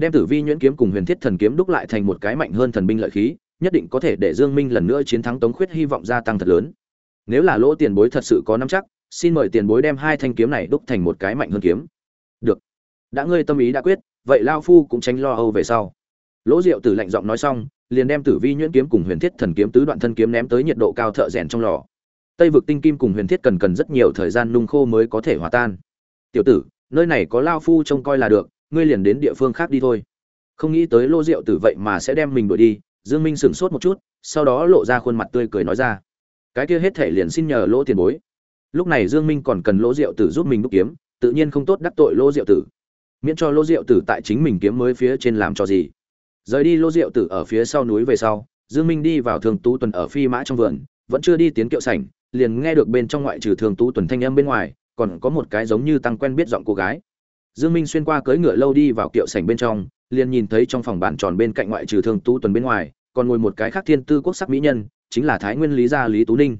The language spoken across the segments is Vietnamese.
đem tử vi nhuyễn kiếm cùng huyền thiết thần kiếm đúc lại thành một cái mạnh hơn thần binh lợi khí, nhất định có thể để dương minh lần nữa chiến thắng tống khuyết hy vọng gia tăng thật lớn. Nếu là lỗ tiền bối thật sự có nắm chắc, xin mời tiền bối đem hai thanh kiếm này đúc thành một cái mạnh hơn kiếm. Được. Đã ngươi tâm ý đã quyết, vậy lao phu cũng tránh lo âu về sau. Lỗ diệu tử lạnh giọng nói xong, liền đem tử vi nhuyễn kiếm cùng huyền thiết thần kiếm tứ đoạn thân kiếm ném tới nhiệt độ cao thợ rèn trong lò. Tây vực tinh kim cùng huyền thiết cần cần rất nhiều thời gian nung khô mới có thể hòa tan. Tiểu tử, nơi này có lao phu trông coi là được ngươi liền đến địa phương khác đi thôi. Không nghĩ tới lô rượu tử vậy mà sẽ đem mình đuổi đi, dương minh sửng sốt một chút, sau đó lộ ra khuôn mặt tươi cười nói ra. Cái kia hết thể liền xin nhờ lỗ tiền bối. Lúc này dương minh còn cần lỗ rượu tử giúp mình đúc kiếm, tự nhiên không tốt đắc tội lỗ rượu tử. Miễn cho lỗ rượu tử tại chính mình kiếm mới phía trên làm cho gì. Rời đi lỗ rượu tử ở phía sau núi về sau, dương minh đi vào thường tú tuần ở phi mã trong vườn, vẫn chưa đi tiến kiệu sảnh, liền nghe được bên trong ngoại trừ thường tú tuần thanh âm bên ngoài, còn có một cái giống như tăng quen biết giọng cô gái dương minh xuyên qua cưỡi ngựa lâu đi vào kiệu sảnh bên trong, liền nhìn thấy trong phòng bàn tròn bên cạnh ngoại trừ thương tú tuần bên ngoài, còn ngồi một cái khác thiên tư quốc sắc mỹ nhân, chính là thái nguyên lý gia lý tú ninh.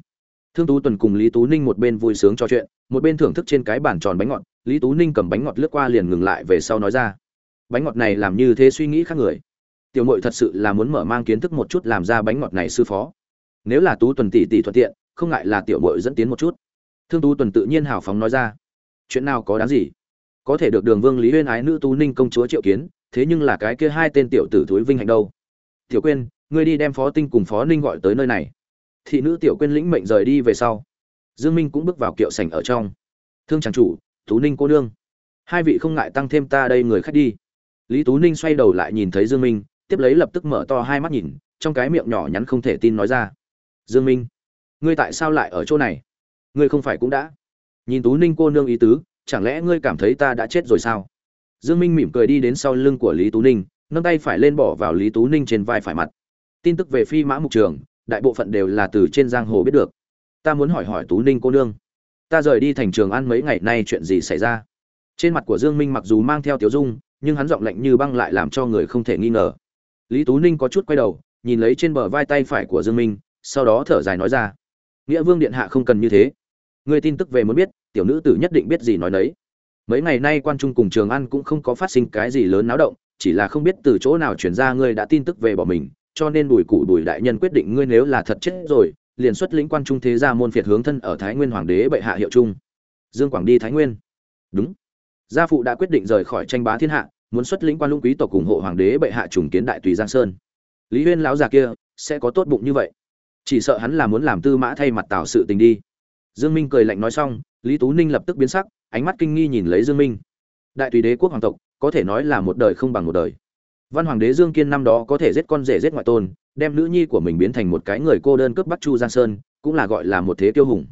Thương tú tuần cùng lý tú ninh một bên vui sướng trò chuyện, một bên thưởng thức trên cái bàn tròn bánh ngọt, lý tú ninh cầm bánh ngọt lướt qua liền ngừng lại về sau nói ra. Bánh ngọt này làm như thế suy nghĩ khác người. Tiểu muội thật sự là muốn mở mang kiến thức một chút làm ra bánh ngọt này sư phó. Nếu là tú tuần tỷ tỷ thuận tiện, không ngại là tiểu muội dẫn tiến một chút. Thương tú tuần tự nhiên hào phóng nói ra. Chuyện nào có đáng gì? Có thể được đường vương lý huyên ái nữ tú ninh công chúa triệu kiến, thế nhưng là cái kia hai tên tiểu tử thúi vinh hạnh đâu. Tiểu quên ngươi đi đem phó tinh cùng phó ninh gọi tới nơi này. Thị nữ tiểu quên lĩnh mệnh rời đi về sau. Dương minh cũng bước vào kiệu sảnh ở trong. Thương chàng chủ, tú ninh cô nương. Hai vị không ngại tăng thêm ta đây người khách đi. Lý tú ninh xoay đầu lại nhìn thấy dương minh, tiếp lấy lập tức mở to hai mắt nhìn, trong cái miệng nhỏ nhắn không thể tin nói ra. Dương minh, ngươi tại sao lại ở chỗ này? Ngươi không phải cũng đã. Nhìn tú ninh cô nương ý tứ chẳng lẽ ngươi cảm thấy ta đã chết rồi sao? Dương minh mỉm cười đi đến sau lưng của lý tú ninh, nâng tay phải lên bỏ vào lý tú ninh trên vai phải mặt. Tin tức về phi mã mục trường, đại bộ phận đều là từ trên giang hồ biết được. Ta muốn hỏi hỏi tú ninh cô nương. Ta rời đi thành trường ăn mấy ngày nay chuyện gì xảy ra? Trên mặt của dương minh mặc dù mang theo tiểu dung, nhưng hắn giọng lạnh như băng lại làm cho người không thể nghi ngờ. Lý tú ninh có chút quay đầu, nhìn lấy trên bờ vai tay phải của dương minh, sau đó thở dài nói ra. Nghĩa vương điện hạ không cần như thế. Người tin tức về muốn biết tiểu nữ tử nhất định biết gì nói nấy. Mấy ngày nay quan trung cùng trường ăn cũng không có phát sinh cái gì lớn náo động, chỉ là không biết từ chỗ nào chuyển ra ngươi đã tin tức về bỏ mình, cho nên bùi cụ bùi đại nhân quyết định ngươi nếu là thật chết rồi, liền xuất lĩnh quan trung thế gia môn phiệt hướng thân ở thái nguyên hoàng đế bệ hạ hiệu trung. Dương quảng đi thái nguyên. Đúng. Gia phụ đã quyết định rời khỏi tranh bá thiên hạ, muốn xuất lĩnh quan lũng quý tộc ủng hộ hoàng đế bệ hạ trùng kiến đại tùy giang sơn. Lý huyên lão già kia, sẽ có tốt bụng như vậy. Chỉ sợ hắn là muốn làm tư mã thay mặt tạo sự tình đi. Dương minh cười lạnh nói xong lý tú ninh lập tức biến sắc, ánh mắt kinh nghi nhìn lấy dương minh. Đại tùy đế quốc hoàng tộc, có thể nói là một đời không bằng một đời. Văn hoàng đế dương kiên năm đó có thể giết con rể giết ngoại tôn, đem nữ nhi của mình biến thành một cái người cô đơn cướp bắc chu giang sơn, cũng là gọi là một thế tiêu hùng.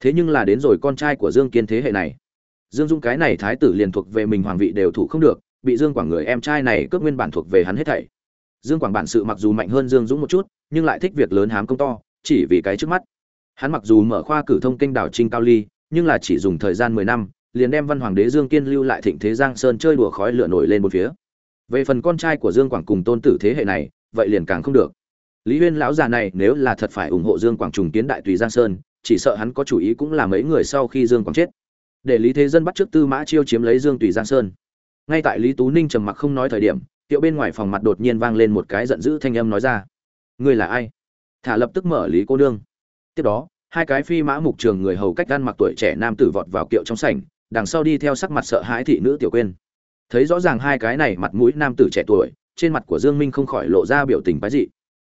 Thế nhưng là đến rồi con trai của dương kiên thế hệ này. Dương dung cái này thái tử liền thuộc về mình hoàng vị đều thủ không được, bị dương quảng người em trai này cướp nguyên bản thuộc về hắn hết thảy. Dương quảng bản sự mặc dù mạnh hơn dương dũng một chút, nhưng lại thích việc lớn hám công to, chỉ vì cái trước mắt. Hắn mặc dù mở khoa cử thông kênh đảo trinh cao ly nhưng là chỉ dùng thời gian mười năm, liền đem văn hoàng đế dương kiên lưu lại thịnh thế giang sơn chơi đùa khói lửa nổi lên một phía. Về phần con trai của dương quảng cùng tôn tử thế hệ này, vậy liền càng không được. Lý huyên lão già này nếu là thật phải ủng hộ dương quảng trùng kiến đại tùy giang sơn, chỉ sợ hắn có chủ ý cũng là mấy người sau khi dương quảng chết. Để lý thế dân bắt trước tư mã chiêu chiếm lấy dương tùy giang sơn. Ngay tại lý tú ninh trầm mặc không nói thời điểm tiệu bên ngoài phòng mặt đột nhiên vang lên một cái giận dữ thanh âm nói ra. Ngươi là ai? Thả lập tức mở lý cô đương. tiếp đó hai cái phi mã mục trường người hầu cách gan mặc tuổi trẻ nam tử vọt vào kiệu trong sảnh, đằng sau đi theo sắc mặt sợ hãi thị nữ tiểu quên. Thấy rõ ràng hai cái này mặt mũi nam tử trẻ tuổi, trên mặt của dương minh không khỏi lộ ra biểu tình quái dị.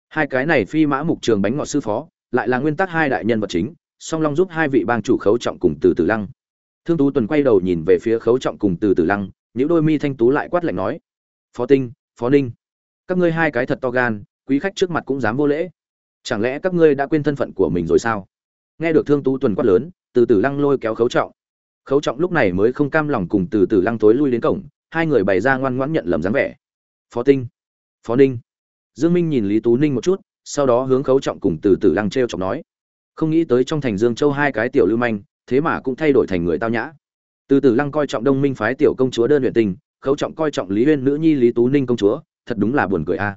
Hai cái này phi mã mục trường bánh ngọt sư phó, lại là nguyên tắc hai đại nhân vật chính, song long giúp hai vị bang chủ khấu trọng cùng từ từ lăng. Thương tú tuần quay đầu nhìn về phía khấu trọng cùng từ từ lăng những đôi mi thanh tú lại quát lạnh nói, phó tinh, phó ninh, các ngươi hai cái thật to gan, quý khách trước mặt cũng dám vô lễ. Chẳng lẽ các ngươi đã quên thân phận của mình rồi sao? Nghe được thương tú tuần quát lớn, từ từ lăng lôi kéo khấu trọng. Khấu trọng lúc này mới không cam lòng cùng từ từ lăng tối lui đến cổng, hai người bày ra ngoan ngoãn nhận lầm dáng vẻ. Phó tinh, phó ninh. Dương minh nhìn lý tú ninh một chút, sau đó hướng khấu trọng cùng từ từ lăng t r trọng nói. Không nghĩ tới trong thành dương châu hai cái tiểu lưu manh, thế mà cũng thay đổi thành người tao nhã. Từ từ lăng coi trọng đông minh phái tiểu công chúa đơn luyện tình, khấu trọng coi trọng lý huyên nữ nhi lý tú ninh công chúa, thật đúng là buồn cười a.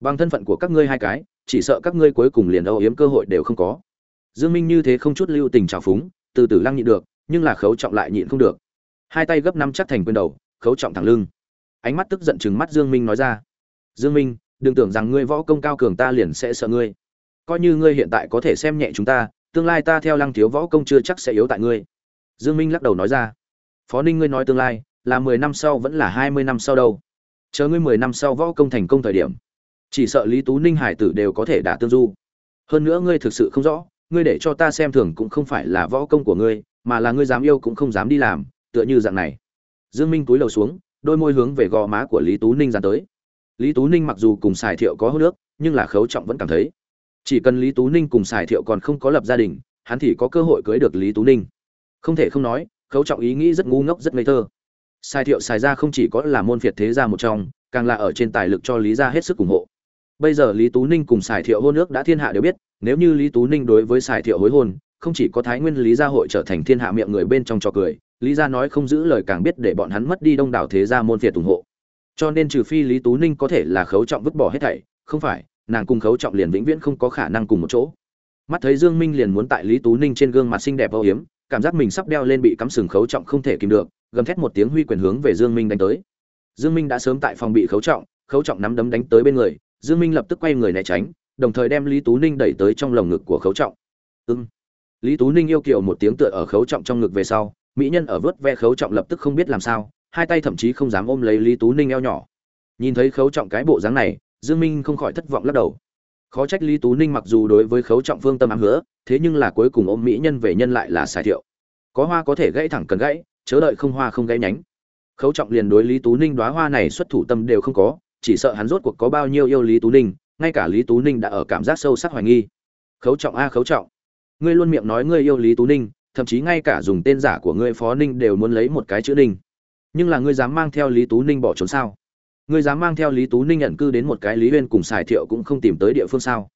Bằng thân phận của các ngươi hai cái, chỉ sợ các ngươi cuối cùng liền âu yếm cơ hội đều không có dương minh như thế không chút lưu tình trào phúng, từ từ lăng nhịn được, nhưng là khấu trọng lại nhịn không được. Hai tay gấp năm chắc thành quyền đầu, khấu trọng thẳng lưng. Ánh mắt tức giận chừng mắt dương minh nói ra. Dương minh, đừng tưởng rằng ngươi võ công cao cường ta liền sẽ sợ ngươi. Coi như ngươi hiện tại có thể xem nhẹ chúng ta, tương lai ta theo lăng thiếu võ công chưa chắc sẽ yếu tại ngươi. Dương minh lắc đầu nói ra. Phó ninh ngươi nói tương lai, là mười năm sau vẫn là hai mươi năm sau đâu? Chờ ngươi mười năm sau võ công thành công thời điểm, chỉ sợ lý tú ninh hải tử đều có thể đả tương du. Hơn nữa ngươi thực sự không rõ ngươi để cho ta xem thường cũng không phải là võ công của ngươi, mà là ngươi dám yêu cũng không dám đi làm, tựa như dạng này. Dương minh túi lầu xuống, đôi môi hướng về gò má của lý tú ninh dán tới. Lý tú ninh mặc dù cùng xài thiệu có hô nước nhưng là khấu trọng vẫn cảm thấy. Chỉ cần lý tú ninh cùng xài thiệu còn không có lập gia đình, hắn thì có cơ hội cưới được lý tú ninh. Không thể không nói, khấu trọng ý nghĩ rất ngu ngốc, rất ngây thơ. Xài thiệu xài ra không chỉ có là môn phiệt thế gia một trong, càng là ở trên tài lực cho lý gia hết sức ủng hộ bây giờ lý tú ninh cùng xài thiệu hôn nước đã thiên hạ đều biết, nếu như lý tú ninh đối với xài thiệu hối hôn, không chỉ có thái nguyên lý gia hội trở thành thiên hạ miệng người bên trong trò cười, lý gia nói không giữ lời càng biết để bọn hắn mất đi đông đảo thế gia môn phiệt ủng hộ. Cho nên trừ phi lý tú ninh có thể là khấu trọng vứt bỏ hết thảy, không phải, nàng cùng khấu trọng liền vĩnh viễn không có khả năng cùng một chỗ. Mắt thấy dương minh liền muốn tại lý tú ninh trên gương mặt xinh đẹp âu hiếm cảm giác mình sắp đeo lên bị cắm sừng khấu trọng không thể kìm được, gầm thét một tiếng huy quyền hướng về dương minh đánh tới. Dương minh đã sớm tại phòng bị khấu trọng khấu trọng nắm đấm đánh tới bên người dương minh lập tức quay người né tránh, đồng thời đem lý tú ninh đẩy tới trong lồng ngực của khấu trọng. Ưng lý tú ninh yêu kiều một tiếng tựa ở khấu trọng trong ngực về sau, mỹ nhân ở vớt ve khấu trọng lập tức không biết làm sao, hai tay thậm chí không dám ôm lấy lý tú ninh eo nhỏ. Nhìn thấy khấu trọng cái bộ dáng này, dương minh không khỏi thất vọng lắc đầu. Khó trách lý tú ninh mặc dù đối với khấu trọng phương tâm ám hứa, thế nhưng là cuối cùng ôm mỹ nhân về nhân lại là xài thiệu. Có hoa có thể gãy thẳng cần gãy, chớ đợi không hoa không gãy nhánh. Khấu trọng liền đối lý tú ninh đóa hoa này xuất thủ tâm đều không có chỉ sợ hắn rốt cuộc có bao nhiêu yêu lý tú ninh, ngay cả lý tú ninh đã ở cảm giác sâu sắc hoài nghi. Khấu trọng a, khấu trọng. Ngươi luôn miệng nói ngươi yêu lý tú ninh, thậm chí ngay cả dùng tên giả của ngươi phó ninh đều muốn lấy một cái chữ ninh. Nhưng là ngươi dám mang theo lý tú ninh bỏ trốn sao? Ngươi dám mang theo lý tú ninh nhận cư đến một cái lý huyên cùng xài thiệu cũng không tìm tới địa phương sao?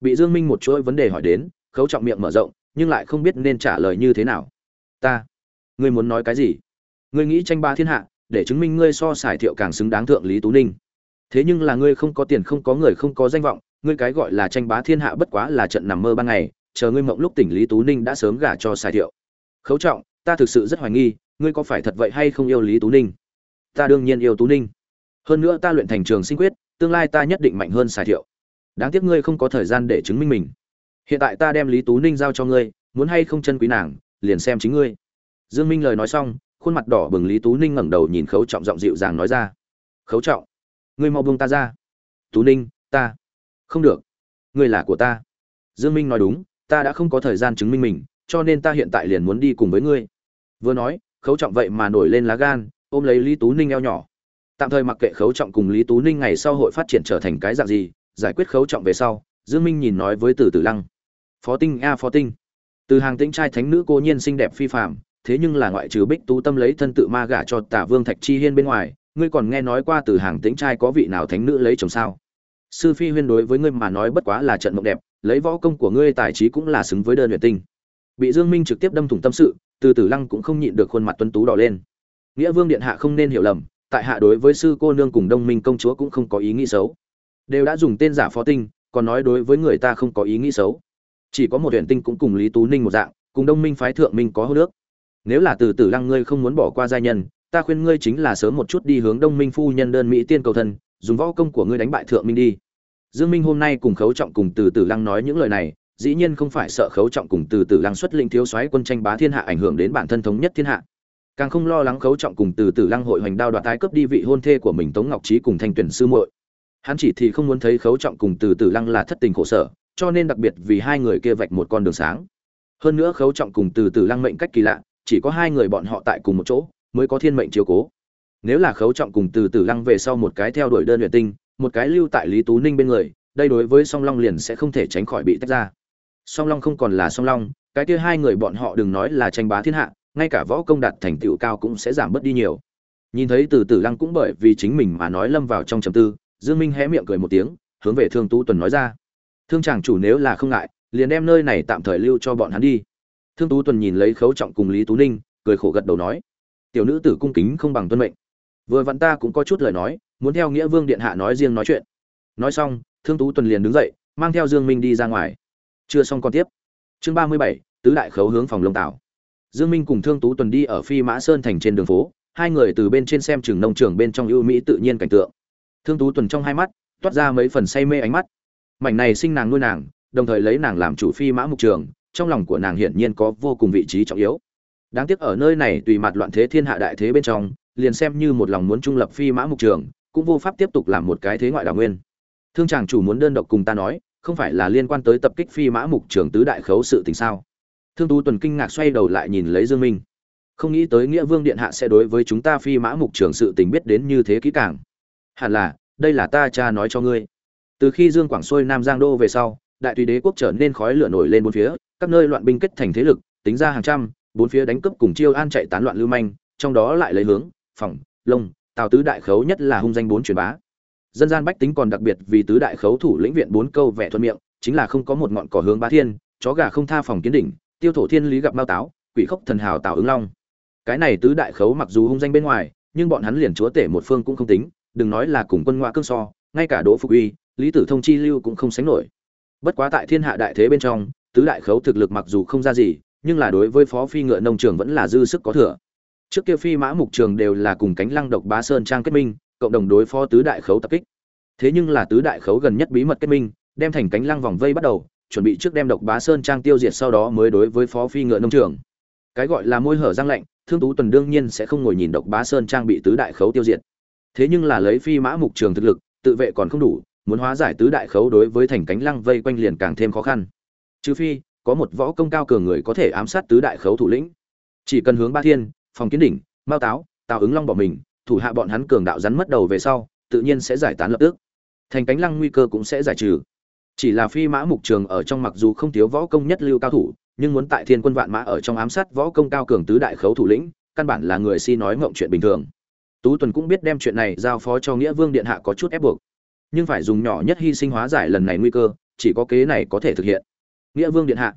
Bị dương minh một chuỗi vấn đề hỏi đến, khấu trọng miệng mở rộng, nhưng lại không biết nên trả lời như thế nào. Ta, ngươi muốn nói cái gì? Ngươi nghĩ tranh ba thiên hạ, để chứng minh ngươi so xài thiệu càng xứng đáng thượng lý tú ninh thế nhưng là ngươi không có tiền, không có người, không có danh vọng, ngươi cái gọi là tranh bá thiên hạ bất quá là trận nằm mơ ban ngày, chờ ngươi mộng lúc tỉnh lý tú ninh đã sớm gả cho xài thiệu. Khấu trọng, ta thực sự rất hoài nghi, ngươi có phải thật vậy hay không yêu lý tú ninh? Ta đương nhiên yêu tú ninh. Hơn nữa ta luyện thành trường sinh quyết, tương lai ta nhất định mạnh hơn xài thiệu. Đáng tiếc ngươi không có thời gian để chứng minh mình. Hiện tại ta đem lý tú ninh giao cho ngươi, muốn hay không chân quý nàng, liền xem chính ngươi. Dương minh lời nói xong, khuôn mặt đỏ bừng lý tú ninh ngẩng đầu nhìn khấu trọng giọng dịu dàng nói ra. Khấu trọng ngươi mau buông ta ra. Tú ninh, ta. Không được. Ngươi là của ta. Dương minh nói đúng, ta đã không có thời gian chứng minh mình, cho nên ta hiện tại liền muốn đi cùng với ngươi. Vừa nói, khấu trọng vậy mà nổi lên lá gan, ôm lấy lý tú ninh eo nhỏ. Tạm thời mặc kệ khấu trọng cùng lý tú ninh ngày sau hội phát triển trở thành cái dạng gì, giải quyết khấu trọng về sau, dương minh nhìn nói với từ tử lăng. Phó tinh, a, phó tinh. Từ hàng tĩnh trai thánh nữ cô nhiên xinh đẹp phi phạm thế nhưng là ngoại trừ bích tú tâm lấy thân tự ma gả cho tả vương thạch chi hiên bên ngoài ngươi còn nghe nói qua từ hàng tĩnh trai có vị nào thánh nữ lấy chồng sao? Sư phi huyên đối với ngươi mà nói bất quá là trận mộng đẹp, lấy võ công của ngươi tài trí cũng là xứng với đơn luyện tinh. Bị dương minh trực tiếp đâm thủng tâm sự, từ tử lăng cũng không nhịn được khuôn mặt tuấn tú đỏ lên. Nghĩa vương điện hạ không nên hiểu lầm, tại hạ đối với sư cô nương cùng đông minh công chúa cũng không có ý nghĩ xấu. Đều đã dùng tên giả phó tinh, còn nói đối với người ta không có ý nghĩ xấu. Chỉ có một huyện tinh cũng cùng lý tú ninh một dạng, cùng đông minh phái thượng minh có hô nước. Nếu là từ tử lăng ngươi không muốn bỏ qua gia nhân ta khuyên ngươi chính là sớm một chút đi hướng đông minh phu nhân đơn mỹ tiên cầu thân, dùng võ công của ngươi đánh bại thượng minh đi. Dương minh hôm nay cùng khấu trọng cùng từ tử lăng nói những lời này, dĩ nhiên không phải sợ khấu trọng cùng từ tử lăng xuất linh thiếu soái quân tranh bá thiên hạ ảnh hưởng đến bản thân thống nhất thiên hạ. Càng không lo lắng khấu trọng cùng từ tử lăng hội hoành đao đoạt tái cướp đi vị hôn thê của mình tống ngọc trí cùng thanh tuyển sư muội. Hắn chỉ thì không muốn thấy khấu trọng cùng từ tử lăng là thất tình khổ sở, cho nên đặc biệt vì hai người kia vạch một con đường sáng. Hơn nữa khấu trọng cùng từ tử lăng mệnh cách kỳ lạ, chỉ có hai người bọn họ tại cùng một chỗ mới có thiên mệnh chiếu cố. Nếu là khấu trọng cùng từ tử lăng về sau một cái theo đuổi đơn luyện tinh, một cái lưu tại lý tú ninh bên người, đây đối với song long liền sẽ không thể tránh khỏi bị tách ra. Song long không còn là song long, cái kia hai người bọn họ đừng nói là tranh bá thiên hạ, ngay cả võ công đạt thành tựu cao cũng sẽ giảm bớt đi nhiều. Nhìn thấy từ tử lăng cũng bởi vì chính mình mà nói lâm vào trong trầm tư, dương minh hé miệng cười một tiếng, hướng về thương tú tuần nói ra. Thương chàng chủ nếu là không ngại, liền đem nơi này tạm thời lưu cho bọn hắn đi. Thương tú tuần nhìn lấy khấu trọng cùng lý tú ninh, cười khổ gật đầu nói tiểu nữ tử cung kính không bằng tuân mệnh. Vừa vặn ta cũng có chút lời nói, muốn theo nghĩa vương điện hạ nói riêng nói chuyện. Nói xong, thương tú tuần liền đứng dậy, mang theo dương minh đi ra ngoài. Chưa xong còn tiếp. Chương ba mươi bảy, tứ đại khấu hướng phòng lông tảo. Dương minh cùng thương tú tuần đi ở phi mã sơn thành trên đường phố, hai người từ bên trên xem trường nông trường bên trong ưu mỹ tự nhiên cảnh tượng. Thương tú tuần trong hai mắt, toát ra mấy phần say mê ánh mắt. Mảnh này sinh nàng nuôi nàng, đồng thời lấy nàng làm chủ phi mã mục trường, trong lòng của nàng hiển nhiên có vô cùng vị trí trọng yếu đáng tiếc ở nơi này tùy mặt loạn thế thiên hạ đại thế bên trong, liền xem như một lòng muốn trung lập phi mã mục trường, cũng vô pháp tiếp tục làm một cái thế ngoại đảo nguyên. Thương chàng chủ muốn đơn độc cùng ta nói, không phải là liên quan tới tập kích phi mã mục trường tứ đại khấu sự tình sao? Thương tú tuần kinh ngạc xoay đầu lại nhìn lấy dương minh. Không nghĩ tới nghĩa vương điện hạ sẽ đối với chúng ta phi mã mục trường sự tình biết đến như thế kỹ càng. Hẳn là, đây là ta cha nói cho ngươi. Từ khi dương quảng xuôi nam giang đô về sau, đại tùy đế quốc trở nên khói lửa nổi lên bốn phía, các nơi loạn binh kết thành thế lực, tính ra hàng trăm bốn phía đánh cướp cùng chiêu an chạy tán loạn lưu manh, trong đó lại lấy hướng, phòng, lông, tào tứ đại khấu nhất là hung danh bốn truyền bá. Dân gian bách tính còn đặc biệt vì tứ đại khấu thủ lĩnh viện bốn câu vẻ thuận miệng, chính là không có một ngọn cỏ hướng bá thiên, chó gà không tha phòng kiến đỉnh, tiêu thổ thiên lý gặp mao táo, quỷ khốc thần hào tào ứng long. Cái này tứ đại khấu mặc dù hung danh bên ngoài, nhưng bọn hắn liền chúa tể một phương cũng không tính, đừng nói là cùng quân ngoại cương so, ngay cả đỗ phục uy, lý tử thông chi lưu cũng không sánh nổi. Bất quá tại thiên hạ đại thế bên trong, tứ đại khấu thực lực mặc dù không ra gì nhưng là đối với phó phi ngựa nông trường vẫn là dư sức có thừa. Trước kia phi mã mục trường đều là cùng cánh lăng độc bá sơn trang kết minh, cộng đồng đối phó tứ đại khấu tập kích. Thế nhưng là tứ đại khấu gần nhất bí mật kết minh, đem thành cánh lăng vòng vây bắt đầu, chuẩn bị trước đem độc bá sơn trang tiêu diệt sau đó mới đối với phó phi ngựa nông trường. Cái gọi là môi hở răng lạnh, thương tú tuần đương nhiên sẽ không ngồi nhìn độc bá sơn trang bị tứ đại khấu tiêu diệt. Thế nhưng là lấy phi mã mục trường thực lực, tự vệ còn không đủ, muốn hóa giải tứ đại khấu đối với thành cánh lăng vây quanh liền càng thêm khó khăn. Trừ phi có một võ công cao cường người có thể ám sát tứ đại khấu thủ lĩnh. Chỉ cần hướng ba thiên, phòng kiến đỉnh, mao táo, tào ứng long bỏ mình, thủ hạ bọn hắn cường đạo rắn mất đầu về sau, tự nhiên sẽ giải tán lập tức. Thành cánh lăng nguy cơ cũng sẽ giải trừ. Chỉ là phi mã mục trường ở trong mặc dù không thiếu võ công nhất lưu cao thủ, nhưng muốn tại thiên quân vạn mã ở trong ám sát võ công cao cường tứ đại khấu thủ lĩnh, căn bản là người si nói ngộng chuyện bình thường. Tú tuần cũng biết đem chuyện này giao phó cho nghĩa vương điện hạ có chút ép buộc. Nhưng phải dùng nhỏ nhất hy sinh hóa giải lần này nguy cơ, chỉ có kế này có thể thực hiện nghĩa vương điện hạ,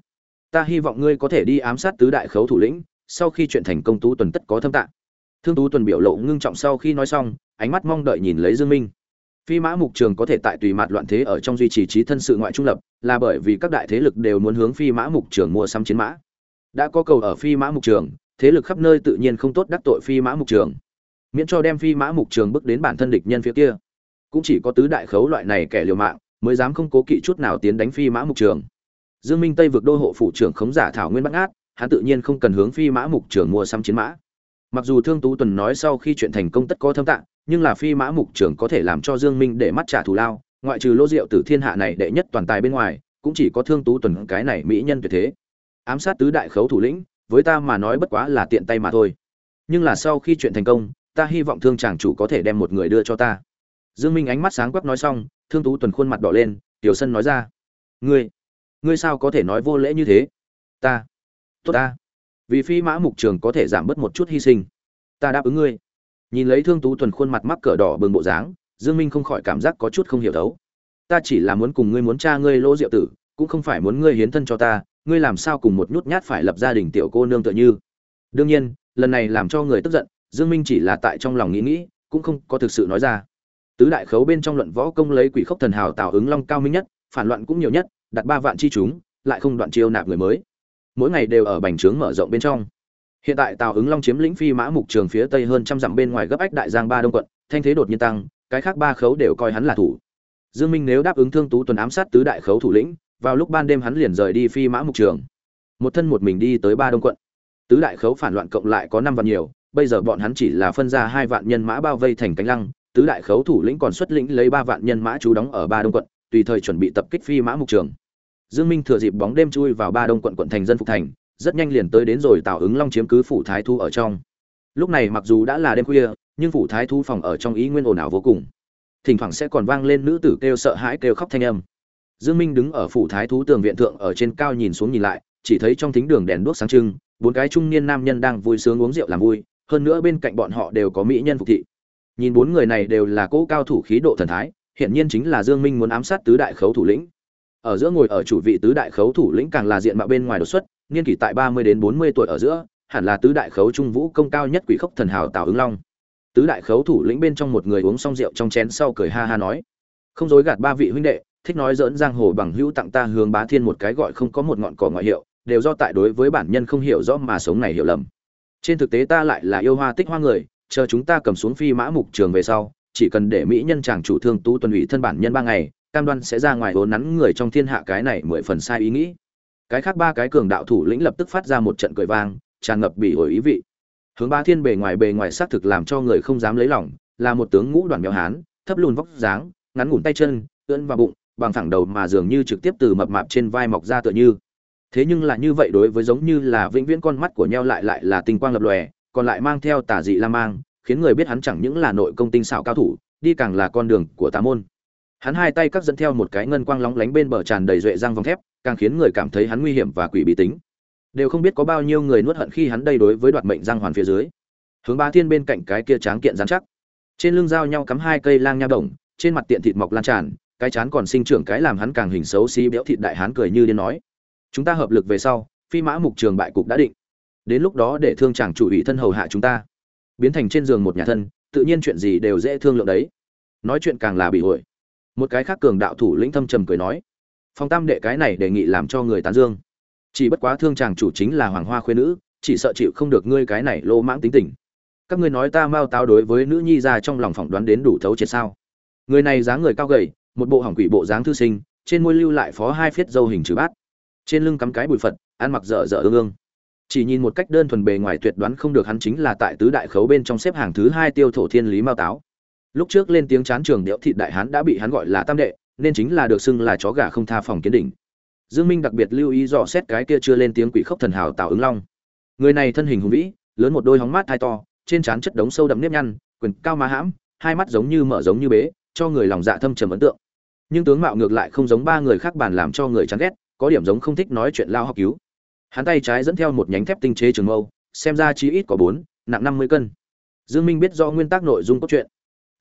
ta hy vọng ngươi có thể đi ám sát tứ đại khấu thủ lĩnh, sau khi chuyện thành công tú tuần tất có thâm tạng thương tú tuần biểu lộ ngưng trọng sau khi nói xong, ánh mắt mong đợi nhìn lấy dương minh. Phi mã mục trường có thể tại tùy mặt loạn thế ở trong duy trì trí thân sự ngoại trung lập, là bởi vì các đại thế lực đều muốn hướng phi mã mục trường mua xăm chiến mã. Đã có cầu ở phi mã mục trường, thế lực khắp nơi tự nhiên không tốt đắc tội phi mã mục trường. Miễn cho đem phi mã mục trường bước đến bản thân địch nhân phía kia. Cũng chỉ có tứ đại khấu loại này kẻ liều mạng, mới dám không cố kỵ chút nào tiến đánh phi mã mục trường dương minh tây vực đô hộ phủ trưởng khống giả thảo nguyên bắc át hắn tự nhiên không cần hướng phi mã mục trưởng mua xăm chiến mã. Mặc dù thương tú tuần nói sau khi chuyện thành công tất có thâm tạng nhưng là phi mã mục trưởng có thể làm cho dương minh để mắt trả thù lao, ngoại trừ lô rượu từ thiên hạ này đệ nhất toàn tài bên ngoài, cũng chỉ có thương tú tuần cái này mỹ nhân tuyệt thế. Ám sát tứ đại khấu thủ lĩnh, với ta mà nói bất quá là tiện tay mà thôi. Nhưng là sau khi chuyện thành công, ta hy vọng thương chàng chủ có thể đem một người đưa cho ta. Dương minh ánh mắt sáng quắc nói xong, thương tú tuần khuôn mặt đỏ lên, tiểu sân nói ra. Ngươi ngươi sao có thể nói vô lễ như thế? Ta, tốt ta. Vì phi mã mục trường có thể giảm bớt một chút hy sinh. Ta đáp ứng ngươi. Nhìn lấy thương tú tuần khuôn mặt mắc cỡ đỏ bừng bộ dáng, dương minh không khỏi cảm giác có chút không hiểu thấu. ta chỉ là muốn cùng ngươi muốn cha ngươi lỗ diệu tử, cũng không phải muốn ngươi hiến thân cho ta, ngươi làm sao cùng một nhút nhát phải lập gia đình tiểu cô nương tựa như? Đương nhiên, lần này làm cho người tức giận, dương minh chỉ là tại trong lòng nghĩ nghĩ, cũng không có thực sự nói ra. Tứ đại khấu bên trong luận võ công lấy quỷ khốc thần hào tạo ứng long cao minh nhất, phản loạn cũng nhiều nhất đặt ba vạn chi chúng, lại không đoạn chiêu nạp người mới. Mỗi ngày đều ở bành trướng mở rộng bên trong. Hiện tại tào ứng long chiếm lĩnh phi mã mục trường phía tây hơn trăm dặm bên ngoài gấp ách đại giang ba đông quận, thanh thế đột nhiên tăng, cái khác ba khấu đều coi hắn là thủ. Dương minh nếu đáp ứng thương tú tuần ám sát tứ đại khấu thủ lĩnh, vào lúc ban đêm hắn liền rời đi phi mã mục trường. Một thân một mình đi tới ba đông quận. Tứ đại khấu phản loạn cộng lại có năm vạn nhiều, bây giờ bọn hắn chỉ là phân ra hai vạn nhân mã bao vây thành cánh lăng, tứ đại khấu thủ lĩnh còn xuất lĩnh lấy ba vạn nhân mã trú đóng ở ba đông quận, tùy thời chuẩn bị tập kích phi mã mục trường dương minh thừa dịp bóng đêm chui vào ba đông quận quận thành dân phục thành, rất nhanh liền tới đến rồi tào ứng long chiếm cứ phủ thái thu ở trong. Lúc này mặc dù đã là đêm khuya, nhưng phủ thái thu phòng ở trong ý nguyên ồn ào vô cùng. Thỉnh thoảng sẽ còn vang lên nữ tử kêu sợ hãi kêu khóc thanh âm. Dương minh đứng ở phủ thái thú tường viện thượng ở trên cao nhìn xuống nhìn lại, chỉ thấy trong thính đường đèn đuốc sáng trưng, bốn cái trung niên nam nhân đang vui sướng uống rượu làm vui, hơn nữa bên cạnh bọn họ đều có mỹ nhân phục thị. Nhìn bốn người này đều là cố cao thủ khí độ thần thái hiện nhiên chính là dương minh muốn ám sát tứ đại khấu thủ lĩnh ở giữa ngồi ở chủ vị tứ đại khấu thủ lĩnh càng là diện mạo bên ngoài đột xuất, niên kỷ tại ba mươi đến bốn mươi tuổi ở giữa, hẳn là tứ đại khấu trung vũ công cao nhất quỷ khốc thần hào tào ứng long. Tứ đại khấu thủ lĩnh bên trong một người uống xong rượu trong chén sau cười ha ha nói, không dối gạt ba vị huynh đệ, thích nói dỡn giang hồ bằng hữu tặng ta hướng bá thiên một cái gọi không có một ngọn cỏ ngoại hiệu, đều do tại đối với bản nhân không hiểu rõ mà sống này hiểu lầm. Trên thực tế ta lại là yêu hoa tích hoa người, chờ chúng ta cầm xuống phi mã mục trường về sau, chỉ cần để mỹ nhân chàng chủ thương tú tuần ủy thân bản nhân ba ngày cam đoan sẽ ra ngoài hố nắn người trong thiên hạ cái này mười phần sai ý nghĩ. Cái khác ba cái cường đạo thủ lĩnh lập tức phát ra một trận cười vang, tràn ngập bỉ ổi ý vị. Hướng ba thiên bề ngoài bề ngoài xác thực làm cho người không dám lấy lòng, là một tướng ngũ đoàn béo hán, thấp lùn vóc dáng, ngắn ngủn tay chân, ưỡn vào bụng, bằng thẳng đầu mà dường như trực tiếp từ mập mạp trên vai mọc ra tựa như. Thế nhưng là như vậy đối với giống như là vĩnh viễn con mắt của nhau lại lại là tinh quang lập lòe, còn lại mang theo tà dị la mang, khiến người biết hắn chẳng những là nội công tinh xảo cao thủ, đi càng là con đường của tà môn hắn hai tay cắt dẫn theo một cái ngân quang lóng lánh bên bờ tràn đầy duệ răng vòng thép, càng khiến người cảm thấy hắn nguy hiểm và quỷ bí tính. Đều không biết có bao nhiêu người nuốt hận khi hắn đây đối với đoạt mệnh răng hoàn phía dưới. Hướng ba thiên bên cạnh cái kia tráng kiện dán chắc. Trên lưng dao nhau cắm hai cây lang nha đồng, trên mặt tiện thịt mọc lan tràn, cái chán còn sinh trưởng cái làm hắn càng hình xấu xí béo thịt đại hán cười như điên nói. Chúng ta hợp lực về sau, phi mã mục trường bại cục đã định. Đến lúc đó để thương chàng chủ ủy thân hầu hạ chúng ta. Biến thành trên giường một nhà thân, tự nhiên chuyện gì đều dễ thương lượng đấy. Nói chuyện càng là bị hội một cái khác cường đạo thủ lĩnh thâm trầm cười nói, phong tam đệ cái này đề nghị làm cho người tán dương. Chỉ bất quá thương chàng chủ chính là hoàng hoa khuyên nữ, chỉ sợ chịu không được ngươi cái này lô mãng tính tình. Các ngươi nói ta mau táo đối với nữ nhi ra trong lòng phỏng đoán đến đủ thấu triệt sao? Người này dáng người cao gầy, một bộ hỏng quỷ bộ dáng thư sinh, trên môi lưu lại phó hai phiết dâu hình chữ bát. Trên lưng cắm cái bụi phật, ăn mặc dở dở ương ương. Chỉ nhìn một cách đơn thuần bề ngoài tuyệt đoán không được hắn chính là tại tứ đại khấu bên trong xếp hàng thứ hai tiêu thổ thiên lý mao táo lúc trước lên tiếng chán trường điệu thị đại hán đã bị hắn gọi là tam đệ, nên chính là được xưng là chó gà không tha phòng kiến đỉnh. Dương minh đặc biệt lưu ý dò xét cái kia chưa lên tiếng quỷ khốc thần hào tạo ứng long. Người này thân hình hùng vĩ, lớn một đôi hóng mát thai to, trên trán chất đống sâu đậm nếp nhăn, quyền cao má hãm, hai mắt giống như mở giống như bế, cho người lòng dạ thâm trầm ấn tượng. Nhưng tướng mạo ngược lại không giống ba người khác bàn làm cho người chán ghét, có điểm giống không thích nói chuyện lao học cứu. Hắn tay trái dẫn theo một nhánh thép tinh chế trường mâu, xem ra chí ít có bốn, nặng năm mươi cân. Dương minh biết do nguyên tắc nội dung cốt truyện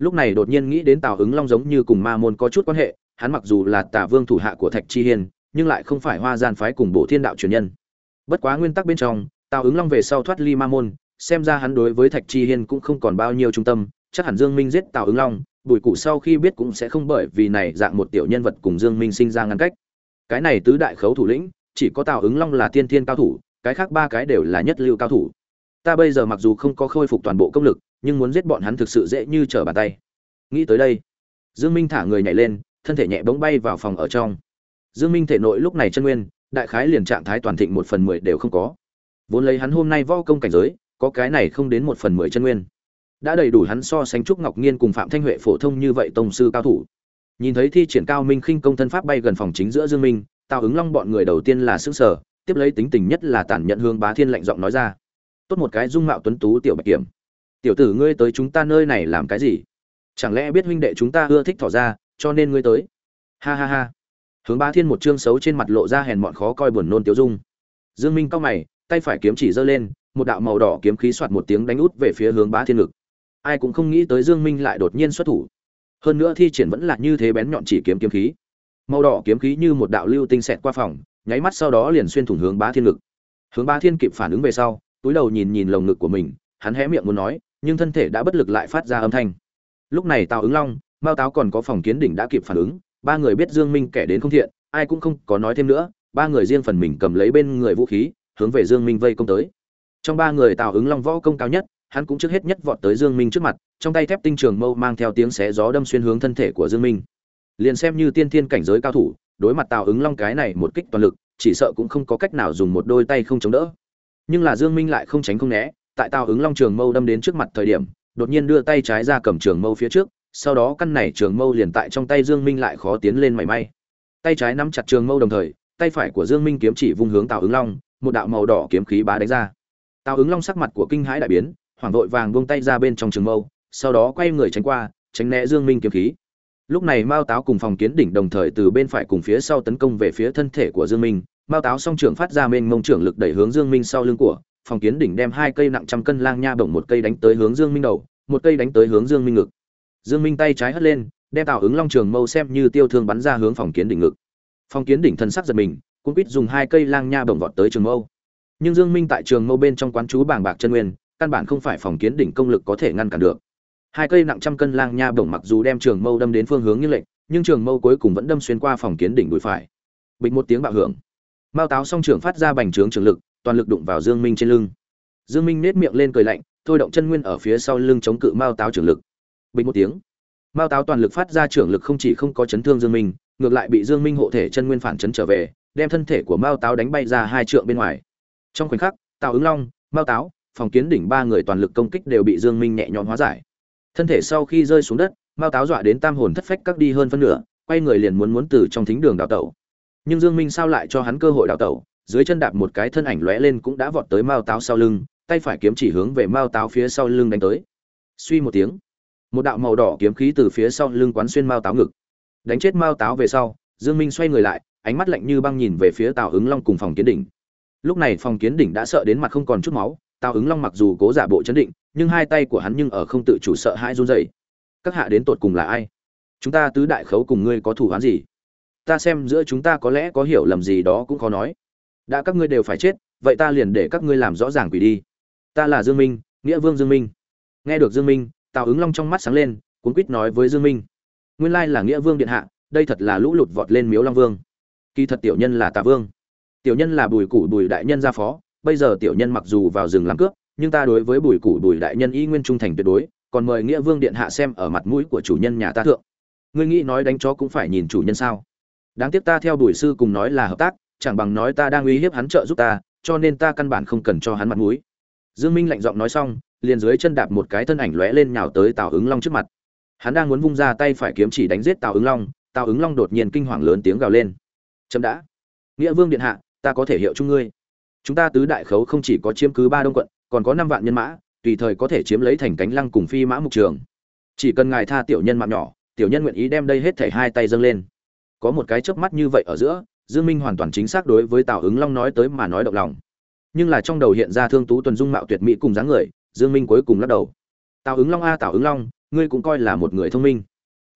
lúc này đột nhiên nghĩ đến tào ứng long giống như cùng ma môn có chút quan hệ, hắn mặc dù là Tả vương thủ hạ của thạch chi hiên, nhưng lại không phải hoa gian phái cùng bộ thiên đạo truyền nhân. Bất quá nguyên tắc bên trong, tào ứng long về sau thoát ly ma môn, xem ra hắn đối với thạch chi hiên cũng không còn bao nhiêu trung tâm, chắc hẳn dương minh giết tào ứng long, bùi cụ sau khi biết cũng sẽ không bởi vì này dạng một tiểu nhân vật cùng dương minh sinh ra ngăn cách. Cái này tứ đại khấu thủ lĩnh, chỉ có tào ứng long là tiên thiên cao thủ, cái khác ba cái đều là nhất lưu cao thủ. Ta bây giờ mặc dù không có khôi phục toàn bộ công lực nhưng muốn giết bọn hắn thực sự dễ như trở bàn tay. Nghĩ tới đây, dương minh thả người nhảy lên, thân thể nhẹ bỗng bay vào phòng ở trong. Dương minh thể nội lúc này chân nguyên, đại khái liền trạng thái toàn thịnh một phần mười đều không có. Vốn lấy hắn hôm nay võ công cảnh giới, có cái này không đến một phần mười chân nguyên. Đã đầy đủ hắn so sánh trúc ngọc nghiên cùng phạm thanh huệ phổ thông như vậy tông sư cao thủ. Nhìn thấy thi triển cao minh khinh công thân pháp bay gần phòng chính giữa dương minh, tào ứng long bọn người đầu tiên là xương sở tiếp lấy tính tình nhất là tản nhận hương bá thiên lạnh giọng nói ra. Tốt một cái dung mạo tuấn tú tiểu bạch kiểm tiểu tử ngươi tới chúng ta nơi này làm cái gì? Chẳng lẽ biết huynh đệ chúng ta ưa thích thỏ ra, cho nên ngươi tới? Ha ha ha. Hướng Ba thiên một chương xấu trên mặt lộ ra hèn mọn khó coi buồn nôn tiêu dung. Dương minh cao mày, tay phải kiếm chỉ giơ lên, một đạo màu đỏ kiếm khí soạt một tiếng đánh út về phía hướng bá thiên ngực. Ai cũng không nghĩ tới dương minh lại đột nhiên xuất thủ. Hơn nữa thi triển vẫn là như thế bén nhọn chỉ kiếm kiếm khí. Màu đỏ kiếm khí như một đạo lưu tinh xẹt qua phòng, nháy mắt sau đó liền xuyên thủng hướng bá thiên ngực. Hướng bá thiên kịp phản ứng về sau, túi đầu nhìn nhìn lồng ngực của mình, hắn hé miệng muốn nói nhưng thân thể đã bất lực lại phát ra âm thanh. Lúc này tào ứng long, mao táo còn có phòng kiến đỉnh đã kịp phản ứng, ba người biết dương minh kẻ đến không thiện, ai cũng không có nói thêm nữa, ba người riêng phần mình cầm lấy bên người vũ khí, hướng về dương minh vây công tới. Trong ba người tào ứng long võ công cao nhất, hắn cũng trước hết nhất vọt tới dương minh trước mặt, trong tay thép tinh trường mâu mang theo tiếng xé gió đâm xuyên hướng thân thể của dương minh. Liền xem như tiên thiên cảnh giới cao thủ, đối mặt tào ứng long cái này một kích toàn lực, chỉ sợ cũng không có cách nào dùng một đôi tay không chống đỡ. Nhưng là dương minh lại không tránh không né tại tào ứng long trường mâu đâm đến trước mặt thời điểm, đột nhiên đưa tay trái ra cầm trường mâu phía trước, sau đó căn này trường mâu liền tại trong tay dương minh lại khó tiến lên mảy may. Tay trái nắm chặt trường mâu đồng thời, tay phải của dương minh kiếm chỉ vung hướng tào ứng long, một đạo màu đỏ kiếm khí bá đánh ra. Tào ứng long sắc mặt của kinh hãi đại biến, hoảng vội vàng buông tay ra bên trong trường mâu, sau đó quay người tránh qua, tránh né dương minh kiếm khí. Lúc này mao táo cùng phòng kiến đỉnh đồng thời từ bên phải cùng phía sau tấn công về phía thân thể của dương minh. Mao táo song trưởng phát ra mênh mông trưởng lực đẩy hướng dương minh sau lưng của phòng kiến đỉnh đem hai cây nặng trăm cân lang nha bổng một cây đánh tới hướng dương minh đầu, một cây đánh tới hướng dương minh ngực. Dương minh tay trái hất lên, đem tạo ứng long trường mâu xem như tiêu thương bắn ra hướng phòng kiến đỉnh ngực. Phòng kiến đỉnh thân sắc giật mình, cũng biết dùng hai cây lang nha bổng vọt tới trường mâu. Nhưng dương minh tại trường mâu bên trong quán chú bảng bạc chân nguyên, căn bản không phải phòng kiến đỉnh công lực có thể ngăn cản được. Hai cây nặng trăm cân lang nha bổng mặc dù đem trường mâu đâm đến phương hướng như lệnh nhưng trường mâu cuối cùng vẫn đâm xuyên qua phòng kiến đỉnh đùi phải. Bịch một tiếng bạo hưởng. Mao táo song trưởng phát ra bành trướng trường lực toàn lực đụng vào dương minh trên lưng. Dương minh nét miệng lên cười lạnh, thôi động chân nguyên ở phía sau lưng chống cự mao táo trưởng lực. Bình một tiếng, mao táo toàn lực phát ra trưởng lực không chỉ không có chấn thương dương minh, ngược lại bị dương minh hộ thể chân nguyên phản chấn trở về, đem thân thể của mao táo đánh bay ra hai trượng bên ngoài. Trong khoảnh khắc, tào ứng long, mao táo, phòng kiến đỉnh ba người toàn lực công kích đều bị dương minh nhẹ nhõm hóa giải. Thân thể sau khi rơi xuống đất, mao táo dọa đến tam hồn thất phách các đi hơn phân nửa, quay người liền muốn muốn từ trong thính đường đào tẩu. Nhưng dương minh sao lại cho hắn cơ hội đào tẩu? Dưới chân đạp một cái thân ảnh lóe lên cũng đã vọt tới mao táo sau lưng, tay phải kiếm chỉ hướng về mao táo phía sau lưng đánh tới. Suy một tiếng, một đạo màu đỏ kiếm khí từ phía sau lưng quán xuyên mao táo ngực. Đánh chết mao táo về sau, dương minh xoay người lại, ánh mắt lạnh như băng nhìn về phía tào ứng long cùng phòng kiến đỉnh. Lúc này phòng kiến đỉnh đã sợ đến mặt không còn chút máu, tào ứng long mặc dù cố giả bộ chấn định, nhưng hai tay của hắn nhưng ở không tự chủ sợ hãi run rẩy. Các hạ đến tột cùng là ai? Chúng ta tứ đại khấu cùng ngươi có thủ án gì? Ta xem giữa chúng ta có lẽ có hiểu lầm gì đó cũng khó nói đã các ngươi đều phải chết, vậy ta liền để các ngươi làm rõ ràng quỷ đi. Ta là dương minh, nghĩa vương dương minh. Nghe được dương minh, tào ứng long trong mắt sáng lên cuốn quýt nói với dương minh. Nguyên lai là nghĩa vương điện hạ, đây thật là lũ lụt vọt lên miếu long vương. Kỳ thật tiểu nhân là tà vương. Tiểu nhân là bùi củ bùi đại nhân gia phó, bây giờ tiểu nhân mặc dù vào rừng làm cướp, nhưng ta đối với bùi củ bùi đại nhân y nguyên trung thành tuyệt đối, còn mời nghĩa vương điện hạ xem ở mặt mũi của chủ nhân nhà ta thượng. Ngươi nghĩ nói đánh chó cũng phải nhìn chủ nhân sao? Đáng tiếc ta theo bùi sư cùng nói là hợp tác chẳng bằng nói ta đang uy hiếp hắn trợ giúp ta, cho nên ta căn bản không cần cho hắn mặt mũi. Dương minh lạnh giọng nói xong, liền dưới chân đạp một cái thân ảnh lóe lên nhào tới tào ứng long trước mặt. Hắn đang muốn vung ra tay phải kiếm chỉ đánh giết tào ứng long, tào ứng long đột nhiên kinh hoàng lớn tiếng gào lên. Chấm đã. Nghĩa vương điện hạ, ta có thể hiệu chung ngươi. Chúng ta tứ đại khấu không chỉ có chiếm cứ ba đông quận, còn có năm vạn nhân mã, tùy thời có thể chiếm lấy thành cánh lăng cùng phi mã mục trường. Chỉ cần ngài tha tiểu nhân mạng nhỏ, tiểu nhân nguyện ý đem đây hết thảy hai tay dâng lên. Có một cái chớp mắt như vậy ở giữa dương minh hoàn toàn chính xác đối với tào ứng long nói tới mà nói động lòng. Nhưng là trong đầu hiện ra thương tú tuần dung mạo tuyệt mỹ cùng dáng người dương minh cuối cùng lắc đầu. Tào ứng long a tào ứng long ngươi cũng coi là một người thông minh.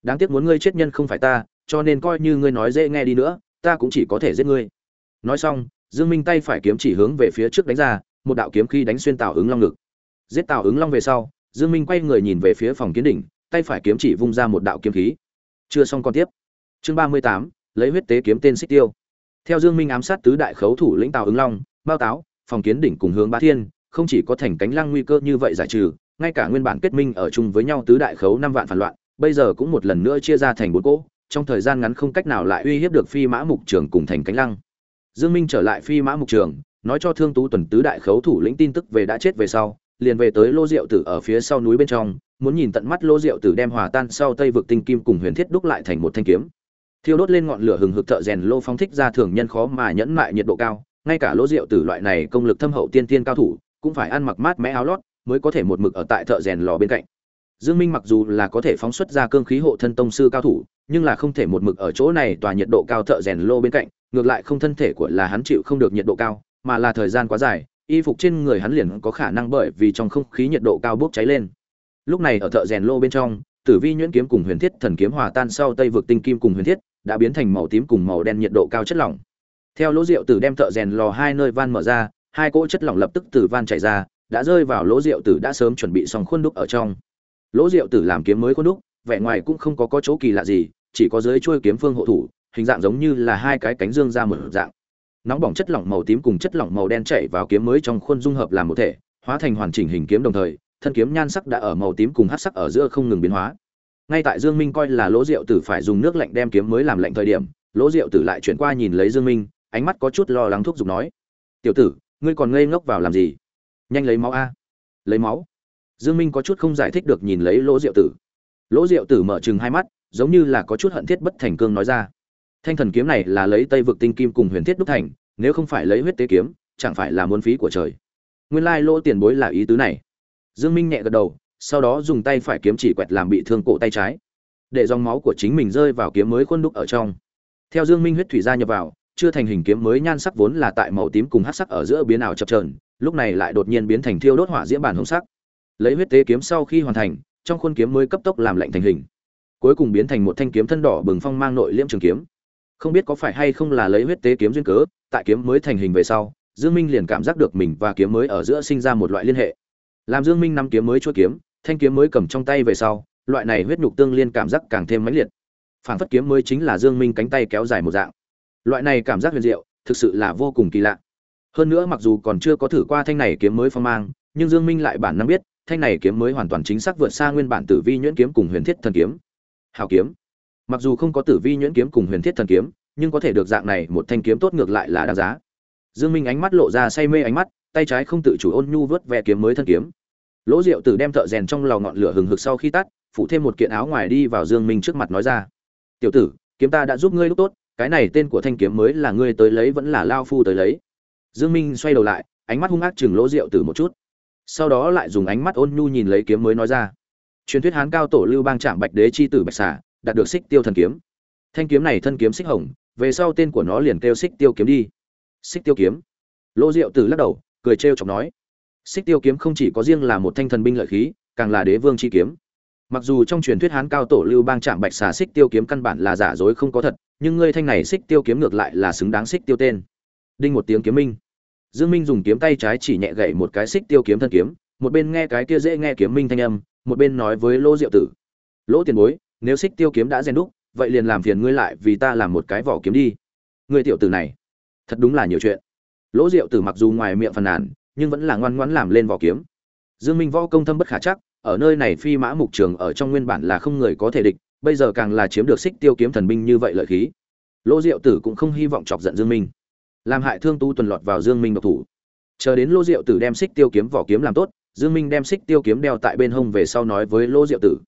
Đáng tiếc muốn ngươi chết nhân không phải ta cho nên coi như ngươi nói dễ nghe đi nữa ta cũng chỉ có thể giết ngươi. Nói xong dương minh tay phải kiếm chỉ hướng về phía trước đánh ra một đạo kiếm khí đánh xuyên tào ứng long ngực. Giết tào ứng long về sau dương minh quay người nhìn về phía phòng kiến đỉnh tay phải kiếm chỉ vung ra một đạo kiếm khí. Chưa xong còn tiếp. Chương 38, lấy huyết tế kiếm tên xích tiêu theo dương minh ám sát tứ đại khấu thủ lĩnh tào ứng long bao táo, phòng kiến đỉnh cùng hướng bá thiên, không chỉ có thành cánh lăng nguy cơ như vậy giải trừ, ngay cả nguyên bản kết minh ở chung với nhau tứ đại khấu năm vạn phản loạn, bây giờ cũng một lần nữa chia ra thành bốn cỗ, trong thời gian ngắn không cách nào lại uy hiếp được phi mã mục trường cùng thành cánh lăng. Dương minh trở lại phi mã mục trường, nói cho thương tú tuần tứ đại khấu thủ lĩnh tin tức về đã chết về sau, liền về tới lô diệu tử ở phía sau núi bên trong, muốn nhìn tận mắt lô diệu tử đem hòa tan sau tây vực tinh kim cùng huyền thiết đúc lại thành một thanh kiếm thiêu đốt lên ngọn lửa hừng hực thợ rèn lô phóng thích ra thường nhân khó mà nhẫn mại nhiệt độ cao. Ngay cả lỗ diệu tử loại này công lực thâm hậu tiên tiên cao thủ, cũng phải ăn mặc mát mẽ áo lót mới có thể một mực ở tại thợ rèn lò bên cạnh. Dương minh mặc dù là có thể phóng xuất ra cương khí hộ thân tông sư cao thủ, nhưng là không thể một mực ở chỗ này tòa nhiệt độ cao thợ rèn lô bên cạnh, ngược lại không thân thể của là hắn chịu không được nhiệt độ cao, mà là thời gian quá dài, y phục trên người hắn liền có khả năng bởi vì trong không khí nhiệt độ cao bốc cháy lên. Lúc này ở thợ rèn lô bên trong tử vi nhuyễn kiếm cùng huyền thiết thần kiếm hòa tan sau tây vực tinh kim cùng huyền thiết, đã biến thành màu tím cùng màu đen nhiệt độ cao chất lỏng. Theo lỗ rượu tử đem thợ rèn lò hai nơi van mở ra, hai cỗ chất lỏng lập tức từ van chảy ra, đã rơi vào lỗ rượu tử đã sớm chuẩn bị xong khuôn đúc ở trong. Lỗ rượu tử làm kiếm mới khuôn đúc, vẻ ngoài cũng không có có chỗ kỳ lạ gì, chỉ có dưới chuôi kiếm phương hộ thủ, hình dạng giống như là hai cái cánh dương ra một dạng. Nóng bỏng chất lỏng màu tím cùng chất lỏng màu đen chảy vào kiếm mới trong khuôn dung hợp làm một thể, hóa thành hoàn chỉnh hình kiếm đồng thời thân kiếm nhan sắc đã ở màu tím cùng hắc sắc ở giữa không ngừng biến hóa. Ngay tại dương minh coi là lỗ Diệu tử phải dùng nước lạnh đem kiếm mới làm lạnh thời điểm, lỗ Diệu tử lại chuyển qua nhìn lấy dương minh, ánh mắt có chút lo lắng thúc giục nói, tiểu tử, ngươi còn ngây ngốc vào làm gì? Nhanh lấy máu a. Lấy máu? Dương minh có chút không giải thích được nhìn lấy lỗ Diệu tử. Lỗ Diệu tử mở trừng hai mắt, giống như là có chút hận thiết bất thành cương nói ra, thanh thần kiếm này là lấy tây vực tinh kim cùng huyền thiết đúc thành, nếu không phải lấy huyết tế kiếm, chẳng phải là muôn phí của trời. Nguyên lai lỗ tiền bối là ý tứ này dương minh nhẹ gật đầu, sau đó dùng tay phải kiếm chỉ quẹt làm bị thương cổ tay trái. Để dòng máu của chính mình rơi vào kiếm mới khuôn đúc ở trong. Theo dương minh huyết thủy gia nhập vào, chưa thành hình kiếm mới nhan sắc vốn là tại màu tím cùng hắc sắc ở giữa biến ảo chập chờn, lúc này lại đột nhiên biến thành thiêu đốt hỏa diễm bản hồng sắc. Lấy huyết tế kiếm sau khi hoàn thành, trong khuôn kiếm mới cấp tốc làm lạnh thành hình. Cuối cùng biến thành một thanh kiếm thân đỏ bừng phong mang nội liễm trường kiếm. Không biết có phải hay không là lấy huyết tế kiếm duyên cớ, tại kiếm mới thành hình về sau, dương minh liền cảm giác được mình và kiếm mới ở giữa sinh ra một loại liên hệ làm dương minh nắm kiếm mới chuôi kiếm, thanh kiếm mới cầm trong tay về sau, loại này huyết nhục tương liên cảm giác càng thêm mãnh liệt. Phản phất kiếm mới chính là dương minh cánh tay kéo dài một dạng. Loại này cảm giác huyền diệu, thực sự là vô cùng kỳ lạ. Hơn nữa mặc dù còn chưa có thử qua thanh này kiếm mới phong mang, nhưng dương minh lại bản năng biết, thanh này kiếm mới hoàn toàn chính xác vượt xa nguyên bản tử vi nhuyễn kiếm cùng huyền thiết thần kiếm. Hào kiếm. Mặc dù không có tử vi nhuyễn kiếm cùng huyền thiết thần kiếm, nhưng có thể được dạng này một thanh kiếm tốt ngược lại là đáng giá dương minh ánh mắt lộ ra say mê ánh mắt, tay trái không tự chủ ôn nhu vớt ve kiếm mới thân kiếm. Lỗ diệu tử đem thợ rèn trong lò ngọn lửa hừng hực sau khi tắt, phủ thêm một kiện áo ngoài đi vào dương minh trước mặt nói ra. Tiểu tử, kiếm ta đã giúp ngươi lúc tốt, cái này tên của thanh kiếm mới là ngươi tới lấy vẫn là lao phu tới lấy. Dương minh xoay đầu lại, ánh mắt hung ác chừng lỗ diệu tử một chút. Sau đó lại dùng ánh mắt ôn nhu nhìn lấy kiếm mới nói ra. Truyền thuyết hán cao tổ lưu bang trạm bạch đế chi tử bạch xà, đạt được xích tiêu thần kiếm. Thanh kiếm này thân kiếm xích hồng, về sau tên của nó liền kêu xích tiêu kiếm đi xích tiêu kiếm. Lỗ diệu tử lắc đầu, cười trêu chọc nói, xích tiêu kiếm không chỉ có riêng là một thanh thần binh lợi khí, càng là đế vương chi kiếm. Mặc dù trong truyền thuyết hán cao tổ lưu bang trạm bạch xà xích tiêu kiếm căn bản là giả dối không có thật, nhưng ngươi thanh này xích tiêu kiếm ngược lại là xứng đáng xích tiêu tên. Đinh một tiếng kiếm minh. Dương minh dùng kiếm tay trái chỉ nhẹ gậy một cái xích tiêu kiếm thân kiếm, một bên nghe cái kia dễ nghe kiếm minh thanh âm, một bên nói với lỗ diệu tử, lỗ tiền bối, nếu xích tiêu kiếm đã rèn đúc, vậy liền làm phiền ngươi lại vì ta làm một cái vỏ kiếm đi. Ngươi tiểu tử này thật đúng là nhiều chuyện. Lỗ diệu tử mặc dù ngoài miệng phàn nàn, nhưng vẫn là ngoan ngoãn làm lên vỏ kiếm. Dương minh võ công thâm bất khả chắc, ở nơi này phi mã mục trường ở trong nguyên bản là không người có thể địch, bây giờ càng là chiếm được xích tiêu kiếm thần binh như vậy lợi khí. Lỗ diệu tử cũng không hy vọng chọc giận dương minh. Làm hại thương tu tuần lọt vào dương minh độc thủ. Chờ đến lỗ diệu tử đem xích tiêu kiếm vỏ kiếm làm tốt, dương minh đem xích tiêu kiếm đeo tại bên hông về sau nói với lỗ diệu tử.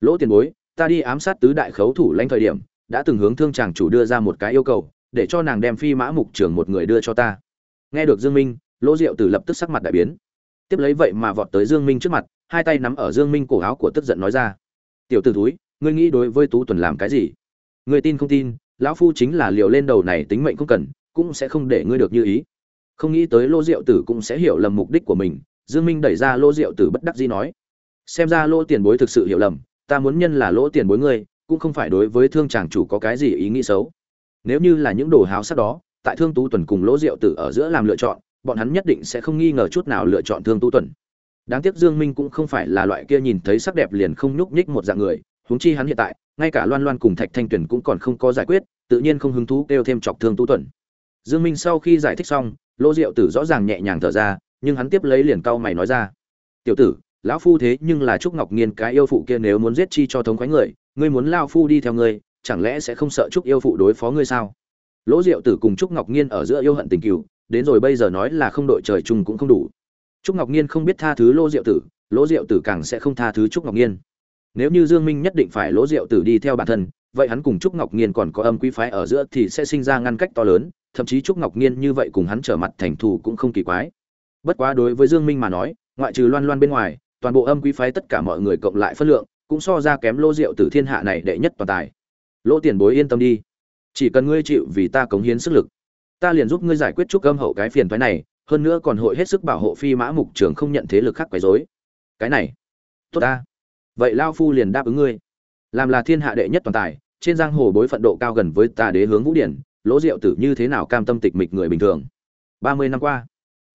Lỗ tiền bối, ta đi ám sát tứ đại khấu thủ lãnh thời điểm, đã từng hướng thương chàng chủ đưa ra một cái yêu cầu để cho nàng đem phi mã mục trưởng một người đưa cho ta. Nghe được dương minh, lỗ diệu tử lập tức sắc mặt đại biến. Tiếp lấy vậy mà vọt tới dương minh trước mặt, hai tay nắm ở dương minh cổ áo của tức giận nói ra. Tiểu tử túi ngươi nghĩ đối với tú tuần làm cái gì? Ngươi tin không tin, lão phu chính là liều lên đầu này tính mệnh không cần, cũng sẽ không để ngươi được như ý. Không nghĩ tới lô diệu tử cũng sẽ hiểu lầm mục đích của mình, dương minh đẩy ra lô diệu tử bất đắc dĩ nói. Xem ra lô tiền bối thực sự hiểu lầm, ta muốn nhân là lỗ tiền bối ngươi, cũng không phải đối với thương chàng chủ có cái gì ý nghĩ xấu nếu như là những đồ háo sắc đó, tại thương tú tuần cùng lỗ diệu tử ở giữa làm lựa chọn, bọn hắn nhất định sẽ không nghi ngờ chút nào lựa chọn thương tú tuần. Đáng tiếc dương minh cũng không phải là loại kia nhìn thấy sắc đẹp liền không nhúc nhích một dạng người, huống chi hắn hiện tại, ngay cả loan loan cùng thạch thanh tuyển cũng còn không có giải quyết, tự nhiên không hứng thú kêu thêm chọc thương tú tuần. Dương minh sau khi giải thích xong, lỗ diệu tử rõ ràng nhẹ nhàng thở ra, nhưng hắn tiếp lấy liền cau mày nói ra. Tiểu tử, lão phu thế nhưng là trúc ngọc nghiên cái yêu phụ kia nếu muốn giết chi cho thống khoái người, ngươi muốn lao phu đi theo ngươi chẳng lẽ sẽ không sợ trúc yêu phụ đối phó ngươi sao? Lỗ diệu tử cùng trúc ngọc nghiên ở giữa yêu hận tình cừu, đến rồi bây giờ nói là không đội trời chung cũng không đủ. Trúc ngọc nghiên không biết tha thứ lỗ diệu tử, lỗ diệu tử càng sẽ không tha thứ trúc ngọc nghiên nếu như dương minh nhất định phải lỗ diệu tử đi theo bản thân, vậy hắn cùng trúc ngọc nghiên còn có âm quý phái ở giữa thì sẽ sinh ra ngăn cách to lớn, thậm chí trúc ngọc nghiên như vậy cùng hắn trở mặt thành thù cũng không kỳ quái. Bất quá đối với dương minh mà nói, ngoại trừ loan loan bên ngoài, toàn bộ âm quý phái tất cả mọi người cộng lại phân lượng, cũng so ra kém lô rượu từ thiên hạ này đệ nhất toàn tài lỗ tiền bối yên tâm đi. Chỉ cần ngươi chịu vì ta cống hiến sức lực ta liền giúp ngươi giải quyết chút âm hậu cái phiền thoái này hơn nữa còn hội hết sức bảo hộ phi mã mục trường không nhận thế lực khác quấy rối. Cái này tốt ta. Vậy lao phu liền đáp ứng ngươi. Làm là thiên hạ đệ nhất toàn tài trên giang hồ bối phận độ cao gần với ta đế hướng vũ điển lỗ diệu tử như thế nào cam tâm tịch mịch người bình thường? Ba mươi năm qua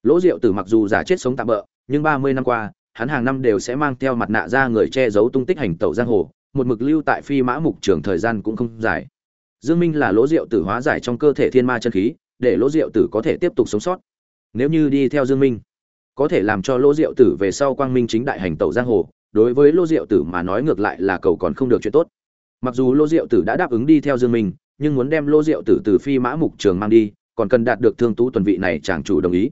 lỗ diệu tử mặc dù giả chết sống tạm bỡ nhưng ba mươi năm qua hắn hàng năm đều sẽ mang theo mặt nạ ra người che giấu tung tích hành tẩu giang hồ, một mực lưu tại phi mã mục trường thời gian cũng không dài. Dương Minh là lỗ rượu tử hóa giải trong cơ thể thiên ma chân khí, để lỗ rượu tử có thể tiếp tục sống sót. Nếu như đi theo Dương Minh, có thể làm cho lỗ rượu tử về sau quang minh chính đại hành tẩu giang hồ, đối với lỗ rượu tử mà nói ngược lại là cầu còn không được chuyện tốt. Mặc dù lỗ rượu tử đã đáp ứng đi theo Dương Minh, nhưng muốn đem lỗ rượu tử từ phi mã mục trường mang đi, còn cần đạt được thương tú tuần vị này chàng chủ đồng ý.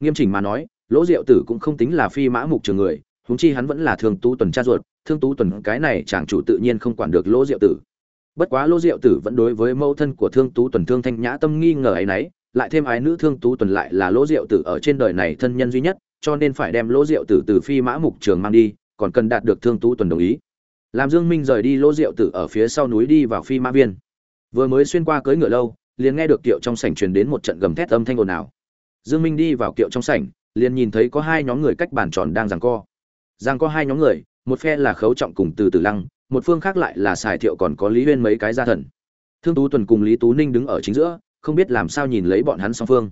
Nghiêm chỉnh mà nói, lỗ diệu tử cũng không tính là phi mã mục trường người huống chi hắn vẫn là thương tú tuần cha ruột thương tú tuần cái này chàng chủ tự nhiên không quản được lỗ diệu tử. Bất quá lỗ diệu tử vẫn đối với mẫu thân của thương tú tuần thương thanh nhã tâm nghi ngờ ấy nấy, lại thêm ái nữ thương tú tuần lại là lỗ diệu tử ở trên đời này thân nhân duy nhất, cho nên phải đem lỗ diệu tử từ phi mã mục trường mang đi, còn cần đạt được thương tú tuần đồng ý. Làm dương minh rời đi lỗ diệu tử ở phía sau núi đi vào phi mã viên. Vừa mới xuyên qua cưỡi ngựa lâu, liền nghe được kiệu trong sảnh truyền đến một trận gầm thét âm thanh ồn ào. Dương minh đi vào kiệu trong sảnh, liền nhìn thấy có hai nhóm người cách bàn tròn đang giằng co. Giằng co hai nhóm người một phe là khấu trọng cùng từ từ lăng, một phương khác lại là xài thiệu còn có lý huyên mấy cái gia thần. Thương tú tuần cùng lý tú ninh đứng ở chính giữa, không biết làm sao nhìn lấy bọn hắn song phương.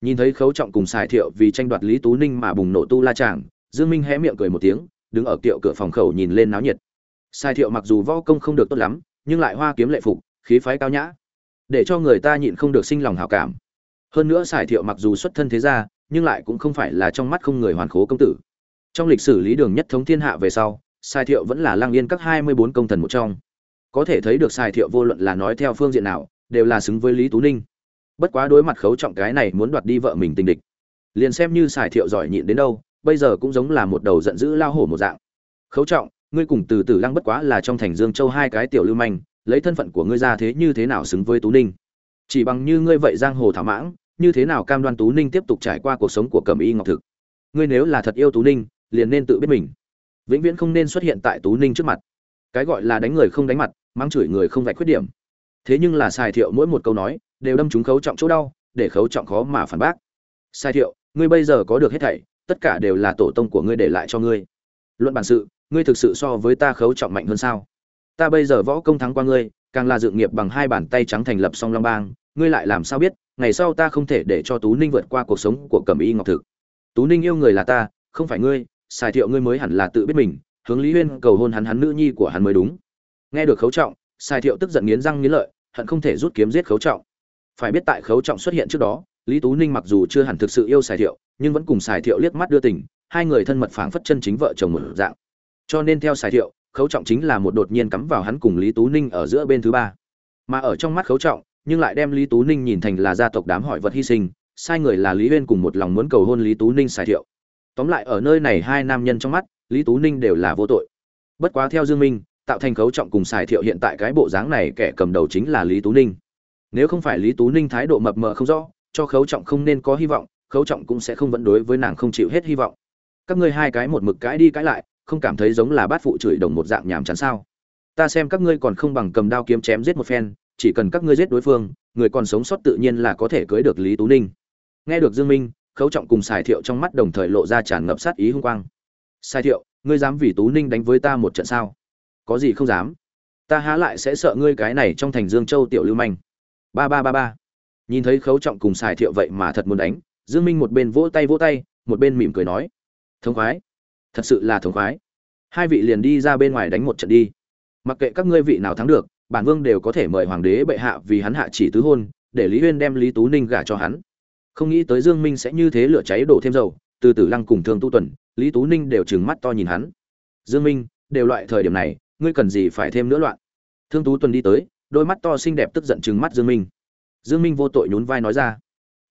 Nhìn thấy khấu trọng cùng xài thiệu vì tranh đoạt lý tú ninh mà bùng nổ tu la tràng dương minh hé miệng cười một tiếng, đứng ở tiệu cửa phòng khẩu nhìn lên náo nhiệt. Xài thiệu mặc dù võ công không được tốt lắm, nhưng lại hoa kiếm lệ phục, khí phái cao nhã. Để cho người ta nhịn không được sinh lòng hảo cảm. Hơn nữa xài thiệu mặc dù xuất thân thế gia, nhưng lại cũng không phải là trong mắt không người hoàn khố công tử trong lịch sử lý đường nhất thống thiên hạ về sau, sai thiệu vẫn là lang yên các hai mươi bốn công thần một trong. Có thể thấy được sai thiệu vô luận là nói theo phương diện nào, đều là xứng với lý tú ninh. Bất quá đối mặt khấu trọng cái này muốn đoạt đi vợ mình tình địch. Liền xem như sai thiệu giỏi nhịn đến đâu, bây giờ cũng giống là một đầu giận dữ lao hổ một dạng. Khấu trọng, ngươi cùng từ từ lăng bất quá là trong thành dương châu hai cái tiểu lưu manh, lấy thân phận của ngươi ra thế như thế nào xứng với tú ninh? Chỉ bằng như ngươi vậy giang hồ thảo mãng, như thế nào cam đoan tú ninh tiếp tục trải qua cuộc sống của cẩm y ngọc thực? Ngươi nếu là thật yêu tú ninh liền nên tự biết mình. Vĩnh viễn không nên xuất hiện tại tú ninh trước mặt. Cái gọi là đánh người không đánh mặt mang chửi người không vạch khuyết điểm. Thế nhưng là xài thiệu mỗi một câu nói, đều đâm chúng khấu trọng chỗ đau, để khấu trọng khó mà phản bác. Sai thiệu, ngươi bây giờ có được hết thảy, tất cả đều là tổ tông của ngươi để lại cho ngươi. Luận bản sự, ngươi thực sự so với ta khấu trọng mạnh hơn sao? Ta bây giờ võ công thắng qua ngươi, càng là dự nghiệp bằng hai bàn tay trắng thành lập song long bang, ngươi lại làm sao biết, ngày sau ta không thể để cho tú ninh vượt qua cuộc sống của cẩm y ngọc thực. Tú ninh yêu người là ta, không phải ngươi xài thiệu ngươi mới hẳn là tự biết mình, hướng lý huyên cầu hôn hắn hắn nữ nhi của hắn mới đúng. Nghe được khấu trọng xài thiệu tức giận nghiến răng nghiến lợi, hận không thể rút kiếm giết khấu trọng. Phải biết tại khấu trọng xuất hiện trước đó, lý tú ninh mặc dù chưa hẳn thực sự yêu xài thiệu, nhưng vẫn cùng xài thiệu liếc mắt đưa tình, hai người thân mật phảng phất chân chính vợ chồng một dạng. Cho nên theo xài thiệu, khấu trọng chính là một đột nhiên cắm vào hắn cùng lý tú ninh ở giữa bên thứ ba. Mà ở trong mắt khấu trọng, nhưng lại đem lý tú ninh nhìn thành là gia tộc đám hỏi vật hy sinh, sai người là lý huyên cùng một lòng muốn cầu hôn lý tú ninh xài thiệu tóm lại ở nơi này hai nam nhân trong mắt, lý tú ninh đều là vô tội. Bất quá theo dương minh, tạo thành khấu trọng cùng xài thiệu hiện tại cái bộ dáng này kẻ cầm đầu chính là lý tú ninh. Nếu không phải lý tú ninh thái độ mập mờ không rõ, cho khấu trọng không nên có hy vọng, khấu trọng cũng sẽ không vẫn đối với nàng không chịu hết hy vọng. Các ngươi hai cái một mực cãi đi cãi lại, không cảm thấy giống là bát phụ chửi đồng một dạng nhàm chán sao? Ta xem các ngươi còn không bằng cầm đao kiếm chém giết một phen, chỉ cần các ngươi giết đối phương, người còn sống sót tự nhiên là có thể cưới được lý tú ninh. Nghe được dương minh khấu trọng cùng xài thiệu trong mắt đồng thời lộ ra tràn ngập sát ý hung quang. Xài thiệu, ngươi dám vì tú ninh đánh với ta một trận sao? Có gì không dám? Ta há lại sẽ sợ ngươi cái này trong thành dương châu tiểu lưu manh. Ba ba ba ba. Nhìn thấy khấu trọng cùng xài thiệu vậy mà thật muốn đánh, dương minh một bên vỗ tay vỗ tay, một bên mỉm cười nói. Thống khoái. Thật sự là thống khoái. Hai vị liền đi ra bên ngoài đánh một trận đi. Mặc kệ các ngươi vị nào thắng được, bản vương đều có thể mời hoàng đế bệ hạ vì hắn hạ chỉ tứ hôn, để lý huyên đem lý tú ninh gả cho hắn không nghĩ tới dương minh sẽ như thế lửa cháy đổ thêm dầu, từ tử lăng cùng thương tu tuần, lý tú ninh đều trừng mắt to nhìn hắn. Dương minh, đều loại thời điểm này, ngươi cần gì phải thêm nữa loạn? Thương tú tuần đi tới, đôi mắt to xinh đẹp tức giận trừng mắt dương minh. Dương minh vô tội nhún vai nói ra,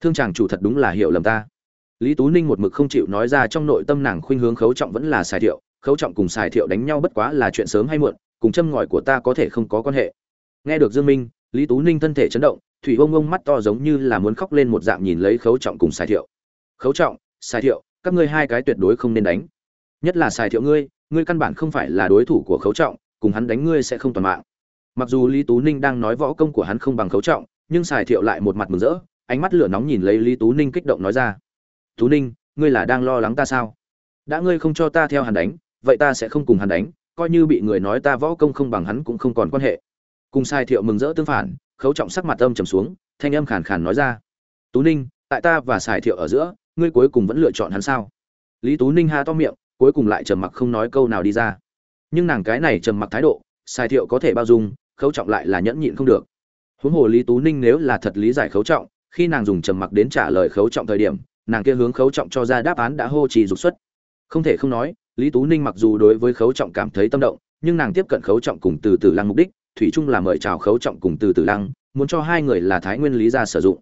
thương chàng chủ thật đúng là hiểu lầm ta. Lý tú ninh một mực không chịu nói ra trong nội tâm nàng khuynh hướng khấu trọng vẫn là xài thiệu, khấu trọng cùng xài thiệu đánh nhau bất quá là chuyện sớm hay muộn, cùng châm ngòi của ta có thể không có quan hệ. Nghe được dương minh, lý tú ninh thân thể chấn động thủy ông ông mắt to giống như là muốn khóc lên một dạng nhìn lấy khấu trọng cùng xài thiệu. Khấu trọng xài thiệu, các ngươi hai cái tuyệt đối không nên đánh. Nhất là xài thiệu ngươi ngươi căn bản không phải là đối thủ của khấu trọng, cùng hắn đánh ngươi sẽ không toàn mạng. Mặc dù lý tú ninh đang nói võ công của hắn không bằng khấu trọng, nhưng xài thiệu lại một mặt mừng rỡ, ánh mắt lửa nóng nhìn lấy lý tú ninh kích động nói ra. Tú ninh, ngươi là đang lo lắng ta sao? Đã ngươi không cho ta theo hắn đánh, vậy ta sẽ không cùng hắn đánh, coi như bị người nói ta võ công không bằng hắn cũng không còn quan hệ. Cùng sai thiệu mừng rỡ tương phản khấu trọng sắc mặt âm trầm xuống, thanh âm khàn khàn nói ra. Tú ninh, tại ta và sài thiệu ở giữa, ngươi cuối cùng vẫn lựa chọn hắn sao? Lý tú ninh ha to miệng, cuối cùng lại trầm mặc không nói câu nào đi ra. Nhưng nàng cái này trầm mặc thái độ sài thiệu có thể bao dung, khấu trọng lại là nhẫn nhịn không được. Huống hồ lý tú ninh nếu là thật lý giải khấu trọng, khi nàng dùng trầm mặc đến trả lời khấu trọng thời điểm, nàng kia hướng khấu trọng cho ra đáp án đã hô trì dục xuất. Không thể không nói, lý tú ninh mặc dù đối với khấu trọng cảm thấy tâm động, nhưng nàng tiếp cận khấu trọng cùng từ từ lăng mục đích thủy Trung là mời chào khấu trọng cùng từ từ lăng, muốn cho hai người là thái nguyên lý ra sử dụng.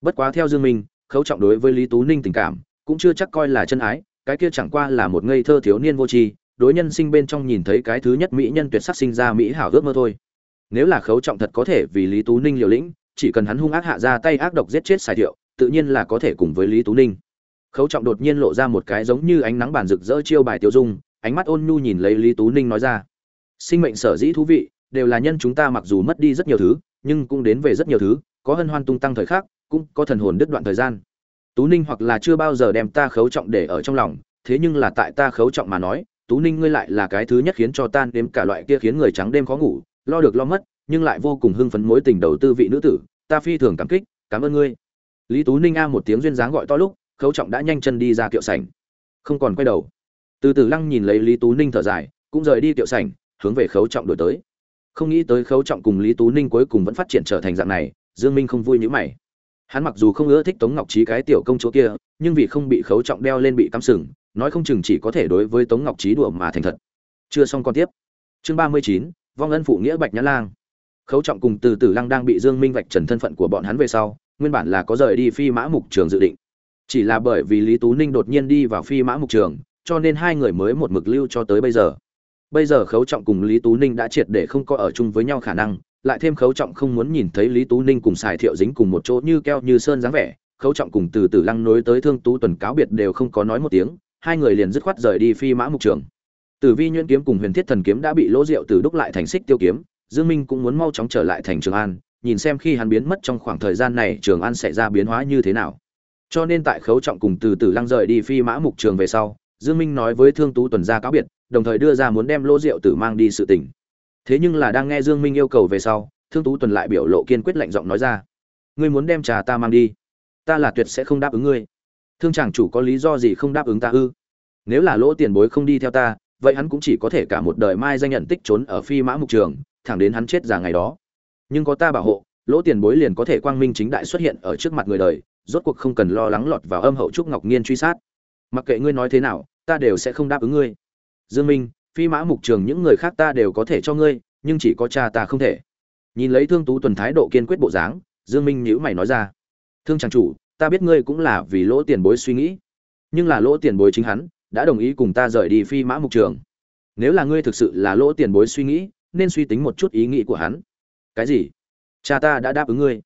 Bất quá theo dương minh, khấu trọng đối với lý tú ninh tình cảm cũng chưa chắc coi là chân ái, cái kia chẳng qua là một ngây thơ thiếu niên vô tri, đối nhân sinh bên trong nhìn thấy cái thứ nhất mỹ nhân tuyệt sắc sinh ra mỹ hảo ước mơ thôi. Nếu là khấu trọng thật có thể vì lý tú ninh liều lĩnh, chỉ cần hắn hung ác hạ ra tay ác độc giết chết xài thiệu, tự nhiên là có thể cùng với lý tú ninh. Khấu trọng đột nhiên lộ ra một cái giống như ánh nắng bàn rực rỡ chiêu bài tiêu dung, ánh mắt ôn nhu nhìn lấy lý tú ninh nói ra. Sinh mệnh sở dĩ thú vị đều là nhân chúng ta mặc dù mất đi rất nhiều thứ, nhưng cũng đến về rất nhiều thứ, có hân hoan tung tăng thời khắc, cũng có thần hồn đứt đoạn thời gian. Tú ninh hoặc là chưa bao giờ đem ta khấu trọng để ở trong lòng, thế nhưng là tại ta khấu trọng mà nói, tú ninh ngươi lại là cái thứ nhất khiến cho tan đếm cả loại kia khiến người trắng đêm khó ngủ, lo được lo mất, nhưng lại vô cùng hưng phấn mối tình đầu tư vị nữ tử, ta phi thường cảm kích, cảm ơn ngươi. Lý tú ninh a một tiếng duyên dáng gọi to lúc, khấu trọng đã nhanh chân đi ra kiệu sảnh. Không còn quay đầu. Từ từ lăng nhìn lấy lý tú ninh thở dài, cũng rời đi kiệu sảnh, hướng về khấu trọng đổi tới không nghĩ tới khấu trọng cùng lý tú ninh cuối cùng vẫn phát triển trở thành dạng này, dương minh không vui như mày. Hắn mặc dù không ưa thích tống ngọc trí cái tiểu công chúa kia, nhưng vì không bị khấu trọng đeo lên bị cắm sừng, nói không chừng chỉ có thể đối với tống ngọc trí đùa mà thành thật. Chưa xong con tiếp. Chương ba mươi chín, vong ân phụ nghĩa bạch nhã lang. Khấu trọng cùng từ từ lăng đang bị dương minh vạch trần thân phận của bọn hắn về sau, nguyên bản là có rời đi phi mã mục trường dự định. Chỉ là bởi vì lý tú ninh đột nhiên đi vào phi mã mục trường, cho nên hai người mới một mực lưu cho tới bây giờ bây giờ khấu trọng cùng lý tú ninh đã triệt để không có ở chung với nhau khả năng, lại thêm khấu trọng không muốn nhìn thấy lý tú ninh cùng xài thiệu dính cùng một chỗ như keo như sơn dáng vẻ, khấu trọng cùng từ từ lăng nối tới thương tú tuần cáo biệt đều không có nói một tiếng, hai người liền dứt khoát rời đi phi mã mục trường. Tử vi nhuyễn kiếm cùng huyền thiết thần kiếm đã bị lỗ rượu từ đúc lại thành xích tiêu kiếm, dương minh cũng muốn mau chóng trở lại thành trường an, nhìn xem khi hắn biến mất trong khoảng thời gian này trường an sẽ ra biến hóa như thế nào. Cho nên tại khấu trọng cùng từ từ lăng rời đi phi mã mục trường về sau, dương minh nói với thương tú tuần ra cáo biệt đồng thời đưa ra muốn đem lô rượu tử mang đi sự tình. Thế nhưng là đang nghe dương minh yêu cầu về sau, thương tú tuần lại biểu lộ kiên quyết lạnh giọng nói ra, ngươi muốn đem trà ta mang đi, ta là tuyệt sẽ không đáp ứng ngươi. Thương chàng chủ có lý do gì không đáp ứng ta ư? Nếu là lỗ tiền bối không đi theo ta, vậy hắn cũng chỉ có thể cả một đời mai danh nhận tích trốn ở phi mã mục trường, thẳng đến hắn chết già ngày đó. Nhưng có ta bảo hộ, lỗ tiền bối liền có thể quang minh chính đại xuất hiện ở trước mặt người đời, rốt cuộc không cần lo lắng lọt vào âm hậu trúc ngọc nghiên truy sát. Mặc kệ ngươi nói thế nào, ta đều sẽ không đáp ứng ngươi dương minh, phi mã mục trường những người khác ta đều có thể cho ngươi, nhưng chỉ có cha ta không thể. Nhìn lấy thương tú tuần thái độ kiên quyết bộ dáng, dương minh nhíu mày nói ra. Thương chàng chủ, ta biết ngươi cũng là vì lỗ tiền bối suy nghĩ. Nhưng là lỗ tiền bối chính hắn, đã đồng ý cùng ta rời đi phi mã mục trường. Nếu là ngươi thực sự là lỗ tiền bối suy nghĩ, nên suy tính một chút ý nghĩ của hắn. Cái gì? Cha ta đã đáp ứng ngươi.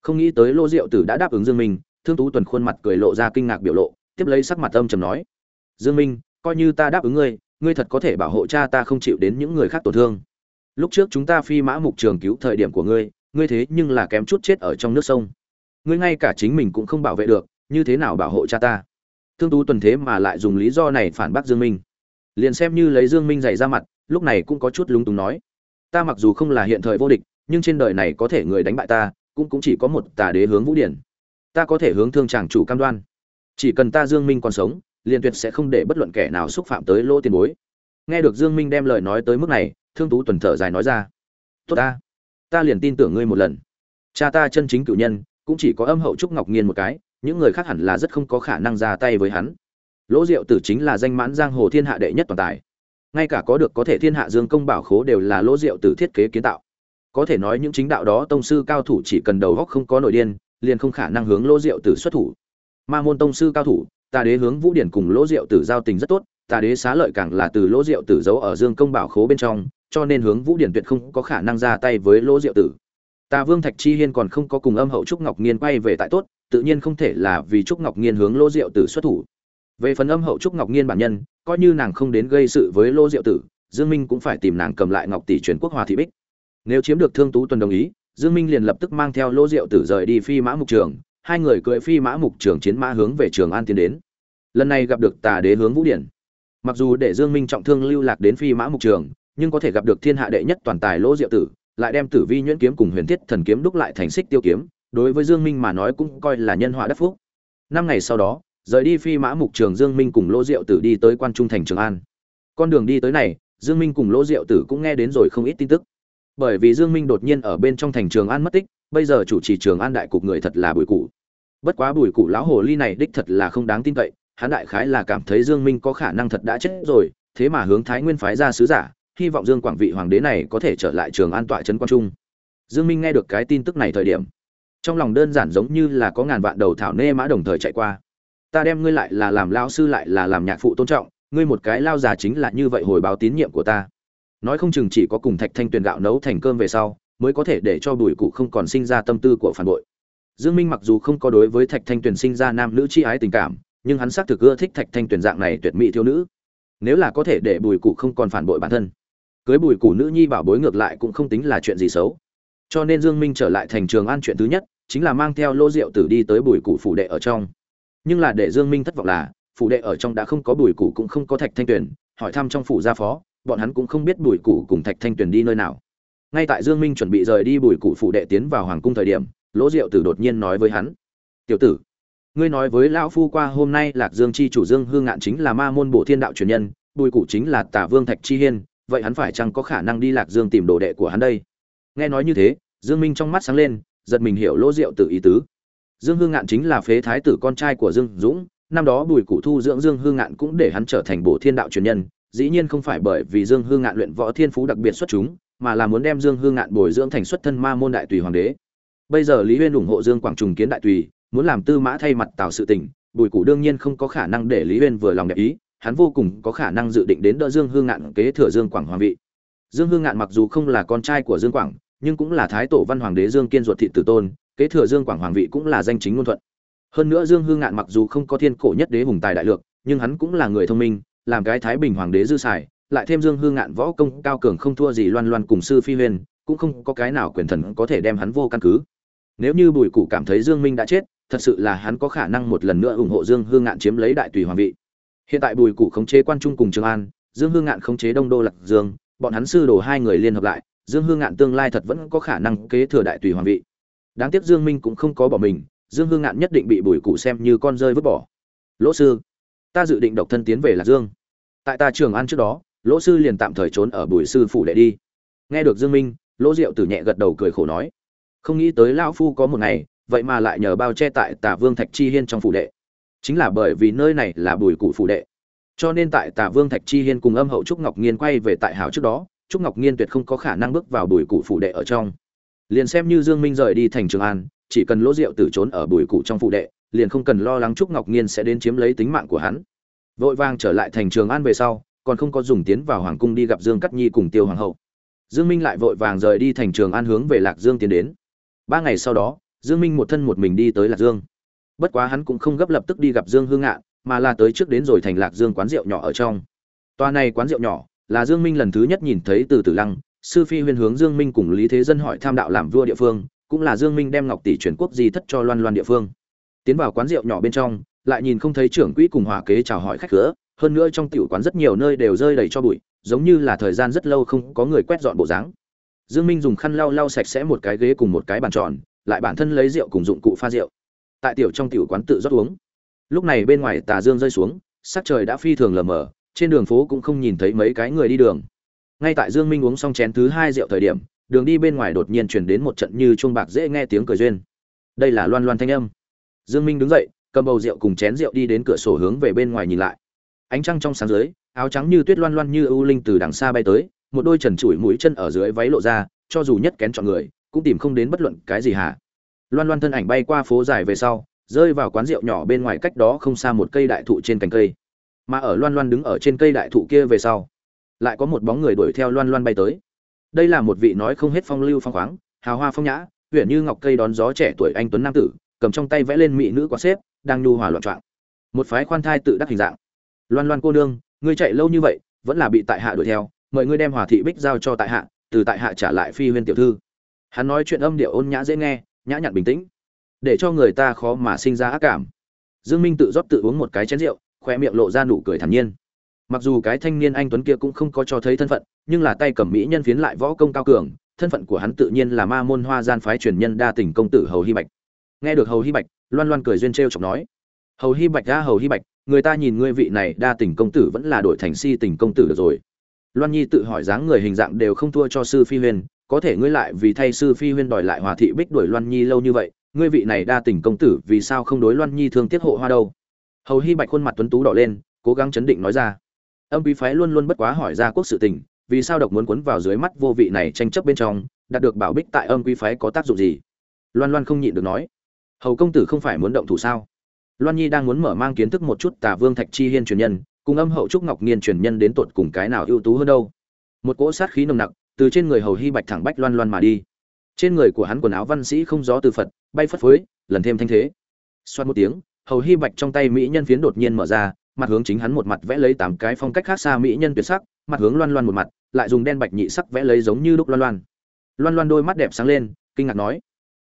Không nghĩ tới lỗ diệu tử đã đáp ứng dương minh, thương tú tuần khuôn mặt cười lộ ra kinh ngạc biểu lộ, tiếp lấy sắc mặt âm trầm nói. Dương minh, coi như ta đáp ứng ngươi ngươi thật có thể bảo hộ cha ta không chịu đến những người khác tổn thương. Lúc trước chúng ta phi mã mục trường cứu thời điểm của ngươi ngươi thế nhưng là kém chút chết ở trong nước sông. Ngươi ngay cả chính mình cũng không bảo vệ được, như thế nào bảo hộ cha ta? Thương tú tuần thế mà lại dùng lý do này phản bác dương minh. Liền xem như lấy dương minh dạy ra mặt, lúc này cũng có chút lúng túng nói. Ta mặc dù không là hiện thời vô địch, nhưng trên đời này có thể người đánh bại ta, cũng cũng chỉ có một tà đế hướng vũ điển. Ta có thể hướng thương chàng chủ cam đoan. Chỉ cần ta dương minh còn sống liền tuyệt sẽ không để bất luận kẻ nào xúc phạm tới lỗ tiền bối. Nghe được dương minh đem lời nói tới mức này, thương tú tuần thở dài nói ra. Tốt ta ta liền tin tưởng ngươi một lần. Cha ta chân chính cử nhân, cũng chỉ có âm hậu trúc ngọc nghiên một cái, những người khác hẳn là rất không có khả năng ra tay với hắn. Lỗ diệu tử chính là danh mãn giang hồ thiên hạ đệ nhất toàn tài. Ngay cả có được có thể thiên hạ dương công bảo khố đều là lỗ diệu tử thiết kế kiến tạo. Có thể nói những chính đạo đó tông sư cao thủ chỉ cần đầu góc không có nội điên, liền không khả năng hướng lỗ diệu tử xuất thủ. Ma môn tông sư cao thủ tà đế hướng vũ điển cùng lỗ diệu tử giao tình rất tốt, tà đế xá lợi càng là từ lỗ diệu tử giấu ở dương công bảo khố bên trong, cho nên hướng vũ điển tuyệt không có khả năng ra tay với lỗ diệu tử. Tà vương thạch chi hiên còn không có cùng âm hậu trúc ngọc nghiên quay về tại tốt, tự nhiên không thể là vì trúc ngọc nghiên hướng lỗ diệu tử xuất thủ. Về phần âm hậu trúc ngọc nghiên bản nhân, coi như nàng không đến gây sự với lỗ diệu tử, dương minh cũng phải tìm nàng cầm lại ngọc tỷ truyền quốc hòa thị bích. Nếu chiếm được thương tú tuần đồng ý, dương minh liền lập tức mang theo lỗ diệu tử rời đi phi mã mục trường hai người cưỡi phi mã mục trường chiến mã hướng về trường an tiến đến. Lần này gặp được tà đế hướng vũ điển. Mặc dù để dương minh trọng thương lưu lạc đến phi mã mục trường, nhưng có thể gặp được thiên hạ đệ nhất toàn tài lỗ diệu tử, lại đem tử vi nhuyễn kiếm cùng huyền thiết thần kiếm đúc lại thành xích tiêu kiếm, đối với dương minh mà nói cũng coi là nhân họa đắc phúc. Năm ngày sau đó, rời đi phi mã mục trường dương minh cùng lỗ diệu tử đi tới quan trung thành trường an. Con đường đi tới này, dương minh cùng lỗ diệu tử cũng nghe đến rồi không ít tin tức. Bởi vì dương minh đột nhiên ở bên trong thành trường an mất tích bây giờ chủ trì trường an đại cục người thật là bùi cụ bất quá bùi cụ lão hồ ly này đích thật là không đáng tin cậy, hắn đại khái là cảm thấy dương minh có khả năng thật đã chết rồi, thế mà hướng thái nguyên phái ra sứ giả, hy vọng dương quảng vị hoàng đế này có thể trở lại trường an tọa trấn quan trung. Dương minh nghe được cái tin tức này thời điểm, trong lòng đơn giản giống như là có ngàn vạn đầu thảo nê mã đồng thời chạy qua. Ta đem ngươi lại là làm lao sư lại là làm nhạc phụ tôn trọng, ngươi một cái lao già chính là như vậy hồi báo tín nhiệm của ta. Nói không chừng chỉ có cùng thạch thanh tuyền gạo nấu thành cơm về sau mới có thể để cho bùi cụ không còn sinh ra tâm tư của phản bội. Dương minh mặc dù không có đối với thạch thanh tuyền sinh ra nam nữ chi ái tình cảm, nhưng hắn xác thực ưa thích thạch thanh tuyền dạng này tuyệt mỹ thiếu nữ. Nếu là có thể để bùi cụ không còn phản bội bản thân, cưới bùi cụ nữ nhi bảo bối ngược lại cũng không tính là chuyện gì xấu. Cho nên dương minh trở lại thành trường an chuyện thứ nhất, chính là mang theo lô rượu tử đi tới bùi cụ phủ đệ ở trong. Nhưng là để dương minh thất vọng là, phủ đệ ở trong đã không có bùi cụ cũng không có thạch thanh tuyền, hỏi thăm trong phủ gia phó, bọn hắn cũng không biết bùi cụ cùng thạch thanh tuyền đi nơi nào ngay tại dương minh chuẩn bị rời đi bùi cụ phủ đệ tiến vào hoàng cung thời điểm, lỗ diệu tử đột nhiên nói với hắn, tiểu tử, ngươi nói với lão phu qua hôm nay lạc dương chi chủ dương hương ngạn chính là ma môn bổ thiên đạo truyền nhân, bùi cụ chính là tả vương thạch chi hiên, vậy hắn phải chăng có khả năng đi lạc dương tìm đồ đệ của hắn đây? Nghe nói như thế, dương minh trong mắt sáng lên, giật mình hiểu lỗ diệu tử ý tứ. Dương hương ngạn chính là phế thái tử con trai của dương dũng, năm đó bùi cụ thu dưỡng dương hương ngạn cũng để hắn trở thành bổ thiên đạo truyền nhân, dĩ nhiên không phải bởi vì dương hương ngạn luyện võ thiên phú đặc biệt xuất chúng mà là muốn đem dương hương ngạn bồi dưỡng thành xuất thân ma môn đại tùy hoàng đế. Bây giờ lý huyên ủng hộ dương quảng trùng kiến đại tùy, muốn làm tư mã thay mặt tạo sự tình bùi cụ đương nhiên không có khả năng để lý huyên vừa lòng đẹp ý, hắn vô cùng có khả năng dự định đến đỡ dương hương ngạn kế thừa dương quảng hoàng vị. Dương hương ngạn mặc dù không là con trai của dương quảng, nhưng cũng là thái tổ văn hoàng đế dương kiên ruột thị tử tôn, kế thừa dương quảng hoàng vị cũng là danh chính ngôn thuận. Hơn nữa dương hương ngạn mặc dù không có thiên cổ nhất đế hùng tài đại lược, nhưng hắn cũng là người thông minh, làm cái thái bình hoàng đế dư xài lại thêm dương hương ngạn võ công cao cường không thua gì loan loan cùng sư phi huyền cũng không có cái nào quyền thần có thể đem hắn vô căn cứ. Nếu như bùi cụ cảm thấy dương minh đã chết, thật sự là hắn có khả năng một lần nữa ủng hộ dương hương ngạn chiếm lấy đại tùy hoàng vị. Hiện tại bùi cụ khống chế quan trung cùng trường an, dương hương ngạn khống chế đông đô lạc dương, bọn hắn sư đồ hai người liên hợp lại, dương hương ngạn tương lai thật vẫn có khả năng kế thừa đại tùy hoàng vị. Đáng tiếc dương minh cũng không có bỏ mình, dương hương ngạn nhất định bị bùi cụ xem như con rơi vứt bỏ. Lỗ sư, ta dự định độc thân tiến về lạc dương. Tại ta trường an trước đó lỗ sư liền tạm thời trốn ở bùi sư phủ đệ đi. Nghe được dương minh, lỗ diệu tử nhẹ gật đầu cười khổ nói, không nghĩ tới lão phu có một ngày, vậy mà lại nhờ bao che tại tả vương thạch chi hiên trong phủ đệ. Chính là bởi vì nơi này là bùi cụ phủ đệ, cho nên tại tả vương thạch chi hiên cùng âm hậu trúc ngọc nghiên quay về tại hảo trước đó, trúc ngọc nghiên tuyệt không có khả năng bước vào bùi cụ phủ đệ ở trong. Liền xem như dương minh rời đi thành trường an, chỉ cần lỗ rượu tử trốn ở bùi cụ trong phủ đệ, liền không cần lo lắng trúc ngọc nghiên sẽ đến chiếm lấy tính mạng của hắn. Vội vàng trở lại thành trường an về sau còn không có dùng tiến vào hoàng cung đi gặp dương cắt nhi cùng tiêu hoàng hậu. Dương minh lại vội vàng rời đi thành trường an hướng về lạc dương tiến đến. Ba ngày sau đó, dương minh một thân một mình đi tới lạc dương. Bất quá hắn cũng không gấp lập tức đi gặp dương hương ngạn, mà là tới trước đến rồi thành lạc dương quán rượu nhỏ ở trong. Toa này quán rượu nhỏ là dương minh lần thứ nhất nhìn thấy từ tử lăng, sư phi huyên hướng dương minh cùng lý thế dân hỏi tham đạo làm vua địa phương, cũng là dương minh đem ngọc tỷ truyền quốc di thất cho loan loan địa phương. Tiến vào quán rượu nhỏ bên trong, lại nhìn không thấy trưởng quỹ cùng hòa kế chào hỏi khách cửa hơn nữa trong tiểu quán rất nhiều nơi đều rơi đầy cho bụi, giống như là thời gian rất lâu không có người quét dọn bộ dáng. Dương minh dùng khăn lau lau sạch sẽ một cái ghế cùng một cái bàn tròn, lại bản thân lấy rượu cùng dụng cụ pha rượu. Tại tiểu trong tiểu quán tự rót uống. Lúc này bên ngoài tà dương rơi xuống, sắc trời đã phi thường lờ mờ, trên đường phố cũng không nhìn thấy mấy cái người đi đường. Ngay tại dương minh uống xong chén thứ hai rượu thời điểm, đường đi bên ngoài đột nhiên truyền đến một trận như chuông bạc dễ nghe tiếng cười duyên. Đây là loan loan thanh âm. Dương minh đứng dậy, cầm bầu rượu cùng chén rượu đi đến cửa sổ hướng về bên ngoài nhìn lại ánh trăng trong sáng dưới, áo trắng như tuyết loan loan như ưu linh từ đằng xa bay tới, một đôi trần trụi mũi chân ở dưới váy lộ ra, cho dù nhất kén chọn người, cũng tìm không đến bất luận cái gì hả loan loan thân ảnh bay qua phố dài về sau, rơi vào quán rượu nhỏ bên ngoài cách đó không xa một cây đại thụ trên cành cây. Mà ở loan loan đứng ở trên cây đại thụ kia về sau, lại có một bóng người đuổi theo loan loan bay tới. Đây là một vị nói không hết phong lưu phong khoáng, hào hoa phong nhã huyện như ngọc cây đón gió trẻ tuổi anh tuấn nam tử, cầm trong tay vẽ lên mỹ nữ quá xếp, đang nhu hòa loạn trọng một phái khoan thai tự đắc hình dạng loan loan cô nương, ngươi chạy lâu như vậy, vẫn là bị tại hạ đuổi theo, mời ngươi đem hòa thị bích giao cho tại hạ, từ tại hạ trả lại phi huyên tiểu thư. Hắn nói chuyện âm điệu ôn nhã dễ nghe, nhã nhặn bình tĩnh, để cho người ta khó mà sinh ra ác cảm. Dương minh tự rót tự uống một cái chén rượu khoe miệng lộ ra nụ cười thản nhiên. Mặc dù cái thanh niên anh tuấn kia cũng không có cho thấy thân phận, nhưng là tay cầm mỹ nhân phiến lại võ công cao cường, thân phận của hắn tự nhiên là ma môn hoa gian phái truyền nhân đa tình công tử hầu Hi bạch. Nghe được hầu Hi bạch, loan loan cười duyên trêu chọc nói, hầu Hi bạch ra hầu Hi bạch người ta nhìn ngươi vị này đa tình công tử vẫn là đổi thành si tình công tử được rồi. Loan nhi tự hỏi dáng người hình dạng đều không thua cho sư phi huyên có thể ngươi lại vì thay sư phi huyên đòi lại hòa thị bích đuổi loan nhi lâu như vậy, ngươi vị này đa tình công tử vì sao không đối loan nhi thương tiết hộ hoa đâu? Hầu hy bạch khuôn mặt tuấn tú đỏ lên, cố gắng chấn định nói ra. Âm quý phái luôn luôn bất quá hỏi ra quốc sự tình, vì sao độc muốn quấn vào dưới mắt vô vị này tranh chấp bên trong, đạt được bảo bích tại âm quý phái có tác dụng gì? Loan loan không nhịn được nói. Hầu công tử không phải muốn động thủ sao? Loan nhi đang muốn mở mang kiến thức một chút tà vương thạch chi hiên truyền nhân, cùng âm hậu trúc ngọc nghiên truyền nhân đến tột cùng cái nào ưu tú hơn đâu. Một cỗ sát khí nồng nặc, từ trên người hầu hy bạch thẳng bách loan loan mà đi. Trên người của hắn quần áo văn sĩ không gió từ phật, bay phất phới, lần thêm thanh thế. Xoát một tiếng, hầu hy bạch trong tay mỹ nhân phiến đột nhiên mở ra, mặt hướng chính hắn một mặt vẽ lấy tám cái phong cách khác xa mỹ nhân tuyệt sắc, mặt hướng loan loan một mặt, lại dùng đen bạch nhị sắc vẽ lấy giống như đúc loan loan. Loan loan đôi mắt đẹp sáng lên, kinh ngạc nói,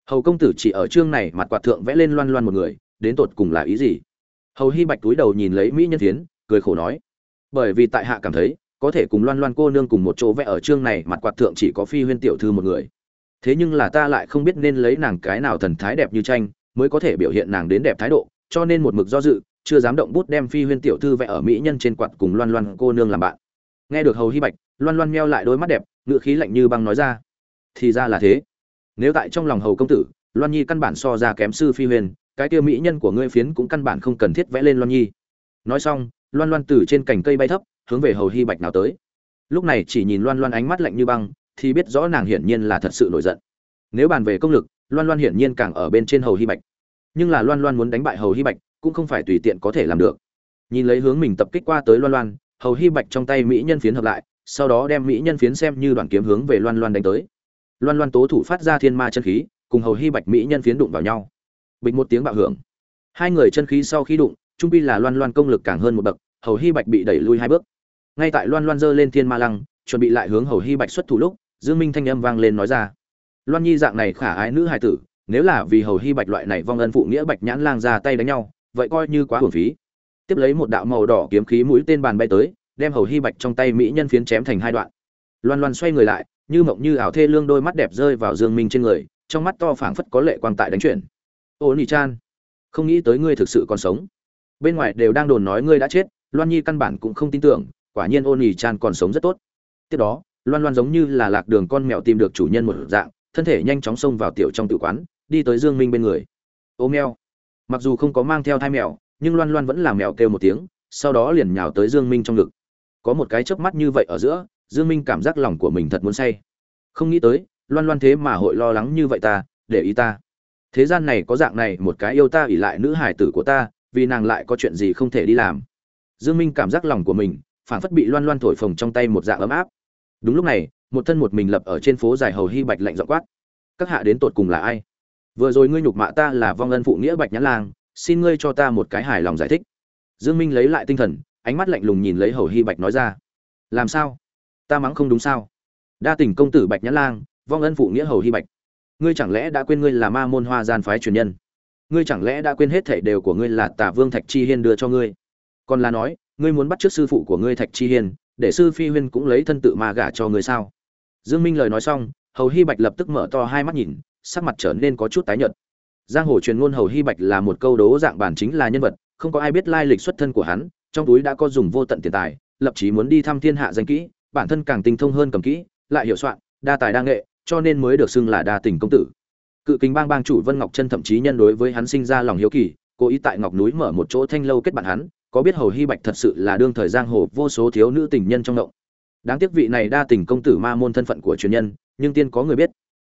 hầu công tử chỉ ở chương này mặt quạt thượng vẽ lên loan loan một người đến tột cùng là ý gì? Hầu hy bạch túi đầu nhìn lấy mỹ nhân phiến cười khổ nói, bởi vì tại hạ cảm thấy, có thể cùng loan loan cô nương cùng một chỗ vẽ ở chương này, mặt quạt thượng chỉ có phi huyên tiểu thư một người. Thế nhưng là ta lại không biết nên lấy nàng cái nào thần thái đẹp như tranh, mới có thể biểu hiện nàng đến đẹp thái độ, cho nên một mực do dự, chưa dám động bút đem phi huyên tiểu thư vẽ ở mỹ nhân trên quạt cùng loan loan cô nương làm bạn. Nghe được hầu hy bạch, loan loan meo lại đôi mắt đẹp, ngựa khí lạnh như băng nói ra, thì ra là thế. Nếu tại trong lòng hầu công tử, loan nhi căn bản so ra kém sư phi huyên cái kia mỹ nhân của ngươi phiến cũng căn bản không cần thiết vẽ lên loan nhi. Nói xong, loan loan từ trên cành cây bay thấp, hướng về hầu hy bạch nào tới. Lúc này chỉ nhìn loan loan ánh mắt lạnh như băng, thì biết rõ nàng hiển nhiên là thật sự nổi giận. Nếu bàn về công lực, loan loan hiển nhiên càng ở bên trên hầu hy bạch. Nhưng là loan loan muốn đánh bại hầu hy bạch, cũng không phải tùy tiện có thể làm được. Nhìn lấy hướng mình tập kích qua tới loan loan, hầu hy bạch trong tay mỹ nhân phiến hợp lại, sau đó đem mỹ nhân phiến xem như đoạn kiếm hướng về loan loan đánh tới. Loan loan tố thủ phát ra thiên ma chân khí, cùng hầu hy bạch mỹ nhân phiến đụng vào nhau bịch một tiếng bạo hưởng. Hai người chân khí sau khi đụng, trung pi là loan loan công lực càng hơn một bậc, hầu hy bạch bị đẩy lui hai bước. Ngay tại loan loan giơ lên thiên ma lăng, chuẩn bị lại hướng hầu hy bạch xuất thủ lúc, dương minh thanh âm vang lên nói ra. Loan nhi dạng này khả ái nữ hài tử, nếu là vì hầu hy bạch loại này vong ân phụ nghĩa bạch nhãn lang ra tay đánh nhau, vậy coi như quá hưởng phí. Tiếp lấy một đạo màu đỏ kiếm khí mũi tên bàn bay tới, đem hầu hy bạch trong tay mỹ nhân phiến chém thành hai đoạn. Loan loan xoay người lại, như mộng như ảo thê lương đôi mắt đẹp rơi vào dương minh trên người, trong mắt to phảng phất có lệ quang tại đánh chuyển ô Nhi chan không nghĩ tới ngươi thực sự còn sống. Bên ngoài đều đang đồn nói ngươi đã chết, loan nhi căn bản cũng không tin tưởng, quả nhiên ô Nhi chan còn sống rất tốt. Tiếp đó, loan loan giống như là lạc đường con mèo tìm được chủ nhân một dạng, thân thể nhanh chóng xông vào tiểu trong tử quán, đi tới dương minh bên người. Ô mèo. Mặc dù không có mang theo thai mèo, nhưng loan loan vẫn làm mèo kêu một tiếng, sau đó liền nhào tới dương minh trong ngực. Có một cái chớp mắt như vậy ở giữa, dương minh cảm giác lòng của mình thật muốn say. Không nghĩ tới, loan loan thế mà hội lo lắng như vậy ta, để ý ta thế gian này có dạng này một cái yêu ta ỉ lại nữ hải tử của ta, vì nàng lại có chuyện gì không thể đi làm. Dương minh cảm giác lòng của mình phản phất bị loan loan thổi phồng trong tay một dạng ấm áp. Đúng lúc này, một thân một mình lập ở trên phố dài hầu hy bạch lạnh dọ quát. Các hạ đến tột cùng là ai? Vừa rồi ngươi nhục mạ ta là vong ân phụ nghĩa bạch nhãn lang, xin ngươi cho ta một cái hài lòng giải thích. Dương minh lấy lại tinh thần, ánh mắt lạnh lùng nhìn lấy hầu hy bạch nói ra. Làm sao? Ta mắng không đúng sao? Đa tình công tử bạch nhãn lang, vong ân phụ nghĩa hầu hy bạch ngươi chẳng lẽ đã quên ngươi là ma môn hoa gian phái truyền nhân? Ngươi chẳng lẽ đã quên hết thảy đều của ngươi là tả vương thạch chi hiên đưa cho ngươi? Còn là nói, ngươi muốn bắt trước sư phụ của ngươi thạch chi hiên, để sư phi huyên cũng lấy thân tự ma gả cho ngươi sao? Dương minh lời nói xong, hầu hy bạch lập tức mở to hai mắt nhìn, sắc mặt trở nên có chút tái nhợt. Giang hồ truyền ngôn hầu hy bạch là một câu đố dạng bản chính là nhân vật, không có ai biết lai lịch xuất thân của hắn, trong túi đã có dùng vô tận tiền tài, lập chí muốn đi thăm thiên hạ danh kỹ, bản thân càng tinh thông hơn cầm kỹ, lại hiểu soạn, đa tài đa nghệ cho nên mới được xưng là đa tình công tử. Cự kính bang bang chủ vân ngọc chân thậm chí nhân đối với hắn sinh ra lòng hiếu kỳ, cố ý tại ngọc núi mở một chỗ thanh lâu kết bạn hắn, có biết hầu hy bạch thật sự là đương thời giang hồ vô số thiếu nữ tình nhân trong động. Đáng tiếc vị này đa tình công tử ma môn thân phận của truyền nhân, nhưng tiên có người biết.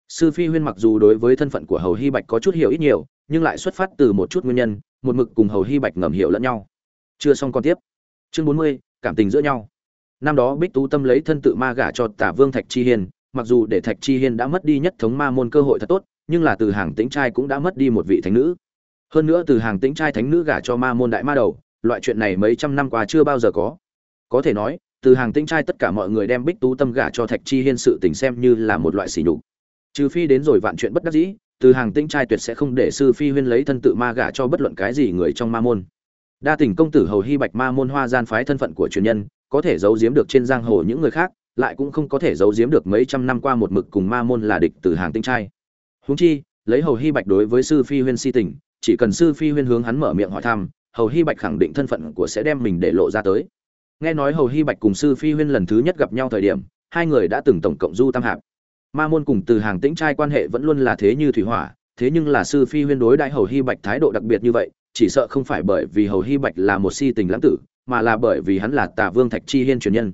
Sư phi huyên mặc dù đối với thân phận của hầu hy bạch có chút hiểu ít nhiều, nhưng lại xuất phát từ một chút nguyên nhân, một mực cùng hầu hy bạch ngầm hiểu lẫn nhau. Chưa xong còn tiếp. Chương bốn mươi, cảm tình giữa nhau. Năm đó bích tú tâm lấy thân tự ma gả cho tả vương thạch chi hiền mặc dù để thạch chi hiên đã mất đi nhất thống ma môn cơ hội thật tốt, nhưng là từ hàng tĩnh trai cũng đã mất đi một vị thánh nữ. Hơn nữa từ hàng tĩnh trai thánh nữ gả cho ma môn đại ma đầu, loại chuyện này mấy trăm năm qua chưa bao giờ có. Có thể nói, từ hàng tĩnh trai tất cả mọi người đem bích tú tâm gả cho thạch chi hiên sự tình xem như là một loại sỉ nhục. Trừ phi đến rồi vạn chuyện bất đắc dĩ, từ hàng tĩnh trai tuyệt sẽ không để sư phi huyên lấy thân tự ma gả cho bất luận cái gì người trong ma môn. Đa tình công tử hầu hy bạch ma môn hoa gian phái thân phận của truyền nhân, có thể giấu giếm được trên giang hồ những người khác lại cũng không có thể giấu giếm được mấy trăm năm qua một mực cùng ma môn là địch từ hàng tinh trai. Huống chi, lấy hầu hy bạch đối với sư phi huyên si tình, chỉ cần sư phi huyên hướng hắn mở miệng hỏi thăm, hầu hy bạch khẳng định thân phận của sẽ đem mình để lộ ra tới. Nghe nói hầu hy bạch cùng sư phi huyên lần thứ nhất gặp nhau thời điểm, hai người đã từng tổng cộng du tam hạp. Ma môn cùng từ hàng tĩnh trai quan hệ vẫn luôn là thế như thủy hỏa, thế nhưng là sư phi huyên đối đại hầu hy bạch thái độ đặc biệt như vậy, chỉ sợ không phải bởi vì hầu hy bạch là một si tình lãng tử, mà là bởi vì hắn là tả vương thạch chi hiên truyền nhân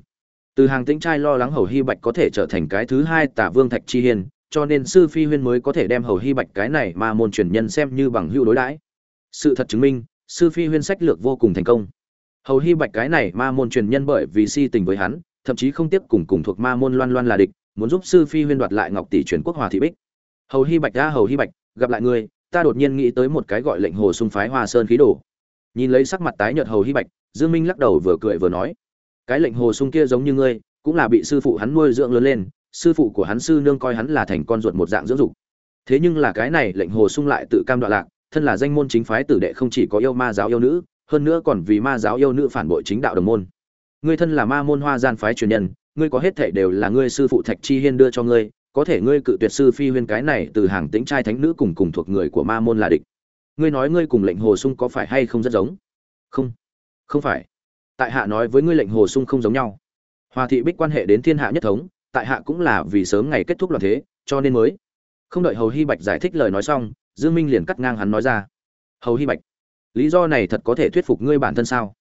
từ hàng tĩnh trai lo lắng hầu hy bạch có thể trở thành cái thứ hai tả vương thạch chi hiên, cho nên sư phi huyên mới có thể đem hầu hy bạch cái này mà môn truyền nhân xem như bằng hữu đối đãi. Sự thật chứng minh, sư phi huyên sách lược vô cùng thành công. Hầu hy bạch cái này ma môn truyền nhân bởi vì si tình với hắn, thậm chí không tiếp cùng cùng thuộc ma môn loan loan là địch, muốn giúp sư phi huyên đoạt lại ngọc tỷ truyền quốc hòa thị bích. Hầu hy bạch ra hầu hy bạch, gặp lại ngươi, ta đột nhiên nghĩ tới một cái gọi lệnh hồ sung phái hoa sơn khí đồ. Nhìn lấy sắc mặt tái nhợt hầu hy bạch, dương minh lắc đầu vừa cười vừa nói cái lệnh hồ sung kia giống như ngươi, cũng là bị sư phụ hắn nuôi dưỡng lớn lên, sư phụ của hắn sư nương coi hắn là thành con ruột một dạng dưỡng dục. Thế nhưng là cái này lệnh hồ sung lại tự cam đoạn lạc, thân là danh môn chính phái tử đệ không chỉ có yêu ma giáo yêu nữ, hơn nữa còn vì ma giáo yêu nữ phản bội chính đạo đồng môn. Ngươi thân là ma môn hoa gian phái truyền nhân, ngươi có hết thể đều là ngươi sư phụ thạch chi hiên đưa cho ngươi, có thể ngươi cự tuyệt sư phi huyên cái này từ hàng tính trai thánh nữ cùng cùng thuộc người của ma môn là địch. Ngươi nói ngươi cùng lệnh hồ sung có phải hay không rất giống? Không không phải tại hạ nói với ngươi lệnh hồ sung không giống nhau. Hòa thị bích quan hệ đến thiên hạ nhất thống, tại hạ cũng là vì sớm ngày kết thúc loạn thế, cho nên mới. Không đợi hầu hy bạch giải thích lời nói xong, dương minh liền cắt ngang hắn nói ra. Hầu hy bạch, lý do này thật có thể thuyết phục ngươi bản thân sao?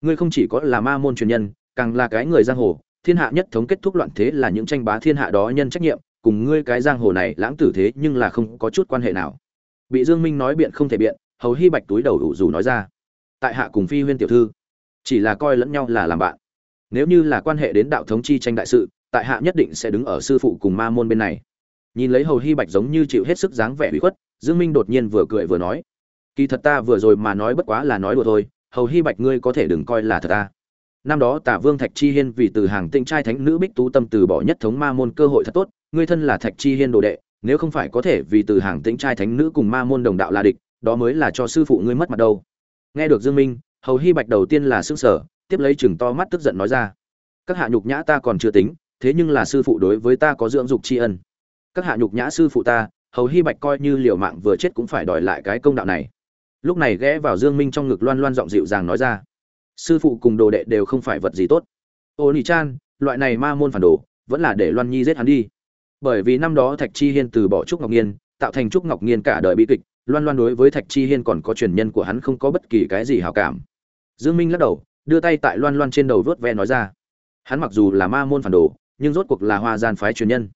Ngươi không chỉ có là ma môn truyền nhân, càng là cái người giang hồ, thiên hạ nhất thống kết thúc loạn thế là những tranh bá thiên hạ đó nhân trách nhiệm, cùng ngươi cái giang hồ này lãng tử thế nhưng là không có chút quan hệ nào. Bị dương minh nói biện không thể biện, hầu hy bạch túi đầu đủ dù nói ra. Tại hạ cùng phi huyên tiểu thư chỉ là coi lẫn nhau là làm bạn. Nếu như là quan hệ đến đạo thống chi tranh đại sự, tại hạ nhất định sẽ đứng ở sư phụ cùng ma môn bên này. Nhìn lấy hầu hy bạch giống như chịu hết sức dáng vẻ bị khuất, dương minh đột nhiên vừa cười vừa nói, kỳ thật ta vừa rồi mà nói bất quá là nói đùa thôi, hầu hy bạch ngươi có thể đừng coi là thật ta. Năm đó tả vương thạch chi hiên vì từ hàng tinh trai thánh nữ bích tú tâm từ bỏ nhất thống ma môn cơ hội thật tốt, ngươi thân là thạch chi hiên đồ đệ, nếu không phải có thể vì từ hàng tinh trai thánh nữ cùng ma môn đồng đạo là địch, đó mới là cho sư phụ ngươi mất mặt đâu. Nghe được dương minh hầu hy bạch đầu tiên là sững sờ tiếp lấy chừng to mắt tức giận nói ra, các hạ nhục nhã ta còn chưa tính, thế nhưng là sư phụ đối với ta có dưỡng dục tri ân. Các hạ nhục nhã sư phụ ta, hầu hy bạch coi như liều mạng vừa chết cũng phải đòi lại cái công đạo này. Lúc này ghé vào dương minh trong ngực loan loan giọng dịu dàng nói ra, sư phụ cùng đồ đệ đều không phải vật gì tốt. Ô nỉ chan, loại này ma môn phản đồ, vẫn là để loan nhi giết hắn đi. Bởi vì năm đó thạch chi hiên từ bỏ trúc ngọc nhiên tạo thành trúc ngọc nhiên cả đời bi kịch, loan loan đối với thạch chi hiên còn có truyền nhân của hắn không có bất kỳ cái gì hảo cảm dương minh lắc đầu, đưa tay tại loan loan trên đầu vớt ve nói ra. Hắn mặc dù là ma môn phản đồ, nhưng rốt cuộc là hoa gian phái truyền nhân.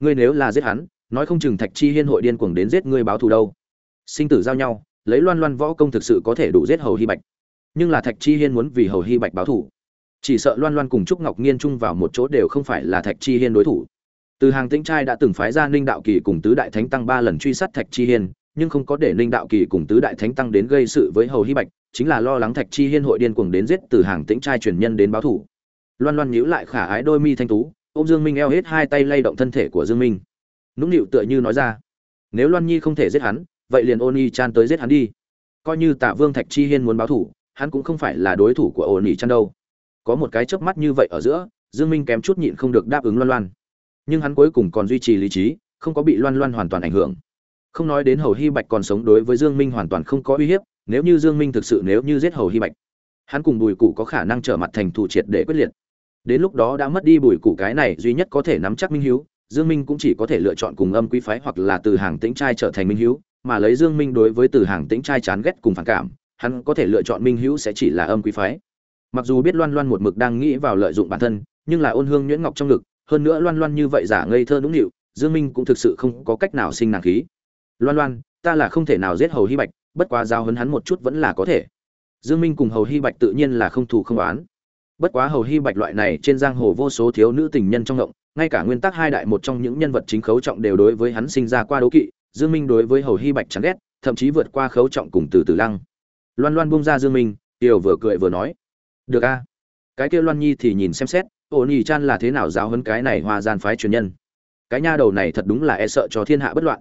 Ngươi nếu là giết hắn, nói không chừng thạch chi hiên hội điên cuồng đến giết ngươi báo thù đâu. Sinh tử giao nhau, lấy loan loan võ công thực sự có thể đủ giết hầu hy bạch. Nhưng là thạch chi hiên muốn vì hầu hy bạch báo thù. Chỉ sợ loan loan cùng trúc ngọc nghiên chung vào một chỗ đều không phải là thạch chi hiên đối thủ. Từ hàng tĩnh trai đã từng phái ra ninh đạo kỳ cùng tứ đại thánh tăng ba lần truy sát thạch chi hiên, nhưng không có để ninh đạo kỳ cùng tứ đại thánh tăng đến gây sự với hầu hy bạch chính là lo lắng thạch chi hiên hội điên cuồng đến giết từ hàng tĩnh trai truyền nhân đến báo thù loan loan nhíu lại khả ái đôi mi thanh tú, ôm dương minh eo hết hai tay lay động thân thể của dương minh. Nũng nịu tựa như nói ra, nếu loan nhi không thể giết hắn, vậy liền ôn Nhi chan tới giết hắn đi. Coi như tạ vương thạch chi hiên muốn báo thủ, hắn cũng không phải là đối thủ của ôn Nhi chan đâu. Có một cái chớp mắt như vậy ở giữa, dương minh kém chút nhịn không được đáp ứng loan loan. Nhưng hắn cuối cùng còn duy trì lý trí, không có bị loan loan hoàn toàn ảnh hưởng. Không nói đến hầu Hi bạch còn sống đối với dương minh hoàn toàn không có uy hiếp nếu như dương minh thực sự nếu như giết hầu hy bạch hắn cùng bùi cụ có khả năng trở mặt thành thủ triệt để quyết liệt. Đến lúc đó đã mất đi bùi cụ cái này duy nhất có thể nắm chắc minh hiếu dương minh cũng chỉ có thể lựa chọn cùng âm quý phái hoặc là từ hàng tĩnh trai trở thành minh hiếu mà lấy dương minh đối với từ hàng tĩnh trai chán ghét cùng phản cảm hắn có thể lựa chọn minh Hiếu sẽ chỉ là âm quý phái. Mặc dù biết loan loan một mực đang nghĩ vào lợi dụng bản thân nhưng là ôn hương nhuyễn ngọc trong lực, hơn nữa loan loan như vậy giả ngây thơ nũng nịu dương minh cũng thực sự không có cách nào sinh nàng khí. Loan loan ta là không thể nào giết hầu hy bạch bất quá giao hấn hắn một chút vẫn là có thể. Dương minh cùng hầu hy bạch tự nhiên là không thù không oán. Bất quá hầu hy bạch loại này trên giang hồ vô số thiếu nữ tình nhân trong ngộng ngay cả nguyên tắc hai đại một trong những nhân vật chính khấu trọng đều đối với hắn sinh ra qua đố kỵ, dương minh đối với hầu hy bạch chán ghét, thậm chí vượt qua khấu trọng cùng từ từ lăng. Loan loan buông ra dương minh, tiểu vừa cười vừa nói, được a. Cái kia loan nhi thì nhìn xem xét ổn nhì chan là thế nào giáo hơn cái này hoa gian phái truyền nhân? Cái nha đầu này thật đúng là e sợ cho thiên hạ bất loạn.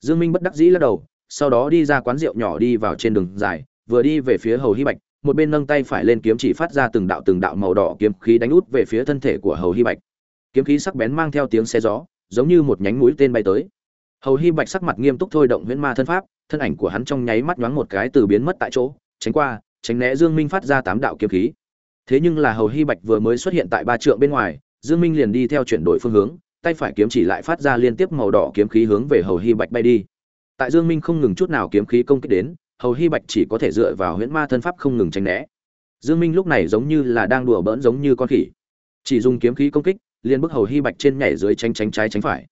Dương minh bất đắc dĩ lắc đầu sau đó đi ra quán rượu nhỏ đi vào trên đường dài, vừa đi về phía hầu hy bạch, một bên nâng tay phải lên kiếm chỉ phát ra từng đạo từng đạo màu đỏ kiếm khí đánh út về phía thân thể của hầu hy bạch. Kiếm khí sắc bén mang theo tiếng xe gió, giống như một nhánh mũi tên bay tới. Hầu hy bạch sắc mặt nghiêm túc thôi động huyễn ma thân pháp, thân ảnh của hắn trong nháy mắt nhoáng một cái từ biến mất tại chỗ, tránh qua, tránh né dương minh phát ra tám đạo kiếm khí. Thế nhưng là hầu hy bạch vừa mới xuất hiện tại ba trượng bên ngoài, dương minh liền đi theo chuyển đổi phương hướng, tay phải kiếm chỉ lại phát ra liên tiếp màu đỏ kiếm khí hướng về hầu hy bạch bay đi tại dương minh không ngừng chút nào kiếm khí công kích đến, hầu hy bạch chỉ có thể dựa vào huyễn ma thân pháp không ngừng tránh né. Dương minh lúc này giống như là đang đùa bỡn giống như con khỉ. Chỉ dùng kiếm khí công kích, liền bức hầu hy bạch trên nhảy dưới tránh tránh trái tránh phải.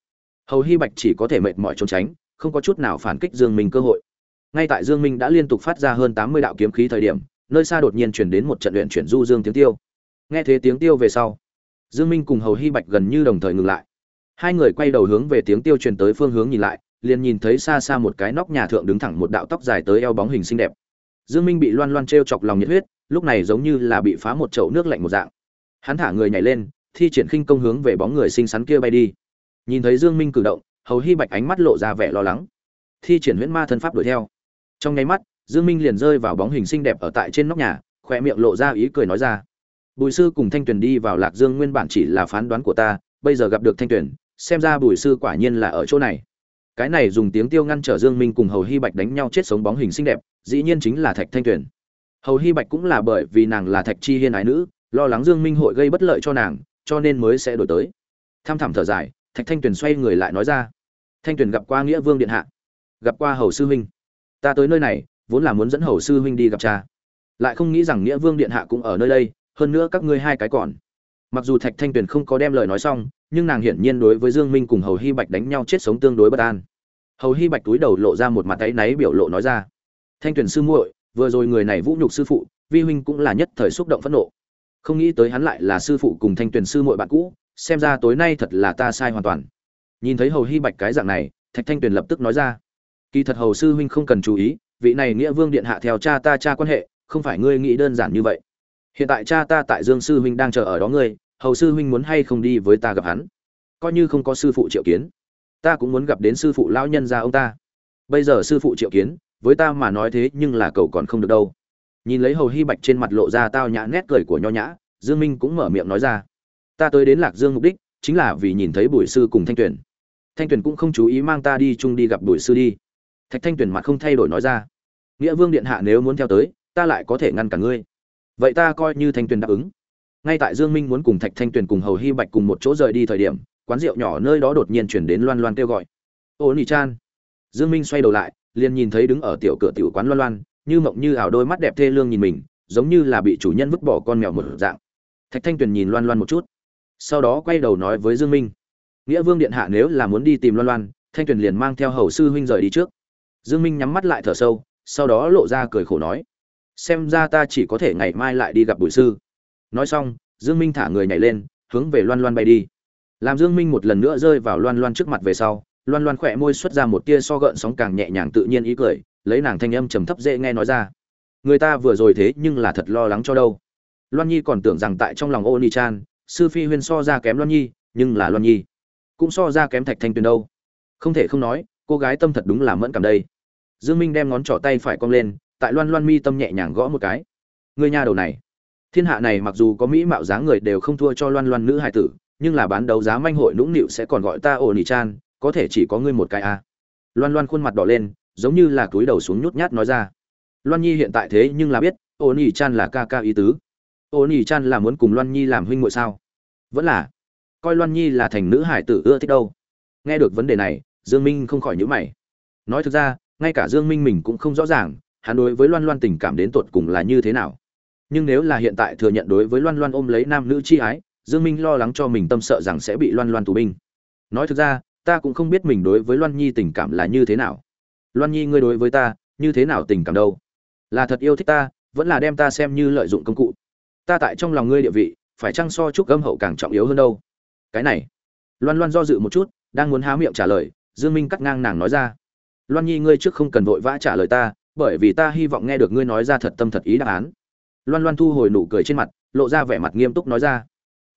Hầu hy bạch chỉ có thể mệt mỏi trốn tránh, không có chút nào phản kích dương minh cơ hội. Ngay tại dương minh đã liên tục phát ra hơn 80 đạo kiếm khí thời điểm, nơi xa đột nhiên truyền đến một trận luyện chuyển du dương tiếng tiêu. Nghe thế tiếng tiêu về sau, dương minh cùng hầu hy bạch gần như đồng thời ngừng lại. Hai người quay đầu hướng về tiếng tiêu truyền tới phương hướng nhìn lại liền nhìn thấy xa xa một cái nóc nhà thượng đứng thẳng một đạo tóc dài tới eo bóng hình xinh đẹp. Dương minh bị loan loan treo chọc lòng nhiệt huyết, lúc này giống như là bị phá một chậu nước lạnh một dạng. Hắn thả người nhảy lên, thi triển khinh công hướng về bóng người xinh xắn kia bay đi. Nhìn thấy dương minh cử động, hầu hy bạch ánh mắt lộ ra vẻ lo lắng. Thi triển huyễn ma thân pháp đuổi theo. Trong nháy mắt, dương minh liền rơi vào bóng hình xinh đẹp ở tại trên nóc nhà khoe miệng lộ ra ý cười nói ra. Bùi sư cùng thanh tuyền đi vào lạc dương nguyên bản chỉ là phán đoán của ta, bây giờ gặp được thanh tuyền, xem ra bùi sư quả nhiên là ở chỗ này cái này dùng tiếng tiêu ngăn trở dương minh cùng hầu hy bạch đánh nhau chết sống bóng hình xinh đẹp, dĩ nhiên chính là thạch thanh tuyền. Hầu hy bạch cũng là bởi vì nàng là thạch chi hiên ái nữ, lo lắng dương minh hội gây bất lợi cho nàng, cho nên mới sẽ đổi tới. Tham thảm thở dài, thạch thanh tuyền xoay người lại nói ra, thanh tuyền gặp qua nghĩa vương điện hạ, gặp qua hầu sư huynh. Ta tới nơi này, vốn là muốn dẫn hầu sư huynh đi gặp cha. Lại không nghĩ rằng nghĩa vương điện hạ cũng ở nơi đây, hơn nữa các ngươi hai cái còn. Mặc dù thạch thanh tuyền không có đem lời nói xong nhưng nàng hiển nhiên đối với dương minh cùng hầu Hi bạch đánh nhau chết sống tương đối bất an. Hầu Hi bạch túi đầu lộ ra một mặt tay náy biểu lộ nói ra, thanh tuyền sư muội, vừa rồi người này vũ nhục sư phụ, vi huynh cũng là nhất thời xúc động phẫn nộ. Không nghĩ tới hắn lại là sư phụ cùng thanh tuyền sư muội bạn cũ, xem ra tối nay thật là ta sai hoàn toàn. Nhìn thấy hầu Hi bạch cái dạng này, thạch thanh tuyền lập tức nói ra, kỳ thật hầu sư huynh không cần chú ý, vị này nghĩa vương điện hạ theo cha ta cha quan hệ, không phải ngươi nghĩ đơn giản như vậy. Hiện tại cha ta tại dương sư huynh đang chờ ở đó ngươi hầu sư huynh muốn hay không đi với ta gặp hắn? Coi như không có sư phụ triệu kiến, ta cũng muốn gặp đến sư phụ lão nhân gia ông ta. Bây giờ sư phụ triệu kiến, với ta mà nói thế nhưng là cầu còn không được đâu. Nhìn lấy hầu hy bạch trên mặt lộ ra tao nhã nét cười của nho nhã, dương minh cũng mở miệng nói ra. Ta tới đến lạc dương mục đích, chính là vì nhìn thấy bùi sư cùng thanh tuyển thanh tuyển cũng không chú ý mang ta đi chung đi gặp bùi sư đi. Thạch thanh tuyển mặt không thay đổi nói ra. Nghĩa vương điện hạ nếu muốn theo tới, ta lại có thể ngăn cả ngươi. Vậy ta coi như thanh tuyển đáp ứng ngay tại dương minh muốn cùng thạch thanh Tuyền cùng hầu hy bạch cùng một chỗ rời đi thời điểm, quán rượu nhỏ nơi đó đột nhiên chuyển đến loan loan kêu gọi. Ô nỉ chan. Dương minh xoay đầu lại, liền nhìn thấy đứng ở tiểu cửa tiểu quán loan loan, như mộng như ảo đôi mắt đẹp thê lương nhìn mình, giống như là bị chủ nhân vứt bỏ con mèo một dạng. Thạch thanh tuyền nhìn loan loan một chút, sau đó quay đầu nói với dương minh, nghĩa vương điện hạ nếu là muốn đi tìm loan loan, thanh tuyền liền mang theo hầu sư huynh rời đi trước. Dương minh nhắm mắt lại thở sâu, sau đó lộ ra cười khổ nói, xem ra ta chỉ có thể ngày mai lại đi gặp bùi sư nói xong, dương minh thả người nhảy lên, hướng về loan loan bay đi. Làm dương minh một lần nữa rơi vào loan loan trước mặt về sau, loan loan khỏe môi xuất ra một tia so gợn sóng càng nhẹ nhàng tự nhiên ý cười, lấy nàng thanh âm trầm thấp dễ nghe nói ra. Người ta vừa rồi thế nhưng là thật lo lắng cho đâu. Loan nhi còn tưởng rằng tại trong lòng ô ni chan sư phi huyên so ra kém loan nhi, nhưng là loan nhi cũng so ra kém thạch thanh tuyền đâu. Không thể không nói, cô gái tâm thật đúng là mẫn cảm đây. Dương minh đem ngón trỏ tay phải cong lên, tại loan loan mi tâm nhẹ nhàng gõ một cái. Người nhà đầu này thiên hạ này mặc dù có mỹ mạo dáng người đều không thua cho loan loan nữ hải tử, nhưng là bán đấu giá manh hội nũng nịu sẽ còn gọi ta ổ nỉ chan, có thể chỉ có ngươi một cái a à. loan loan khuôn mặt đỏ lên, giống như là cúi đầu xuống nhút nhát nói ra. Loan nhi hiện tại thế nhưng là biết, ổ nỉ chan là ca ca ý tứ. Ổ nỉ chan là muốn cùng loan nhi làm huynh muội sao? Vẫn là, coi loan nhi là thành nữ hải tử ưa thích đâu. Nghe được vấn đề này, dương minh không khỏi nhíu mày. Nói thực ra, ngay cả dương minh mình cũng không rõ ràng, hắn đối với loan loan tình cảm đến tột cùng là như thế nào nhưng nếu là hiện tại thừa nhận đối với loan loan ôm lấy nam nữ chi ái, dương minh lo lắng cho mình tâm sợ rằng sẽ bị loan loan tù binh. Nói thực ra, ta cũng không biết mình đối với loan nhi tình cảm là như thế nào. Loan nhi ngươi đối với ta, như thế nào tình cảm đâu? Là thật yêu thích ta, vẫn là đem ta xem như lợi dụng công cụ. Ta tại trong lòng ngươi địa vị, phải chăng so chúc gâm hậu càng trọng yếu hơn đâu? Cái này. Loan loan do dự một chút, đang muốn há miệng trả lời, dương minh cắt ngang nàng nói ra. Loan nhi ngươi trước không cần vội vã trả lời ta, bởi vì ta hy vọng nghe được ngươi nói ra thật tâm thật ý đáp án loan loan thu hồi nụ cười trên mặt, lộ ra vẻ mặt nghiêm túc nói ra.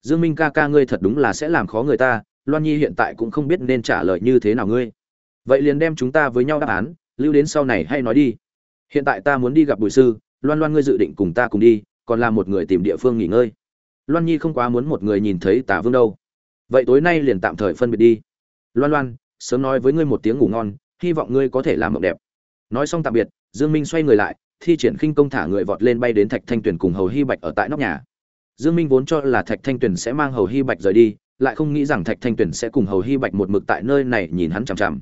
Dương minh ca ca ngươi thật đúng là sẽ làm khó người ta, loan nhi hiện tại cũng không biết nên trả lời như thế nào ngươi. Vậy liền đem chúng ta với nhau đáp án, lưu đến sau này hay nói đi. Hiện tại ta muốn đi gặp bùi sư, loan loan ngươi dự định cùng ta cùng đi, còn là một người tìm địa phương nghỉ ngơi. Loan nhi không quá muốn một người nhìn thấy tả vương đâu. Vậy tối nay liền tạm thời phân biệt đi. Loan loan, sớm nói với ngươi một tiếng ngủ ngon, hy vọng ngươi có thể làm mộng đẹp. Nói xong tạm biệt, dương minh xoay người lại thi triển khinh công thả người vọt lên bay đến thạch thanh tuyền cùng hầu hy bạch ở tại nóc nhà. Dương minh vốn cho là thạch thanh tuyền sẽ mang hầu hy bạch rời đi, lại không nghĩ rằng thạch thanh tuyền sẽ cùng hầu hy bạch một mực tại nơi này nhìn hắn chằm chằm.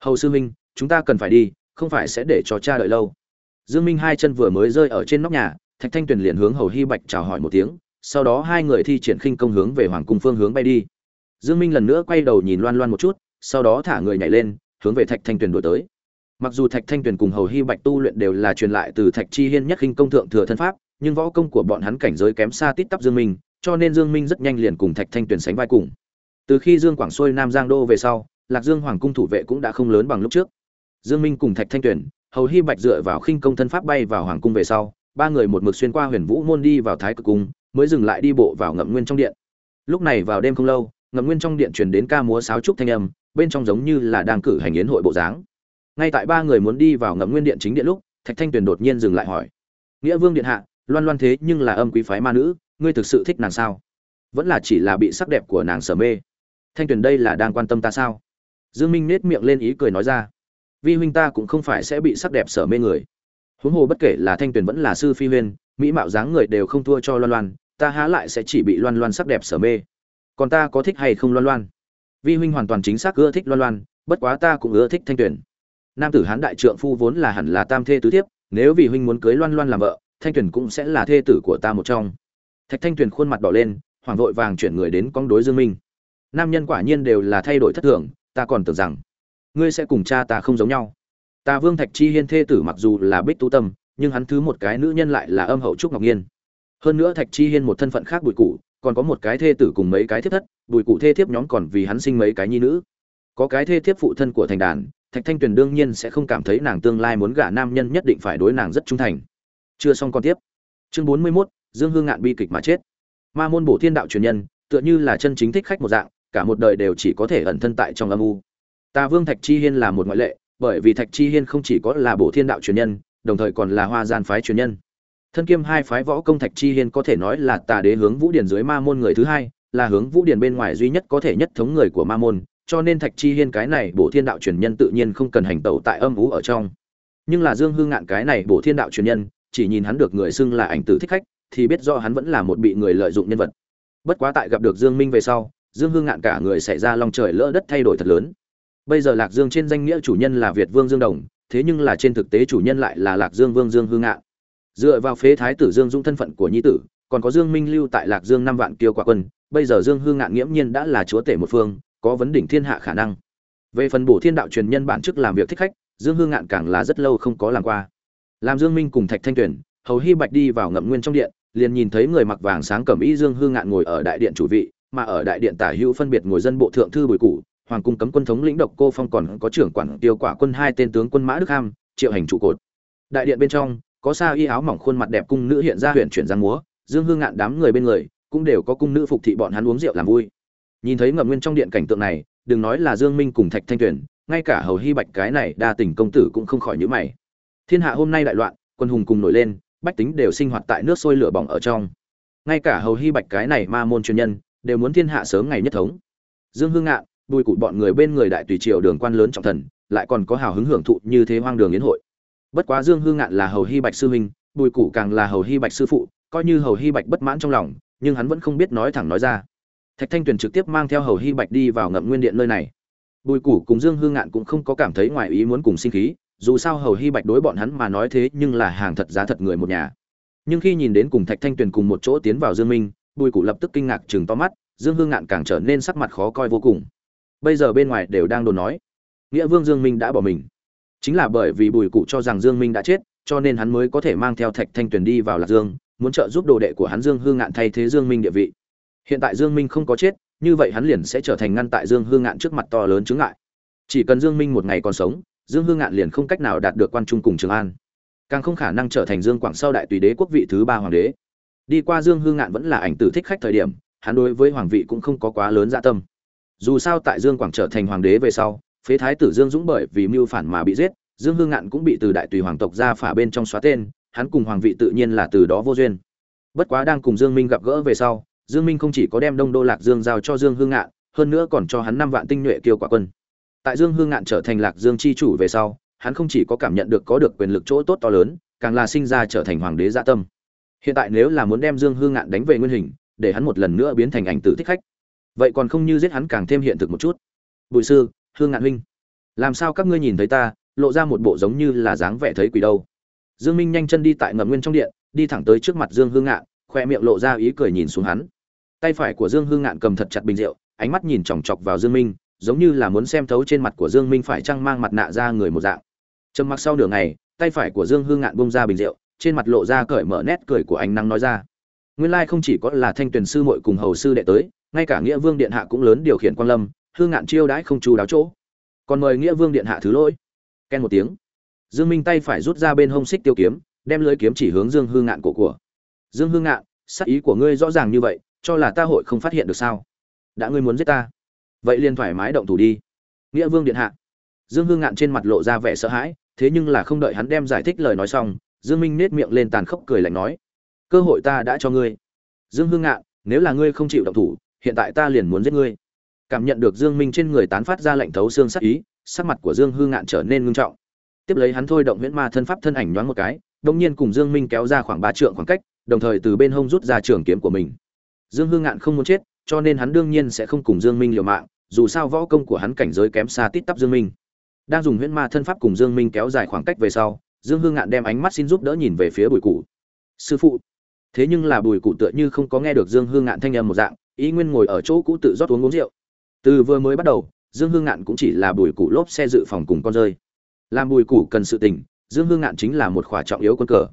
Hầu sư minh chúng ta cần phải đi, không phải sẽ để cho cha đợi lâu. Dương minh hai chân vừa mới rơi ở trên nóc nhà, thạch thanh tuyền liền hướng hầu hy bạch chào hỏi một tiếng, sau đó hai người thi triển khinh công hướng về hoàng cung phương hướng bay đi. Dương minh lần nữa quay đầu nhìn loan loan một chút, sau đó thả người nhảy lên, hướng về thạch thanh tuyền đuổi tới mặc dù thạch thanh tuyền cùng hầu hy bạch tu luyện đều là truyền lại từ thạch chi hiên nhất khinh công thượng thừa thân pháp, nhưng võ công của bọn hắn cảnh giới kém xa tít tắp dương minh, cho nên dương minh rất nhanh liền cùng thạch thanh tuyền sánh vai cùng. Từ khi dương quảng xuôi nam giang đô về sau, lạc dương hoàng cung thủ vệ cũng đã không lớn bằng lúc trước. Dương minh cùng thạch thanh tuyền, hầu hy bạch dựa vào khinh công thân pháp bay vào hoàng cung về sau, ba người một mực xuyên qua huyền vũ môn đi vào thái cực cung, mới dừng lại đi bộ vào ngậm nguyên trong điện. Lúc này vào đêm không lâu, ngậm nguyên trong điện truyền đến ca múa sáo trúc thanh âm, bên trong giống như là đang cử hành yến hội bộ dáng ngay tại ba người muốn đi vào ngậm nguyên điện chính điện lúc, thạch thanh tuyền đột nhiên dừng lại hỏi. Nghĩa vương điện hạ, loan loan thế nhưng là âm quý phái ma nữ, ngươi thực sự thích nàng sao? Vẫn là chỉ là bị sắc đẹp của nàng sở mê. Thanh tuyền đây là đang quan tâm ta sao? Dương minh nết miệng lên ý cười nói ra. Vi huynh ta cũng không phải sẽ bị sắc đẹp sở mê người. Huống hồ bất kể là thanh tuyền vẫn là sư phi huyên, mỹ mạo dáng người đều không thua cho loan loan, ta há lại sẽ chỉ bị loan loan sắc đẹp sở mê. Còn ta có thích hay không loan loan? Vi huynh hoàn toàn chính xác ưa thích loan loan, bất quá ta cũng ưa thích thanh tuyền nam tử hán đại trượng phu vốn là hẳn là tam thê tứ thiếp, nếu vì huynh muốn cưới loan loan làm vợ, thanh tuyền cũng sẽ là thê tử của ta một trong. Thạch thanh tuyền khuôn mặt đỏ lên hoàng vội vàng chuyển người đến con đối dương minh. Nam nhân quả nhiên đều là thay đổi thất thường, ta còn tưởng rằng, ngươi sẽ cùng cha ta không giống nhau. Ta vương thạch chi hiên thê tử mặc dù là bích tu tâm, nhưng hắn thứ một cái nữ nhân lại là âm hậu trúc ngọc nhiên. Hơn nữa thạch chi hiên một thân phận khác bùi cụ còn có một cái thê tử cùng mấy cái thiếp thất, bùi cụ thê thiếp nhóm còn vì hắn sinh mấy cái nhi nữ. Có cái thê thiếp phụ thân của thành đàn thạch thanh tuyền đương nhiên sẽ không cảm thấy nàng tương lai muốn gả nam nhân nhất định phải đối nàng rất trung thành. Chưa xong còn tiếp. Chương bốn mươi 41, dương hương ngạn bi kịch mà chết. Ma môn bổ thiên đạo truyền nhân tựa như là chân chính thích khách một dạng cả một đời đều chỉ có thể ẩn thân tại trong âm u. Ta vương thạch chi hiên là một ngoại lệ bởi vì thạch chi hiên không chỉ có là bổ thiên đạo truyền nhân đồng thời còn là hoa gian phái truyền nhân. Thân kiêm hai phái võ công thạch chi hiên có thể nói là tà đế hướng vũ điển dưới ma môn người thứ hai là hướng vũ điển bên ngoài duy nhất có thể nhất thống người của ma môn cho nên thạch chi hiên cái này bổ thiên đạo truyền nhân tự nhiên không cần hành tẩu tại âm ú ở trong. Nhưng là dương hương ngạn cái này bổ thiên đạo truyền nhân, chỉ nhìn hắn được người xưng là ảnh tử thích khách, thì biết do hắn vẫn là một bị người lợi dụng nhân vật. Bất quá tại gặp được dương minh về sau, dương hương ngạn cả người xảy ra long trời lỡ đất thay đổi thật lớn. Bây giờ lạc dương trên danh nghĩa chủ nhân là việt vương dương đồng, thế nhưng là trên thực tế chủ nhân lại là lạc dương vương dương hương ngạn. Dựa vào phế thái tử dương dung thân phận của nhi tử, còn có dương minh lưu tại lạc dương năm vạn kiêu quả quân, bây giờ dương hương ngạn nghiễm nhiên đã là chúa tể một phương có vấn đỉnh thiên hạ khả năng. Về phần bổ thiên đạo truyền nhân bản chức làm việc thích khách, dương hương ngạn càng là rất lâu không có làm qua. Làm dương minh cùng thạch thanh tuyển hầu hy bạch đi vào ngậm nguyên trong điện, liền nhìn thấy người mặc vàng sáng cẩm y dương hương ngạn ngồi ở đại điện chủ vị, mà ở đại điện tả hữu phân biệt ngồi dân bộ thượng thư bùi cụ hoàng cung cấm quân thống lĩnh độc cô phong còn có trưởng quản tiêu quả quân hai tên tướng quân mã đức ham, triệu hành trụ cột. Đại điện bên trong, có sa y áo mỏng khuôn mặt đẹp cung nữ hiện ra huyện chuyển giang múa, dương hương ngạn đám người bên người, cũng đều có cung nữ phục thị bọn hắn uống rượu làm vui nhìn thấy ngậm nguyên trong điện cảnh tượng này, đừng nói là dương minh cùng thạch thanh tuyền, ngay cả hầu hy bạch cái này đa tình công tử cũng không khỏi nhíu mày. Thiên hạ hôm nay đại loạn, quân hùng cùng nổi lên, bách tính đều sinh hoạt tại nước sôi lửa bỏng ở trong. Ngay cả hầu hy bạch cái này ma môn chuyên nhân, đều muốn thiên hạ sớm ngày nhất thống. Dương hương ngạn, bùi cụt bọn người bên người đại tùy triều đường quan lớn trọng thần, lại còn có hào hứng hưởng thụ như thế hoang đường yến hội. Bất quá dương hương ngạn là hầu hy bạch sư huynh, bùi cụ càng là hầu hy bạch sư phụ, coi như hầu hy bạch bất mãn trong lòng, nhưng hắn vẫn không biết nói thẳng nói ra thạch thanh tuyền trực tiếp mang theo hầu hy bạch đi vào ngậm nguyên điện nơi này. Bùi củ cùng dương hương ngạn cũng không có cảm thấy ngoài ý muốn cùng sinh khí, dù sao hầu hy bạch đối bọn hắn mà nói thế nhưng là hàng thật giá thật người một nhà. Nhưng khi nhìn đến cùng thạch thanh tuyền cùng một chỗ tiến vào dương minh, bùi củ lập tức kinh ngạc chừng to mắt, dương hương ngạn càng trở nên sắc mặt khó coi vô cùng. Bây giờ bên ngoài đều đang đồn nói, nghĩa vương dương minh đã bỏ mình. Chính là bởi vì bùi cụ cho rằng dương minh đã chết, cho nên hắn mới có thể mang theo thạch thanh tuyền đi vào lạc dương, muốn trợ giúp đồ đệ của hắn dương hương ngạn thay thế dương minh địa vị hiện tại dương minh không có chết, như vậy hắn liền sẽ trở thành ngăn tại dương hương ngạn trước mặt to lớn chứng ngại. Chỉ cần dương minh một ngày còn sống, dương hương ngạn liền không cách nào đạt được quan trung cùng trường an. Càng không khả năng trở thành dương quảng sau đại tùy đế quốc vị thứ ba hoàng đế. Đi qua dương hương ngạn vẫn là ảnh tử thích khách thời điểm, hắn đối với hoàng vị cũng không có quá lớn dạ tâm. Dù sao tại dương quảng trở thành hoàng đế về sau, phế thái tử dương dũng bởi vì mưu phản mà bị giết, dương hương ngạn cũng bị từ đại tùy hoàng tộc ra phả bên trong xóa tên, hắn cùng hoàng vị tự nhiên là từ đó vô duyên. Bất quá đang cùng dương minh gặp gỡ về sau dương minh không chỉ có đem đông đô lạc dương giao cho dương hương ngạn, hơn nữa còn cho hắn năm vạn tinh nhuệ kiêu quả quân. Tại dương hương ngạn trở thành lạc dương chi chủ về sau, hắn không chỉ có cảm nhận được có được quyền lực chỗ tốt to lớn, càng là sinh ra trở thành hoàng đế dạ tâm. Hiện tại nếu là muốn đem dương hương ngạn đánh về nguyên hình, để hắn một lần nữa biến thành ảnh tử thích khách, vậy còn không như giết hắn càng thêm hiện thực một chút. Bùi sư hương ngạn huynh, làm sao các ngươi nhìn thấy ta, lộ ra một bộ giống như là dáng vẻ thấy quỷ đâu? Dương minh nhanh chân đi tại ngầm nguyên trong điện, đi thẳng tới trước mặt dương hương ngạn, khoe miệng lộ ra ý cười nhìn xuống hắn tay phải của dương hương ngạn cầm thật chặt bình rượu, ánh mắt nhìn chòng chọc vào dương minh, giống như là muốn xem thấu trên mặt của dương minh phải chăng mang mặt nạ ra người một dạng. Trầm mặc sau nửa ngày, tay phải của dương hương ngạn bông ra bình rượu, trên mặt lộ ra cởi mở nét cười của ánh nắng nói ra. Nguyên lai không chỉ có là thanh tuyền sư muội cùng hầu sư đệ tới, ngay cả nghĩa vương điện hạ cũng lớn điều khiển quan lâm hương ngạn chiêu đãi không chú đáo chỗ. Còn mời nghĩa vương điện hạ thứ lỗi. Ken một tiếng. Dương minh tay phải rút ra bên hông xích tiêu kiếm, đem lưới kiếm chỉ hướng dương hương ngạn cổ của. Dương hương ngạn, sắc ý của ngươi rõ ràng như vậy cho là ta hội không phát hiện được sao? Đã ngươi muốn giết ta? Vậy liền thoải mái động thủ đi. Nghĩa vương điện hạ. Dương hương ngạn trên mặt lộ ra vẻ sợ hãi, thế nhưng là không đợi hắn đem giải thích lời nói xong, dương minh nết miệng lên tàn khốc cười lạnh nói, cơ hội ta đã cho ngươi. Dương hương ngạn, nếu là ngươi không chịu động thủ, hiện tại ta liền muốn giết ngươi. Cảm nhận được dương minh trên người tán phát ra lạnh thấu xương sắc ý, sắc mặt của dương hương ngạn trở nên ngưng trọng. Tiếp lấy hắn thôi động huyễn ma thân pháp thân ảnh nhoáng một cái đồng nhiên cùng dương minh kéo ra khoảng ba trượng khoảng cách, đồng thời từ bên hông rút ra trường kiếm của mình dương hương ngạn không muốn chết, cho nên hắn đương nhiên sẽ không cùng dương minh liều mạng, dù sao võ công của hắn cảnh giới kém xa tít tắp dương minh. Đang dùng huyễn ma thân pháp cùng dương minh kéo dài khoảng cách về sau, dương hương ngạn đem ánh mắt xin giúp đỡ nhìn về phía bùi cụ sư phụ. Thế nhưng là bùi cụ tựa như không có nghe được dương hương ngạn thanh âm một dạng, ý nguyên ngồi ở chỗ cũ tự rót uống uống rượu. Từ vừa mới bắt đầu, dương hương ngạn cũng chỉ là bùi cụ lốp xe dự phòng cùng con rơi. Làm bùi cụ cần sự tình, dương hương ngạn chính là một khỏa trọng yếu quân cờ.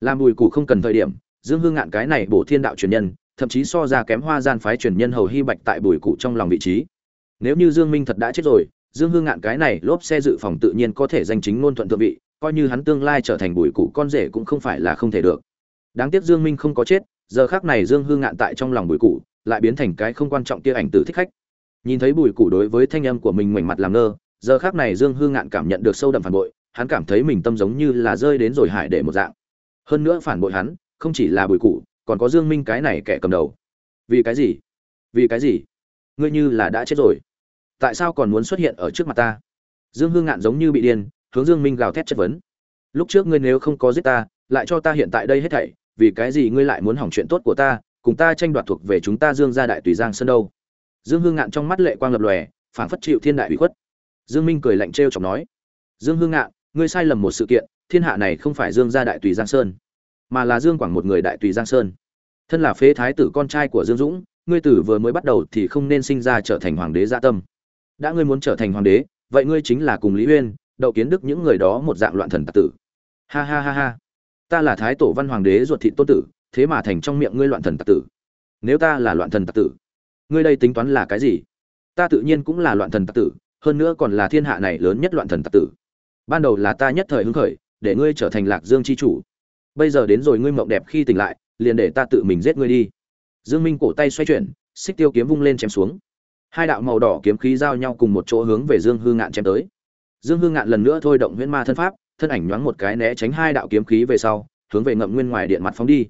Làm bùi cụ không cần thời điểm, dương hương ngạn cái này bổ thiên đạo truyền nhân thậm chí so ra kém hoa gian phái truyền nhân hầu hy bạch tại bùi cụ trong lòng vị trí. Nếu như dương minh thật đã chết rồi, dương hương ngạn cái này lốp xe dự phòng tự nhiên có thể danh chính ngôn thuận thượng vị, coi như hắn tương lai trở thành bùi cụ con rể cũng không phải là không thể được. Đáng tiếc dương minh không có chết, giờ khác này dương hương ngạn tại trong lòng bùi cụ lại biến thành cái không quan trọng kia ảnh tử thích khách. Nhìn thấy bùi cụ đối với thanh âm của mình ngoảnh mặt làm ngơ, giờ khác này dương hương ngạn cảm nhận được sâu đậm phản bội, hắn cảm thấy mình tâm giống như là rơi đến rồi hải để một dạng. Hơn nữa phản bội hắn, không chỉ là bùi cụ còn có dương minh cái này kẻ cầm đầu. Vì cái gì? Vì cái gì? Ngươi như là đã chết rồi. Tại sao còn muốn xuất hiện ở trước mặt ta? Dương hương ngạn giống như bị điên, hướng dương minh gào thét chất vấn. Lúc trước ngươi nếu không có giết ta, lại cho ta hiện tại đây hết thảy, vì cái gì ngươi lại muốn hỏng chuyện tốt của ta, cùng ta tranh đoạt thuộc về chúng ta dương gia đại tùy giang sơn đâu? Dương hương ngạn trong mắt lệ quang lập lòe phản phất chịu thiên đại ủy khuất. Dương minh cười lạnh trêu chọc nói, dương hương ngạn, ngươi sai lầm một sự kiện, thiên hạ này không phải dương gia đại tùy giang sơn, mà là dương quảng một người đại tùy giang sơn thân là phế thái tử con trai của dương dũng, ngươi tử vừa mới bắt đầu thì không nên sinh ra trở thành hoàng đế gia tâm. Đã ngươi muốn trở thành hoàng đế, vậy ngươi chính là cùng lý uyên, đậu kiến đức những người đó một dạng loạn thần tặc tử. Ha ha ha ha. Ta là thái tổ văn hoàng đế ruột thịt tôn tử, thế mà thành trong miệng ngươi loạn thần tặc tử. Nếu ta là loạn thần tặc tử, ngươi đây tính toán là cái gì? Ta tự nhiên cũng là loạn thần tặc tử, hơn nữa còn là thiên hạ này lớn nhất loạn thần tặc tử. Ban đầu là ta nhất thời hứng khởi, để ngươi trở thành lạc dương c h i chủ. Bây giờ đến rồi ngươi mộng đẹp khi tỉnh lại liền để ta tự mình giết ngươi đi. Dương minh cổ tay xoay chuyển, xích tiêu kiếm vung lên chém xuống. Hai đạo màu đỏ kiếm khí giao nhau cùng một chỗ hướng về dương Hư ngạn chém tới. Dương Hư ngạn lần nữa thôi động huyễn ma thân pháp, thân ảnh nhoáng một cái né tránh hai đạo kiếm khí về sau, hướng về ngậm nguyên ngoài điện mặt phóng đi.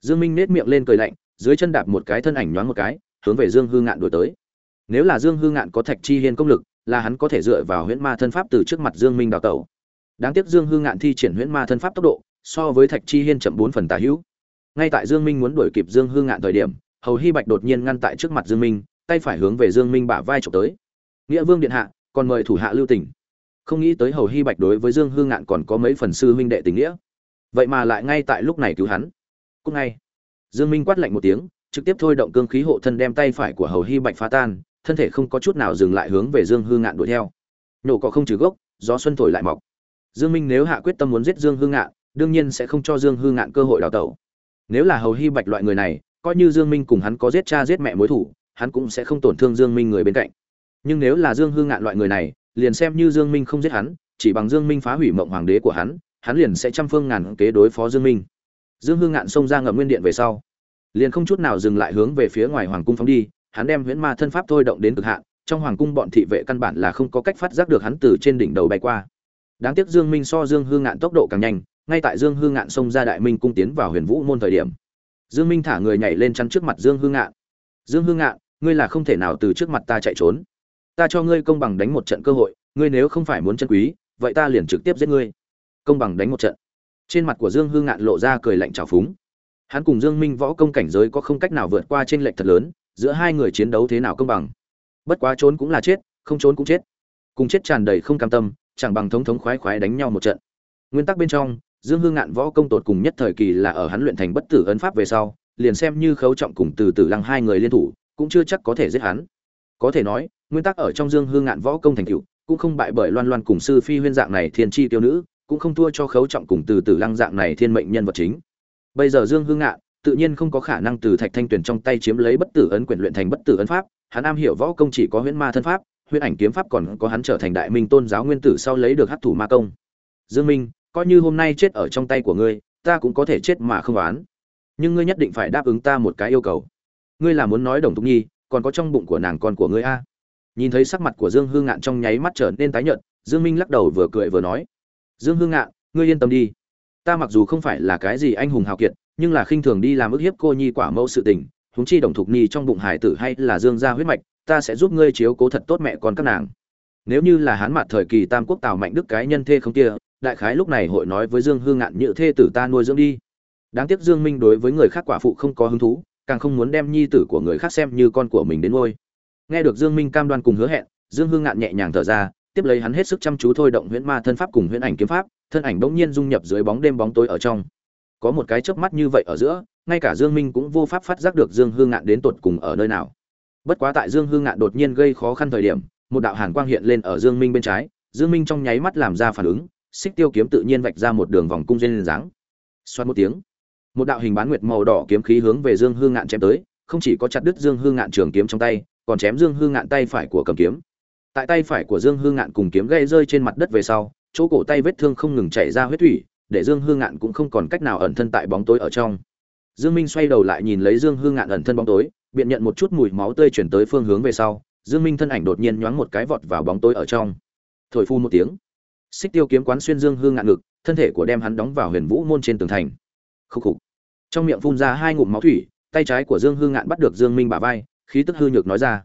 Dương minh nết miệng lên cười lạnh, dưới chân đạp một cái thân ảnh nhoáng một cái, hướng về dương Hư ngạn đuổi tới. Nếu là dương Hư ngạn có thạch chi hiên công lực, là hắn có thể dựa vào huyễn ma thân pháp từ trước mặt dương minh đào tẩu. Đáng tiếc dương Hư ngạn thi triển huyễn ma thân pháp tốc độ, so với thạch chi hiên chậm bốn phần tả hữu ngay tại dương minh muốn đuổi kịp dương hương ngạn thời điểm, hầu hy bạch đột nhiên ngăn tại trước mặt dương minh, tay phải hướng về dương minh bả vai chụp tới. Nghĩa vương điện hạ, còn mời thủ hạ lưu tình. Không nghĩ tới hầu hy bạch đối với dương hương ngạn còn có mấy phần sư huynh đệ tình nghĩa. Vậy mà lại ngay tại lúc này cứu hắn. Cũng ngay. Dương minh quát lạnh một tiếng, trực tiếp thôi động cương khí hộ thân đem tay phải của hầu hy bạch phá tan, thân thể không có chút nào dừng lại hướng về dương hương ngạn đuổi theo. Nổ cỏ không trừ gốc, gió xuân thổi lại mọc. Dương minh nếu hạ quyết tâm muốn giết dương hương ngạn, đương nhiên sẽ không cho dương hương ngạn cơ hội đào tẩu nếu là hầu hy bạch loại người này, coi như dương minh cùng hắn có giết cha giết mẹ mối thủ, hắn cũng sẽ không tổn thương dương minh người bên cạnh. Nhưng nếu là dương hương ngạn loại người này, liền xem như dương minh không giết hắn, chỉ bằng dương minh phá hủy mộng hoàng đế của hắn hắn liền sẽ trăm phương ngàn kế đối phó dương minh. Dương hương ngạn xông ra ngậm nguyên điện về sau, liền không chút nào dừng lại hướng về phía ngoài hoàng cung phóng đi, hắn đem huyễn ma thân pháp thôi động đến cực hạn, trong hoàng cung bọn thị vệ căn bản là không có cách phát giác được hắn từ trên đỉnh đầu bay qua. Đáng tiếc dương minh so dương hương ngạn tốc độ càng nhanh ngay tại dương hương ngạn xông ra đại minh cung tiến vào huyền vũ môn thời điểm. Dương minh thả người nhảy lên chắn trước mặt dương hương ngạn. Dương hương ngạn, ngươi là không thể nào từ trước mặt ta chạy trốn. Ta cho ngươi công bằng đánh một trận cơ hội, ngươi nếu không phải muốn chân quý, vậy ta liền trực tiếp giết ngươi. Công bằng đánh một trận? Trên mặt của dương hương ngạn lộ ra cười lạnh trào phúng. Hắn cùng dương minh võ công cảnh giới có không cách nào vượt qua trên lệnh thật lớn, giữa hai người chiến đấu thế nào công bằng? Bất quá trốn cũng là chết, không trốn cũng chết. Cùng chết tràn đầy không cam tâm, chẳng bằng thống thống khoái khoái đánh nhau một trận. Nguyên tắc bên trong dương hương ngạn võ công tột cùng nhất thời kỳ là ở hắn luyện thành bất tử ấn pháp về sau, liền xem như khấu trọng cùng từ từ lăng hai người liên thủ, cũng chưa chắc có thể giết hắn. Có thể nói, nguyên tắc ở trong dương hương ngạn võ công thành cựu cũng không bại bởi loan loan cùng sư phi huyên dạng này thiên chi tiêu nữ, cũng không thua cho khấu trọng cùng từ từ lăng dạng này thiên mệnh nhân vật chính. Bây giờ dương hương ngạn, tự nhiên không có khả năng từ thạch thanh tuyển trong tay chiếm lấy bất tử ấn quyển luyện thành bất tử ấn pháp, hắn am hiểu võ công chỉ có huyễn ma thân pháp, huyễn ảnh kiếm pháp còn có hắn trở thành đại minh tôn giáo nguyên tử sau lấy được hắc thủ ma công. Dương minh coi như hôm nay chết ở trong tay của ngươi, ta cũng có thể chết mà không oán. Nhưng ngươi nhất định phải đáp ứng ta một cái yêu cầu. Ngươi là muốn nói đồng thục nhi, còn có trong bụng của nàng con của ngươi a. Nhìn thấy sắc mặt của dương hương ngạn trong nháy mắt trở nên tái nhợt, dương minh lắc đầu vừa cười vừa nói. Dương hương ngạn, ngươi yên tâm đi. Ta mặc dù không phải là cái gì anh hùng hào kiệt, nhưng là khinh thường đi làm ức hiếp cô nhi quả mẫu sự tình, huống chi đồng thục nhi trong bụng hải tử hay là dương gia huyết mạch, ta sẽ giúp ngươi chiếu cố thật tốt mẹ con các nàng. Nếu như là hán mặt thời kỳ tam quốc tào mạnh đức cái nhân thê không kia đại khái lúc này hội nói với dương hương ngạn như thê tử ta nuôi dưỡng đi. Đáng tiếc dương minh đối với người khác quả phụ không có hứng thú, càng không muốn đem nhi tử của người khác xem như con của mình đến nuôi. Nghe được dương minh cam đoan cùng hứa hẹn, dương hương ngạn nhẹ nhàng thở ra, tiếp lấy hắn hết sức chăm chú thôi động huyễn ma thân pháp cùng huyễn ảnh kiếm pháp, thân ảnh bỗng nhiên dung nhập dưới bóng đêm bóng tối ở trong. Có một cái chớp mắt như vậy ở giữa, ngay cả dương minh cũng vô pháp phát giác được dương hương ngạn đến tột cùng ở nơi nào. Bất quá tại dương hương ngạn đột nhiên gây khó khăn thời điểm, một đạo hàn quang hiện lên ở dương minh bên trái, dương minh trong nháy mắt làm ra phản ứng xích tiêu kiếm tự nhiên vạch ra một đường vòng cung duyên dáng. Xoát một tiếng, một đạo hình bán nguyệt màu đỏ kiếm khí hướng về dương hương ngạn chém tới, không chỉ có chặt đứt dương hương ngạn trường kiếm trong tay, còn chém dương hương ngạn tay phải của cầm kiếm. Tại tay phải của dương hương ngạn cùng kiếm gây rơi trên mặt đất về sau, chỗ cổ tay vết thương không ngừng chảy ra huyết thủy, để dương hương ngạn cũng không còn cách nào ẩn thân tại bóng tối ở trong. Dương minh xoay đầu lại nhìn lấy dương hương ngạn ẩn thân bóng tối, biện nhận một chút mùi máu tươi chuyển tới phương hướng về sau, dương minh thân ảnh đột nhiên nhoáng một cái vọt vào bóng tối ở trong. Thổi phu một tiếng xích tiêu kiếm quán xuyên dương hương ngạn ngực, thân thể của đem hắn đóng vào huyền vũ môn trên tường thành. Khúc khục. Trong miệng phun ra hai ngụm máu thủy, tay trái của dương hương ngạn bắt được dương minh bả vai, khí tức hư nhược nói ra.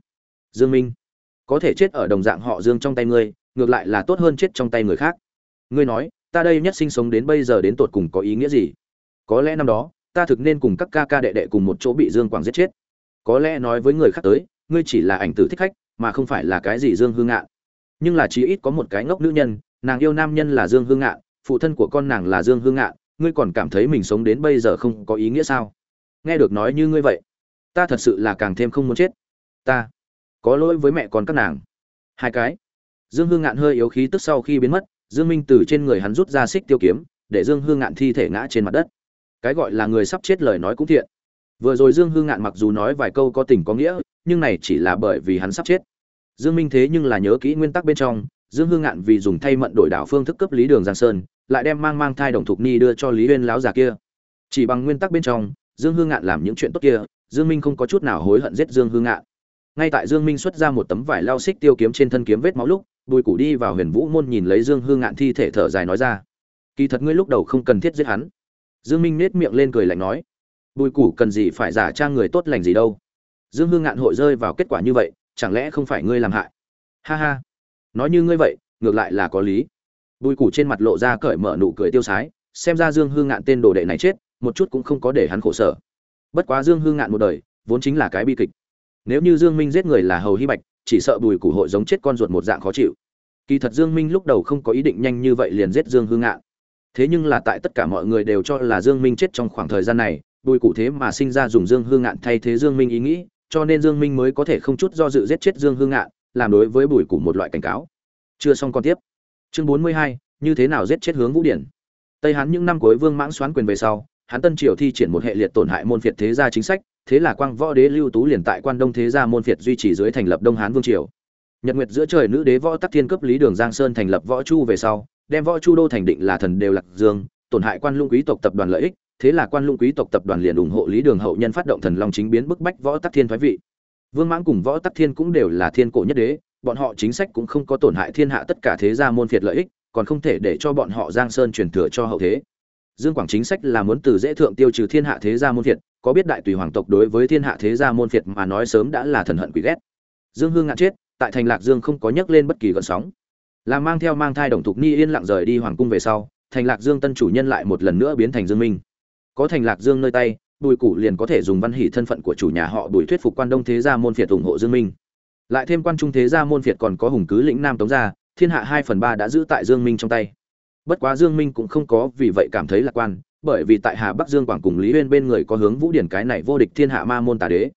Dương minh, có thể chết ở đồng dạng họ dương trong tay ngươi, ngược lại là tốt hơn chết trong tay người khác. Ngươi nói, ta đây nhất sinh sống đến bây giờ đến tột cùng có ý nghĩa gì? Có lẽ năm đó, ta thực nên cùng các ca ca đệ đệ cùng một chỗ bị dương quảng giết chết. Có lẽ nói với người khác tới, ngươi chỉ là ảnh tử thích khách, mà không phải là cái gì dương hương ngạn. Nhưng là chí ít có một cái ngốc nữ nhân nàng yêu nam nhân là dương hương ngạn, phụ thân của con nàng là dương hương ngạn, ngươi còn cảm thấy mình sống đến bây giờ không có ý nghĩa sao? Nghe được nói như ngươi vậy, ta thật sự là càng thêm không muốn chết. Ta có lỗi với mẹ con các nàng. Hai cái. Dương hương ngạn hơi yếu khí tức sau khi biến mất, dương minh từ trên người hắn rút ra xích tiêu kiếm, để dương hương ngạn thi thể ngã trên mặt đất. Cái gọi là người sắp chết lời nói cũng thiện. Vừa rồi dương hương ngạn mặc dù nói vài câu có tình có nghĩa, nhưng này chỉ là bởi vì hắn sắp chết. Dương minh thế nhưng là nhớ kỹ nguyên tắc bên trong dương hương ngạn vì dùng thay mận đổi đảo phương thức cấp lý đường giang sơn, lại đem mang mang thai đồng thục ni đưa cho lý uyên láo già kia. Chỉ bằng nguyên tắc bên trong, dương hương ngạn làm những chuyện tốt kia, dương minh không có chút nào hối hận giết dương hương ngạn. Ngay tại dương minh xuất ra một tấm vải lao xích tiêu kiếm trên thân kiếm vết máu lúc, bùi củ đi vào huyền vũ môn nhìn lấy dương hương ngạn thi thể thở dài nói ra, kỳ thật ngươi lúc đầu không cần thiết giết hắn. Dương minh nết miệng lên cười lạnh nói, bùi củ cần gì phải giả trang người tốt lành gì đâu. Dương hương ngạn hội rơi vào kết quả như vậy, chẳng lẽ không phải ngươi làm hại? Ha ha nói như ngươi vậy, ngược lại là có lý. Bùi củ trên mặt lộ ra cởi mở nụ cười tiêu sái, xem ra dương hương ngạn tên đồ đệ này chết, một chút cũng không có để hắn khổ sở. Bất quá dương hương ngạn một đời, vốn chính là cái bi kịch. Nếu như dương minh giết người là hầu hy bạch, chỉ sợ bùi củ hội giống chết con ruột một dạng khó chịu. Kỳ thật dương minh lúc đầu không có ý định nhanh như vậy liền giết dương hương ngạn. Thế nhưng là tại tất cả mọi người đều cho là dương minh chết trong khoảng thời gian này, bùi cụ thế mà sinh ra dùng dương hương ngạn thay thế dương minh ý nghĩ, cho nên dương minh mới có thể không chút do dự giết chết dương hương ngạn làm đối với bùi củ một loại cảnh cáo. Chưa xong còn tiếp. Chương 42, như thế nào giết chết hướng vũ điển? Tây hán những năm cuối vương mãng xoán quyền về sau hán tân triều thi triển một hệ liệt tổn hại môn phiệt thế gia chính sách thế là quang võ đế lưu tú liền tại quan đông thế gia môn phiệt duy trì dưới thành lập đông hán vương triều. Nhật nguyệt giữa trời nữ đế võ tắc thiên cấp lý đường giang sơn thành lập võ chu về sau đem võ chu đô thành định là thần đều lạc dương tổn hại quan lũng quý tộc tập đoàn lợi ích thế là quan lũng quý tộc tập đoàn liền ủng hộ lý đường hậu nhân phát động thần long chính biến bức bách võ tắc thiên thoái vị vương mãng cùng võ tắc thiên cũng đều là thiên cổ nhất đế, bọn họ chính sách cũng không có tổn hại thiên hạ tất cả thế gia môn phiệt lợi ích, còn không thể để cho bọn họ giang sơn truyền thừa cho hậu thế. Dương quảng chính sách là muốn từ dễ thượng tiêu trừ thiên hạ thế gia môn phiệt, có biết đại tùy hoàng tộc đối với thiên hạ thế gia môn phiệt mà nói sớm đã là thần hận quỷ ghét. Dương hương ngạn chết, tại thành lạc dương không có nhắc lên bất kỳ gợn sóng. Là mang theo mang thai đồng thục ni yên lặng rời đi hoàng cung về sau, thành lạc dương tân chủ nhân lại một lần nữa biến thành dương minh. Có thành lạc dương nơi tay bùi củ liền có thể dùng văn hỷ thân phận của chủ nhà họ bùi thuyết phục quan đông thế gia môn phiệt ủng hộ dương minh. Lại thêm quan trung thế gia môn phiệt còn có hùng cứ lĩnh nam tống gia, thiên hạ hai phần ba đã giữ tại dương minh trong tay. Bất quá dương minh cũng không có vì vậy cảm thấy lạc quan, bởi vì tại hà bắc dương quảng cùng lý uyên bên người có hướng vũ điển cái này vô địch thiên hạ ma môn tà đế.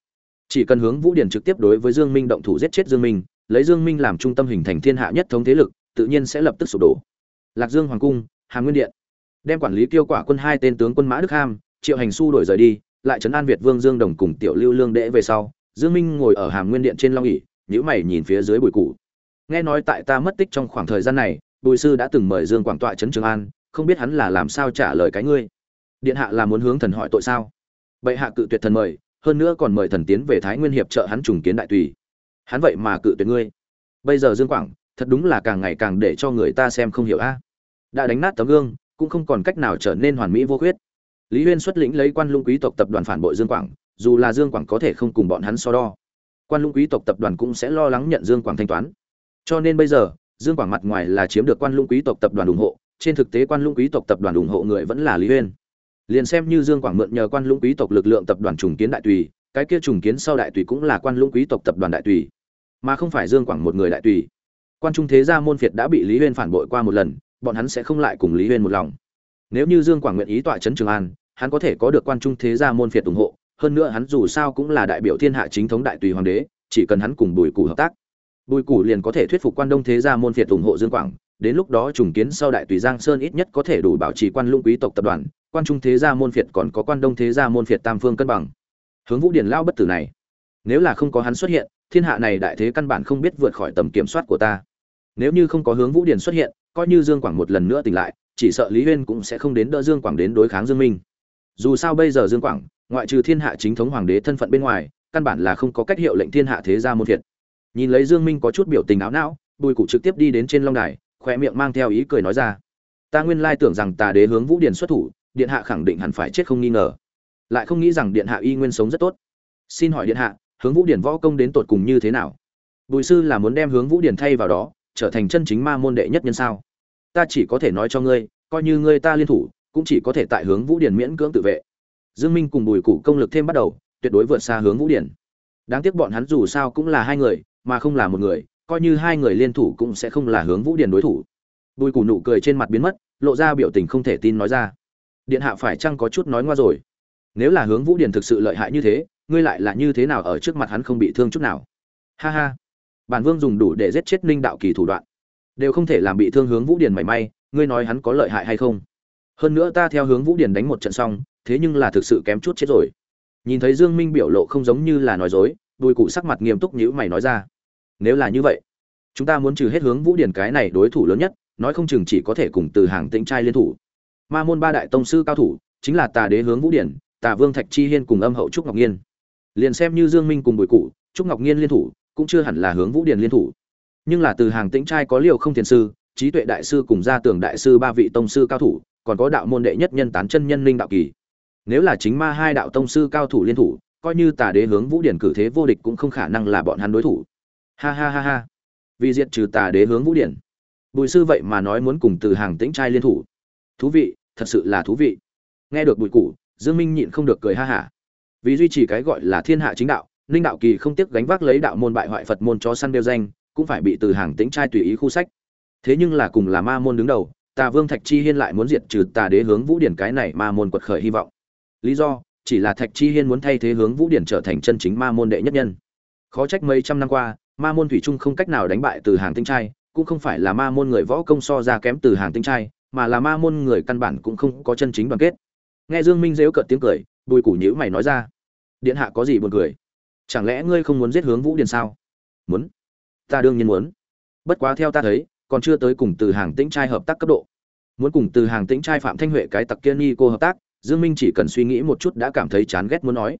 Chỉ cần hướng vũ điển trực tiếp đối với dương minh động thủ giết chết dương minh, lấy dương minh làm trung tâm hình thành thiên hạ nhất thống thế lực, tự nhiên sẽ lập tức sụp đổ. Lạc dương hoàng cung hàng nguyên điện. Đem quản lý tiêu quả quân hai tên tướng quân mã đức ham triệu hành su đổi rời đi, lại trấn an việt vương dương đồng cùng tiểu lưu lương đệ về sau, dương minh ngồi ở hàm nguyên điện trên long ỉ nhữ mày nhìn phía dưới bụi cụ nghe nói tại ta mất tích trong khoảng thời gian này, bùi sư đã từng mời dương quảng tọa trấn trường an, không biết hắn là làm sao trả lời cái ngươi. Điện hạ là muốn hướng thần hỏi tội sao? Bệ hạ cự tuyệt thần mời, hơn nữa còn mời thần tiến về thái nguyên hiệp trợ hắn trùng kiến đại tùy. Hắn vậy mà cự tuyệt ngươi. Bây giờ dương quảng, thật đúng là càng ngày càng để cho người ta xem không hiểu a. Đã đánh nát tấm gương, cũng không còn cách nào trở nên hoàn mỹ vô khuyết lý huyên xuất lĩnh lấy quan lũng quý tộc tập đoàn phản bội dương quảng, dù là dương quảng có thể không cùng bọn hắn so đo, quan lũng quý tộc tập đoàn cũng sẽ lo lắng nhận dương quảng thanh toán. Cho nên bây giờ, dương quảng mặt ngoài là chiếm được quan lũng quý tộc tập đoàn ủng hộ, trên thực tế quan lũng quý tộc tập đoàn ủng hộ người vẫn là lý huyên. Liền xem như dương quảng mượn nhờ quan lũng quý tộc lực lượng tập đoàn trùng kiến đại tùy, cái kia trùng kiến sau đại tùy cũng là quan lũng quý tộc tập đoàn đại tùy, mà không phải dương quảng một người đại tùy. Quan trung thế gia môn phiệt đã bị lý huyên phản bội qua một lần, bọn hắn sẽ không lại cùng lý huyên một lòng nếu như dương quảng nguyện ý tọa trấn trường an, hắn có thể có được quan trung thế gia môn phiệt ủng hộ, hơn nữa hắn dù sao cũng là đại biểu thiên hạ chính thống đại tùy hoàng đế, chỉ cần hắn cùng bùi củ hợp tác, bùi củ liền có thể thuyết phục quan đông thế gia môn phiệt ủng hộ dương quảng. Đến lúc đó trùng kiến sau đại tùy giang sơn ít nhất có thể đủ bảo trì quan lũng quý tộc tập đoàn, quan trung thế gia môn phiệt còn có quan đông thế gia môn phiệt tam phương cân bằng. Hướng vũ điển lao bất tử này, nếu là không có hắn xuất hiện, thiên hạ này đại thế căn bản không biết vượt khỏi tầm kiểm soát của ta. Nếu như không có hướng vũ điển xuất hiện, coi như dương quảng một lần nữa tỉnh lại chỉ sợ lý huyên cũng sẽ không đến đỡ dương quảng đến đối kháng dương minh. Dù sao bây giờ dương quảng, ngoại trừ thiên hạ chính thống hoàng đế thân phận bên ngoài, căn bản là không có cách hiệu lệnh thiên hạ thế gia môn thiệt nhìn lấy dương minh có chút biểu tình áo não, bùi cụ trực tiếp đi đến trên long đài khoe miệng mang theo ý cười nói ra. Ta nguyên lai tưởng rằng tà đế hướng vũ Điền xuất thủ, điện hạ khẳng định hẳn phải chết không nghi ngờ. Lại không nghĩ rằng điện hạ y nguyên sống rất tốt. Xin hỏi điện hạ, hướng vũ điển võ công đến tột cùng như thế nào? Bùi sư là muốn đem hướng vũ điển thay vào đó, trở thành chân chính ma môn đệ nhất nhân sao? Ta chỉ có thể nói cho ngươi, coi như ngươi ta liên thủ, cũng chỉ có thể tại hướng vũ điển miễn cưỡng tự vệ. Dương minh cùng bùi cụ công lực thêm bắt đầu, tuyệt đối vượt xa hướng vũ điển đáng tiếc bọn hắn dù sao cũng là hai người, mà không là một người, coi như hai người liên thủ cũng sẽ không là hướng vũ điển đối thủ. Bùi cụ nụ cười trên mặt biến mất, lộ ra biểu tình không thể tin nói ra. Điện hạ phải chăng có chút nói ngoa rồi? Nếu là hướng vũ điển thực sự lợi hại như thế, ngươi lại là như thế nào ở trước mặt hắn không bị thương chút nào? Ha ha. Bản vương dùng đủ để giết chết ninh đạo kỳ thủ đoạn đều không thể làm bị thương hướng vũ điển mảy may, ngươi nói hắn có lợi hại hay không? Hơn nữa ta theo hướng vũ điển đánh một trận xong, thế nhưng là thực sự kém chút chết rồi. Nhìn thấy dương minh biểu lộ không giống như là nói dối đùi cụ sắc mặt nghiêm túc nhữ mày nói ra, nếu là như vậy, chúng ta muốn trừ hết hướng vũ điển cái này đối thủ lớn nhất, nói không chừng chỉ có thể cùng từ hàng tĩnh trai liên thủ. Ma môn ba đại tông sư cao thủ, chính là tà đế hướng vũ điển tà vương thạch chi hiên cùng âm hậu trúc ngọc nhiên liền xem như dương minh cùng bùi cụ trúc ngọc nhiên liên thủ, cũng chưa hẳn là hướng vũ điển liên thủ nhưng là từ hàng tĩnh trai có liều không thiền sư, trí tuệ đại sư cùng gia tường đại sư ba vị tông sư cao thủ, còn có đạo môn đệ nhất nhân tán chân nhân linh đạo kỳ. Nếu là chính ma hai đạo tông sư cao thủ liên thủ, coi như tà đế hướng vũ điển cử thế vô địch cũng không khả năng là bọn hắn đối thủ. Ha ha ha ha. Vì diệt trừ tà đế hướng vũ điển. Bùi sư vậy mà nói muốn cùng từ hàng tĩnh trai liên thủ. Thú vị, thật sự là thú vị. Nghe được bùi cụ dương minh nhịn không được cười ha hả. Vì duy trì cái gọi là thiên hạ chính đạo ninh đạo kỳ không tiếc gánh vác lấy đạo môn bại hoại phật môn chó săn đeo danh cũng phải bị từ hàng tính trai tùy ý khu sách. Thế nhưng là cùng là ma môn đứng đầu, tà vương thạch chi hiên lại muốn diệt trừ tà đế hướng vũ điển cái này ma môn quật khởi hy vọng. Lý do, chỉ là thạch chi hiên muốn thay thế hướng vũ điển trở thành chân chính ma môn đệ nhất nhân. Khó trách mấy trăm năm qua, ma môn thủy trung không cách nào đánh bại từ hàng tinh trai, cũng không phải là ma môn người võ công so ra kém từ hàng tinh trai, mà là ma môn người căn bản cũng không có chân chính đoàn kết. Nghe dương minh dếu cợt tiếng cười, bùi củ nhữ mày nói ra, điện hạ có gì buồn cười? Chẳng lẽ ngươi không muốn giết hướng vũ điền sao? Muốn ta đương nhiên muốn. Bất quá theo ta thấy, còn chưa tới cùng từ hàng tĩnh trai hợp tác cấp độ. Muốn cùng từ hàng tĩnh trai phạm thanh huệ cái tặc kia ni cô hợp tác, dương minh chỉ cần suy nghĩ một chút đã cảm thấy chán ghét muốn nói.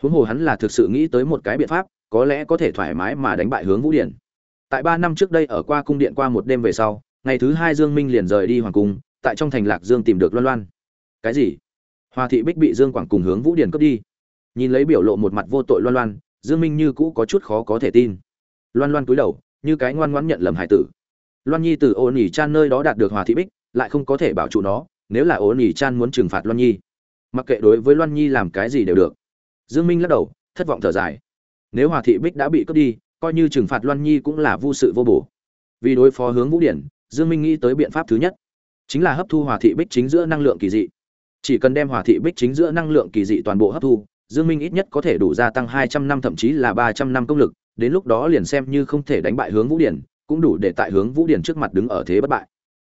Huống hồ hắn là thực sự nghĩ tới một cái biện pháp, có lẽ có thể thoải mái mà đánh bại hướng vũ điển. Tại ba năm trước đây ở qua cung điện qua một đêm về sau, ngày thứ hai dương minh liền rời đi hoàng cung, tại trong thành lạc dương tìm được loan loan. Cái gì? Hoa thị bích bị dương quảng cùng hướng vũ điển cướp đi. Nhìn lấy biểu lộ một mặt vô tội loan loan, dương minh như cũ có chút khó có thể tin loan loan cúi đầu, như cái ngoan ngoãn nhận lầm hải tử. Loan nhi từ ô nỉ chan nơi đó đạt được hòa thị bích, lại không có thể bảo trụ nó, nếu là ô nỉ chan muốn trừng phạt loan nhi, mặc kệ đối với loan nhi làm cái gì đều được. Dương minh lắc đầu, thất vọng thở dài. Nếu hòa thị bích đã bị cướp đi, coi như trừng phạt loan nhi cũng là vô sự vô bổ. Vì đối phó hướng vũ điển, dương minh nghĩ tới biện pháp thứ nhất, chính là hấp thu hòa thị bích chính giữa năng lượng kỳ dị. Chỉ cần đem hòa thị bích chính giữa năng lượng kỳ dị toàn bộ hấp thu, dương minh ít nhất có thể đủ gia tăng 200 năm, thậm chí là 300 năm công lực đến lúc đó liền xem như không thể đánh bại hướng vũ điển, cũng đủ để tại hướng vũ điển trước mặt đứng ở thế bất bại.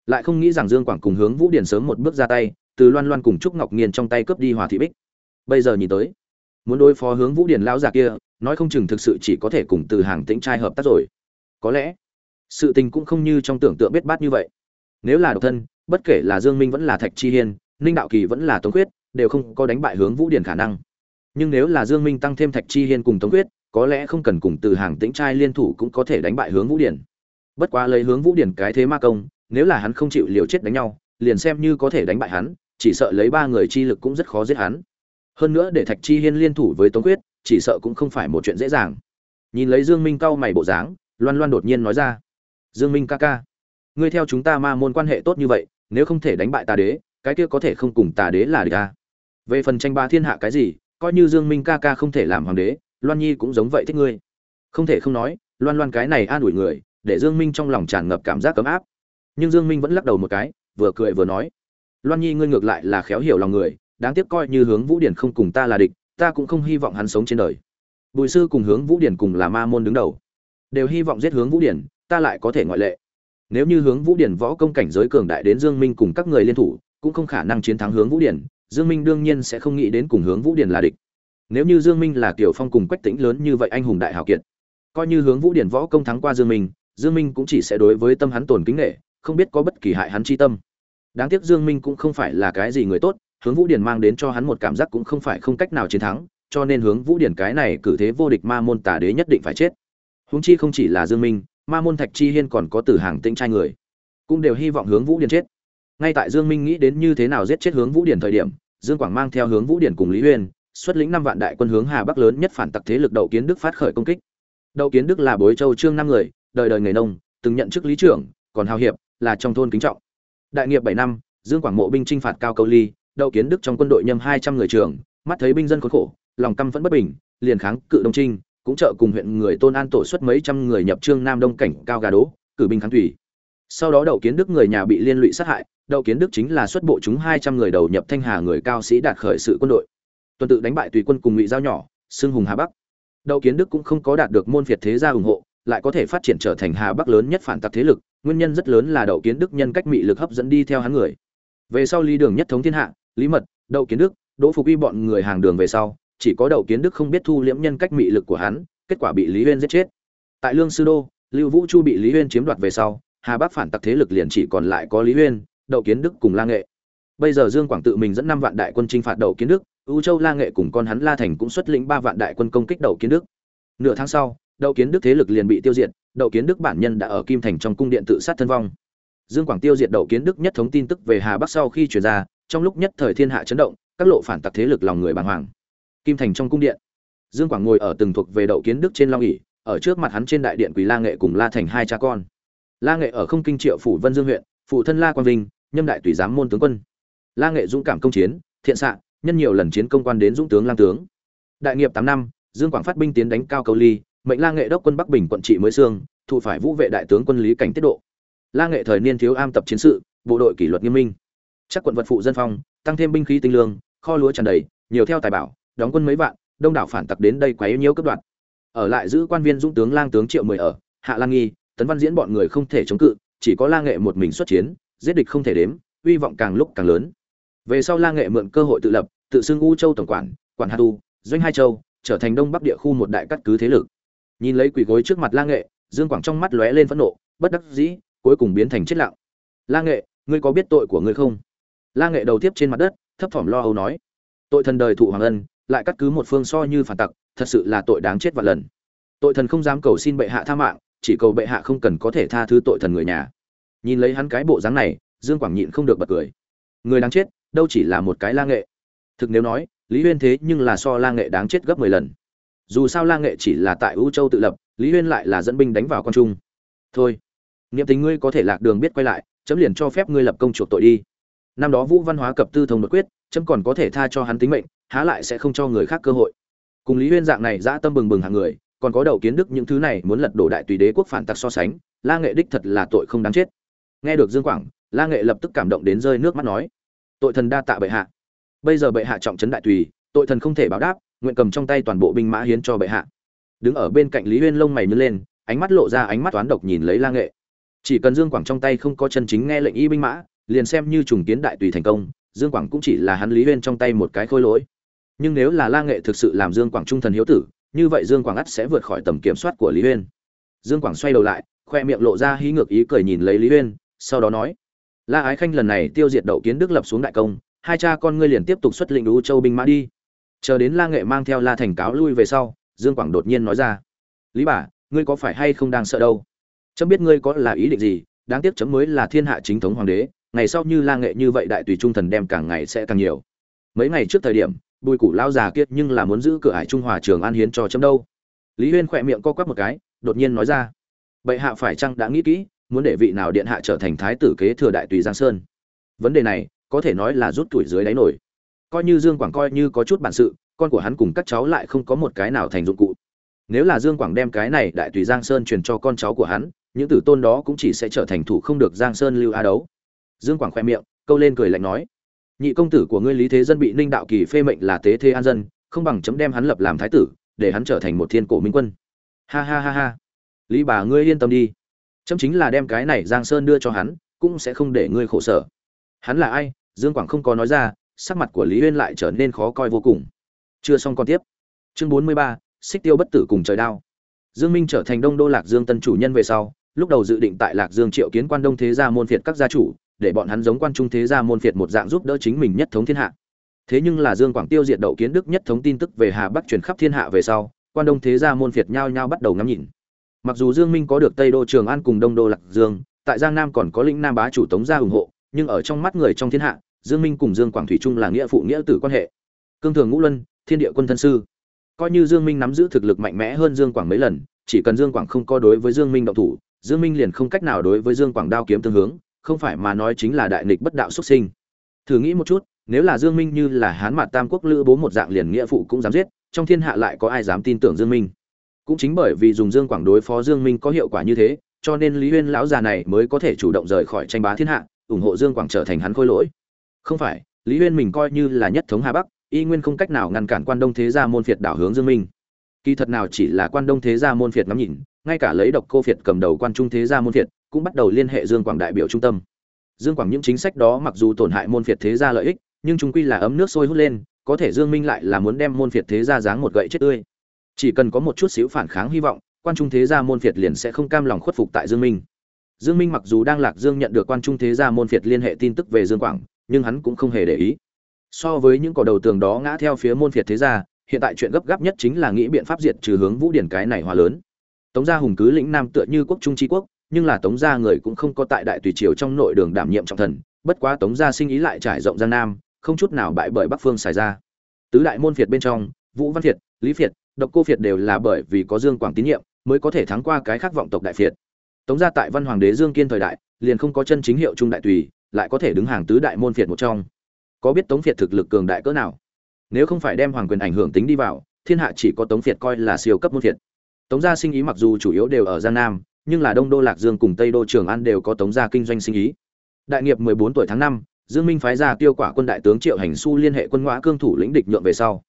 Lại không nghĩ rằng dương quảng cùng hướng vũ điển sớm một bước ra tay, từ loan loan cùng trúc ngọc nghiên trong tay cướp đi hòa thị bích. Bây giờ nhìn tới, muốn đối phó hướng vũ điển lão già kia, nói không chừng thực sự chỉ có thể cùng từ hàng tĩnh trai hợp tác rồi. Có lẽ, sự tình cũng không như trong tưởng tượng biết bát như vậy. Nếu là độc thân, bất kể là dương minh vẫn là thạch chi hiên, ninh đạo kỳ vẫn là tống quyết đều không có đánh bại hướng vũ điển khả năng. Nhưng nếu là dương minh tăng thêm thạch chi hiên cùng tống quyết có lẽ không cần cùng từ hàng tĩnh trai liên thủ cũng có thể đánh bại hướng vũ điển. Bất quá lấy hướng vũ điển cái thế ma công, nếu là hắn không chịu liều chết đánh nhau, liền xem như có thể đánh bại hắn, chỉ sợ lấy ba người chi lực cũng rất khó giết hắn. Hơn nữa để thạch chi hiên liên thủ với tống quyết, chỉ sợ cũng không phải một chuyện dễ dàng. Nhìn lấy dương minh cau mày bộ dáng, loan loan đột nhiên nói ra, dương minh ca ca, ngươi theo chúng ta ma môn quan hệ tốt như vậy, nếu không thể đánh bại tà đế, cái kia có thể không cùng tà đế là địch ta về phần tranh ba thiên hạ cái gì, coi như dương minh ca ca không thể làm hoàng đế loan nhi cũng giống vậy thích ngươi. Không thể không nói, loan loan cái này an ủi người, để dương minh trong lòng tràn ngập cảm giác cấm áp. Nhưng dương minh vẫn lắc đầu một cái, vừa cười vừa nói, loan nhi ngươi ngược lại là khéo hiểu lòng người, đáng tiếc coi như hướng vũ điển không cùng ta là địch, ta cũng không hy vọng hắn sống trên đời. Bùi sư cùng hướng vũ điển cùng là ma môn đứng đầu, đều hy vọng giết hướng vũ điển, ta lại có thể ngoại lệ. Nếu như hướng vũ điển võ công cảnh giới cường đại đến dương minh cùng các người liên thủ, cũng không khả năng chiến thắng hướng vũ điển, dương minh đương nhiên sẽ không nghĩ đến cùng hướng vũ điển là địch nếu như dương minh là kiểu phong cùng quách tĩnh lớn như vậy anh hùng đại hào kiệt, coi như hướng vũ điển võ công thắng qua dương minh dương minh cũng chỉ sẽ đối với tâm hắn tổn kính nghệ không biết có bất kỳ hại hắn chi tâm. Đáng tiếc dương minh cũng không phải là cái gì người tốt, hướng vũ điển mang đến cho hắn một cảm giác cũng không phải không cách nào chiến thắng, cho nên hướng vũ điển cái này cử thế vô địch ma môn tà đế nhất định phải chết. Huống chi không chỉ là dương minh, ma môn thạch chi hiên còn có tử hàng tĩnh trai người, cũng đều hy vọng hướng vũ điển chết. Ngay tại dương minh nghĩ đến như thế nào giết chết hướng vũ điển thời điểm, dương quảng mang theo hướng vũ điển cùng lý uyên xuất lĩnh năm vạn đại quân hướng hà bắc lớn nhất phản tặc thế lực đậu kiến đức phát khởi công kích. Đậu kiến đức là bối châu trương năm người, đời đời người nông, từng nhận chức lý trưởng, còn hào hiệp, là trong thôn kính trọng. Đại nghiệp bảy năm, dương quảng mộ binh chinh phạt cao câu ly, đậu kiến đức trong quân đội nhâm hai trăm người trưởng, mắt thấy binh dân khốn khổ, lòng căm vẫn bất bình, liền kháng cự đông trinh, cũng trợ cùng huyện người tôn an tổ xuất mấy trăm người nhập trương nam đông cảnh cao gà đố cử binh kháng thủy. Sau đó đậu kiến đức người nhà bị liên lụy sát hại, đậu kiến đức chính là xuất bộ chúng hai trăm người đầu nhập thanh hà người cao sĩ đạt khởi sự quân đội tuần tự đánh bại tùy quân cùng ngụy giao nhỏ, xưng hùng hà bắc. Đậu kiến đức cũng không có đạt được môn phiệt thế gia ủng hộ, lại có thể phát triển trở thành hà bắc lớn nhất phản tặc thế lực, nguyên nhân rất lớn là đậu kiến đức nhân cách mị lực hấp dẫn đi theo hắn người. Về sau lý đường nhất thống thiên hạ, lý mật, đậu kiến đức, đỗ phục y bọn người hàng đường về sau, chỉ có đậu kiến đức không biết thu liễm nhân cách mị lực của hắn, kết quả bị lý huyên giết chết. Tại lương sư đô, lưu vũ chu bị lý huyên chiếm đoạt về sau, hà bắc phản tặc thế lực liền chỉ còn lại có lý huyên, đậu kiến đức cùng la nghệ. Bây giờ dương quảng tự mình dẫn năm vạn đại quân chinh phạt đậu kiến đức U châu la nghệ cùng con hắn la thành cũng xuất lĩnh ba vạn đại quân công kích đậu kiến đức. Nửa tháng sau đậu kiến đức thế lực liền bị tiêu diệt đậu kiến đức bản nhân đã ở kim thành trong cung điện tự sát thân vong. Dương quảng tiêu diệt đậu kiến đức nhất thống tin tức về hà bắc sau khi truyền ra trong lúc nhất thời thiên hạ chấn động các lộ phản tặc thế lực lòng người bàng hoàng. Kim thành trong cung điện dương quảng ngồi ở từng thuộc về đậu kiến đức trên long ỷ, ở trước mặt hắn trên đại điện quỳ la nghệ cùng la thành hai cha con. La nghệ ở không kinh triệu phủ vân dương huyện phụ thân la quang vinh nhâm đại tùy giám môn tướng quân. La nghệ dũng cảm công chiến thiện xạ nhân nhiều lần chiến công quan đến dũng tướng lang tướng. Đại nghiệp tám năm, dương quảng phát binh tiến đánh cao cầu ly, mệnh la nghệ đốc quân bắc bình quận trị mới sương, thụ phải vũ vệ đại tướng quân lý cảnh tiết độ. La nghệ thời niên thiếu am tập chiến sự, bộ đội kỷ luật nghiêm minh. Chắc quận vật phụ dân phong, tăng thêm binh khí tinh lương, kho lúa tràn đầy, nhiều theo tài bảo, đóng quân mấy vạn, đông đảo phản tặc đến đây quấy nhiễu cấp đoạn ở lại giữ quan viên dũng tướng lang tướng triệu mười ở, hạ lang nghi, tấn văn diễn bọn người không thể chống cự, chỉ có la nghệ một mình xuất chiến, giết địch không thể đếm uy vọng càng lúc càng lớn về sau la nghệ mượn cơ hội tự lập, tự xưng u châu tổng quản quản hà tu doanh hai châu, trở thành đông bắc địa khu một đại cắt cứ thế lực. Nhìn lấy quỷ gối trước mặt la nghệ, dương quảng trong mắt lóe lên phẫn nộ, bất đắc dĩ, cuối cùng biến thành chết lặng. La nghệ, ngươi có biết tội của ngươi không? La nghệ đầu tiếp trên mặt đất, thấp thỏm lo âu nói. Tội thần đời thụ hoàng ân, lại cắt cứ một phương so như phản tặc, thật sự là tội đáng chết vạn lần. Tội thần không dám cầu xin bệ hạ tha mạng, chỉ cầu bệ hạ không cần có thể tha thứ tội thần người nhà. Nhìn lấy hắn cái bộ dáng này, dương quảng nhịn không được bật cười. Người đáng chết đâu chỉ là một cái la nghệ. Thực nếu nói, lý huyên thế nhưng là so la nghệ đáng chết gấp mười lần. Dù sao la nghệ chỉ là tại u châu tự lập, lý huyên lại là dẫn binh đánh vào con trung. Thôi niệm tình ngươi có thể lạc đường biết quay lại, chấm liền cho phép ngươi lập công chuộc tội đi. Năm đó vũ văn hóa cập tư thông đột quyết, chấm còn có thể tha cho hắn tính mệnh, há lại sẽ không cho người khác cơ hội. Cùng lý huyên dạng này dã tâm bừng bừng hàng người, còn có đầu kiến đức những thứ này muốn lật đổ đại tùy đế quốc phản tặc so sánh, la nghệ đích thật là tội không đáng chết. Nghe được dương quảng, la nghệ lập tức cảm động đến rơi nước mắt nói tội thần đa tạ bệ hạ. Bây giờ bệ hạ trọng trấn đại tùy, tội thần không thể báo đáp, nguyện cầm trong tay toàn bộ binh mã hiến cho bệ hạ. Đứng ở bên cạnh lý huyên lông mày nhớ lên, ánh mắt lộ ra ánh mắt toán độc nhìn lấy la nghệ. Chỉ cần dương quảng trong tay không có chân chính nghe lệnh y binh mã, liền xem như trùng kiến đại tùy thành công, dương quảng cũng chỉ là hắn lý huyên trong tay một cái khôi lỗi. Nhưng nếu là la nghệ thực sự làm dương quảng trung thần hiếu tử, như vậy dương quảng ắt sẽ vượt khỏi tầm kiểm soát của lý huyên. Dương quảng xoay đầu lại, khoe miệng lộ ra hí ngược ý cười nhìn lấy lý huyên, sau đó nói la ái khanh lần này tiêu diệt đậu kiến đức lập xuống đại công, hai cha con ngươi liền tiếp tục xuất lĩnh đũ châu binh mã đi. Chờ đến la nghệ mang theo la thành cáo lui về sau, dương quảng đột nhiên nói ra, lý bà, ngươi có phải hay không đang sợ đâu? Chấm biết ngươi có là ý định gì, đáng tiếc chấm mới là thiên hạ chính thống hoàng đế, ngày sau như la nghệ như vậy đại tùy trung thần đem càng ngày sẽ càng nhiều. Mấy ngày trước thời điểm, bùi củ lao già kiết nhưng là muốn giữ cửa ải trung hòa trường an hiến cho chấm đâu? Lý huyên khỏe miệng co quắp một cái, đột nhiên nói ra, bệ hạ phải chăng đã nghĩ kỹ muốn để vị nào điện hạ trở thành thái tử kế thừa đại tùy giang sơn. Vấn đề này, có thể nói là rút tuổi dưới đáy nổi. Coi như dương quảng coi như có chút bản sự, con của hắn cùng các cháu lại không có một cái nào thành dụng cụ. Nếu là dương quảng đem cái này đại tùy giang sơn truyền cho con cháu của hắn, những tử tôn đó cũng chỉ sẽ trở thành thủ không được giang sơn lưu a đấu. Dương quảng khoe miệng, câu lên cười lạnh nói, nhị công tử của ngươi lý thế dân bị ninh đạo kỳ phê mệnh là tế thế an dân, không bằng chấm đem hắn lập làm thái tử, để hắn trở thành một thiên cổ minh quân. Ha ha ha ha. Lý bà ngươi yên tâm đi chấm chính là đem cái này giang sơn đưa cho hắn, cũng sẽ không để ngươi khổ sở. Hắn là ai? Dương quảng không có nói ra, sắc mặt của lý uyên lại trở nên khó coi vô cùng. Chưa xong còn tiếp. Chương bốn mươi ba, xích tiêu bất tử cùng trời đao. Dương minh trở thành đông đô lạc dương tân chủ nhân về sau, lúc đầu dự định tại lạc dương triệu kiến quan đông thế gia môn phiệt các gia chủ, để bọn hắn giống quan trung thế gia môn phiệt một dạng giúp đỡ chính mình nhất thống thiên hạ. Thế nhưng là dương quảng tiêu diệt đậu kiến đức nhất thống tin tức về hà bắc truyền khắp thiên hạ về sau, quan đông thế gia môn phiệt nhao nhao bắt đầu ngắm nhìn mặc dù dương minh có được tây đô trường an cùng đông đô lạc dương, tại giang nam còn có lĩnh nam bá chủ tống gia ủng hộ, nhưng ở trong mắt người trong thiên hạ, dương minh cùng dương quảng thủy trung là nghĩa phụ nghĩa tử quan hệ. Cương thường ngũ luân, thiên địa quân thân sư. Coi như dương minh nắm giữ thực lực mạnh mẽ hơn dương quảng mấy lần, chỉ cần dương quảng không có đối với dương minh động thủ, dương minh liền không cách nào đối với dương quảng đao kiếm tương hướng, không phải mà nói chính là đại nghịch bất đạo xuất sinh. Thử nghĩ một chút, nếu là dương minh như là hán mạt tam quốc lữ bố một dạng liền nghĩa phụ cũng dám giết, trong thiên hạ lại có ai dám tin tưởng dương minh? Cũng chính bởi vì dùng dương quảng đối phó dương minh có hiệu quả như thế, cho nên lý huyên lão già này mới có thể chủ động rời khỏi tranh bá thiên hạ, ủng hộ dương quảng trở thành hắn khôi lỗi. Không phải, lý huyên mình coi như là nhất thống hà bắc, y nguyên không cách nào ngăn cản quan đông thế gia môn phiệt đảo hướng dương minh. Kỳ thật nào chỉ là quan đông thế gia môn phiệt ngắm nhìn, ngay cả lấy độc cô phiệt cầm đầu quan trung thế gia môn phiệt, cũng bắt đầu liên hệ dương quảng đại biểu trung tâm. Dương quảng những chính sách đó mặc dù tổn hại môn phiệt thế gia lợi ích, nhưng chúng quy là ấm nước sôi hút lên, có thể dương minh lại là muốn đem môn phiệt thế gia giáng một gậy chết tươi chỉ cần có một chút xíu phản kháng hy vọng, quan trung thế gia môn phiệt liền sẽ không cam lòng khuất phục tại dương minh. Dương minh mặc dù đang lạc dương nhận được quan trung thế gia môn phiệt liên hệ tin tức về dương quảng, nhưng hắn cũng không hề để ý. So với những cỏ đầu tường đó ngã theo phía môn phiệt thế gia, hiện tại chuyện gấp gáp nhất chính là nghĩ biện pháp diệt trừ hướng vũ điển cái này hòa lớn. Tống gia hùng cứ lĩnh nam tựa như quốc trung tri quốc, nhưng là tống gia người cũng không có tại đại tùy triều trong nội đường đảm nhiệm trọng thần, bất quá tống gia sinh ý lại trải rộng ra nam, không chút nào bại bởi bắc phương xài ra. Tứ đại môn phiệt bên trong, vũ văn phiệt, lý phiệt độc cô phiệt đều là bởi vì có dương quảng tín nhiệm mới có thể thắng qua cái khác vọng tộc đại phiệt tống gia tại văn hoàng đế dương kiên thời đại liền không có chân chính hiệu trung đại tùy lại có thể đứng hàng tứ đại môn phiệt một trong. Có biết tống phiệt thực lực cường đại cỡ nào? Nếu không phải đem hoàng quyền ảnh hưởng tính đi vào thiên hạ chỉ có tống phiệt coi là siêu cấp môn phiệt tống gia sinh ý mặc dù chủ yếu đều ở giang nam nhưng là đông đô lạc dương cùng tây đô trường an đều có tống gia kinh doanh sinh ý. Đại nghiệp 14 tuổi tháng 5, dương minh phái ra tiêu quả quân đại tướng triệu hành su liên hệ quân ngõ cương thủ lĩnh địch nhượng về sau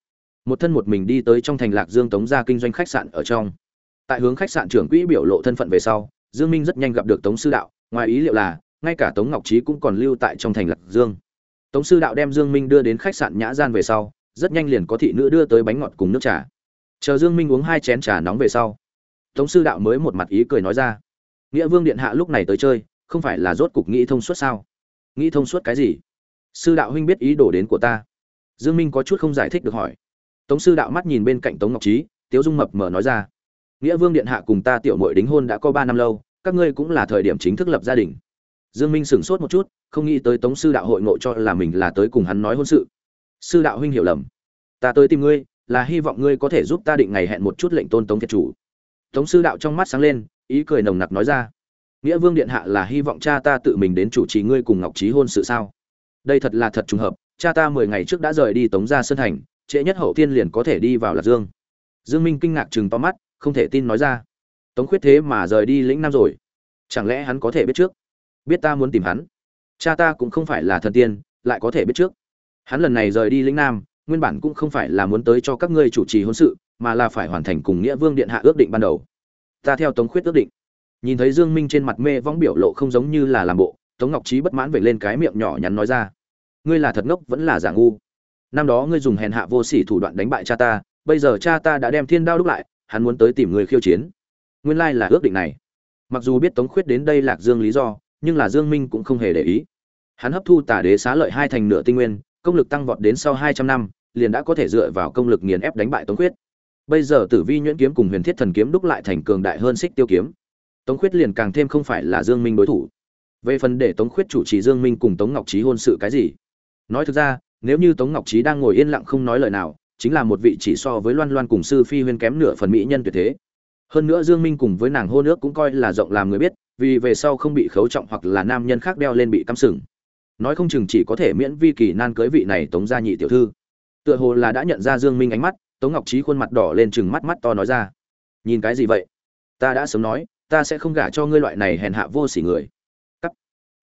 một thân một mình đi tới trong thành lạc dương tống gia kinh doanh khách sạn ở trong. Tại hướng khách sạn trưởng quỹ biểu lộ thân phận về sau, dương minh rất nhanh gặp được tống sư đạo, ngoài ý liệu là, ngay cả tống ngọc trí cũng còn lưu tại trong thành lạc dương. Tống sư đạo đem dương minh đưa đến khách sạn nhã gian về sau, rất nhanh liền có thị nữ đưa tới bánh ngọt cùng nước trà. Chờ dương minh uống hai chén trà nóng về sau, tống sư đạo mới một mặt ý cười nói ra, nghĩa vương điện hạ lúc này tới chơi, không phải là rốt cục nghĩ thông suốt sao? Nghĩ thông suốt cái gì? Sư đạo huynh biết ý đồ đến của ta. Dương minh có chút không giải thích được hỏi tống sư đạo mắt nhìn bên cạnh tống ngọc trí tiếu dung mập mờ nói ra. Nghĩa vương điện hạ cùng ta tiểu muội đính hôn đã có ba năm lâu, các ngươi cũng là thời điểm chính thức lập gia đình. Dương minh sửng sốt một chút, không nghĩ tới tống sư đạo hội ngộ cho là mình là tới cùng hắn nói hôn sự. Sư đạo huynh hiểu lầm. Ta tới tìm ngươi, là hy vọng ngươi có thể giúp ta định ngày hẹn một chút lệnh tôn tống thiệt chủ. Tống sư đạo trong mắt sáng lên, ý cười nồng nặc nói ra. Nghĩa vương điện hạ là hy vọng cha ta tự mình đến chủ trì ngươi cùng ngọc trí hôn sự sao? Đây thật là thật trùng hợp, cha ta mười ngày trước đã rời đi tống ra sơn thành trễ nhất hậu tiên liền có thể đi vào lạc dương. Dương minh kinh ngạc chừng to mắt, không thể tin nói ra. Tống khuyết thế mà rời đi lĩnh nam rồi. Chẳng lẽ hắn có thể biết trước? Biết ta muốn tìm hắn. Cha ta cũng không phải là thần tiên, lại có thể biết trước. Hắn lần này rời đi lĩnh nam, nguyên bản cũng không phải là muốn tới cho các ngươi chủ trì hôn sự, mà là phải hoàn thành cùng nghĩa vương điện hạ ước định ban đầu. Ta theo tống khuyết ước định. Nhìn thấy dương minh trên mặt mê võng biểu lộ không giống như là làm bộ, tống ngọc trí bất mãn về lên cái miệng nhỏ nhắn nói ra. Ngươi là thật ngốc vẫn là giả ngu năm đó ngươi dùng hèn hạ vô sỉ thủ đoạn đánh bại cha ta, bây giờ cha ta đã đem thiên đao đúc lại, hắn muốn tới tìm người khiêu chiến. Nguyên lai là ước định này. Mặc dù biết tống khuyết đến đây lạc dương lý do, nhưng là dương minh cũng không hề để ý. Hắn hấp thu tả đế xá lợi hai thành nửa tinh nguyên, công lực tăng vọt đến sau 200 năm, liền đã có thể dựa vào công lực nghiền ép đánh bại tống khuyết. Bây giờ tử vi nhuyễn kiếm cùng huyền thiết thần kiếm đúc lại thành cường đại hơn xích tiêu kiếm. Tống khuyết liền càng thêm không phải là dương minh đối thủ. Về phần để tống khuyết chủ trì dương minh cùng tống ngọc trí hôn sự cái gì? Nói thực ra nếu như tống ngọc trí đang ngồi yên lặng không nói lời nào, chính là một vị chỉ so với loan loan cùng sư phi huyên kém nửa phần mỹ nhân tuyệt thế. Hơn nữa dương minh cùng với nàng hô nước cũng coi là rộng làm người biết, vì về sau không bị khấu trọng hoặc là nam nhân khác đeo lên bị cắm sừng. Nói không chừng chỉ có thể miễn vi kỳ nan cưới vị này tống gia nhị tiểu thư. Tựa hồ là đã nhận ra dương minh ánh mắt, tống ngọc trí khuôn mặt đỏ lên chừng mắt mắt to nói ra. Nhìn cái gì vậy? Ta đã sớm nói, ta sẽ không gả cho ngươi loại này hèn hạ vô sỉ người. Cắt.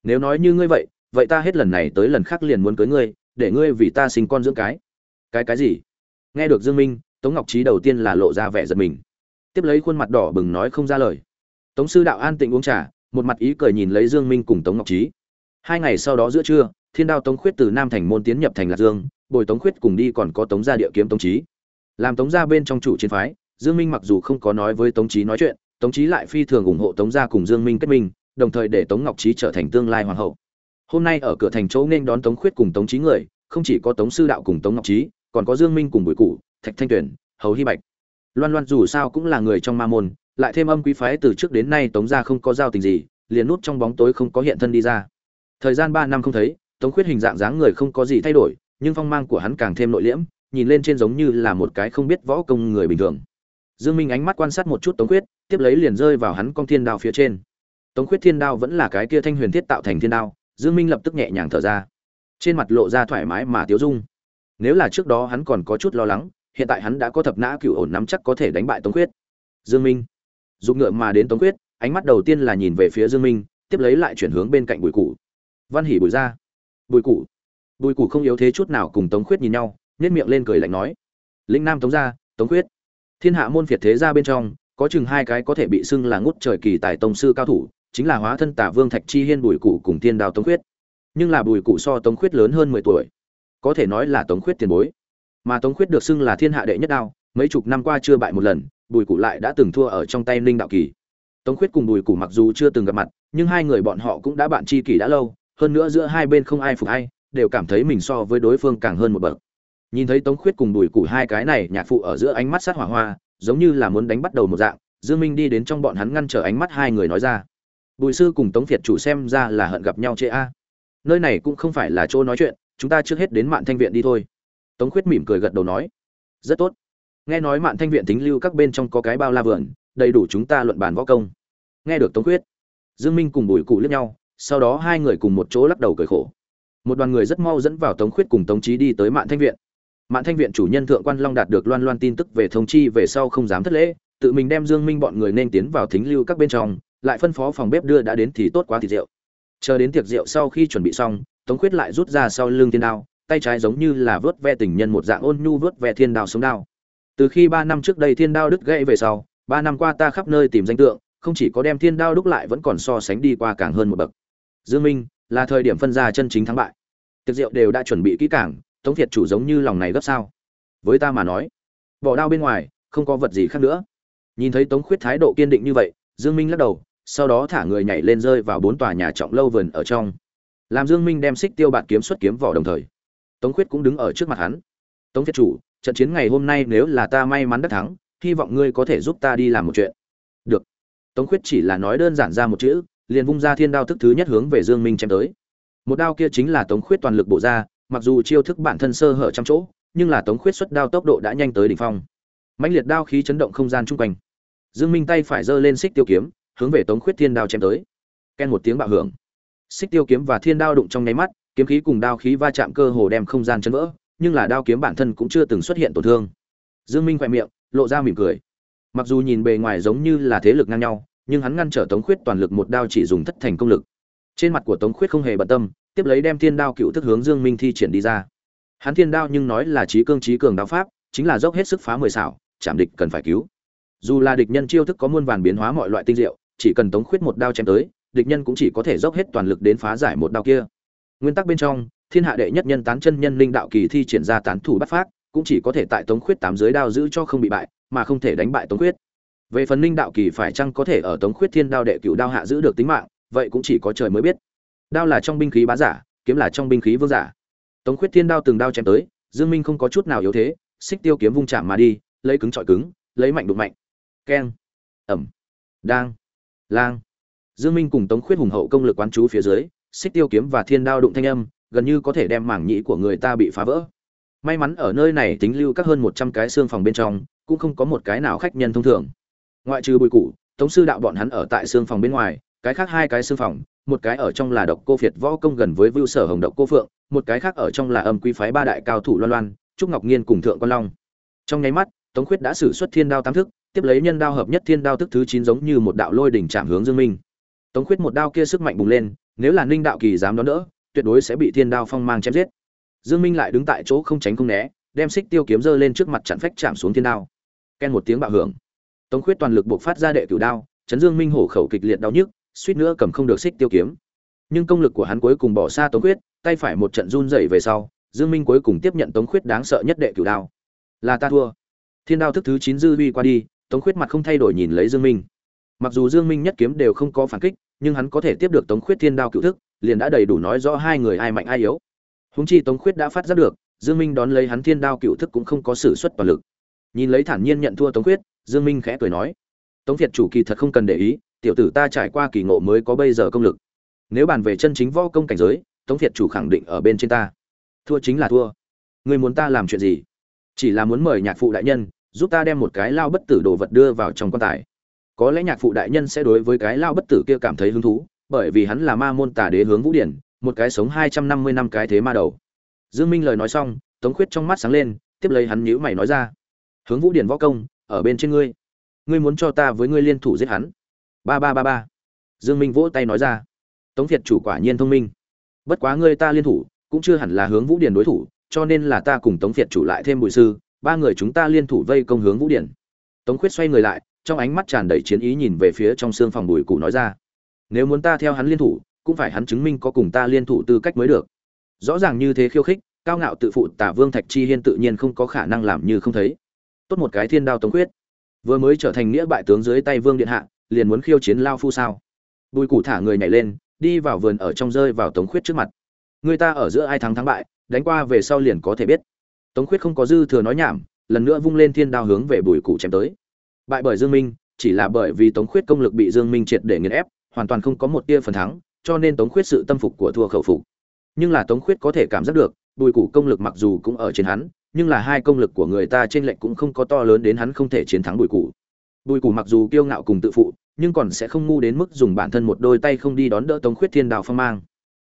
Nếu nói như ngươi vậy vậy ta hết lần này tới lần khác liền muốn cưới ngươi để ngươi vì ta sinh con dưỡng cái. Cái cái gì? Nghe được dương minh, tống ngọc trí đầu tiên là lộ ra vẻ giật mình. Tiếp lấy khuôn mặt đỏ bừng nói không ra lời. Tống sư đạo an tịnh uống trà, một mặt ý cười nhìn lấy dương minh cùng tống ngọc trí. Hai ngày sau đó giữa trưa, thiên đao tống khuyết từ nam thành môn tiến nhập thành lạc dương, bồi tống khuyết cùng đi còn có tống gia địa kiếm tống trí làm tống gia bên trong chủ chiến phái, dương minh mặc dù không có nói với tống trí nói chuyện, tống trí lại phi thường ủng hộ tống gia cùng dương minh kết minh, đồng thời để tống ngọc trí trở thành tương lai hoàng hậu hôm nay ở cửa thành chỗ nên đón tống khuyết cùng tống trí người, không chỉ có tống sư đạo cùng tống ngọc trí còn có dương minh cùng bùi cụ thạch thanh tuyển hầu hy bạch. Loan loan dù sao cũng là người trong ma môn, lại thêm âm quý phái từ trước đến nay tống gia không có giao tình gì, liền nút trong bóng tối không có hiện thân đi ra. Thời gian ba năm không thấy, tống khuyết hình dạng dáng người không có gì thay đổi, nhưng phong mang của hắn càng thêm nội liễm, nhìn lên trên giống như là một cái không biết võ công người bình thường. Dương minh ánh mắt quan sát một chút tống khuyết, tiếp lấy liền rơi vào hắn con thiên đao phía trên. Tống khuyết thiên đao vẫn là cái kia thanh huyền thiết tạo thành thiên đao dương minh lập tức nhẹ nhàng thở ra. Trên mặt lộ ra thoải mái mà tiêu dung. Nếu là trước đó hắn còn có chút lo lắng hiện tại hắn đã có thập nã cửu ổn nắm chắc có thể đánh bại tống Quyết. dương minh. Dục ngựa mà đến tống Quyết, ánh mắt đầu tiên là nhìn về phía dương minh tiếp lấy lại chuyển hướng bên cạnh bùi cụ văn hỉ bùi ra. Bùi cụ bùi cụ không yếu thế chút nào cùng tống Quyết nhìn nhau nhếch miệng lên cười lạnh nói. Linh nam tống gia tống Quyết, thiên hạ môn phiệt thế gia bên trong có chừng hai cái có thể bị xưng là ngút trời kỳ tài tông sư cao thủ chính là hóa thân tả vương thạch chi hiên bùi cụ cùng tiên đào tống khuyết. Nhưng là bùi cụ so tống khuyết lớn hơn mười tuổi. Có thể nói là tống khuyết tiền bối. Mà tống khuyết được xưng là thiên hạ đệ nhất đao, mấy chục năm qua chưa bại một lần, bùi cụ lại đã từng thua ở trong tay ninh đạo kỳ. Tống khuyết cùng bùi cụ mặc dù chưa từng gặp mặt, nhưng hai người bọn họ cũng đã bạn tri kỷ đã lâu, hơn nữa giữa hai bên không ai phục ai, đều cảm thấy mình so với đối phương càng hơn một bậc. Nhìn thấy tống khuyết cùng bùi cụ hai cái này nhạc phụ ở giữa ánh mắt sát hỏa hoa, giống như là muốn đánh bắt đầu một dạng, dương minh đi đến trong bọn hắn ngăn trở ánh mắt hai người nói ra bùi sư cùng tống việt chủ xem ra là hận gặp nhau chê a. Nơi này cũng không phải là chỗ nói chuyện, chúng ta trước hết đến mạn thanh viện đi thôi. Tống khuyết mỉm cười gật đầu nói. Rất tốt. Nghe nói mạn thanh viện tính lưu các bên trong có cái bao la vườn, đầy đủ chúng ta luận bàn võ công. Nghe được tống khuyết, dương minh cùng bùi cụ liếc nhau, sau đó hai người cùng một chỗ lắc đầu cười khổ. Một đoàn người rất mau dẫn vào tống khuyết cùng tống trí đi tới mạn thanh viện. Mạn thanh viện chủ nhân thượng quan long đạt được loan loan tin tức về thông chi về sau không dám thất lễ, tự mình đem dương minh bọn người nên tiến vào thính lưu các bên trong lại phân phó phòng bếp đưa đã đến thì tốt quá thịt rượu. Chờ đến tiệc rượu sau khi chuẩn bị xong, tống khuyết lại rút ra sau lưng thiên đao, tay trái giống như là vớt ve tình nhân một dạng ôn nhu vớt ve thiên đao sống đao. Từ khi ba năm trước đây thiên đao đứt gãy về sau, ba năm qua ta khắp nơi tìm danh tượng, không chỉ có đem thiên đao đúc lại vẫn còn so sánh đi qua càng hơn một bậc. Dương minh, là thời điểm phân ra chân chính thắng bại. Tiệc rượu đều đã chuẩn bị kỹ càng, tống thiệt chủ giống như lòng này gấp sao? Với ta mà nói, bỏ đao bên ngoài, không có vật gì khác nữa. Nhìn thấy tống khuyết thái độ kiên định như vậy, dương minh lắc đầu sau đó thả người nhảy lên rơi vào bốn tòa nhà trọng lâu vườn ở trong. Làm dương minh đem xích tiêu bạt kiếm xuất kiếm vỏ đồng thời, tống khuyết cũng đứng ở trước mặt hắn. Tống thiết chủ, trận chiến ngày hôm nay nếu là ta may mắn đắc thắng, hy vọng ngươi có thể giúp ta đi làm một chuyện. Được. Tống khuyết chỉ là nói đơn giản ra một chữ, liền vung ra thiên đao thức thứ nhất hướng về dương minh chém tới. Một đao kia chính là tống khuyết toàn lực bộ ra, mặc dù chiêu thức bản thân sơ hở trăm chỗ, nhưng là tống khuyết xuất đao tốc độ đã nhanh tới đỉnh phong. Mãnh liệt đao khí chấn động không gian chung quanh. Dương minh tay phải giơ lên xích tiêu kiếm hướng về tống khuyết thiên đao chém tới. Ken một tiếng bạo hưởng. Xích tiêu kiếm và thiên đao đụng trong nháy mắt, kiếm khí cùng đao khí va chạm cơ hồ đem không gian chấn vỡ, nhưng là đao kiếm bản thân cũng chưa từng xuất hiện tổn thương. Dương minh khẽ miệng, lộ ra mỉm cười. Mặc dù nhìn bề ngoài giống như là thế lực ngang nhau, nhưng hắn ngăn trở tống khuyết toàn lực một đao chỉ dùng thất thành công lực. Trên mặt của tống khuyết không hề bận tâm, tiếp lấy đem thiên đao cựu thức hướng dương minh thi triển đi ra. Hắn thiên đao nhưng nói là trí cương trí cường đao pháp, chính là dốc hết sức phá mười xảo, chạm địch cần phải cứu. Dù là địch nhân chiêu thức có muôn vàn biến hóa mọi loại tinh diệu chỉ cần tống khuyết một đao chém tới, địch nhân cũng chỉ có thể dốc hết toàn lực đến phá giải một đao kia. Nguyên tắc bên trong, thiên hạ đệ nhất nhân tán chân nhân linh đạo kỳ thi triển ra tán thủ bắt phát cũng chỉ có thể tại tống khuyết tám giới đao giữ cho không bị bại, mà không thể đánh bại tống khuyết. Về phần linh đạo kỳ phải chăng có thể ở tống khuyết thiên đao đệ cựu đao hạ giữ được tính mạng, vậy cũng chỉ có trời mới biết. Đao là trong binh khí bá giả, kiếm là trong binh khí vương giả. Tống khuyết thiên đao từng đao chém tới, dương minh không có chút nào yếu thế, xích tiêu kiếm vung chạm mà đi, lấy cứng trọi cứng, lấy mạnh đụng mạnh. Keng. Ẩm. Đang lang. Dương minh cùng tống khuyết hùng hậu công lực quán chú phía dưới, xích tiêu kiếm và thiên đao đụng thanh âm, gần như có thể đem mảng nhĩ của người ta bị phá vỡ. May mắn ở nơi này tính lưu các hơn 100 cái xương phòng bên trong, cũng không có một cái nào khách nhân thông thường. Ngoại trừ bùi cụ tống sư đạo bọn hắn ở tại xương phòng bên ngoài, cái khác hai cái xương phòng, một cái ở trong là độc cô phiệt võ công gần với vưu sở hồng độc cô phượng, một cái khác ở trong là âm quy phái ba đại cao thủ loan loan, trúc ngọc nghiên cùng thượng quan long. Trong nháy mắt, tống khuyết đã sử xuất thiên đao tam thức tiếp lấy nhân đao hợp nhất thiên đao tức thứ chín giống như một đạo lôi đỉnh chạm hướng dương minh. Tống khuyết một đao kia sức mạnh bùng lên, nếu là ninh đạo kỳ dám đón đỡ, tuyệt đối sẽ bị thiên đao phong mang chém giết. Dương minh lại đứng tại chỗ không tránh không né, đem xích tiêu kiếm giơ lên trước mặt chặn phách chạm xuống thiên đao. Ken một tiếng bạo hưởng. Tống khuyết toàn lực buộc phát ra đệ cửu đao, chấn dương minh hổ khẩu kịch liệt đau nhức, suýt nữa cầm không được xích tiêu kiếm. Nhưng công lực của hắn cuối cùng bỏ xa tống khuyết, tay phải một trận run rẩy về sau, dương minh cuối cùng tiếp nhận tống khuyết đáng sợ nhất đệ cửu đao. Là ta thua. Thiên đao thức thứ chín dư uy qua đi tống khuyết mặt không thay đổi nhìn lấy dương minh. Mặc dù dương minh nhất kiếm đều không có phản kích, nhưng hắn có thể tiếp được tống khuyết thiên đao cựu thức, liền đã đầy đủ nói rõ hai người ai mạnh ai yếu. Húng chi tống khuyết đã phát giác được, dương minh đón lấy hắn thiên đao cựu thức cũng không có sự xuất toàn lực. Nhìn lấy thản nhiên nhận thua tống khuyết, dương minh khẽ cười nói, tống việt chủ kỳ thật không cần để ý, tiểu tử ta trải qua kỳ ngộ mới có bây giờ công lực. Nếu bàn về chân chính võ công cảnh giới, tống việt chủ khẳng định ở bên trên ta. Thua chính là thua. Người muốn ta làm chuyện gì? Chỉ là muốn mời nhạc phụ đại nhân giúp ta đem một cái lao bất tử đồ vật đưa vào trong quan tài. Có lẽ nhạc phụ đại nhân sẽ đối với cái lao bất tử kia cảm thấy hứng thú, bởi vì hắn là ma môn tà đế hướng vũ điển, một cái sống hai trăm năm mươi năm cái thế ma đầu. Dương minh lời nói xong, tống khuyết trong mắt sáng lên, tiếp lấy hắn nhíu mày nói ra, hướng vũ điển võ công, ở bên trên ngươi. Ngươi muốn cho ta với ngươi liên thủ giết hắn. Ba ba ba ba. Dương minh vỗ tay nói ra, tống việt chủ quả nhiên thông minh. Bất quá ngươi ta liên thủ, cũng chưa hẳn là hướng vũ điển đối thủ, cho nên là ta cùng tống việt chủ lại thêm bùi sư ba người chúng ta liên thủ vây công hướng vũ điển. Tống khuyết xoay người lại, trong ánh mắt tràn đầy chiến ý nhìn về phía trong xương phòng bùi cụ nói ra. Nếu muốn ta theo hắn liên thủ, cũng phải hắn chứng minh có cùng ta liên thủ tư cách mới được. Rõ ràng như thế khiêu khích, cao ngạo tự phụ tả vương thạch chi hiên tự nhiên không có khả năng làm như không thấy. Tốt một cái thiên đao tống khuyết. Vừa mới trở thành nghĩa bại tướng dưới tay vương điện hạ, liền muốn khiêu chiến lao phu sao? Bùi cụ thả người nhảy lên, đi vào vườn ở trong rơi vào tống khuyết trước mặt. Người ta ở giữa ai thắng thắng bại, đánh qua về sau liền có thể biết tống khuyết không có dư thừa nói nhảm, lần nữa vung lên thiên đao hướng về bùi cụ chém tới. Bại bởi dương minh, chỉ là bởi vì tống khuyết công lực bị dương minh triệt để nghiền ép, hoàn toàn không có một tia phần thắng, cho nên tống khuyết sự tâm phục của thua khẩu phục. Nhưng là tống khuyết có thể cảm giác được, bùi cụ công lực mặc dù cũng ở trên hắn, nhưng là hai công lực của người ta trên lệnh cũng không có to lớn đến hắn không thể chiến thắng bùi cụ bùi cụ mặc dù kiêu ngạo cùng tự phụ, nhưng còn sẽ không ngu đến mức dùng bản thân một đôi tay không đi đón đỡ tống khuyết thiên đao phong mang.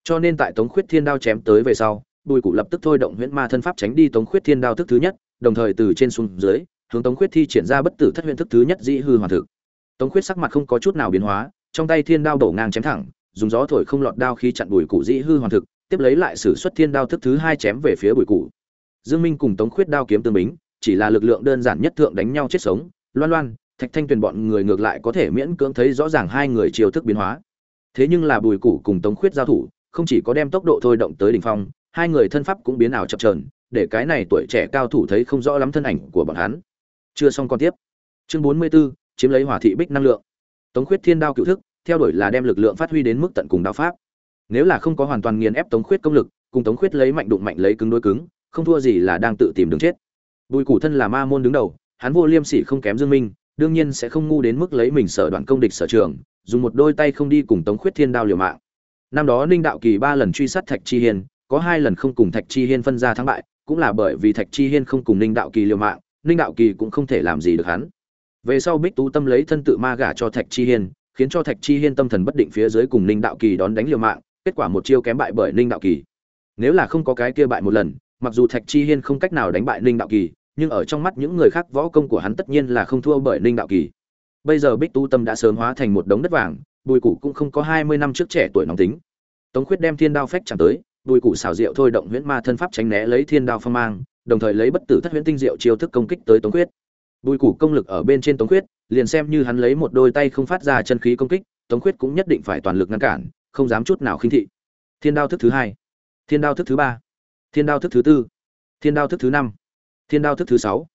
Cho nên tại tống khuyết thiên đao chém tới về sau bùi cụ lập tức thôi động huyễn ma thân pháp tránh đi tống khuyết thiên đao thức thứ nhất, đồng thời từ trên xuống dưới, hướng tống khuyết thi triển ra bất tử thất huyễn thức thứ nhất dĩ hư hoàn thực. Tống khuyết sắc mặt không có chút nào biến hóa, trong tay thiên đao đổ ngang chém thẳng, dùng gió thổi không lọt đao khi chặn bùi cụ dĩ hư hoàn thực, tiếp lấy lại sử xuất thiên đao thức thứ hai chém về phía bùi cụ dương minh cùng tống khuyết đao kiếm tương bính, chỉ là lực lượng đơn giản nhất thượng đánh nhau chết sống, loan loan, thạch thanh tuyền bọn người ngược lại có thể miễn cưỡng thấy rõ ràng hai người chiều thức biến hóa. Thế nhưng là bùi cụ cùng tống khuyết giao thủ, không chỉ có đem tốc độ thôi động tới đỉnh phong hai người thân pháp cũng biến ảo chập chờn để cái này tuổi trẻ cao thủ thấy không rõ lắm thân ảnh của bọn hắn. Chưa xong còn tiếp. Chương 44, chiếm lấy hỏa thị bích năng lượng. Tống khuyết thiên đao cựu thức theo đuổi là đem lực lượng phát huy đến mức tận cùng đao pháp. Nếu là không có hoàn toàn nghiền ép tống khuyết công lực cùng tống khuyết lấy mạnh đụng mạnh lấy cứng đối cứng không thua gì là đang tự tìm đường chết. Bùi củ thân là ma môn đứng đầu hắn vô liêm sỉ không kém dương minh đương nhiên sẽ không ngu đến mức lấy mình sở đoạn công địch sở trường dùng một đôi tay không đi cùng tống khuyết thiên đao liều mạng. Năm đó ninh đạo kỳ ba lần truy sát thạch chi hiền có hai lần không cùng thạch chi hiên phân ra thắng bại, cũng là bởi vì thạch chi hiên không cùng ninh đạo kỳ liều mạng, ninh đạo kỳ cũng không thể làm gì được hắn. Về sau bích tú tâm lấy thân tự ma gả cho thạch chi hiên, khiến cho thạch chi hiên tâm thần bất định phía dưới cùng ninh đạo kỳ đón đánh liều mạng, kết quả một chiêu kém bại bởi ninh đạo kỳ. Nếu là không có cái kia bại một lần, mặc dù thạch chi hiên không cách nào đánh bại ninh đạo kỳ, nhưng ở trong mắt những người khác võ công của hắn tất nhiên là không thua bởi ninh đạo kỳ. Bây giờ bích tú tâm đã sớm hóa thành một đống đất vàng, bùi củ cũng không có hai mươi năm trước trẻ tuổi nóng tính. Tống khuyết đem thiên đao phách chẳng tới bùi cụ xảo diệu thôi động huyễn ma thân pháp tránh né lấy thiên đao phong mang, đồng thời lấy bất tử thất huyễn tinh diệu chiêu thức công kích tới tống quyết bùi cụ công lực ở bên trên tống quyết liền xem như hắn lấy một đôi tay không phát ra chân khí công kích, tống quyết cũng nhất định phải toàn lực ngăn cản, không dám chút nào khinh thị. Thiên đao thức thứ hai, thiên đao thức thứ ba, thiên đao thức thứ tư, thiên đao thức thứ năm, thiên đao thức thứ sáu,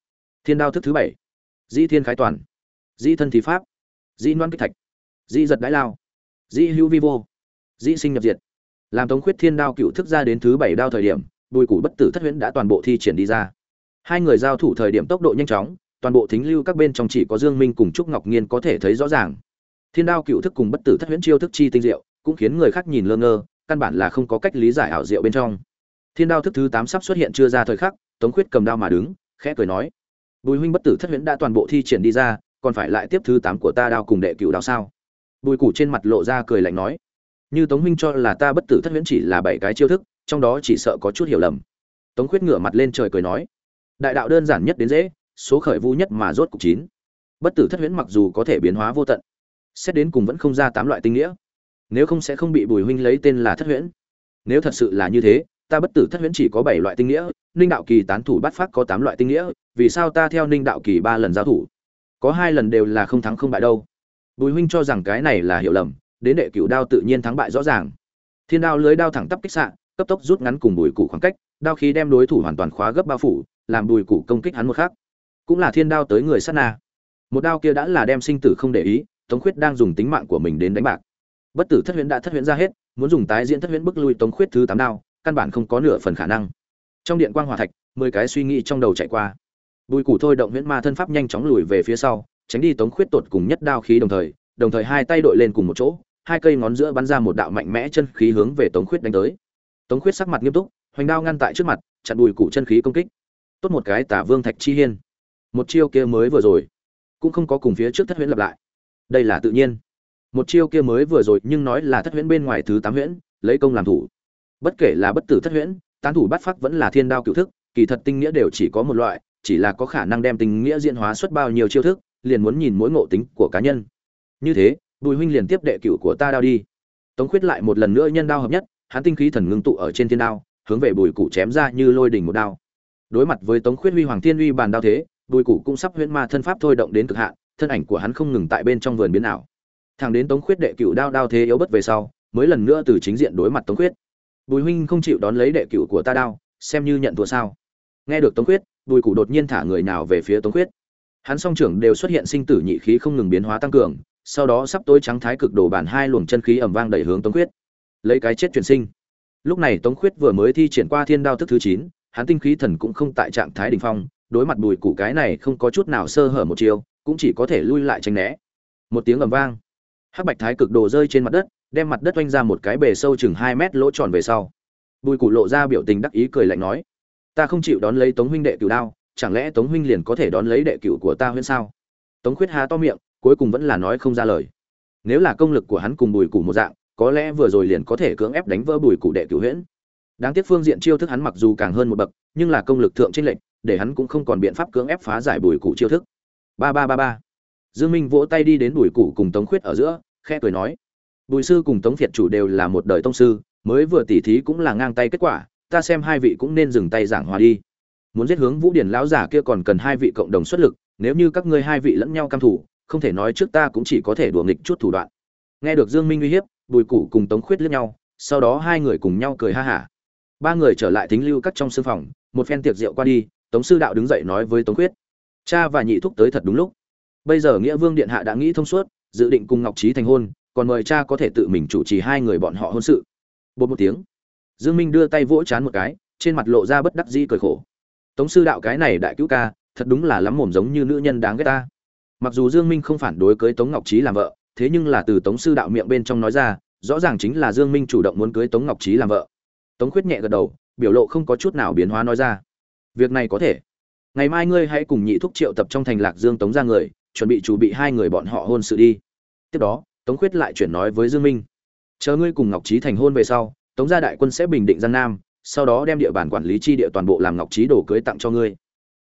thiên đao thức thứ bảy. Dĩ thiên khái toàn, dĩ thân thì pháp, dĩ noan kích thạch, dĩ giật đái lao, dĩ hữu vi vô, dĩ sinh nhập diệt làm tống khuyết thiên đao cựu thức ra đến thứ bảy đao thời điểm, bùi củ bất tử thất huyễn đã toàn bộ thi triển đi ra. Hai người giao thủ thời điểm tốc độ nhanh chóng, toàn bộ thính lưu các bên trong chỉ có dương minh cùng trúc ngọc nhiên có thể thấy rõ ràng. Thiên đao cựu thức cùng bất tử thất huyễn chiêu thức chi tinh diệu, cũng khiến người khác nhìn lơ ngơ, căn bản là không có cách lý giải ảo diệu bên trong. Thiên đao thức thứ tám sắp xuất hiện chưa ra thời khắc, tống khuyết cầm đao mà đứng, khẽ cười nói, bùi huynh bất tử thất huyễn đã toàn bộ thi triển đi ra, còn phải lại tiếp thứ tám của ta đao cùng đệ cựu đao sao? Bùi củ trên mặt lộ ra cười lạnh nói như tống huynh cho là ta bất tử thất huyễn chỉ là bảy cái chiêu thức, trong đó chỉ sợ có chút hiểu lầm. Tống khuyết ngửa mặt lên trời cười nói, đại đạo đơn giản nhất đến dễ, số khởi vu nhất mà rốt cục chín. Bất tử thất huyễn mặc dù có thể biến hóa vô tận, xét đến cùng vẫn không ra tám loại tinh nghĩa. Nếu không sẽ không bị bùi huynh lấy tên là thất huyễn. Nếu thật sự là như thế, ta bất tử thất huyễn chỉ có bảy loại tinh nghĩa, ninh đạo kỳ tán thủ bắt phát có tám loại tinh nghĩa, vì sao ta theo ninh đạo kỳ ba lần giao thủ? Có hai lần đều là không thắng không bại đâu. Bùi huynh cho rằng cái này là hiểu lầm đến đệ cửu đao tự nhiên thắng bại rõ ràng. Thiên đao lưới đao thẳng tắp kích xạ, cấp tốc rút ngắn cùng bùi cụ khoảng cách, đao khí đem đối thủ hoàn toàn khóa gấp bao phủ, làm bùi cụ công kích hắn một khác cũng là thiên đao tới người sát na. Một đao kia đã là đem sinh tử không để ý, tống khuyết đang dùng tính mạng của mình đến đánh bạc. Bất tử thất huyễn đã thất huyễn ra hết, muốn dùng tái diễn thất huyễn bức lui tống khuyết thứ tám đao, căn bản không có nửa phần khả năng. Trong điện quang hòa thạch, mười cái suy nghĩ trong đầu chạy qua. Bùi củ thôi động huyễn ma thân pháp nhanh chóng lùi về phía sau, tránh đi tống khuyết tột cùng nhất đao khí đồng thời đồng thời hai tay đội lên cùng một chỗ hai cây ngón giữa bắn ra một đạo mạnh mẽ chân khí hướng về tống khuyết đánh tới. Tống khuyết sắc mặt nghiêm túc, hoành đao ngăn tại trước mặt, chặn bùi cụ chân khí công kích. Tốt một cái tả vương thạch chi hiên. Một chiêu kia mới vừa rồi, cũng không có cùng phía trước thất huyễn lặp lại. Đây là tự nhiên. Một chiêu kia mới vừa rồi nhưng nói là thất huyễn bên ngoài thứ tám huyễn, lấy công làm thủ. Bất kể là bất tử thất huyễn, tán thủ bắt phát vẫn là thiên đao cựu thức, kỳ thật tinh nghĩa đều chỉ có một loại, chỉ là có khả năng đem tinh nghĩa diễn hóa xuất bao nhiêu chiêu thức, liền muốn nhìn mỗi ngộ tính của cá nhân. Như thế bùi huynh liền tiếp đệ cựu của ta đao đi. Tống khuyết lại một lần nữa nhân đao hợp nhất, hắn tinh khí thần ngưng tụ ở trên thiên đao, hướng về bùi cụ chém ra như lôi đỉnh một đao. Đối mặt với tống khuyết huy hoàng thiên uy bàn đao thế, bùi cụ cũng sắp huyễn ma thân pháp thôi động đến cực hạn, thân ảnh của hắn không ngừng tại bên trong vườn biến ảo. Thằng đến tống khuyết đệ cựu đao đao thế yếu bất về sau, mới lần nữa từ chính diện đối mặt tống khuyết. Bùi huynh không chịu đón lấy đệ cựu của ta đao, xem như nhận thua sao. Nghe được tống khuyết, bùi cụ đột nhiên thả người nào về phía tống khuyết. Hắn song trưởng đều xuất hiện sinh tử nhị khí không ngừng biến hóa tăng cường sau đó sắp tối trắng thái cực đổ bản hai luồng chân khí ầm vang đẩy hướng tống khuyết. Lấy cái chết chuyển sinh. Lúc này tống khuyết vừa mới thi triển qua thiên đao thức thứ chín, hắn tinh khí thần cũng không tại trạng thái đỉnh phong, đối mặt bùi cụ cái này không có chút nào sơ hở một chiều cũng chỉ có thể lui lại tránh né. Một tiếng ầm vang. Hắc bạch thái cực đồ rơi trên mặt đất, đem mặt đất oanh ra một cái bề sâu chừng hai mét lỗ tròn về sau. Bùi cụ lộ ra biểu tình đắc ý cười lạnh nói, ta không chịu đón lấy tống huynh đệ cửu đao, chẳng lẽ tống huynh liền có thể đón lấy đệ cửu của ta huyễn sao? Tống khuyết há to miệng cuối cùng vẫn là nói không ra lời. Nếu là công lực của hắn cùng bùi cụ một dạng, có lẽ vừa rồi liền có thể cưỡng ép đánh vỡ bùi cụ đệ cửu huyễn. Đáng tiếc phương diện chiêu thức hắn mặc dù càng hơn một bậc, nhưng là công lực thượng trên lệnh để hắn cũng không còn biện pháp cưỡng ép phá giải bùi cụ chiêu thức. Ba ba ba ba. Dương minh vỗ tay đi đến bùi cụ cùng tống khuyết ở giữa, khẽ cười nói. Bùi sư cùng tống việt chủ đều là một đời tông sư, mới vừa tỉ thí cũng là ngang tay kết quả, ta xem hai vị cũng nên dừng tay giảng hòa đi. Muốn giết hướng vũ điển lão giả kia còn cần hai vị cộng đồng xuất lực, nếu như các ngươi hai vị lẫn nhau cam thủ không thể nói trước ta cũng chỉ có thể đùa nghịch chút thủ đoạn. Nghe được dương minh uy hiếp, bùi cụ cùng tống khuyết liếc nhau, sau đó hai người cùng nhau cười ha hả. Ba người trở lại thính lưu cắt trong sương phòng, một phen tiệc rượu qua đi, tống sư đạo đứng dậy nói với tống khuyết, cha và nhị thúc tới thật đúng lúc. Bây giờ nghĩa vương điện hạ đã nghĩ thông suốt, dự định cùng ngọc trí thành hôn, còn mời cha có thể tự mình chủ trì hai người bọn họ hôn sự. Bột một tiếng, dương minh đưa tay vỗ chán một cái, trên mặt lộ ra bất đắc dĩ cười khổ. Tống sư đạo cái này đại cứu ca, thật đúng là lắm mồm giống như nữ nhân đáng ghét ta mặc dù dương minh không phản đối cưới tống ngọc trí làm vợ, thế nhưng là từ tống sư đạo miệng bên trong nói ra, rõ ràng chính là dương minh chủ động muốn cưới tống ngọc trí làm vợ. Tống khuyết nhẹ gật đầu, biểu lộ không có chút nào biến hóa nói ra. Việc này có thể. Ngày mai ngươi hãy cùng nhị thúc triệu tập trong thành lạc dương tống ra người, chuẩn bị chuẩn bị hai người bọn họ hôn sự đi. Tiếp đó, tống khuyết lại chuyển nói với dương minh. Chờ ngươi cùng ngọc trí thành hôn về sau, tống gia đại quân sẽ bình định giang nam, sau đó đem địa bàn quản lý chi địa toàn bộ làm ngọc trí đổ cưới tặng cho ngươi.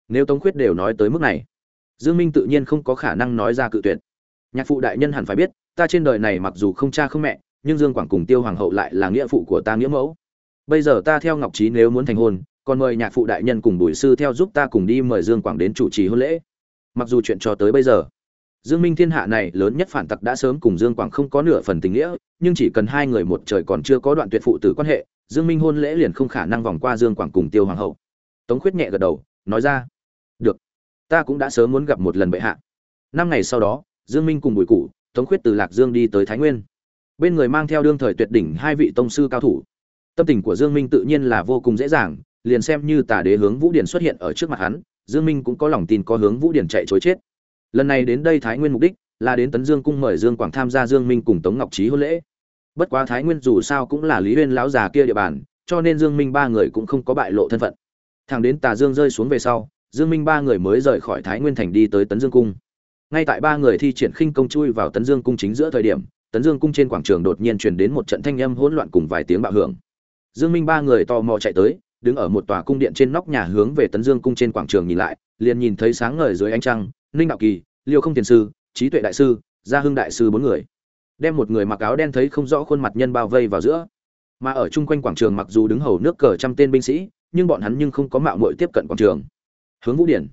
Nếu tống khuyết đều nói tới mức này dương minh tự nhiên không có khả năng nói ra cự tuyệt. Nhạc phụ đại nhân hẳn phải biết, ta trên đời này mặc dù không cha không mẹ, nhưng dương quảng cùng tiêu hoàng hậu lại là nghĩa phụ của ta nghĩa mẫu. Bây giờ ta theo ngọc trí nếu muốn thành hôn, còn mời nhạc phụ đại nhân cùng bùi sư theo giúp ta cùng đi mời dương quảng đến chủ trì hôn lễ. Mặc dù chuyện cho tới bây giờ, dương minh thiên hạ này lớn nhất phản tặc đã sớm cùng dương quảng không có nửa phần tình nghĩa, nhưng chỉ cần hai người một trời còn chưa có đoạn tuyệt phụ tử quan hệ, dương minh hôn lễ liền không khả năng vòng qua dương quảng cùng tiêu hoàng hậu. Tống khuyết nhẹ gật đầu, nói ra ta cũng đã sớm muốn gặp một lần bệ hạ. Năm ngày sau đó, dương minh cùng bùi cụ tống khuyết từ lạc dương đi tới thái nguyên. Bên người mang theo đương thời tuyệt đỉnh hai vị tông sư cao thủ. Tâm tình của dương minh tự nhiên là vô cùng dễ dàng, liền xem như tà đế hướng vũ điển xuất hiện ở trước mặt hắn, dương minh cũng có lòng tin có hướng vũ điển chạy chối chết. Lần này đến đây thái nguyên mục đích là đến tấn dương cung mời dương quảng tham gia dương minh cùng tống ngọc trí hôn lễ. Bất quá thái nguyên dù sao cũng là lý huyên lão già kia địa bàn, cho nên dương minh ba người cũng không có bại lộ thân phận. Thằng đến tà dương rơi xuống về sau dương minh ba người mới rời khỏi thái nguyên thành đi tới tấn dương cung. Ngay tại ba người thi triển khinh công chui vào tấn dương cung chính giữa thời điểm, tấn dương cung trên quảng trường đột nhiên truyền đến một trận thanh âm hỗn loạn cùng vài tiếng bạo hưởng. Dương minh ba người tò mò chạy tới, đứng ở một tòa cung điện trên nóc nhà hướng về tấn dương cung trên quảng trường nhìn lại, liền nhìn thấy sáng ngời dưới ánh trăng, ninh đạo kỳ, liêu không tiền sư, trí tuệ đại sư, gia hưng đại sư bốn người. Đem một người mặc áo đen thấy không rõ khuôn mặt nhân bao vây vào giữa. Mà ở chung quanh quảng trường mặc dù đứng hầu nước cờ trăm tên binh sĩ, nhưng bọn hắn nhưng không có mạo muội tiếp cận quảng trường hướng vũ điển.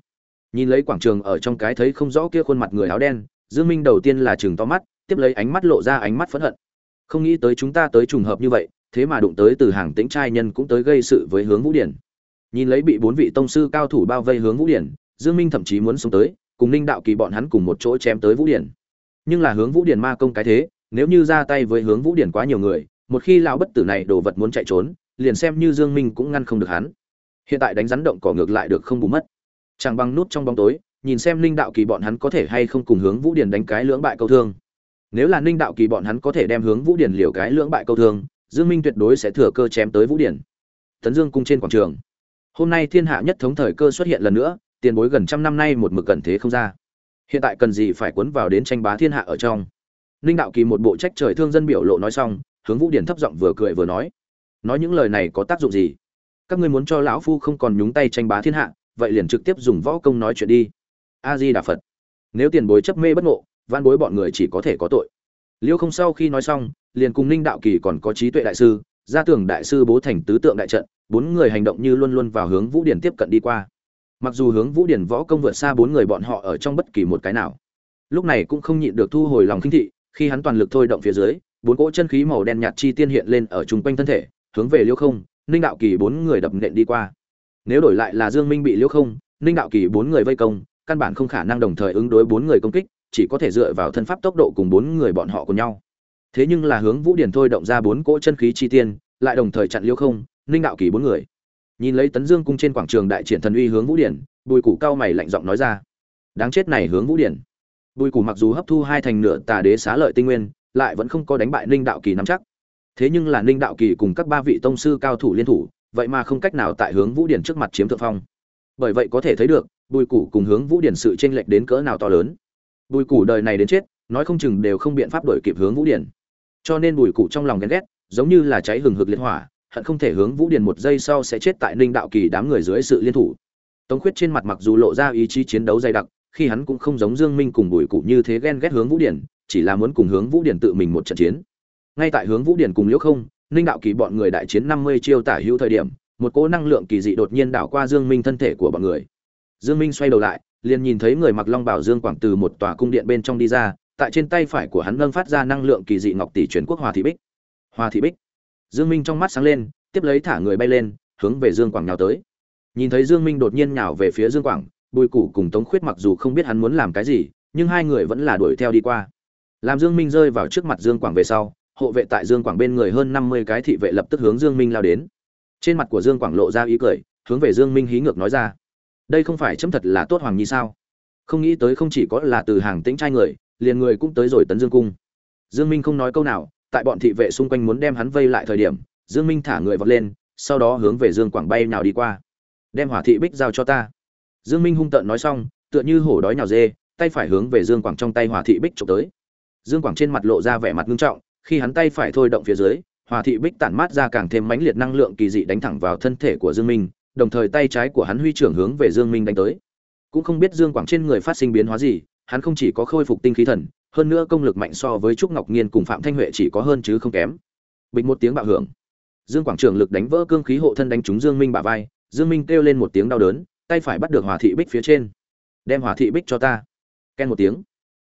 Nhìn lấy quảng trường ở trong cái thấy không rõ kia khuôn mặt người áo đen, dương minh đầu tiên là chừng to mắt, tiếp lấy ánh mắt lộ ra ánh mắt phẫn hận. Không nghĩ tới chúng ta tới trùng hợp như vậy, thế mà đụng tới từ hàng tĩnh trai nhân cũng tới gây sự với hướng vũ điển. Nhìn lấy bị bốn vị tông sư cao thủ bao vây hướng vũ điển, dương minh thậm chí muốn xuống tới, cùng ninh đạo kỳ bọn hắn cùng một chỗ chém tới vũ điển. Nhưng là hướng vũ điển ma công cái thế, nếu như ra tay với hướng vũ điển quá nhiều người, một khi lão bất tử này đồ vật muốn chạy trốn, liền xem như dương minh cũng ngăn không được hắn. Hiện tại đánh rắn động cỏ ngược lại được không bù mất chẳng bằng nút trong bóng tối, nhìn xem ninh đạo kỳ bọn hắn có thể hay không cùng hướng vũ điển đánh cái lưỡng bại câu thương. Nếu là ninh đạo kỳ bọn hắn có thể đem hướng vũ điển liều cái lưỡng bại câu thương, dương minh tuyệt đối sẽ thừa cơ chém tới vũ điển tấn dương cung trên quảng trường. Hôm nay thiên hạ nhất thống thời cơ xuất hiện lần nữa, tiền bối gần trăm năm nay một mực cẩn thế không ra. Hiện tại cần gì phải cuốn vào đến tranh bá thiên hạ ở trong? Ninh đạo kỳ một bộ trách trời thương dân biểu lộ nói xong, hướng vũ điển thấp giọng vừa cười vừa nói. Nói những lời này có tác dụng gì? Các ngươi muốn cho lão phu không còn nhúng tay tranh bá thiên hạ vậy liền trực tiếp dùng võ công nói chuyện đi. A di đà phật. Nếu tiền bối chấp mê bất ngộ van bối bọn người chỉ có thể có tội. Liêu không sau khi nói xong, liền cùng ninh đạo kỳ còn có trí tuệ đại sư, gia tưởng đại sư bố thành tứ tượng đại trận, bốn người hành động như luôn luôn vào hướng vũ điển tiếp cận đi qua. Mặc dù hướng vũ điển võ công vượt xa bốn người bọn họ ở trong bất kỳ một cái nào. Lúc này cũng không nhịn được thu hồi lòng khinh thị, khi hắn toàn lực thôi động phía dưới, bốn cỗ chân khí màu đen nhạt chi tiên hiện lên ở chung quanh thân thể, hướng về liêu không, ninh đạo kỳ bốn người đập nện đi qua nếu đổi lại là dương minh bị liễu không, ninh đạo kỳ bốn người vây công, căn bản không khả năng đồng thời ứng đối bốn người công kích, chỉ có thể dựa vào thân pháp tốc độ cùng bốn người bọn họ cùng nhau. Thế nhưng là hướng vũ điển thôi động ra bốn cỗ chân khí chi tiên, lại đồng thời chặn liễu không, ninh đạo kỳ bốn người. Nhìn lấy tấn dương cung trên quảng trường đại triển thần uy hướng vũ điển bùi củ cao mày lạnh giọng nói ra. Đáng chết này hướng vũ điển bùi củ mặc dù hấp thu hai thành nửa tà đế xá lợi tinh nguyên, lại vẫn không có đánh bại ninh đạo kỳ nắm chắc. Thế nhưng là ninh đạo kỳ cùng các ba vị tông sư cao thủ liên thủ vậy mà không cách nào tại hướng vũ điển trước mặt chiếm thượng phong. Bởi vậy có thể thấy được, bùi củ cùng hướng vũ điển sự tranh lệch đến cỡ nào to lớn. Bùi củ đời này đến chết, nói không chừng đều không biện pháp đổi kịp hướng vũ điển. Cho nên bùi củ trong lòng ghen ghét, giống như là cháy hừng hực liệt hỏa, hận không thể hướng vũ điển một giây sau sẽ chết tại ninh đạo kỳ đám người dưới sự liên thủ. Tống khuyết trên mặt mặc dù lộ ra ý chí chiến đấu dày đặc, khi hắn cũng không giống dương minh cùng bùi cụ như thế ghen ghét hướng vũ điển, chỉ là muốn cùng hướng vũ điển tự mình một trận chiến. Ngay tại hướng vũ điển cùng liễu không ninh đạo kỳ bọn người đại chiến năm mươi chiêu tả hữu thời điểm, một cỗ năng lượng kỳ dị đột nhiên đảo qua dương minh thân thể của bọn người. Dương minh xoay đầu lại, liền nhìn thấy người mặc long bảo dương quảng từ một tòa cung điện bên trong đi ra, tại trên tay phải của hắn nâng phát ra năng lượng kỳ dị ngọc tỷ truyền quốc hòa thị bích. Hòa thị bích. Dương minh trong mắt sáng lên, tiếp lấy thả người bay lên, hướng về dương quảng nhào tới. Nhìn thấy dương minh đột nhiên nhào về phía dương quảng, bùi củ cùng tống khuyết mặc dù không biết hắn muốn làm cái gì, nhưng hai người vẫn là đuổi theo đi qua. Làm dương minh rơi vào trước mặt dương quảng về sau hộ vệ tại dương quảng bên người hơn 50 cái thị vệ lập tức hướng dương minh lao đến. Trên mặt của dương quảng lộ ra ý cười, hướng về dương minh hí ngược nói ra. Đây không phải chấm thật là tốt hoàng nhi sao? Không nghĩ tới không chỉ có là từ hàng tĩnh trai người, liền người cũng tới rồi tấn dương cung. Dương minh không nói câu nào, tại bọn thị vệ xung quanh muốn đem hắn vây lại thời điểm, dương minh thả người vọt lên, sau đó hướng về dương quảng bay nào đi qua. Đem hỏa thị bích giao cho ta. Dương minh hung tợn nói xong, tựa như hổ đói nhào dê, tay phải hướng về dương quảng trong tay hỏa thị bích chụp tới. Dương quảng trên mặt lộ ra vẻ mặt nghiêm trọng khi hắn tay phải thôi động phía dưới, Hòa thị bích tản mát ra càng thêm mãnh liệt năng lượng kỳ dị đánh thẳng vào thân thể của dương minh, đồng thời tay trái của hắn huy trưởng hướng về dương minh đánh tới. Cũng không biết dương quảng trên người phát sinh biến hóa gì, hắn không chỉ có khôi phục tinh khí thần, hơn nữa công lực mạnh so với trúc ngọc nghiên cùng phạm thanh huệ chỉ có hơn chứ không kém. Bịch một tiếng bạo hưởng. Dương quảng trường lực đánh vỡ cương khí hộ thân đánh trúng dương minh bả vai, dương minh kêu lên một tiếng đau đớn, tay phải bắt được Hòa thị bích phía trên. Đem Hòa thị bích cho ta. Ken một tiếng.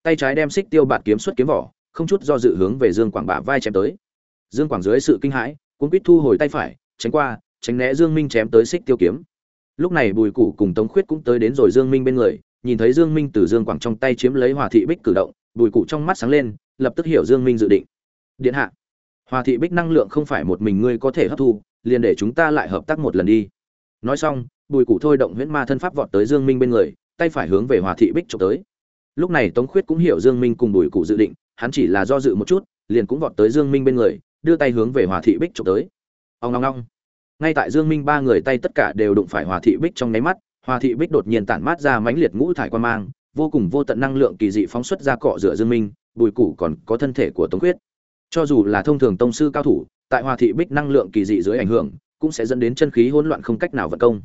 Tay trái đem xích tiêu bạt kiếm xuất kiếm vỏ không chút do dự hướng về dương quảng bả vai chém tới. Dương quảng dưới sự kinh hãi cũng quýt thu hồi tay phải, tránh qua, tránh né dương minh chém tới xích tiêu kiếm. Lúc này bùi cụ cùng tống khuyết cũng tới đến rồi dương minh bên người, nhìn thấy dương minh từ dương quảng trong tay chiếm lấy Hòa thị bích cử động, bùi cụ trong mắt sáng lên, lập tức hiểu dương minh dự định. Điện hạ, hòa thị bích năng lượng không phải một mình ngươi có thể hấp thu, liền để chúng ta lại hợp tác một lần đi. Nói xong, bùi cụ thôi động huyễn ma thân pháp vọt tới dương minh bên người, tay phải hướng về hòa thị bích chụp tới. Lúc này tống khuyết cũng hiểu dương minh cùng bùi cụ dự định hắn chỉ là do dự một chút liền cũng vọt tới dương minh bên người đưa tay hướng về hòa thị bích chụp tới. Ông ong ong, ngay tại dương minh ba người tay tất cả đều đụng phải hòa thị bích trong nháy mắt hòa thị bích đột nhiên tản mát ra mãnh liệt ngũ thải quan mang vô cùng vô tận năng lượng kỳ dị phóng xuất ra cọ rửa dương minh bùi củ còn có thân thể của tống quyết, cho dù là thông thường tông sư cao thủ tại hòa thị bích năng lượng kỳ dị dưới ảnh hưởng cũng sẽ dẫn đến chân khí hỗn loạn không cách nào vận công.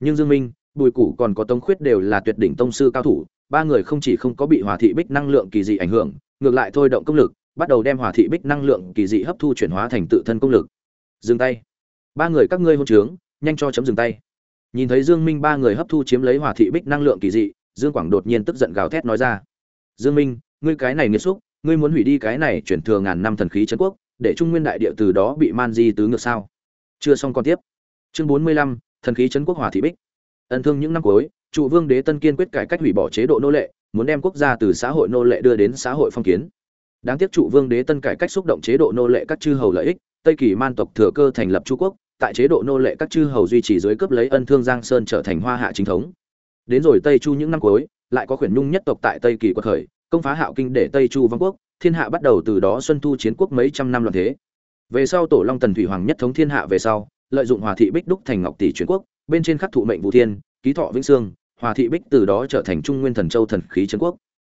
Nhưng dương minh bùi củ còn có tống khuyết đều là tuyệt đỉnh tông sư cao thủ ba người không chỉ không có bị hòa thị bích năng lượng kỳ dị ảnh hưởng ngược lại thôi động công lực, bắt đầu đem hỏa thị bích năng lượng kỳ dị hấp thu chuyển hóa thành tự thân công lực. Dừng tay. Ba người các ngươi hôn trướng, nhanh cho chấm dừng tay. Nhìn thấy dương minh ba người hấp thu chiếm lấy hỏa thị bích năng lượng kỳ dị, dương quảng đột nhiên tức giận gào thét nói ra. Dương minh, ngươi cái này nghiệt xúc, ngươi muốn hủy đi cái này chuyển thừa ngàn năm thần khí trấn quốc, để trung nguyên đại địa từ đó bị man di tứ ngược sao? Chưa xong còn tiếp. Chương bốn mươi lăm, thần khí trấn quốc hỏa thị bích. Ân thương những năm cuối, trụ vương đế tân kiên quyết cải cách hủy bỏ chế độ nô lệ muốn đem quốc gia từ xã hội nô lệ đưa đến xã hội phong kiến. Đáng tiếc trụ vương đế tân cải cách xúc động chế độ nô lệ các chư hầu lợi ích, tây kỳ man tộc thừa cơ thành lập chu quốc, tại chế độ nô lệ các chư hầu duy trì dưới cấp lấy ân thương giang sơn trở thành hoa hạ chính thống. Đến rồi tây chu những năm cuối, lại có khuyển nhung nhất tộc tại tây kỳ quật khởi, công phá hạo kinh để tây chu vong quốc, thiên hạ bắt đầu từ đó xuân thu chiến quốc mấy trăm năm loạn thế. Về sau tổ long tần thủy hoàng nhất thống thiên hạ về sau, lợi dụng hòa thị bích đúc thành ngọc tỷ truyền quốc, bên trên khắc thụ mệnh vũ thiên, ký thọ vĩnh sương hòa thị bích từ đó trở thành trung nguyên thần châu thần khí trấn quốc.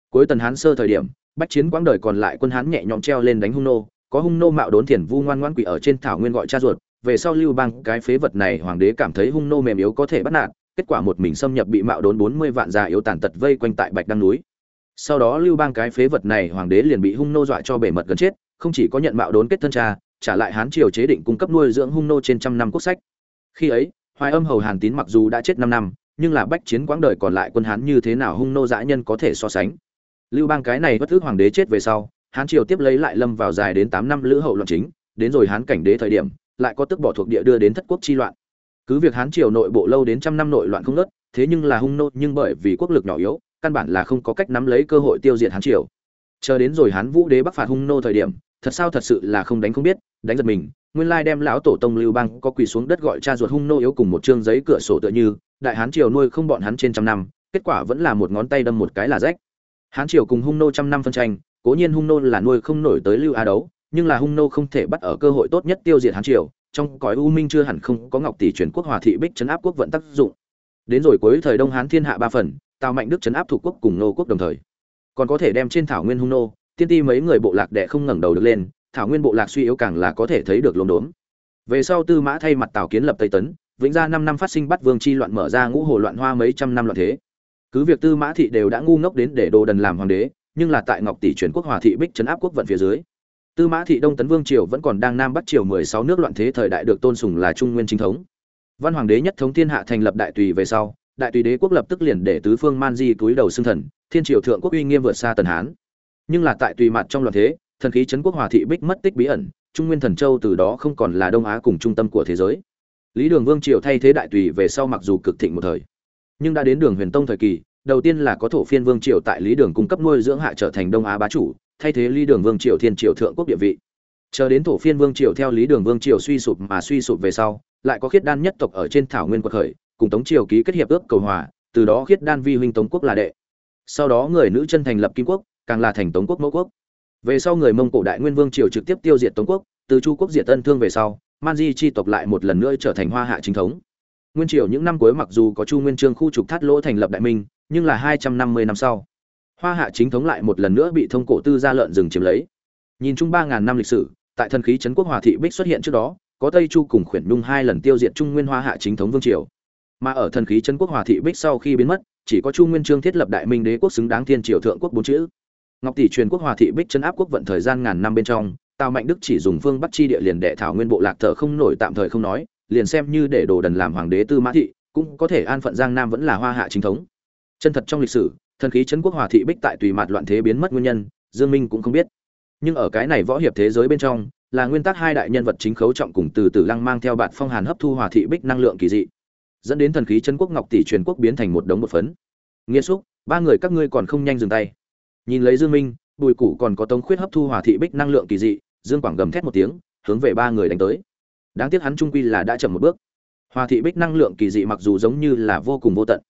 Cuối tần hán sơ thời điểm, bách chiến quãng đời còn lại quân hán nhẹ nhõm treo lên đánh hung nô. Có hung nô mạo đốn thiền vu ngoan ngoan quỷ ở trên thảo nguyên gọi cha ruột. Về sau lưu bang, cái phế vật này hoàng đế cảm thấy hung nô mềm yếu có thể bắt nạt. Kết quả một mình xâm nhập bị mạo đốn bốn mươi vạn già yếu tàn tật vây quanh tại bạch đăng núi. Sau đó lưu bang, cái phế vật này hoàng đế liền bị hung nô dọa cho bể mật gần chết. Không chỉ có nhận mạo đốn kết thân cha, trả lại hán triều chế định cung cấp nuôi dưỡng hung nô trên trăm năm quốc sách. Khi ấy, hoài âm hầu hàn tín mặc dù đã chết năm năm nhưng là bách chiến quãng đời còn lại quân hán như thế nào hung nô dã nhân có thể so sánh? Lưu bang cái này bất thức hoàng đế chết về sau, hán triều tiếp lấy lại lâm vào dài đến tám năm lữ hậu loạn chính, đến rồi hán cảnh đế thời điểm, lại có tức bỏ thuộc địa đưa đến thất quốc chi loạn. Cứ việc hán triều nội bộ lâu đến trăm năm nội loạn không nớt thế nhưng là hung nô nhưng bởi vì quốc lực nhỏ yếu, căn bản là không có cách nắm lấy cơ hội tiêu diệt hán triều. Chờ đến rồi hán vũ đế bắc phạt hung nô thời điểm, thật sao thật sự là không đánh không biết, đánh giật mình, nguyên lai đem lão tổ tông lưu bang có quỳ xuống đất gọi cha ruột hung nô yếu cùng một chương giấy cửa sổ tựa như đại hán triều nuôi không bọn hắn trên trăm năm, kết quả vẫn là một ngón tay đâm một cái là rách. Hán triều cùng hung nô trăm năm phân tranh, cố nhiên hung nô là nuôi không nổi tới lưu a đấu, nhưng là hung nô không thể bắt ở cơ hội tốt nhất tiêu diệt hán triều, trong cõi u minh chưa hẳn không có ngọc tỷ truyền quốc hòa thị bích chấn áp quốc vận tác dụng. Đến rồi cuối thời đông hán thiên hạ ba phần, tào mạnh đức chấn áp thuộc quốc cùng nô quốc đồng thời. Còn có thể đem trên thảo nguyên hung nô, tiên ti mấy người bộ lạc đệ không ngẩng đầu được lên, thảo nguyên bộ lạc suy yếu càng là có thể thấy được lốm đốm. Về sau tư mã thay mặt tào kiến lập tây tấn vĩnh gia năm năm phát sinh bắt vương chi loạn mở ra ngũ hồ loạn hoa mấy trăm năm loạn thế. Cứ việc tư mã thị đều đã ngu ngốc đến để đồ đần làm hoàng đế, nhưng là tại ngọc tỷ truyền quốc hòa thị bích trấn áp quốc vận phía dưới. Tư mã thị đông tấn vương triều vẫn còn đang nam bắc triều mười sáu nước loạn thế thời đại được tôn sùng là trung nguyên chính thống. Văn hoàng đế nhất thống thiên hạ thành lập đại tùy về sau, đại tùy đế quốc lập tức liền để tứ phương man di túi đầu xưng thần, thiên triều thượng quốc uy nghiêm vượt xa tần hán. Nhưng là tại tùy mặt trong loạn thế, thần khí trấn quốc hòa thị bích mất tích bí ẩn, trung nguyên thần châu từ đó không còn là đông á cùng trung tâm của thế giới lý đường vương triều thay thế đại tùy về sau mặc dù cực thịnh một thời, nhưng đã đến đường huyền tông thời kỳ, đầu tiên là có thổ phiên vương triều tại lý đường cung cấp nuôi dưỡng hạ trở thành đông á bá chủ, thay thế lý đường vương triều thiên triều thượng quốc địa vị. Chờ đến thổ phiên vương triều theo lý đường vương triều suy sụp mà suy sụp về sau, lại có khiết đan nhất tộc ở trên thảo nguyên quật khởi, cùng tống triều ký kết hiệp ước cầu hòa, từ đó khiết đan vi huynh tống quốc là đệ. Sau đó người nữ chân thành lập kim quốc, càng là thành tống quốc mẫu quốc. Về sau người mông cổ đại nguyên vương triều trực tiếp tiêu diệt tống quốc, từ chu quốc diệt tân thương về sau man di chi tộc lại một lần nữa trở thành hoa hạ chính thống. Nguyên triều những năm cuối mặc dù có chu nguyên trương khu trục thắt lỗ thành lập đại minh, nhưng là hai trăm năm mươi năm sau, hoa hạ chính thống lại một lần nữa bị thông cổ tư gia lợn rừng chiếm lấy. Nhìn chung ba ngàn năm lịch sử, tại thần khí trấn quốc hòa thị bích xuất hiện trước đó, có tây chu cùng khuyển nhung hai lần tiêu diệt trung nguyên hoa hạ chính thống vương triều. Mà ở thần khí trấn quốc hòa thị bích sau khi biến mất, chỉ có chu nguyên trương thiết lập đại minh đế quốc xứng đáng thiên triều thượng quốc bốn chữ. Ngọc tỷ truyền quốc hòa thị bích chấn áp quốc vận thời gian ngàn năm bên trong tào mạnh đức chỉ dùng phương bắc chi địa liền đệ thảo nguyên bộ lạc thở không nổi tạm thời không nói, liền xem như để đồ đần làm hoàng đế tư mã thị, cũng có thể an phận giang nam vẫn là hoa hạ chính thống. Chân thật trong lịch sử, thần khí chấn quốc hòa thị bích tại tùy mạt loạn thế biến mất nguyên nhân, dương minh cũng không biết. Nhưng ở cái này võ hiệp thế giới bên trong, là nguyên tắc hai đại nhân vật chính khấu trọng cùng từ từ lăng mang theo bạn phong hàn hấp thu hòa thị bích năng lượng kỳ dị. Dẫn đến thần khí chân quốc ngọc tỷ truyền quốc biến thành một đống một phấn. Nghĩa xúc, ba người các ngươi còn không nhanh dừng tay. Nhìn lấy dương minh, bùi củ còn có tống khuyết hấp thu hòa thị bích năng lượng kỳ dị dương quảng gầm thét một tiếng, hướng về ba người đánh tới. Đáng tiếc hắn trung quy là đã chậm một bước. Hòa thị bích năng lượng kỳ dị mặc dù giống như là vô cùng vô tận,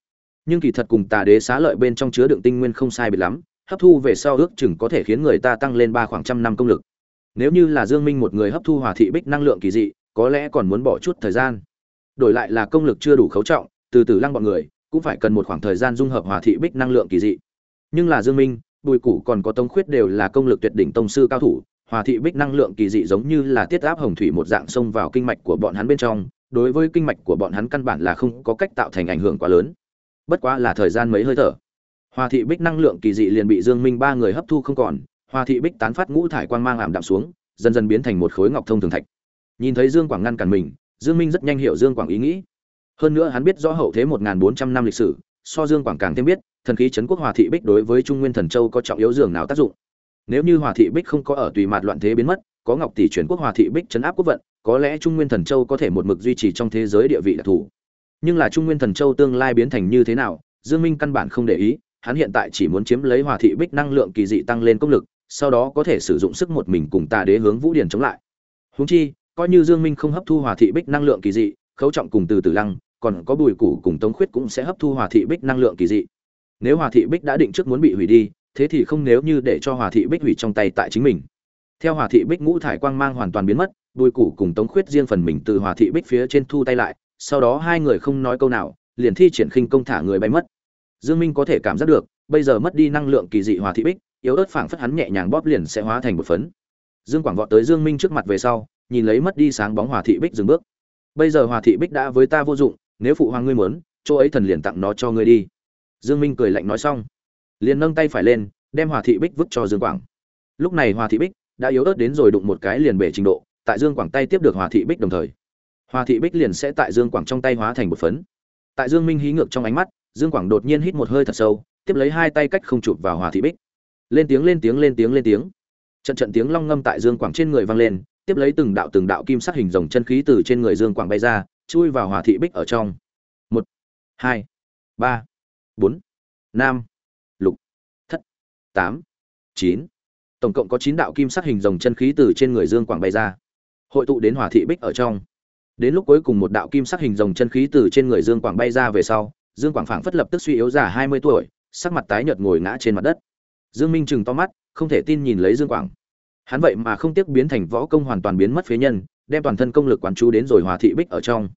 nhưng kỳ thật cùng tà đế xá lợi bên trong chứa đựng tinh nguyên không sai biệt lắm, hấp thu về sau ước chừng có thể khiến người ta tăng lên ba khoảng trăm năm công lực. Nếu như là dương minh một người hấp thu hòa thị bích năng lượng kỳ dị, có lẽ còn muốn bỏ chút thời gian. Đổi lại là công lực chưa đủ khấu trọng, từ từ lăng bọn người, cũng phải cần một khoảng thời gian dung hợp hòa thị bích năng lượng kỳ dị. Nhưng là dương minh, bùi củ còn có tống khuyết đều là công lực tuyệt đỉnh tông sư cao thủ hòa thị bích năng lượng kỳ dị giống như là tiết áp hồng thủy một dạng xông vào kinh mạch của bọn hắn bên trong đối với kinh mạch của bọn hắn căn bản là không có cách tạo thành ảnh hưởng quá lớn bất quá là thời gian mấy hơi thở Hoa thị bích năng lượng kỳ dị liền bị Dương Minh ba người hấp thu không còn, Hoa thị bích tán phát ngũ thải quang mang ảm đạm xuống, dần dần biến thành một khối ngọc thông thường thạch. Nhìn thấy Dương Quảng ngăn cản mình, Dương Minh rất nhanh hiểu Dương Quảng ý nghĩ. Hơn nữa hắn biết rõ hậu thế 1400 năm lịch sử, so Dương Quảng càng thêm biết, thần khí trấn quốc Hoa thị bích đối với Trung Nguyên Thần Châu có trọng yếu dường nào tác dụng. Nếu như hòa thị bích không có ở tùy mạt loạn thế biến mất, có Ngọc tỷ chuyển quốc hòa thị bích chấn áp quốc vận, có lẽ Trung Nguyên Thần Châu có thể một mực duy trì trong thế giới địa vị đặc thù. Nhưng là Trung Nguyên Thần Châu tương lai biến thành như thế nào, Dương Minh căn bản không để ý, hắn hiện tại chỉ muốn chiếm lấy Hòa thị Bích năng lượng kỳ dị tăng lên công lực, sau đó có thể sử dụng sức một mình cùng Tà Đế hướng Vũ Điển chống lại. Huống chi, coi như Dương Minh không hấp thu Hòa thị Bích năng lượng kỳ dị, Khấu Trọng cùng Từ Tử Lăng, còn có Bùi Củ cùng Tống Khuyết cũng sẽ hấp thu Hòa thị Bích năng lượng kỳ dị. Nếu Hòa thị Bích đã định trước muốn bị hủy đi, thế thì không nếu như để cho Hòa thị Bích hủy trong tay tại chính mình. Theo Hòa thị Bích ngũ thải quang mang hoàn toàn biến mất, Bùi Củ cùng Tống Khuyết riêng phần mình từ Hòa thị Bích phía trên thu tay lại, sau đó hai người không nói câu nào, liền thi triển khinh công thả người bay mất. Dương Minh có thể cảm giác được, bây giờ mất đi năng lượng kỳ dị hòa thị bích, yếu ớt phảng phất hắn nhẹ nhàng bóp liền sẽ hóa thành một phấn. Dương Quảng vọt tới Dương Minh trước mặt về sau, nhìn lấy mất đi sáng bóng hòa thị bích dừng bước. Bây giờ hòa thị bích đã với ta vô dụng, nếu phụ hoàng ngươi muốn, chỗ ấy thần liền tặng nó cho ngươi đi. Dương Minh cười lạnh nói xong, liền nâng tay phải lên, đem hòa thị bích vứt cho Dương Quảng. Lúc này hòa thị bích đã yếu ớt đến rồi đụng một cái liền bể trình độ, tại Dương Quảng tay tiếp được hòa thị bích đồng thời, hòa thị bích liền sẽ tại Dương Quảng trong tay hóa thành một phấn. Tại Dương Minh hí ngược trong ánh mắt, Dương Quảng đột nhiên hít một hơi thật sâu, tiếp lấy hai tay cách không chụp vào Hòa Thị Bích. Lên tiếng lên tiếng lên tiếng lên tiếng. Trận trận tiếng long ngâm tại Dương Quảng trên người vang lên, tiếp lấy từng đạo từng đạo kim sắc hình rồng chân khí từ trên người Dương Quảng bay ra, chui vào Hòa Thị Bích ở trong. Một, hai, ba, bốn, năm, tám, chín. Tổng cộng có chín đạo kim sắc hình rồng chân khí từ trên người Dương Quảng bay ra, hội tụ đến hỏa Thị Bích ở trong. Đến lúc cuối cùng một đạo kim sắc hình rồng chân khí từ trên người Dương Quảng bay ra về sau, Dương Quảng phảng phất lập tức suy yếu già 20 tuổi, sắc mặt tái nhợt ngồi ngã trên mặt đất. Dương Minh trừng to mắt, không thể tin nhìn lấy Dương Quảng. Hắn vậy mà không tiếc biến thành võ công hoàn toàn biến mất phế nhân, đem toàn thân công lực quán chú đến rồi Hòa thị bích ở trong.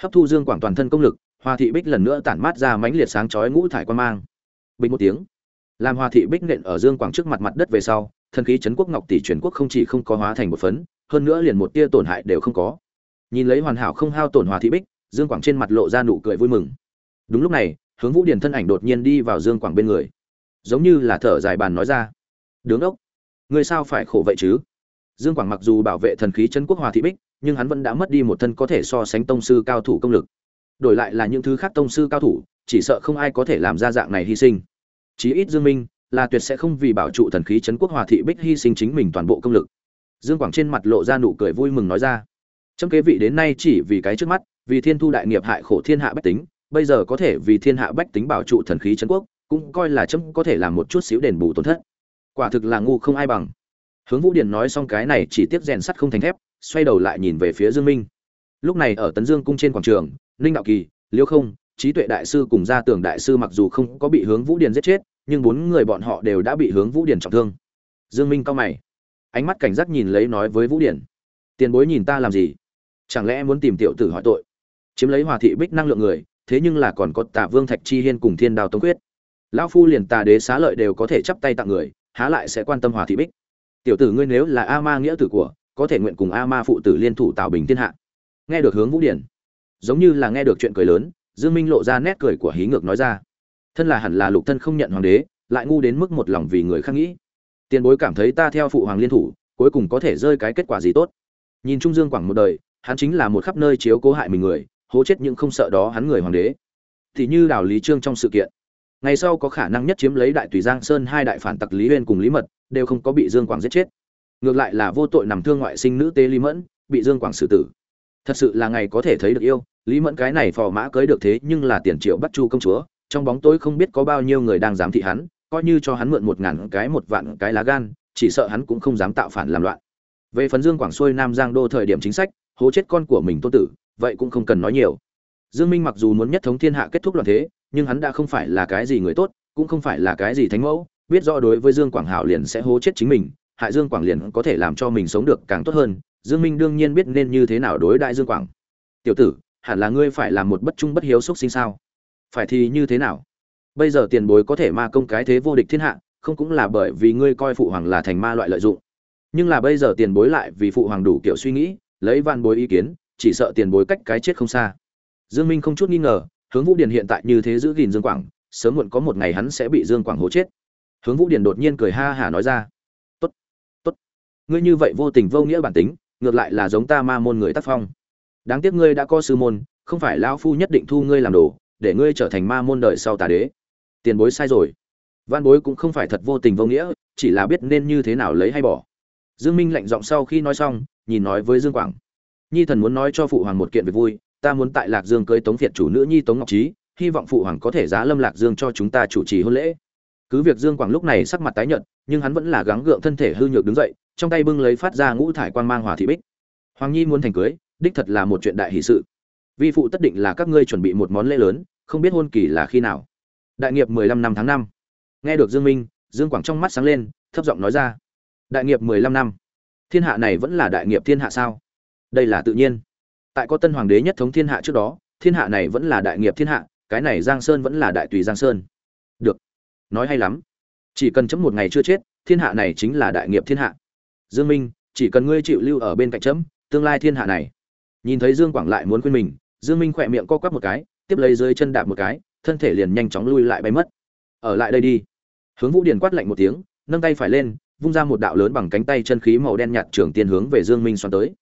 Hấp thu Dương Quảng toàn thân công lực, Hòa thị bích lần nữa tản mát ra mãnh liệt sáng chói ngũ thải quan mang. Bình một tiếng, làm Hòa thị bích nện ở Dương Quảng trước mặt mặt đất về sau, thần khí Trấn quốc ngọc tỷ truyền quốc không chỉ không có hóa thành một phấn, hơn nữa liền một tia tổn hại đều không có. Nhìn lấy hoàn hảo không hao tổn Hòa thị bích, Dương Quảng trên mặt lộ ra nụ cười vui mừng. Đúng lúc này hướng vũ điền thân ảnh đột nhiên đi vào dương quảng bên người. Giống như là thở dài bàn nói ra. Đứng ốc người sao phải khổ vậy chứ? Dương quảng mặc dù bảo vệ thần khí chân quốc hòa thị bích nhưng hắn vẫn đã mất đi một thân có thể so sánh tông sư cao thủ công lực. Đổi lại là những thứ khác tông sư cao thủ chỉ sợ không ai có thể làm ra dạng này hy sinh chí ít dương minh, là tuyệt sẽ không vì bảo trụ thần khí chấn quốc hòa thị bích hy sinh chính mình toàn bộ công lực. Dương quảng trên mặt lộ ra nụ cười vui mừng nói ra. "Chấm kế vị đến nay chỉ vì cái trước mắt, vì thiên thu đại nghiệp hại khổ thiên hạ bách tính, bây giờ có thể vì thiên hạ bách tính bảo trụ thần khí trấn quốc, cũng coi là chấm có thể làm một chút xíu đền bù tổn thất. Quả thực là ngu không ai bằng. Hướng vũ điển nói xong cái này chỉ tiếp rèn sắt không thành thép, xoay đầu lại nhìn về phía dương minh. Lúc này ở tấn dương cung trên quảng trường, ninh đạo kỳ, liêu không, trí tuệ đại sư cùng gia tưởng đại sư mặc dù không có bị hướng vũ điển giết chết nhưng bốn người bọn họ đều đã bị hướng vũ điển trọng thương dương minh cao mày ánh mắt cảnh giác nhìn lấy nói với vũ điển tiền bối nhìn ta làm gì chẳng lẽ muốn tìm tiểu tử hỏi tội chiếm lấy hòa thị bích năng lượng người thế nhưng là còn có Tả Vương Thạch Chi Hiên cùng Thiên đào Tống Quyết. Lão phu liền Tà Đế xá lợi đều có thể chắp tay tặng người, há lại sẽ quan tâm Hòa thị bích. Tiểu tử ngươi nếu là A Ma nghĩa tử của, có thể nguyện cùng A Ma phụ tử liên thủ tạo bình thiên hạ. Nghe được hướng Vũ Điển, giống như là nghe được chuyện cười lớn, Dương Minh lộ ra nét cười của hí ngược nói ra. Thân là hẳn là lục thân không nhận hoàng đế, lại ngu đến mức một lòng vì người khác nghĩ. Tiền bối cảm thấy ta theo phụ hoàng liên thủ, cuối cùng có thể rơi cái kết quả gì tốt. Nhìn Trung Dương Quảng một đời, hắn chính là một khắp nơi chiếu cố hại mình người, hố chết những không sợ đó hắn người hoàng đế. Thì như đào lý trương trong sự kiện. Ngày sau có khả năng nhất chiếm lấy đại tùy giang sơn hai đại phản tặc lý uyên cùng lý mật đều không có bị dương quảng giết chết. Ngược lại là vô tội nằm thương ngoại sinh nữ tế lý mẫn bị dương quảng xử tử. Thật sự là ngày có thể thấy được yêu lý mẫn cái này phò mã cưới được thế nhưng là tiền triệu bắt chu công chúa trong bóng tối không biết có bao nhiêu người đang giám thị hắn, coi như cho hắn mượn một ngàn cái một vạn cái lá gan, chỉ sợ hắn cũng không dám tạo phản làm loạn. Về phần dương quảng xuôi nam giang đô thời điểm chính sách, hố chết con của mình tôn tử, vậy cũng không cần nói nhiều. Dương minh mặc dù muốn nhất thống thiên hạ kết thúc loạn thế, nhưng hắn đã không phải là cái gì người tốt, cũng không phải là cái gì thánh mẫu, biết rõ đối với dương quảng hảo liền sẽ hố chết chính mình, hại dương quảng liền có thể làm cho mình sống được càng tốt hơn, dương minh đương nhiên biết nên như thế nào đối đại dương quảng. Tiểu tử, hẳn là ngươi phải làm một bất trung bất hiếu xúc sinh sao? Phải thì như thế nào? Bây giờ tiền bối có thể ma công cái thế vô địch thiên hạ, không cũng là bởi vì ngươi coi phụ hoàng là thành ma loại lợi dụng. Nhưng là bây giờ tiền bối lại vì phụ hoàng đủ kiểu suy nghĩ, lấy van bối ý kiến, chỉ sợ tiền bối cách cái chết không xa. Dương minh không chút nghi ngờ, hướng vũ điền hiện tại như thế giữ gìn dương quảng, sớm muộn có một ngày hắn sẽ bị dương quảng hố chết. Hướng vũ Điền đột nhiên cười ha hả nói ra, tốt tốt. Ngươi như vậy vô tình vô nghĩa bản tính, ngược lại là giống ta ma môn người tác phong. Đáng tiếc ngươi đã có sư môn, không phải lão phu nhất định thu ngươi làm đồ để ngươi trở thành ma môn đời sau tà đế. Tiền bối sai rồi. Văn bối cũng không phải thật vô tình vô nghĩa, chỉ là biết nên như thế nào lấy hay bỏ. Dương minh lạnh giọng sau khi nói xong, nhìn nói với dương quảng. Nhi thần muốn nói cho phụ hoàng một kiện việc vui, ta muốn tại lạc dương cưới tống việt chủ nữ nhi tống ngọc trí, hy vọng phụ hoàng có thể giá lâm lạc dương cho chúng ta chủ trì hôn lễ. Cứ việc dương quảng lúc này sắc mặt tái nhợt, nhưng hắn vẫn là gắng gượng thân thể hư nhược đứng dậy, trong tay bưng lấy phát ra ngũ thải quan mang hòa thị bích. Hoàng nhi muốn thành cưới, đích thật là một chuyện đại hỷ sự vi phụ tất định là các ngươi chuẩn bị một món lễ lớn, không biết hôn kỳ là khi nào. Đại nghiệp mười lăm năm tháng năm. Nghe được dương minh, dương quảng trong mắt sáng lên, thấp giọng nói ra. Đại nghiệp mười lăm năm. Thiên hạ này vẫn là đại nghiệp thiên hạ sao? Đây là tự nhiên. Tại có tân hoàng đế nhất thống thiên hạ trước đó, thiên hạ này vẫn là đại nghiệp thiên hạ, cái này giang sơn vẫn là đại tùy giang sơn. Được. Nói hay lắm. Chỉ cần chấm một ngày chưa chết, thiên hạ này chính là đại nghiệp thiên hạ. Dương minh, chỉ cần ngươi chịu lưu ở bên cạnh chấm, tương lai thiên hạ này. Nhìn thấy dương quảng lại muốn quên mình dương minh khỏe miệng co quắp một cái, tiếp lấy dưới chân đạp một cái, thân thể liền nhanh chóng lui lại bay mất. Ở lại đây đi. Hướng vũ điền quát lạnh một tiếng, nâng tay phải lên, vung ra một đạo lớn bằng cánh tay chân khí màu đen nhạt trưởng tiên hướng về dương minh xoắn tới.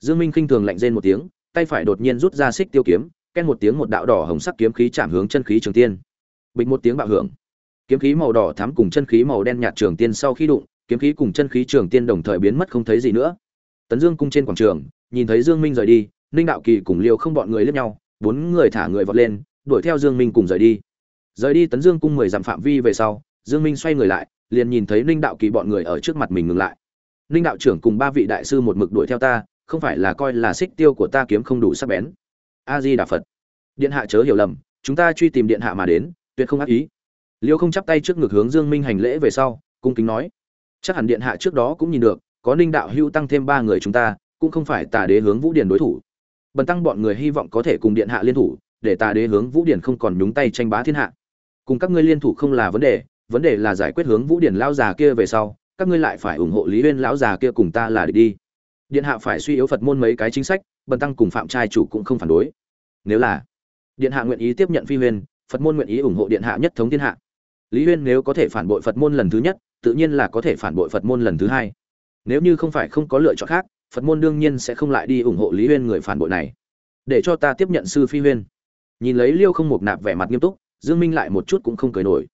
Dương minh khinh thường lạnh rên một tiếng, tay phải đột nhiên rút ra xích tiêu kiếm, ken một tiếng một đạo đỏ hồng sắc kiếm khí chạm hướng chân khí trường tiên. Bịch một tiếng bạo hưởng. Kiếm khí màu đỏ thắm cùng chân khí màu đen nhạt trường tiên sau khi đụng, kiếm khí cùng chân khí trường tiên đồng thời biến mất không thấy gì nữa. Tấn dương cung trên quảng trường, nhìn thấy dương minh rời đi ninh đạo kỳ cùng liêu không bọn người liếc nhau, bốn người thả người vọt lên, đuổi theo dương minh cùng rời đi. Rời đi tấn dương cung mười dặm phạm vi về sau, dương minh xoay người lại, liền nhìn thấy ninh đạo kỳ bọn người ở trước mặt mình ngừng lại. Ninh đạo trưởng cùng ba vị đại sư một mực đuổi theo ta, không phải là coi là xích tiêu của ta kiếm không đủ sắc bén. A di đà phật. Điện hạ chớ hiểu lầm, chúng ta truy tìm điện hạ mà đến, tuyệt không ác ý. Liêu không chắp tay trước ngực hướng dương minh hành lễ về sau, cung kính nói. Chắc hẳn điện hạ trước đó cũng nhìn được, có ninh đạo hưu tăng thêm ba người chúng ta, cũng không phải tà đế hướng vũ điển đối thủ bần tăng bọn người hy vọng có thể cùng điện hạ liên thủ, để tà đế hướng vũ điển không còn nhúng tay tranh bá thiên hạ. Cùng các ngươi liên thủ không là vấn đề vấn đề là giải quyết hướng vũ điển lão già kia về sau, các ngươi lại phải ủng hộ lý uyên lão già kia cùng ta là để đi. Điện hạ phải suy yếu phật môn mấy cái chính sách, bần tăng cùng phạm trai chủ cũng không phản đối. Nếu là điện hạ nguyện ý tiếp nhận phi huyên phật môn nguyện ý ủng hộ điện hạ nhất thống thiên hạ. Lý huyên nếu có thể phản bội phật môn lần thứ nhất, tự nhiên là có thể phản bội phật môn lần thứ hai. Nếu như không phải không có lựa chọn khác phật môn đương nhiên sẽ không lại đi ủng hộ lý huyên người phản bội này. Để cho ta tiếp nhận sư phi huyên. Nhìn lấy liêu không mục nạp vẻ mặt nghiêm túc dương minh lại một chút cũng không cười nổi.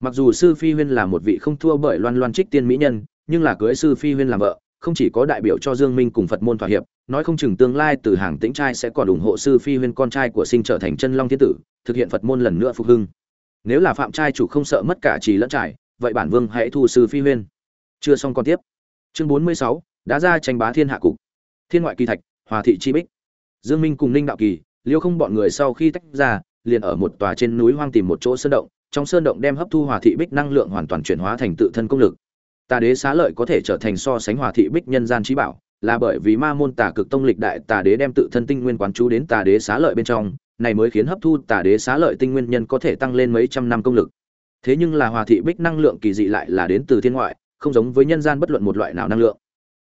Mặc dù sư phi huyên là một vị không thua bởi loan loan trích tiên mỹ nhân nhưng là cưới sư phi huyên làm vợ không chỉ có đại biểu cho dương minh cùng phật môn thỏa hiệp nói không chừng tương lai từ hàng tĩnh trai sẽ còn ủng hộ sư phi huyên con trai của sinh trở thành chân long thiên tử thực hiện phật môn lần nữa phục hưng. Nếu là phạm trai chủ không sợ mất cả trì lẫn trải vậy bản vương hãy thu sư phi huyên. Chưa xong còn tiếp. Chương 46, đã ra tranh bá thiên hạ cục, thiên ngoại kỳ thạch, hòa thị chi bích. Dương minh cùng ninh đạo kỳ, liêu không bọn người sau khi tách ra, liền ở một tòa trên núi hoang tìm một chỗ sơn động, trong sơn động đem hấp thu hòa thị bích năng lượng hoàn toàn chuyển hóa thành tự thân công lực. Tà đế xá lợi có thể trở thành so sánh hòa thị bích nhân gian trí bảo, là bởi vì ma môn tà cực tông lịch đại tà đế đem tự thân tinh nguyên quán chú đến tà đế xá lợi bên trong, này mới khiến hấp thu tà đế xá lợi tinh nguyên nhân có thể tăng lên mấy trăm năm công lực. Thế nhưng là hòa thị bích năng lượng kỳ dị lại là đến từ thiên ngoại, không giống với nhân gian bất luận một loại nào năng lượng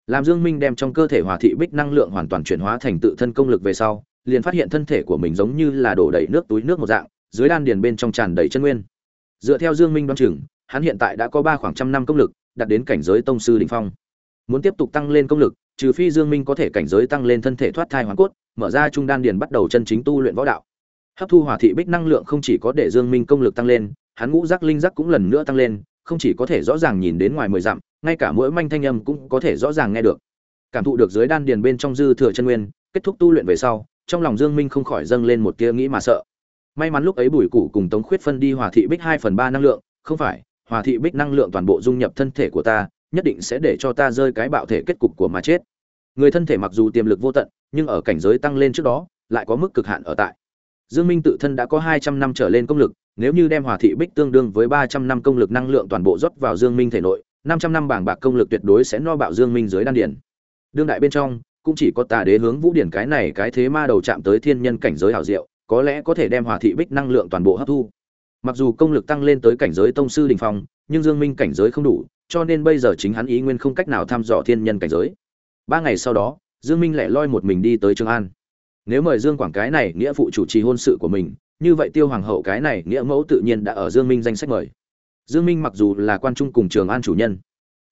làm dương minh đem trong cơ thể hòa thị bích năng lượng hoàn toàn chuyển hóa thành tự thân công lực về sau, liền phát hiện thân thể của mình giống như là đổ đầy nước túi nước một dạng, dưới đan điền bên trong tràn đầy chân nguyên. Dựa theo dương minh đoán chừng, hắn hiện tại đã có ba khoảng trăm năm công lực, đạt đến cảnh giới tông sư đỉnh phong. Muốn tiếp tục tăng lên công lực, trừ phi dương minh có thể cảnh giới tăng lên thân thể thoát thai hoàn cốt, mở ra trung đan điền bắt đầu chân chính tu luyện võ đạo. Hấp thu hỏa thị bích năng lượng không chỉ có để dương minh công lực tăng lên, hắn ngũ giác linh giác cũng lần nữa tăng lên không chỉ có thể rõ ràng nhìn đến ngoài mười dặm, ngay cả mỗi manh thanh âm cũng có thể rõ ràng nghe được. Cảm thụ được dưới đan điền bên trong dư thừa chân nguyên, kết thúc tu luyện về sau, trong lòng dương minh không khỏi dâng lên một tia nghĩ mà sợ. May mắn lúc ấy bùi củ cùng tống khuyết phân đi hòa thị bích hai phần ba năng lượng, không phải, hòa thị bích năng lượng toàn bộ dung nhập thân thể của ta, nhất định sẽ để cho ta rơi cái bạo thể kết cục của mà chết. Người thân thể mặc dù tiềm lực vô tận, nhưng ở cảnh giới tăng lên trước đó, lại có mức cực hạn ở tại. Dương minh tự thân đã có 200 năm trở lên công lực nếu như đem hòa thị bích tương đương với 300 năm công lực năng lượng toàn bộ rót vào dương minh thể nội 500 năm bảng bạc công lực tuyệt đối sẽ no bạo dương minh dưới đan điển đương đại bên trong, cũng chỉ có tà đế hướng vũ điển cái này cái thế ma đầu chạm tới thiên nhân cảnh giới hảo diệu, có lẽ có thể đem hòa thị bích năng lượng toàn bộ hấp thu. Mặc dù công lực tăng lên tới cảnh giới tông sư đình phong, nhưng dương minh cảnh giới không đủ, cho nên bây giờ chính hắn ý nguyên không cách nào thăm dò thiên nhân cảnh giới. Ba ngày sau đó, dương minh lại loi một mình đi tới trường an. Nếu mời dương quảng cái này nghĩa phụ chủ trì hôn sự của mình như vậy tiêu hoàng hậu cái này nghĩa mẫu tự nhiên đã ở dương minh danh sách mời. Dương minh mặc dù là quan trung cùng trường an chủ nhân,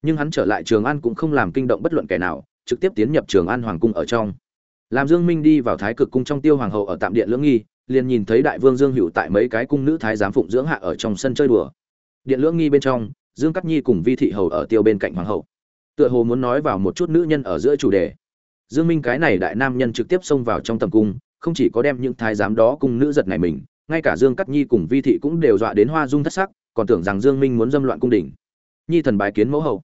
nhưng hắn trở lại trường an cũng không làm kinh động bất luận kẻ nào, trực tiếp tiến nhập trường an hoàng cung ở trong. Làm dương minh đi vào thái cực cung trong tiêu hoàng hậu ở tạm điện lưỡng nghi, liền nhìn thấy đại vương dương hữu tại mấy cái cung nữ thái giám phụng dưỡng hạ ở trong sân chơi đùa. Điện lưỡng nghi bên trong, dương cắt nhi cùng vi thị hầu ở tiêu bên cạnh hoàng hậu. Tựa hồ muốn nói vào một chút nữ nhân ở giữa chủ đề. Dương minh cái này đại nam nhân trực tiếp xông vào trong tầm cung không chỉ có đem những thái giám đó cùng nữ giật này mình, ngay cả dương cắt nhi cùng vi thị cũng đều dọa đến hoa dung thất sắc, còn tưởng rằng dương minh muốn dâm loạn cung đình. Nhi thần bái kiến mẫu hậu.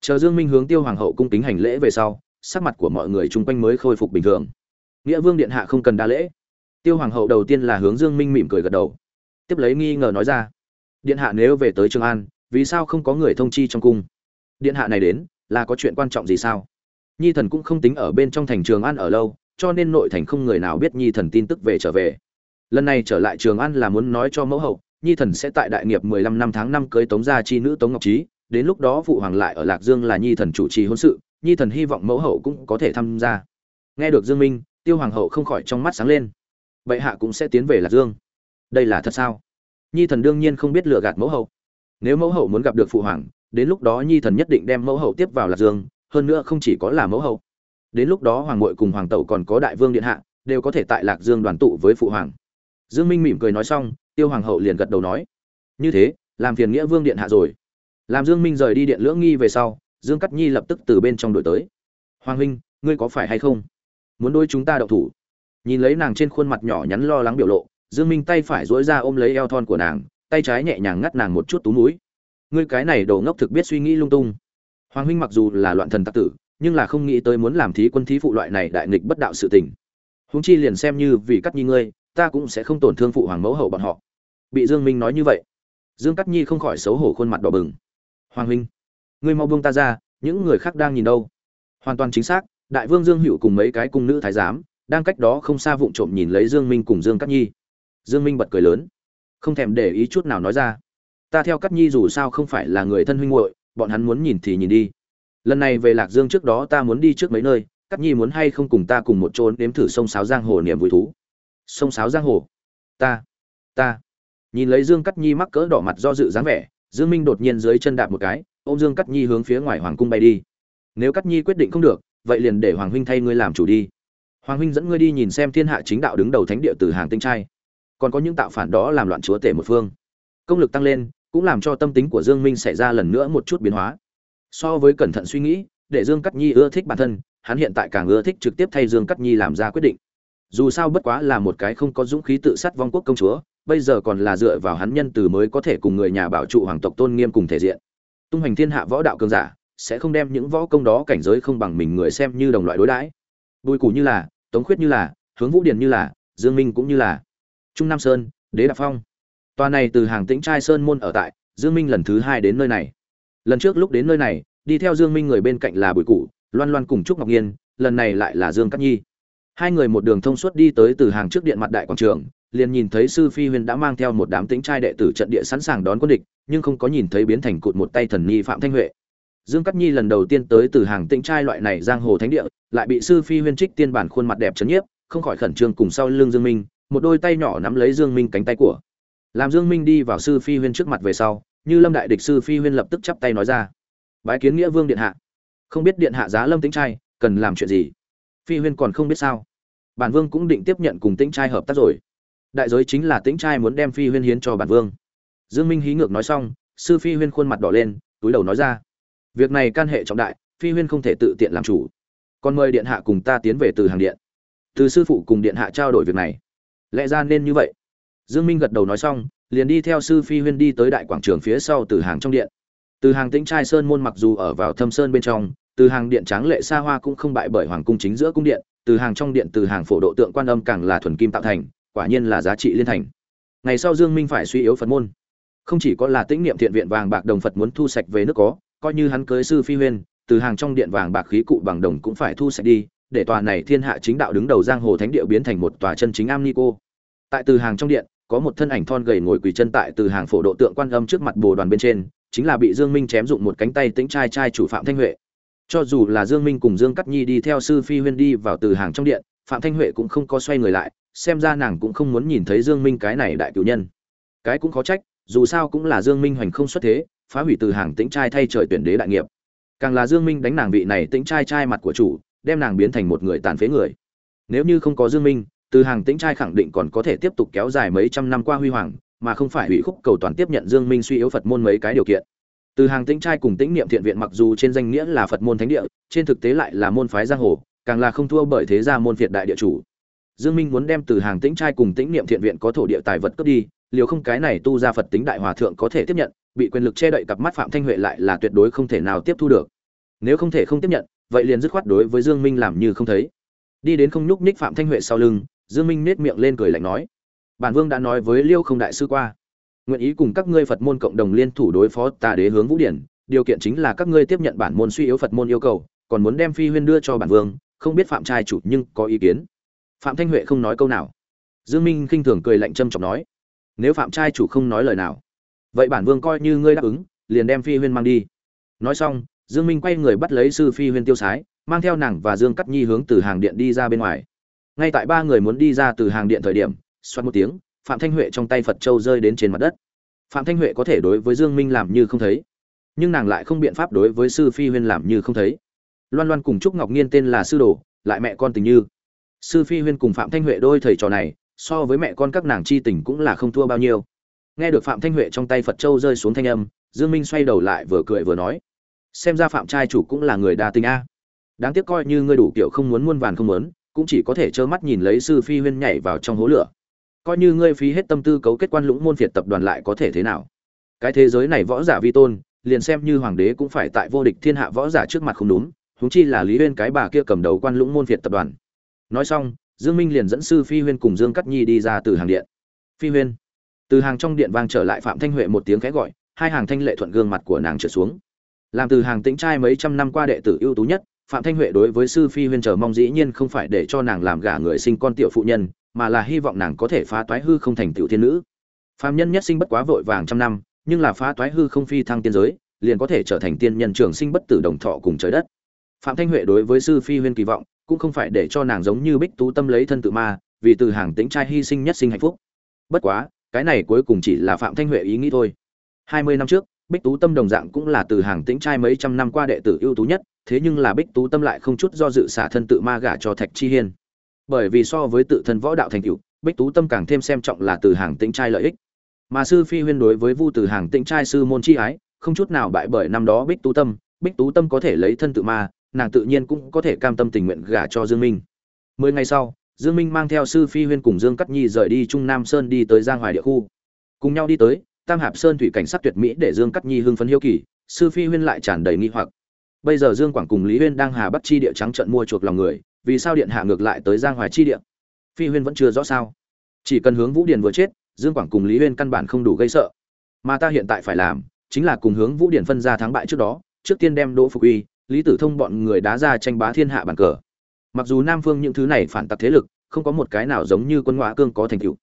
Chờ dương minh hướng tiêu hoàng hậu cung kính hành lễ về sau, sắc mặt của mọi người chung quanh mới khôi phục bình thường. Nghĩa vương điện hạ không cần đa lễ. Tiêu hoàng hậu đầu tiên là hướng dương minh mỉm cười gật đầu. Tiếp lấy nghi ngờ nói ra, điện hạ nếu về tới trường an, vì sao không có người thông chi trong cung? Điện hạ này đến, là có chuyện quan trọng gì sao? Nhi thần cũng không tính ở bên trong thành trường an ở lâu cho nên nội thành không người nào biết nhi thần tin tức về trở về. Lần này trở lại trường an là muốn nói cho mẫu hậu, nhi thần sẽ tại đại nghiệp 15 năm tháng năm cưới tống gia chi nữ tống ngọc trí, đến lúc đó phụ hoàng lại ở lạc dương là nhi thần chủ trì hôn sự, nhi thần hy vọng mẫu hậu cũng có thể tham gia. Nghe được dương minh, tiêu hoàng hậu không khỏi trong mắt sáng lên. Vậy hạ cũng sẽ tiến về lạc dương. Đây là thật sao? Nhi thần đương nhiên không biết lừa gạt mẫu hậu. Nếu mẫu hậu muốn gặp được phụ hoàng, đến lúc đó nhi thần nhất định đem mẫu hậu tiếp vào lạc dương, hơn nữa không chỉ có là mẫu hậu đến lúc đó hoàng muội cùng hoàng tẩu còn có đại vương điện hạ, đều có thể tại lạc dương đoàn tụ với phụ hoàng. Dương minh mỉm cười nói xong, tiêu hoàng hậu liền gật đầu nói, như thế, làm phiền nghĩa vương điện hạ rồi. Làm dương minh rời đi điện lưỡng nghi về sau, dương cắt nhi lập tức từ bên trong đổi tới. Hoàng huynh, ngươi có phải hay không muốn đôi chúng ta đậu thủ? Nhìn lấy nàng trên khuôn mặt nhỏ nhắn lo lắng biểu lộ, dương minh tay phải dỗi ra ôm lấy eo thon của nàng, tay trái nhẹ nhàng ngắt nàng một chút tú núi ngươi cái này đồ ngốc thực biết suy nghĩ lung tung. Hoàng huynh mặc dù là loạn thần tặc tử nhưng là không nghĩ tới muốn làm thí quân thí phụ loại này đại nghịch bất đạo sự tình. Huống chi liền xem như vì cắt nhi ngươi, ta cũng sẽ không tổn thương phụ hoàng mẫu hậu bọn họ. Bị dương minh nói như vậy, dương cắt nhi không khỏi xấu hổ khuôn mặt đỏ bừng. Hoàng huynh, ngươi mau buông ta ra, những người khác đang nhìn đâu? Hoàn toàn chính xác, đại vương dương hữu cùng mấy cái cung nữ thái giám, đang cách đó không xa vụng trộm nhìn lấy dương minh cùng dương cắt nhi. Dương minh bật cười lớn, không thèm để ý chút nào nói ra. Ta theo cắt nhi dù sao không phải là người thân huynh muội, bọn hắn muốn nhìn thì nhìn đi lần này về lạc dương trước đó ta muốn đi trước mấy nơi cắt nhi muốn hay không cùng ta cùng một chỗ nếm thử sông sáo giang hồ niềm vui thú. Sông sáo giang hồ? Ta ta. Nhìn lấy dương cắt nhi mắc cỡ đỏ mặt do dự dáng vẻ, dương minh đột nhiên dưới chân đạp một cái, ôm dương cắt nhi hướng phía ngoài hoàng cung bay đi. Nếu cắt nhi quyết định không được, vậy liền để hoàng huynh thay ngươi làm chủ đi. Hoàng huynh dẫn ngươi đi nhìn xem thiên hạ chính đạo đứng đầu thánh địa từ hàng tinh trai. Còn có những tạo phản đó làm loạn chúa tể một phương. Công lực tăng lên, cũng làm cho tâm tính của dương minh xảy ra lần nữa một chút biến hóa so với cẩn thận suy nghĩ, để dương cắt nhi ưa thích bản thân, hắn hiện tại càng ưa thích trực tiếp thay dương cắt nhi làm ra quyết định. Dù sao bất quá là một cái không có dũng khí tự sát vong quốc công chúa, bây giờ còn là dựa vào hắn nhân từ mới có thể cùng người nhà bảo trụ hoàng tộc tôn nghiêm cùng thể diện. Tung hành thiên hạ võ đạo cường giả, sẽ không đem những võ công đó cảnh giới không bằng mình người xem như đồng loại đối đãi. Bùi củ như là, tống khuyết như là, hướng vũ điền như là, dương minh cũng như là. Trung nam sơn, đế đạp phong. Tòa này từ hàng tĩnh trai sơn môn ở tại, dương minh lần thứ hai đến nơi này lần trước lúc đến nơi này, đi theo dương minh người bên cạnh là bùi củ, loan loan cùng trúc ngọc nhiên, lần này lại là dương cát nhi. Hai người một đường thông suốt đi tới từ hàng trước điện mặt đại quảng trường, liền nhìn thấy sư phi huyền đã mang theo một đám tính trai đệ tử trận địa sẵn sàng đón quân địch, nhưng không có nhìn thấy biến thành cụt một tay thần nhi phạm thanh huệ. Dương cát nhi lần đầu tiên tới từ hàng tĩnh trai loại này giang hồ thánh địa, lại bị sư phi huyên trích tiên bản khuôn mặt đẹp chấn nhiếp, không khỏi khẩn trương cùng sau lưng dương minh, một đôi tay nhỏ nắm lấy dương minh cánh tay của. Làm dương minh đi vào sư phi huyên trước mặt về sau như lâm đại địch sư phi huyên lập tức chắp tay nói ra. Bái kiến nghĩa vương điện hạ. Không biết điện hạ giá lâm tĩnh trai, cần làm chuyện gì? Phi huyên còn không biết sao. Bản vương cũng định tiếp nhận cùng tĩnh trai hợp tác rồi. Đại giới chính là tĩnh trai muốn đem phi huyên hiến cho bản vương. Dương minh hí ngược nói xong, sư phi huyên khuôn mặt đỏ lên, túi đầu nói ra. Việc này can hệ trọng đại, phi huyên không thể tự tiện làm chủ. Còn mời điện hạ cùng ta tiến về từ hàng điện. Từ sư phụ cùng điện hạ trao đổi việc này. Lẽ ra nên như vậy. Dương minh gật đầu nói xong liền đi theo sư phi huyên đi tới đại quảng trường phía sau từ hàng trong điện. Từ hàng tĩnh trai sơn môn mặc dù ở vào thâm sơn bên trong, từ hàng điện tráng lệ xa hoa cũng không bại bởi hoàng cung chính giữa cung điện, từ hàng trong điện từ hàng phổ độ tượng quan âm càng là thuần kim tạo thành, quả nhiên là giá trị liên thành. Ngày sau dương minh phải suy yếu phật môn. Không chỉ có là tĩnh niệm thiện viện vàng bạc đồng phật muốn thu sạch về nước có, coi như hắn cưới sư phi huyên, từ hàng trong điện vàng bạc khí cụ bằng đồng cũng phải thu sạch đi, để tòa này thiên hạ chính đạo đứng đầu giang hồ thánh địa biến thành một tòa chân chính am ni cô. Tại từ hàng trong điện có một thân ảnh thon gầy ngồi quỳ chân tại từ hàng phổ độ tượng quan âm trước mặt bồ đoàn bên trên, chính là bị dương minh chém dụng một cánh tay tĩnh trai trai chủ phạm thanh huệ. Cho dù là dương minh cùng dương cắt nhi đi theo sư phi huyên đi vào từ hàng trong điện, phạm thanh huệ cũng không có xoay người lại, xem ra nàng cũng không muốn nhìn thấy dương minh cái này đại cử nhân. Cái cũng khó trách, dù sao cũng là dương minh hoành không xuất thế, phá hủy từ hàng tĩnh trai thay trời tuyển đế đại nghiệp. Càng là dương minh đánh nàng vị này tĩnh trai trai mặt của chủ, đem nàng biến thành một người tàn phế người. Nếu như không có dương minh từ hàng tĩnh trai khẳng định còn có thể tiếp tục kéo dài mấy trăm năm qua huy hoàng, mà không phải hủy khúc cầu toàn tiếp nhận dương minh suy yếu phật môn mấy cái điều kiện. Từ hàng tĩnh trai cùng tĩnh niệm thiện viện mặc dù trên danh nghĩa là phật môn thánh địa, trên thực tế lại là môn phái giang hồ, càng là không thua bởi thế gia môn việt đại địa chủ. Dương minh muốn đem từ hàng tĩnh trai cùng tĩnh niệm thiện viện có thổ địa tài vật cướp đi, liều không cái này tu ra phật tính đại hòa thượng có thể tiếp nhận, bị quyền lực che đậy cặp mắt phạm thanh huệ lại là tuyệt đối không thể nào tiếp thu được. Nếu không thể không tiếp nhận, vậy liền dứt khoát đối với dương minh làm như không thấy. Đi đến không nhúc nhích phạm thanh huệ sau lưng dương minh nết miệng lên cười lạnh nói, bản vương đã nói với liêu không đại sư qua, nguyện ý cùng các ngươi phật môn cộng đồng liên thủ đối phó tà đế hướng vũ điển. Điều kiện chính là các ngươi tiếp nhận bản môn suy yếu phật môn yêu cầu, còn muốn đem phi huyên đưa cho bản vương, không biết phạm trai chủ nhưng có ý kiến. Phạm thanh huệ không nói câu nào. Dương minh khinh thường cười lạnh châm chọc nói, nếu phạm trai chủ không nói lời nào, vậy bản vương coi như ngươi đáp ứng, liền đem phi huyên mang đi. Nói xong, dương minh quay người bắt lấy sư phi huyên tiêu sái, mang theo nàng và dương cắt nhi hướng từ hàng điện đi ra bên ngoài ngay tại ba người muốn đi ra từ hàng điện thời điểm, xoát một tiếng, phạm thanh huệ trong tay phật châu rơi đến trên mặt đất. Phạm thanh huệ có thể đối với dương minh làm như không thấy, nhưng nàng lại không biện pháp đối với sư phi huyên làm như không thấy. Loan loan cùng trúc ngọc nhiên tên là sư đồ, lại mẹ con tình như. Sư phi huyên cùng phạm thanh huệ đôi thầy trò này, so với mẹ con các nàng chi tình cũng là không thua bao nhiêu. Nghe được phạm thanh huệ trong tay phật châu rơi xuống thanh âm, dương minh xoay đầu lại vừa cười vừa nói, xem ra phạm trai chủ cũng là người đa tình a. Đáng tiếc coi như ngươi đủ kiểu không muốn muôn vàn không muốn cũng chỉ có thể trơ mắt nhìn lấy sư phi huyên nhảy vào trong hố lửa. Coi như ngươi phí hết tâm tư cấu kết quan lũng môn phiệt tập đoàn lại có thể thế nào? Cái thế giới này võ giả vi tôn, liền xem như hoàng đế cũng phải tại vô địch thiên hạ võ giả trước mặt không đúng, huống chi là lý huyên cái bà kia cầm đầu quan lũng môn phiệt tập đoàn. Nói xong, dương minh liền dẫn sư phi huyên cùng dương cắt nhi đi ra từ hàng điện. Phi huyên. Từ hàng trong điện vang trở lại phạm thanh huệ một tiếng khẽ gọi, hai hàng thanh lệ thuận gương mặt của nàng trở xuống. Làm từ hàng tĩnh trai mấy trăm năm qua đệ tử ưu tú nhất phạm thanh huệ đối với sư phi huyên chờ mong dĩ nhiên không phải để cho nàng làm gả người sinh con tiểu phụ nhân, mà là hy vọng nàng có thể phá toái hư không thành tiểu thiên nữ. Phạm nhân nhất sinh bất quá vội vàng trăm năm, nhưng là phá toái hư không phi thăng tiên giới, liền có thể trở thành tiên nhân trường sinh bất tử đồng thọ cùng trời đất. Phạm thanh huệ đối với sư phi huyên kỳ vọng, cũng không phải để cho nàng giống như bích tú tâm lấy thân tự ma, vì từ hàng tĩnh trai hy sinh nhất sinh hạnh phúc. Bất quá, cái này cuối cùng chỉ là phạm thanh huệ ý nghĩ thôi. Hai mươi năm trước, bích tú tâm đồng dạng cũng là từ hàng tĩnh trai mấy trăm năm qua đệ tử ưu tú nhất thế nhưng là bích tú tâm lại không chút do dự xả thân tự ma gả cho thạch chi hiên. Bởi vì so với tự thân võ đạo thành tựu, bích tú tâm càng thêm xem trọng là từ hàng tĩnh trai lợi ích. Mà sư phi huyên đối với vu từ hàng tĩnh trai sư môn chi ái không chút nào bại bởi năm đó bích tú tâm. Bích tú tâm có thể lấy thân tự ma nàng tự nhiên cũng có thể cam tâm tình nguyện gả cho dương minh. Mười ngày sau dương minh mang theo sư phi huyên cùng dương cắt nhi rời đi trung nam sơn đi tới giang hoài địa khu. Cùng nhau đi tới tam hạp sơn thủy cảnh sắc tuyệt mỹ để dương cắt nhi hưng phấn hiếu kỳ sư phi huyên lại tràn đầy nghi hoặc bây giờ dương quảng cùng lý huyên đang hà bắt chi địa trắng trận mua chuộc lòng người, vì sao điện hạ ngược lại tới giang hoài chi địa? Phi huyên vẫn chưa rõ sao. Chỉ cần hướng vũ điền vừa chết, dương quảng cùng lý huyên căn bản không đủ gây sợ. Mà ta hiện tại phải làm, chính là cùng hướng vũ điền phân ra thắng bại trước đó, trước tiên đem đỗ phục uy, lý tử thông bọn người đá ra tranh bá thiên hạ bàn cờ. Mặc dù nam phương những thứ này phản tặc thế lực, không có một cái nào giống như quân ngoại cương có thành tựu.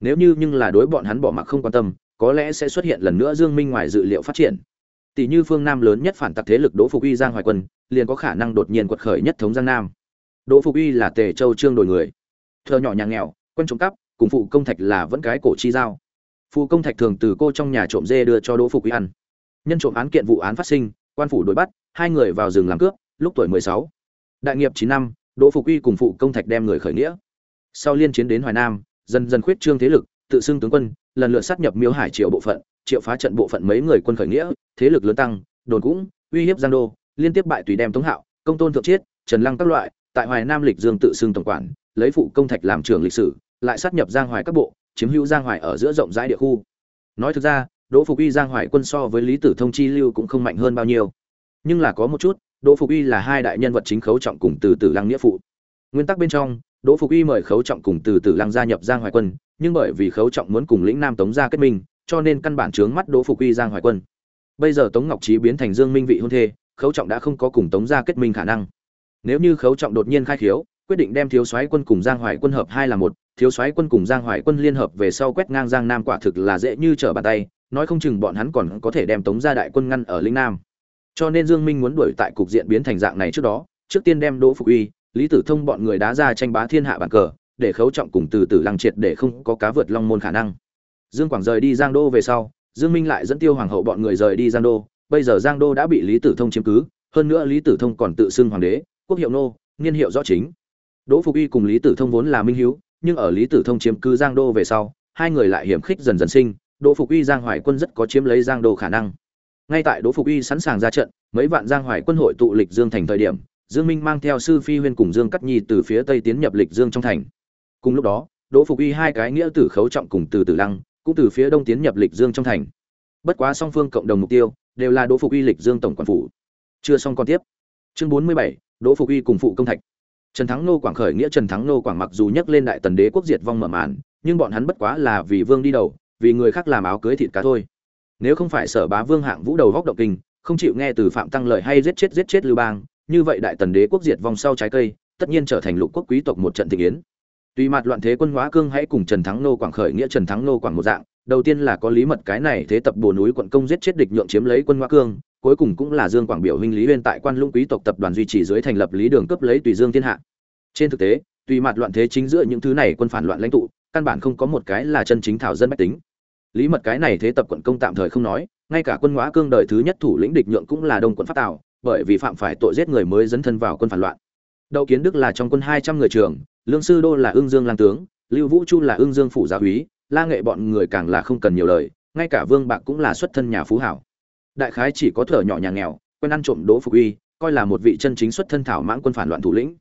Nếu như nhưng là đối bọn hắn bỏ mặc không quan tâm, có lẽ sẽ xuất hiện lần nữa dương minh ngoài dự liệu phát triển tỷ như phương nam lớn nhất phản tặc thế lực đỗ phục uy giang hoài quân, liền có khả năng đột nhiên quật khởi nhất thống giang nam. Đỗ phục uy là tề châu trương đổi người. Thợ nhỏ nhà nghèo, quân trộm cắp, cùng phụ công thạch là vẫn cái cổ chi giao. Phụ công thạch thường từ cô trong nhà trộm dê đưa cho đỗ phục uy ăn. Nhân trộm án kiện vụ án phát sinh, quan phủ đuổi bắt, hai người vào rừng làm cướp, lúc tuổi mười sáu. Đại nghiệp chín năm, đỗ phục uy cùng phụ công thạch đem người khởi nghĩa. Sau liên chiến đến hoài nam, dần dần khuyết trương thế lực, tự xưng tướng quân, lần lượt sát nhập miếu hải triệu bộ phận triệu phá trận bộ phận mấy người quân khởi nghĩa, thế lực lớn tăng, đồn cũng, uy hiếp giang đô, liên tiếp bại tùy đem tống hạo, công tôn thượng chiết, trần lăng các loại, tại hoài nam lịch dương tự xưng tổng quản, lấy phụ công thạch làm trưởng lịch sử, lại sát nhập giang hoài các bộ, chiếm hữu giang hoài ở giữa rộng rãi địa khu. Nói thực ra, đỗ phục uy giang hoài quân so với lý tử thông chi lưu cũng không mạnh hơn bao nhiêu. Nhưng là có một chút, đỗ phục uy là hai đại nhân vật chính khấu trọng cùng từ từ lăng nghĩa phụ. Nguyên tắc bên trong, đỗ phục uy mời khấu trọng cùng từ từ lăng gia nhập giang hoài quân, nhưng bởi vì khấu trọng muốn cùng lĩnh nam tống gia kết minh cho nên căn bản chướng mắt đỗ phục uy giang hoài quân. Bây giờ tống ngọc trí biến thành dương minh vị hôn thê, khấu trọng đã không có cùng tống gia kết minh khả năng. Nếu như khấu trọng đột nhiên khai khiếu, quyết định đem thiếu soái quân cùng giang hoài quân hợp hai là một, thiếu soái quân cùng giang hoài quân liên hợp về sau quét ngang giang nam quả thực là dễ như trở bàn tay, nói không chừng bọn hắn còn có thể đem tống gia đại quân ngăn ở lĩnh nam. Cho nên dương minh muốn đuổi tại cục diện biến thành dạng này trước đó, trước tiên đem đỗ phục uy, lý tử thông bọn người đá ra tranh bá thiên hạ bàn cờ, để khấu trọng cùng từ từ lăng triệt để không có cá vượt long môn khả năng dương quảng rời đi giang đô về sau, dương minh lại dẫn tiêu hoàng hậu bọn người rời đi giang đô. Bây giờ giang đô đã bị lý tử thông chiếm cứ, hơn nữa lý tử thông còn tự xưng hoàng đế, quốc hiệu nô, niên hiệu rõ chính. Đỗ phục y cùng lý tử thông vốn là minh hiếu, nhưng ở lý tử thông chiếm cứ giang đô về sau, hai người lại hiểm khích dần dần sinh, đỗ phục y giang hoài quân rất có chiếm lấy giang đô khả năng. Ngay tại đỗ phục y sẵn sàng ra trận, mấy vạn giang hoài quân hội tụ lịch dương thành thời điểm, dương minh mang theo sư phi huyên cùng dương cắt nhi từ phía tây tiến nhập lịch dương trong thành. Cùng lúc đó, đỗ phục y hai cái nghĩa tử khấu trọng cùng từ tử lăng cũng từ phía đông tiến nhập lịch dương trong thành. Bất quá song phương cộng đồng mục tiêu đều là đỗ phục uy lịch dương tổng quản phủ. Chưa xong còn tiếp. Chương bốn mươi bảy, đỗ phục uy cùng phụ công thạch. Trần thắng nô quảng khởi nghĩa trần thắng nô quảng mặc dù nhắc lên đại tần đế quốc diệt vong mở màn, nhưng bọn hắn bất quá là vì vương đi đầu, vì người khác làm áo cưới thịt cá thôi. Nếu không phải sở bá vương hạng vũ đầu góc động kinh, không chịu nghe từ phạm tăng lợi hay giết chết giết chết lưu bang, như vậy đại tần đế quốc diệt vong sau trái cây, tất nhiên trở thành lục quốc quý tộc một trận thị yến. Tuy mặt loạn thế quân hóa cương hãy cùng Trần Thắng nô quảng khởi nghĩa Trần Thắng nô quảng một dạng, đầu tiên là có lý mật cái này thế tập bồ núi quận công giết chết địch nhượng chiếm lấy quân hóa cương, cuối cùng cũng là Dương Quảng biểu huynh Lý Uyên tại quan lũng quý tộc tập đoàn duy trì dưới thành lập Lý Đường cấp lấy tùy Dương thiên hạ. Trên thực tế, tùy mặt loạn thế chính giữa những thứ này quân phản loạn lãnh tụ, căn bản không có một cái là chân chính thảo dân bách tính. Lý mật cái này thế tập quận công tạm thời không nói, ngay cả quân hóa cương đời thứ nhất thủ lĩnh địch nhượng cũng là đông quận pháp tạo, bởi vì phạm phải tội giết người mới dấn thân vào quân phản loạn. Đậu Kiến Đức là trong quân hai trăm người trưởng, Lương Sư Đô là ương dương lang tướng, lưu vũ chu là ương dương phủ gia úy la nghệ bọn người càng là không cần nhiều lời ngay cả vương bạc cũng là xuất thân nhà phú hảo. Đại khái chỉ có thở nhỏ nhà nghèo quen ăn trộm đỗ phục uy coi là một vị chân chính xuất thân thảo mãng quân phản loạn thủ lĩnh.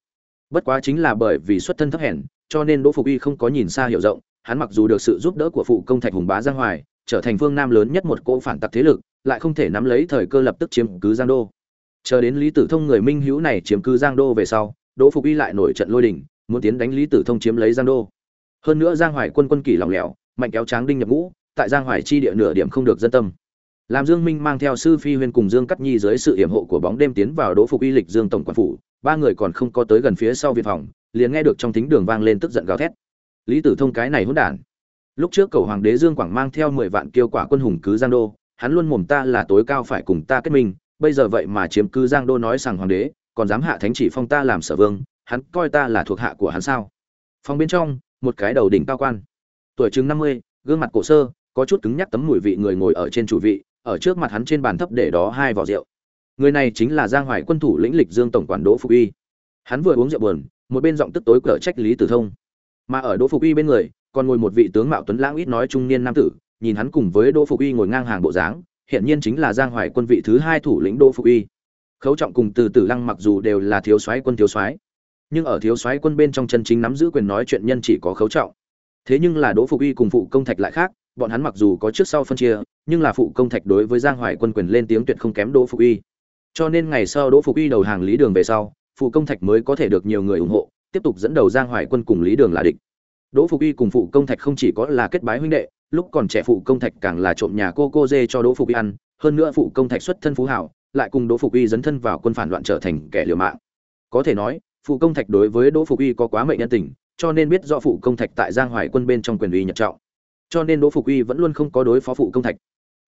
Bất quá chính là bởi vì xuất thân thấp hèn cho nên đỗ phục uy không có nhìn xa hiểu rộng hắn mặc dù được sự giúp đỡ của phụ công thạch hùng bá giang hoài trở thành phương nam lớn nhất một cỗ phản tặc thế lực lại không thể nắm lấy thời cơ lập tức chiếm cứ giang đô. Chờ đến lý tử thông người minh hữu này chiếm cứ giang đô về sau đỗ phục uy lại nổi trận lôi đình muốn tiến đánh lý tử thông chiếm lấy giang đô. Hơn nữa giang hoài quân quân kỷ lỏng lẻo, mạnh kéo tráng đinh nhập ngũ, tại giang hoài chi địa nửa điểm không được dân tâm. Làm dương minh mang theo sư phi huyên cùng dương cắt nhi dưới sự hiểm hộ của bóng đêm tiến vào đỗ phục y lịch dương tổng quản phủ, ba người còn không có tới gần phía sau viện phòng, liền nghe được trong thính đường vang lên tức giận gào thét. Lý tử thông cái này hỗn đản. Lúc trước cầu hoàng đế dương quảng mang theo mười vạn kiêu quả quân hùng cứ giang đô, hắn luôn mồm ta là tối cao phải cùng ta kết minh, bây giờ vậy mà chiếm cứ giang đô nói rằng hoàng đế, còn dám hạ thánh chỉ phong ta làm sở vương hắn coi ta là thuộc hạ của hắn sao? Phòng bên trong, một cái đầu đỉnh cao quan. Tuổi chừng năm mươi, gương mặt cổ sơ, có chút cứng nhắc tấm mùi vị người ngồi ở trên chủ vị, ở trước mặt hắn trên bàn thấp để đó hai vỏ rượu. Người này chính là giang hoài quân thủ lĩnh lịch dương tổng quản đỗ phục uy. Hắn vừa uống rượu buồn, một bên giọng tức tối cỡ trách lý tử thông. Mà ở đỗ phục uy bên người, còn ngồi một vị tướng mạo tuấn lãng ít nói trung niên nam tử, nhìn hắn cùng với đỗ phục uy ngồi ngang hàng bộ dáng hiện nhiên chính là giang hoài quân vị thứ hai thủ lĩnh đỗ phục uy. Khấu trọng cùng từ tử lăng mặc dù đều là thiếu soái quân thiếu soái nhưng ở thiếu soái quân bên trong chân chính nắm giữ quyền nói chuyện nhân chỉ có khấu trọng. Thế nhưng là đỗ phục uy cùng phụ công thạch lại khác, bọn hắn mặc dù có trước sau phân chia, nhưng là phụ công thạch đối với giang hoài quân quyền lên tiếng tuyệt không kém đỗ phục uy. Cho nên ngày sau đỗ phục uy đầu hàng lý đường về sau, phụ công thạch mới có thể được nhiều người ủng hộ, tiếp tục dẫn đầu giang hoài quân cùng lý đường là địch. Đỗ phục uy cùng phụ công thạch không chỉ có là kết bái huynh đệ, lúc còn trẻ phụ công thạch càng là trộm nhà cô cô dê cho đỗ phục uy ăn, hơn nữa phụ công thạch xuất thân phú hảo, lại cùng đỗ phục uy dấn thân vào quân phản loạn trở thành kẻ liều mạng. Có thể nói phụ công thạch đối với đỗ phục uy có quá mệnh nhân tình, cho nên biết do phụ công thạch tại giang hoài quân bên trong quyền uy nhật trọng. Cho nên đỗ phục uy vẫn luôn không có đối phó phụ công thạch.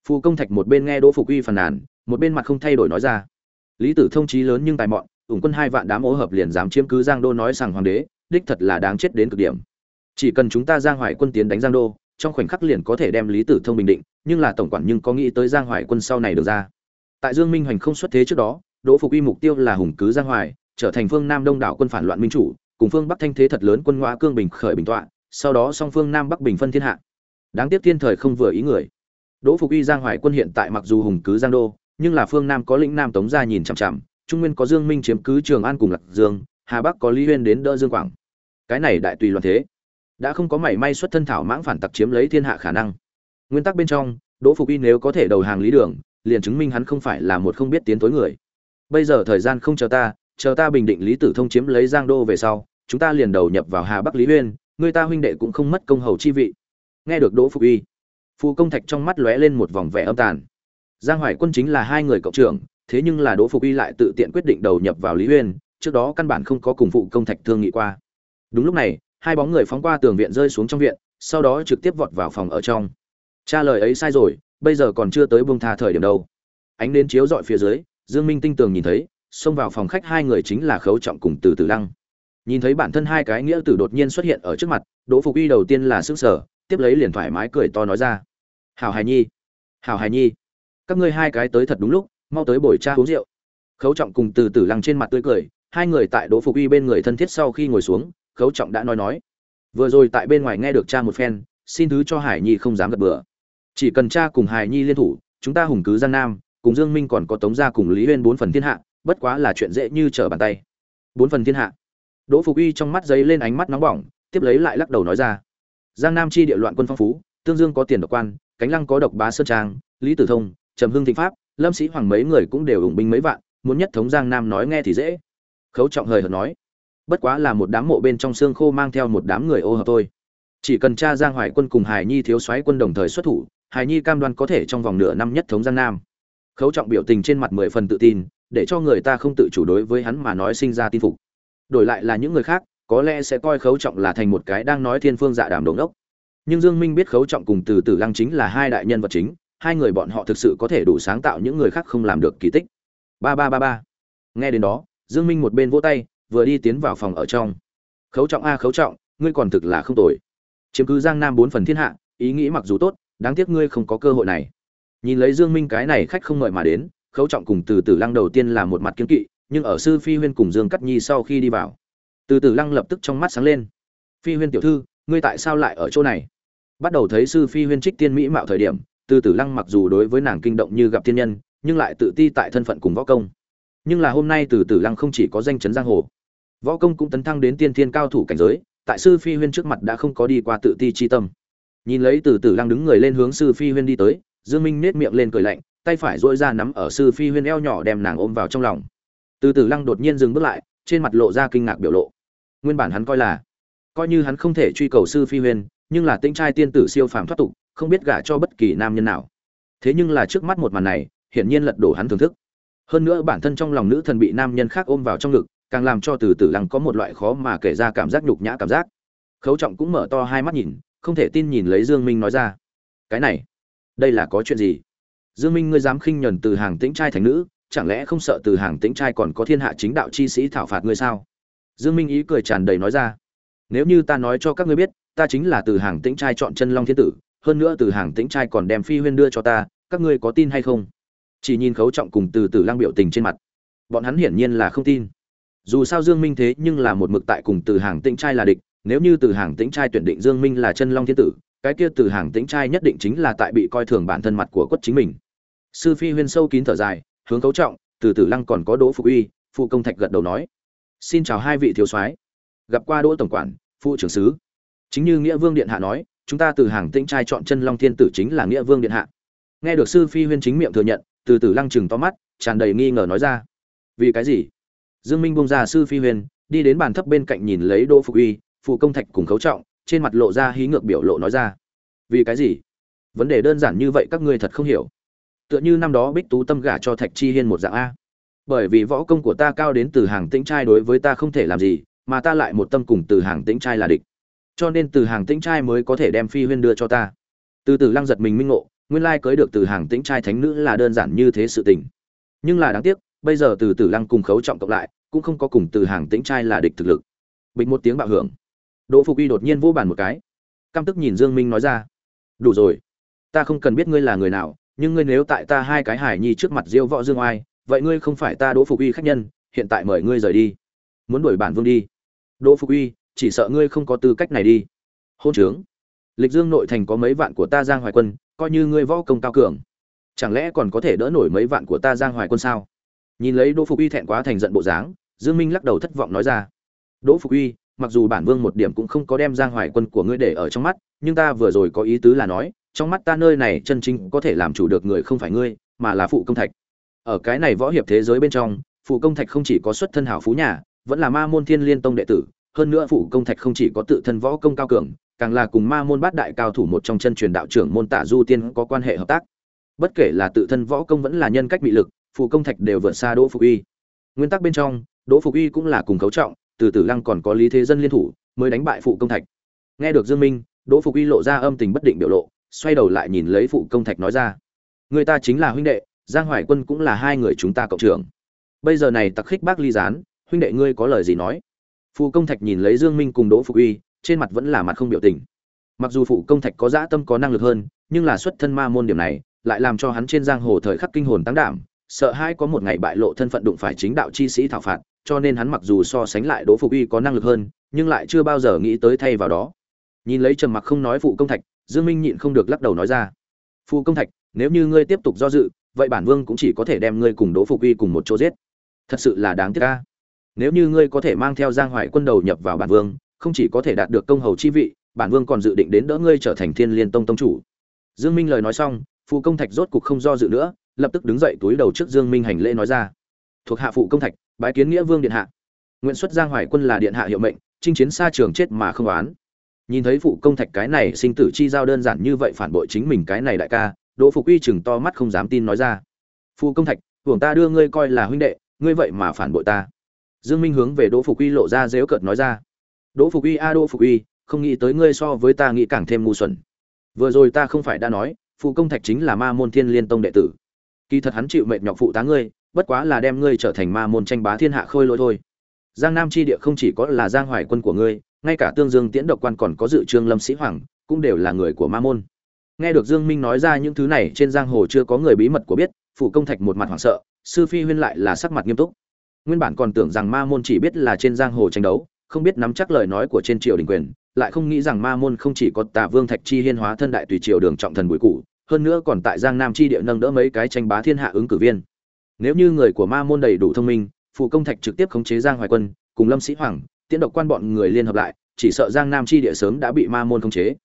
Phụ công thạch một bên nghe đỗ phục uy phàn nàn, một bên mặt không thay đổi nói ra. Lý tử thông trí lớn nhưng tài mọn, ủng quân hai vạn đám ô hợp liền dám chiếm cứ giang đô nói rằng hoàng đế, đích thật là đáng chết đến cực điểm. Chỉ cần chúng ta giang hoài quân tiến đánh giang đô, trong khoảnh khắc liền có thể đem lý tử thông bình định, nhưng là tổng quản nhưng có nghĩ tới giang hoài quân sau này được ra. Tại dương minh hoành không xuất thế trước đó, đỗ phục uy mục tiêu là hùng cứ giang hoài trở thành phương nam đông đảo quân phản loạn minh chủ, cùng phương bắc thanh thế thật lớn quân ngõ cương bình khởi bình tọa, sau đó song phương nam bắc bình phân thiên hạ. Đáng tiếc thiên thời không vừa ý người. Đỗ phục y giang hoài quân hiện tại mặc dù hùng cứ giang đô, nhưng là phương nam có lĩnh nam tống gia nhìn chằm chằm, trung nguyên có dương minh chiếm cứ trường an cùng lạc dương, hà bắc có lý huyên đến đỡ dương quảng. Cái này đại tùy loạn thế. Đã không có mảy may xuất thân thảo mãng phản tặc chiếm lấy thiên hạ khả năng. Nguyên tắc bên trong, đỗ phục y nếu có thể đầu hàng lý đường, liền chứng minh hắn không phải là một không biết tiến tối người. Bây giờ thời gian không chờ ta chờ ta bình định lý tử thông chiếm lấy giang đô về sau, chúng ta liền đầu nhập vào hà bắc lý uyên người ta huynh đệ cũng không mất công hầu chi vị. Nghe được đỗ phục uy, phù công thạch trong mắt lóe lên một vòng vẻ âm tàn. Giang hoài quân chính là hai người cộng trưởng, thế nhưng là đỗ phục uy lại tự tiện quyết định đầu nhập vào lý uyên trước đó căn bản không có cùng phụ công thạch thương nghị qua. Đúng lúc này, hai bóng người phóng qua tường viện rơi xuống trong viện, sau đó trực tiếp vọt vào phòng ở trong. Cha lời ấy sai rồi, bây giờ còn chưa tới buông tha thời điểm đâu. Ánh đến chiếu dọi phía dưới, dương minh tinh tường nhìn thấy xông vào phòng khách, hai người chính là khấu trọng cùng từ từ lăng. Nhìn thấy bản thân hai cái nghĩa tử đột nhiên xuất hiện ở trước mặt, đỗ phục Y đầu tiên là sức sở tiếp lấy liền thoải mái cười to nói ra. Hảo hài nhi, hảo hài nhi, các ngươi hai cái tới thật đúng lúc, mau tới bồi cha uống rượu. Khấu trọng cùng từ tử lăng trên mặt tươi cười, hai người tại đỗ phục Y bên người thân thiết sau khi ngồi xuống, khấu trọng đã nói nói. Vừa rồi tại bên ngoài nghe được cha một phen, xin thứ cho hải nhi không dám gật bừa. Chỉ cần cha cùng hải nhi liên thủ, chúng ta hùng cứ giang nam, cùng dương minh còn có tống gia cùng lý uyên bốn phần thiên hạ bất quá là chuyện dễ như trở bàn tay. Bốn phần thiên hạ. Đỗ phục uy trong mắt giấy lên ánh mắt nóng bỏng, tiếp lấy lại lắc đầu nói ra. Giang nam chi địa loạn quân phong phú, tương dương có tiền độc quan, cánh lăng có độc bá sơn trang, lý tử thông, trầm hưng thịnh pháp, lâm sĩ hoàng mấy người cũng đều ủng binh mấy vạn, muốn nhất thống giang nam nói nghe thì dễ. Khấu trọng hời hợt nói, bất quá là một đám mộ bên trong xương khô mang theo một đám người ô hợp thôi. Chỉ cần cha giang hoài quân cùng hải nhi thiếu soái quân đồng thời xuất thủ, hải nhi cam đoan có thể trong vòng nửa năm nhất thống giang nam. Khấu trọng biểu tình trên mặt mười phần tự tin để cho người ta không tự chủ đối với hắn mà nói sinh ra tin phục. Đổi lại là những người khác, có lẽ sẽ coi khấu trọng là thành một cái đang nói thiên phương dạ đàm đống đốc nhưng dương minh biết khấu trọng cùng từ tử lăng chính là hai đại nhân vật chính, hai người bọn họ thực sự có thể đủ sáng tạo những người khác không làm được kỳ tích. Ba ba ba ba. Nghe đến đó, dương minh một bên vỗ tay, vừa đi tiến vào phòng ở trong. Khấu trọng a, khấu trọng, ngươi còn thực là không tồi. Chiếm cứ giang nam bốn phần thiên hạ, ý nghĩ mặc dù tốt, đáng tiếc ngươi không có cơ hội này. Nhìn lấy dương minh cái này khách không mời mà đến khấu trọng cùng từ tử lăng đầu tiên là một mặt kiên kỵ, nhưng ở sư phi huyên cùng dương cắt nhi sau khi đi vào, từ tử lăng lập tức trong mắt sáng lên. Phi huyên tiểu thư, ngươi tại sao lại ở chỗ này? Bắt đầu thấy sư phi huyên trích tiên mỹ mạo thời điểm, từ tử lăng mặc dù đối với nàng kinh động như gặp thiên nhân, nhưng lại tự ti tại thân phận cùng võ công. Nhưng là hôm nay từ tử lăng không chỉ có danh chấn giang hồ, võ công cũng tấn thăng đến tiên thiên cao thủ cảnh giới, tại sư phi huyên trước mặt đã không có đi qua tự ti chi tâm. Nhìn lấy từ tử lăng đứng người lên hướng sư phi huyên đi tới, dương minh nết miệng lên cười lạnh tay phải dỗi ra nắm ở sư phi huyên eo nhỏ đem nàng ôm vào trong lòng. Từ tử lăng đột nhiên dừng bước lại, trên mặt lộ ra kinh ngạc biểu lộ. Nguyên bản hắn coi là, coi như hắn không thể truy cầu sư phi huyên, nhưng là tinh trai tiên tử siêu phàm thoát tục, không biết gả cho bất kỳ nam nhân nào. Thế nhưng là trước mắt một màn này, hiển nhiên lật đổ hắn thưởng thức. Hơn nữa bản thân trong lòng nữ thần bị nam nhân khác ôm vào trong ngực, càng làm cho từ tử lăng có một loại khó mà kể ra cảm giác nhục nhã cảm giác. Khấu trọng cũng mở to hai mắt nhìn, không thể tin nhìn lấy dương minh nói ra, cái này, đây là có chuyện gì? Dương minh, ngươi dám khinh nhẫn từ hàng tĩnh trai thành nữ, chẳng lẽ không sợ từ hàng tĩnh trai còn có thiên hạ chính đạo chi sĩ thảo phạt ngươi sao? Dương minh ý cười tràn đầy nói ra. Nếu như ta nói cho các ngươi biết, ta chính là từ hàng tĩnh trai chọn chân long thiên tử, hơn nữa từ hàng tĩnh trai còn đem phi huyên đưa cho ta, các ngươi có tin hay không? Chỉ nhìn khấu trọng cùng từ từ lăng biểu tình trên mặt. Bọn hắn hiển nhiên là không tin. Dù sao dương minh thế nhưng là một mực tại cùng từ hàng tĩnh trai là địch, nếu như từ hàng tĩnh trai tuyển định dương minh là chân long thiên tử, cái kia từ hàng tĩnh trai nhất định chính là tại bị coi thường bản thân mặt của quất chính mình sư phi huyên sâu kín thở dài, hướng cấu trọng, từ từ lăng còn có đỗ phục uy phụ công thạch gật đầu nói. Xin chào hai vị thiếu soái. Gặp qua đỗ tổng quản phụ trưởng sứ. Chính như nghĩa vương điện hạ nói, chúng ta từ hàng tĩnh trai chọn chân long thiên tử chính là nghĩa vương điện hạ. Nghe được sư phi huyên chính miệng thừa nhận, từ từ lăng chừng to mắt, tràn đầy nghi ngờ nói ra. Vì cái gì? Dương minh bông ra sư phi huyên, đi đến bàn thấp bên cạnh nhìn lấy đỗ phục uy phụ công thạch cùng khấu trọng, trên mặt lộ ra hí ngược biểu lộ nói ra. Vì cái gì? Vấn đề đơn giản như vậy các ngươi thật không hiểu tựa như năm đó bích tú tâm gả cho thạch chi hiên một dạng a. Bởi vì võ công của ta cao đến từ hàng tĩnh trai đối với ta không thể làm gì, mà ta lại một tâm cùng từ hàng tĩnh trai là địch. Cho nên từ hàng tĩnh trai mới có thể đem phi huyên đưa cho ta. Từ từ lăng giật mình minh ngộ, nguyên lai cưới được từ hàng tĩnh trai thánh nữ là đơn giản như thế sự tình. Nhưng là đáng tiếc, bây giờ từ từ lăng cùng khấu trọng cộng lại, cũng không có cùng từ hàng tĩnh trai là địch thực lực. Bình một tiếng bạo hưởng. Đỗ phục y đột nhiên vô bàn một cái. Căm tức nhìn dương minh nói ra. Đủ rồi. Ta không cần biết ngươi là người nào nhưng ngươi nếu tại ta hai cái hải nhi trước mặt diêu võ dương oai, vậy ngươi không phải ta đỗ phục uy khách nhân, hiện tại mời ngươi rời đi. Muốn đuổi bản vương đi. Đỗ phục uy, chỉ sợ ngươi không có tư cách này đi. Hôn trướng. Lịch dương nội thành có mấy vạn của ta giang hoài quân, coi như ngươi võ công cao cường. Chẳng lẽ còn có thể đỡ nổi mấy vạn của ta giang hoài quân sao? Nhìn lấy đỗ phục uy thẹn quá thành giận bộ dáng, dương minh lắc đầu thất vọng nói ra. Đỗ phục uy, mặc dù bản vương một điểm cũng không có đem giang hoài quân của ngươi để ở trong mắt, nhưng ta vừa rồi có ý tứ là nói trong mắt ta nơi này chân chính có thể làm chủ được người không phải ngươi, mà là phụ công thạch. Ở cái này võ hiệp thế giới bên trong, phụ công thạch không chỉ có xuất thân hảo phú nhà, vẫn là ma môn thiên liên tông đệ tử, hơn nữa phụ công thạch không chỉ có tự thân võ công cao cường, càng là cùng ma môn bát đại cao thủ một trong chân truyền đạo trưởng môn tả du tiên có quan hệ hợp tác. Bất kể là tự thân võ công vẫn là nhân cách bị lực, phụ công thạch đều vượt xa đỗ phục uy nguyên tắc bên trong, đỗ phục uy cũng là cùng cấu trọng, từ tử lăng còn có lý thế dân liên thủ, mới đánh bại phụ công thạch. Nghe được dương minh, đỗ phục uy lộ ra âm tình bất định biểu lộ xoay đầu lại nhìn lấy phụ công thạch nói ra. Người ta chính là huynh đệ, giang hoài quân cũng là hai người chúng ta cộng trưởng. Bây giờ này tặc khích bác ly gián, huynh đệ ngươi có lời gì nói? Phụ công thạch nhìn lấy dương minh cùng đỗ phục uy, trên mặt vẫn là mặt không biểu tình. Mặc dù phụ công thạch có dã tâm có năng lực hơn, nhưng là xuất thân ma môn điểm này, lại làm cho hắn trên giang hồ thời khắc kinh hồn tăng đảm, sợ hai có một ngày bại lộ thân phận đụng phải chính đạo chi sĩ thảo phạt, cho nên hắn mặc dù so sánh lại đỗ phục uy có năng lực hơn, nhưng lại chưa bao giờ nghĩ tới thay vào đó. Nhìn lấy trầm mặc không nói phụ công thạch dương minh nhịn không được lắc đầu nói ra. Phu công thạch, nếu như ngươi tiếp tục do dự, vậy bản vương cũng chỉ có thể đem ngươi cùng đỗ phục uy cùng một chỗ giết. Thật sự là đáng tiếc ca nếu như ngươi có thể mang theo giang hoài quân đầu nhập vào bản vương, không chỉ có thể đạt được công hầu chi vị, bản vương còn dự định đến đỡ ngươi trở thành thiên liên tông tông chủ. Dương minh lời nói xong phụ công thạch rốt cục không do dự nữa, lập tức đứng dậy túi đầu trước dương minh hành lễ nói ra. Thuộc hạ phụ công thạch, bái kiến nghĩa vương điện hạ. Nguyện xuất giang hoài quân là điện hạ hiệu mệnh, chinh chiến xa trường chết mà không oán nhìn thấy phụ công thạch cái này, sinh tử chi giao đơn giản như vậy phản bội chính mình cái này đại ca, đỗ phục uy chừng to mắt không dám tin nói ra. Phụ công thạch, hưởng ta đưa ngươi coi là huynh đệ, ngươi vậy mà phản bội ta. Dương minh hướng về đỗ phục uy lộ ra dếu cợt nói ra. Đỗ phục uy a, đỗ phục uy, không nghĩ tới ngươi so với ta nghĩ càng thêm ngu xuẩn. Vừa rồi ta không phải đã nói, phụ công thạch chính là ma môn thiên liên tông đệ tử. Kỳ thật hắn chịu mệnh nhọc phụ tá ngươi, bất quá là đem ngươi trở thành ma môn tranh bá thiên hạ khôi lỗi thôi. Giang nam chi địa không chỉ có là giang hoài quân của ngươi ngay cả tương dương tiễn độc quan còn có dự trương lâm sĩ hoàng, cũng đều là người của ma môn. Nghe được dương minh nói ra những thứ này, trên giang hồ chưa có người bí mật của biết, phụ công thạch một mặt hoảng sợ, sư phi huyên lại là sắc mặt nghiêm túc. Nguyên bản còn tưởng rằng ma môn chỉ biết là trên giang hồ tranh đấu, không biết nắm chắc lời nói của trên triều đình quyền, lại không nghĩ rằng ma môn không chỉ có tà vương thạch chi hiên hóa thân đại tùy triều đường trọng thần bùi cụ hơn nữa còn tại giang nam chi địa nâng đỡ mấy cái tranh bá thiên hạ ứng cử viên. Nếu như người của ma môn đầy đủ thông minh, phụ công thạch trực tiếp khống chế giang hoài quân, cùng lâm sĩ hoàng tiễn độc quan bọn người liên hợp lại, chỉ sợ giang nam chi địa sớm đã bị ma môn khống chế.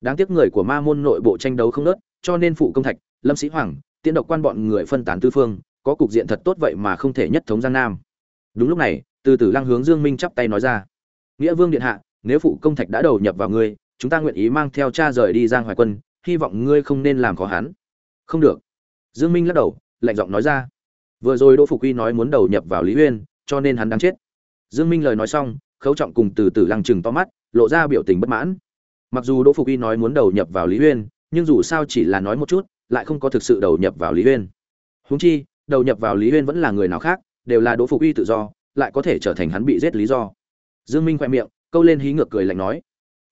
Đáng tiếc người của ma môn nội bộ tranh đấu không nớt, cho nên phụ công thạch, lâm sĩ hoàng, tiễn độc quan bọn người phân tán tư phương, có cục diện thật tốt vậy mà không thể nhất thống giang nam. Đúng lúc này, từ từ lăng hướng dương minh chắp tay nói ra. Nghĩa vương điện hạ, nếu phụ công thạch đã đầu nhập vào ngươi, chúng ta nguyện ý mang theo cha rời đi giang hoài quân, hy vọng ngươi không nên làm khó hắn. Không được. Dương minh lắc đầu, lạnh giọng nói ra. Vừa rồi đỗ phục uy nói muốn đầu nhập vào lý uyên, cho nên hắn đáng chết. Dương minh lời nói xong khấu trọng cùng từ từ lăng chừng to mắt, lộ ra biểu tình bất mãn. Mặc dù đỗ phục Y nói muốn đầu nhập vào lý uyên, nhưng dù sao chỉ là nói một chút, lại không có thực sự đầu nhập vào lý uyên. Húng chi, đầu nhập vào lý uyên vẫn là người nào khác, đều là đỗ phục Y tự do, lại có thể trở thành hắn bị giết lý do. Dương minh khoe miệng, câu lên hí ngược cười lạnh nói,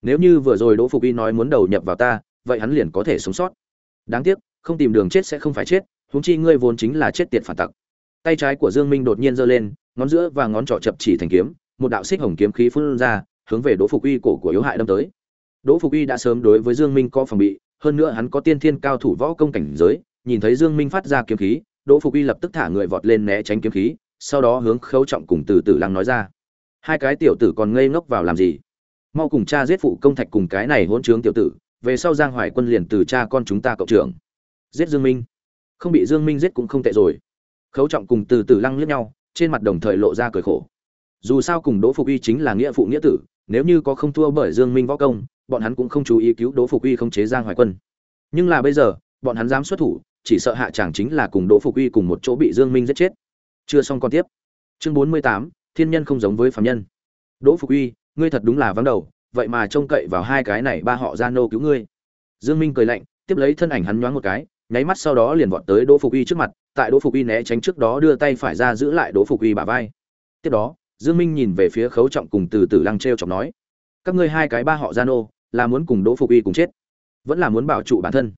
nếu như vừa rồi đỗ phục Y nói muốn đầu nhập vào ta, vậy hắn liền có thể sống sót. Đáng tiếc, không tìm đường chết sẽ không phải chết húng chi ngươi vốn chính là chết tiệt phản tặc. Tay trái của dương minh đột nhiên giơ lên, ngón giữa và ngón trỏ chập chỉ thành kiếm một đạo xích hồng kiếm khí phun ra, hướng về đỗ phục uy cổ của yếu hại đâm tới. Đỗ phục uy đã sớm đối với dương minh có phòng bị, hơn nữa hắn có tiên thiên cao thủ võ công cảnh giới, nhìn thấy dương minh phát ra kiếm khí, đỗ phục uy lập tức thả người vọt lên né tránh kiếm khí, sau đó hướng khấu trọng cùng từ từ lăng nói ra. Hai cái tiểu tử còn ngây ngốc vào làm gì? Mau cùng cha giết phụ công thạch cùng cái này hỗn trướng tiểu tử, về sau giang hoài quân liền từ cha con chúng ta cộng trưởng. Giết dương minh. Không bị dương minh giết cũng không tệ rồi. Khấu trọng cùng từ từ lăng liếc nhau, trên mặt đồng thời lộ ra cười khổ dù sao cùng đỗ phục uy chính là nghĩa phụ nghĩa tử, nếu như có không thua bởi dương minh võ công, bọn hắn cũng không chú ý cứu đỗ phục uy không chế giang hoài quân. Nhưng là bây giờ, bọn hắn dám xuất thủ, chỉ sợ hạ chẳng chính là cùng đỗ phục uy cùng một chỗ bị dương minh giết chết. Chưa xong còn tiếp. Chương bốn mươi tám, thiên nhân không giống với phàm nhân. Đỗ phục uy ngươi thật đúng là vắng đầu, vậy mà trông cậy vào hai cái này ba họ gia nô cứu ngươi. Dương minh cười lạnh, tiếp lấy thân ảnh hắn nhoáng một cái, nháy mắt sau đó liền vọt tới đỗ phục uy trước mặt, tại đỗ phục uy né tránh trước đó đưa tay phải ra giữ lại đỗ phục uy bả vai. Tiếp đó dương minh nhìn về phía khấu trọng cùng từ từ lăng treo trọng nói các ngươi hai cái ba họ gian ô, là muốn cùng đỗ phục uy cùng chết vẫn là muốn bảo trụ bản thân.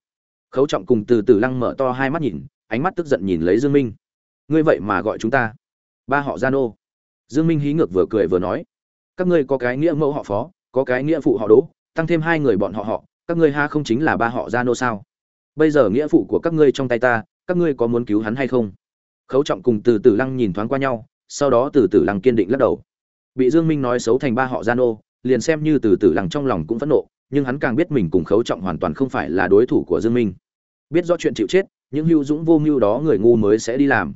Khấu trọng cùng từ từ lăng mở to hai mắt nhìn ánh mắt tức giận nhìn lấy dương minh. Ngươi vậy mà gọi chúng ta ba họ gian ô?" dương minh hí ngược vừa cười vừa nói các ngươi có cái nghĩa mẫu họ phó có cái nghĩa phụ họ đỗ tăng thêm hai người bọn họ họ các ngươi ha không chính là ba họ gian ô sao? Bây giờ nghĩa phụ của các ngươi trong tay ta các ngươi có muốn cứu hắn hay không? Khấu trọng cùng từ từ lăng nhìn thoáng qua nhau sau đó từ từ lăng kiên định lắc đầu. Bị dương minh nói xấu thành ba họ gian ô liền xem như từ từ lăng trong lòng cũng phẫn nộ, nhưng hắn càng biết mình cùng khấu trọng hoàn toàn không phải là đối thủ của dương minh. Biết rõ chuyện chịu chết, những hưu dũng vô mưu đó người ngu mới sẽ đi làm.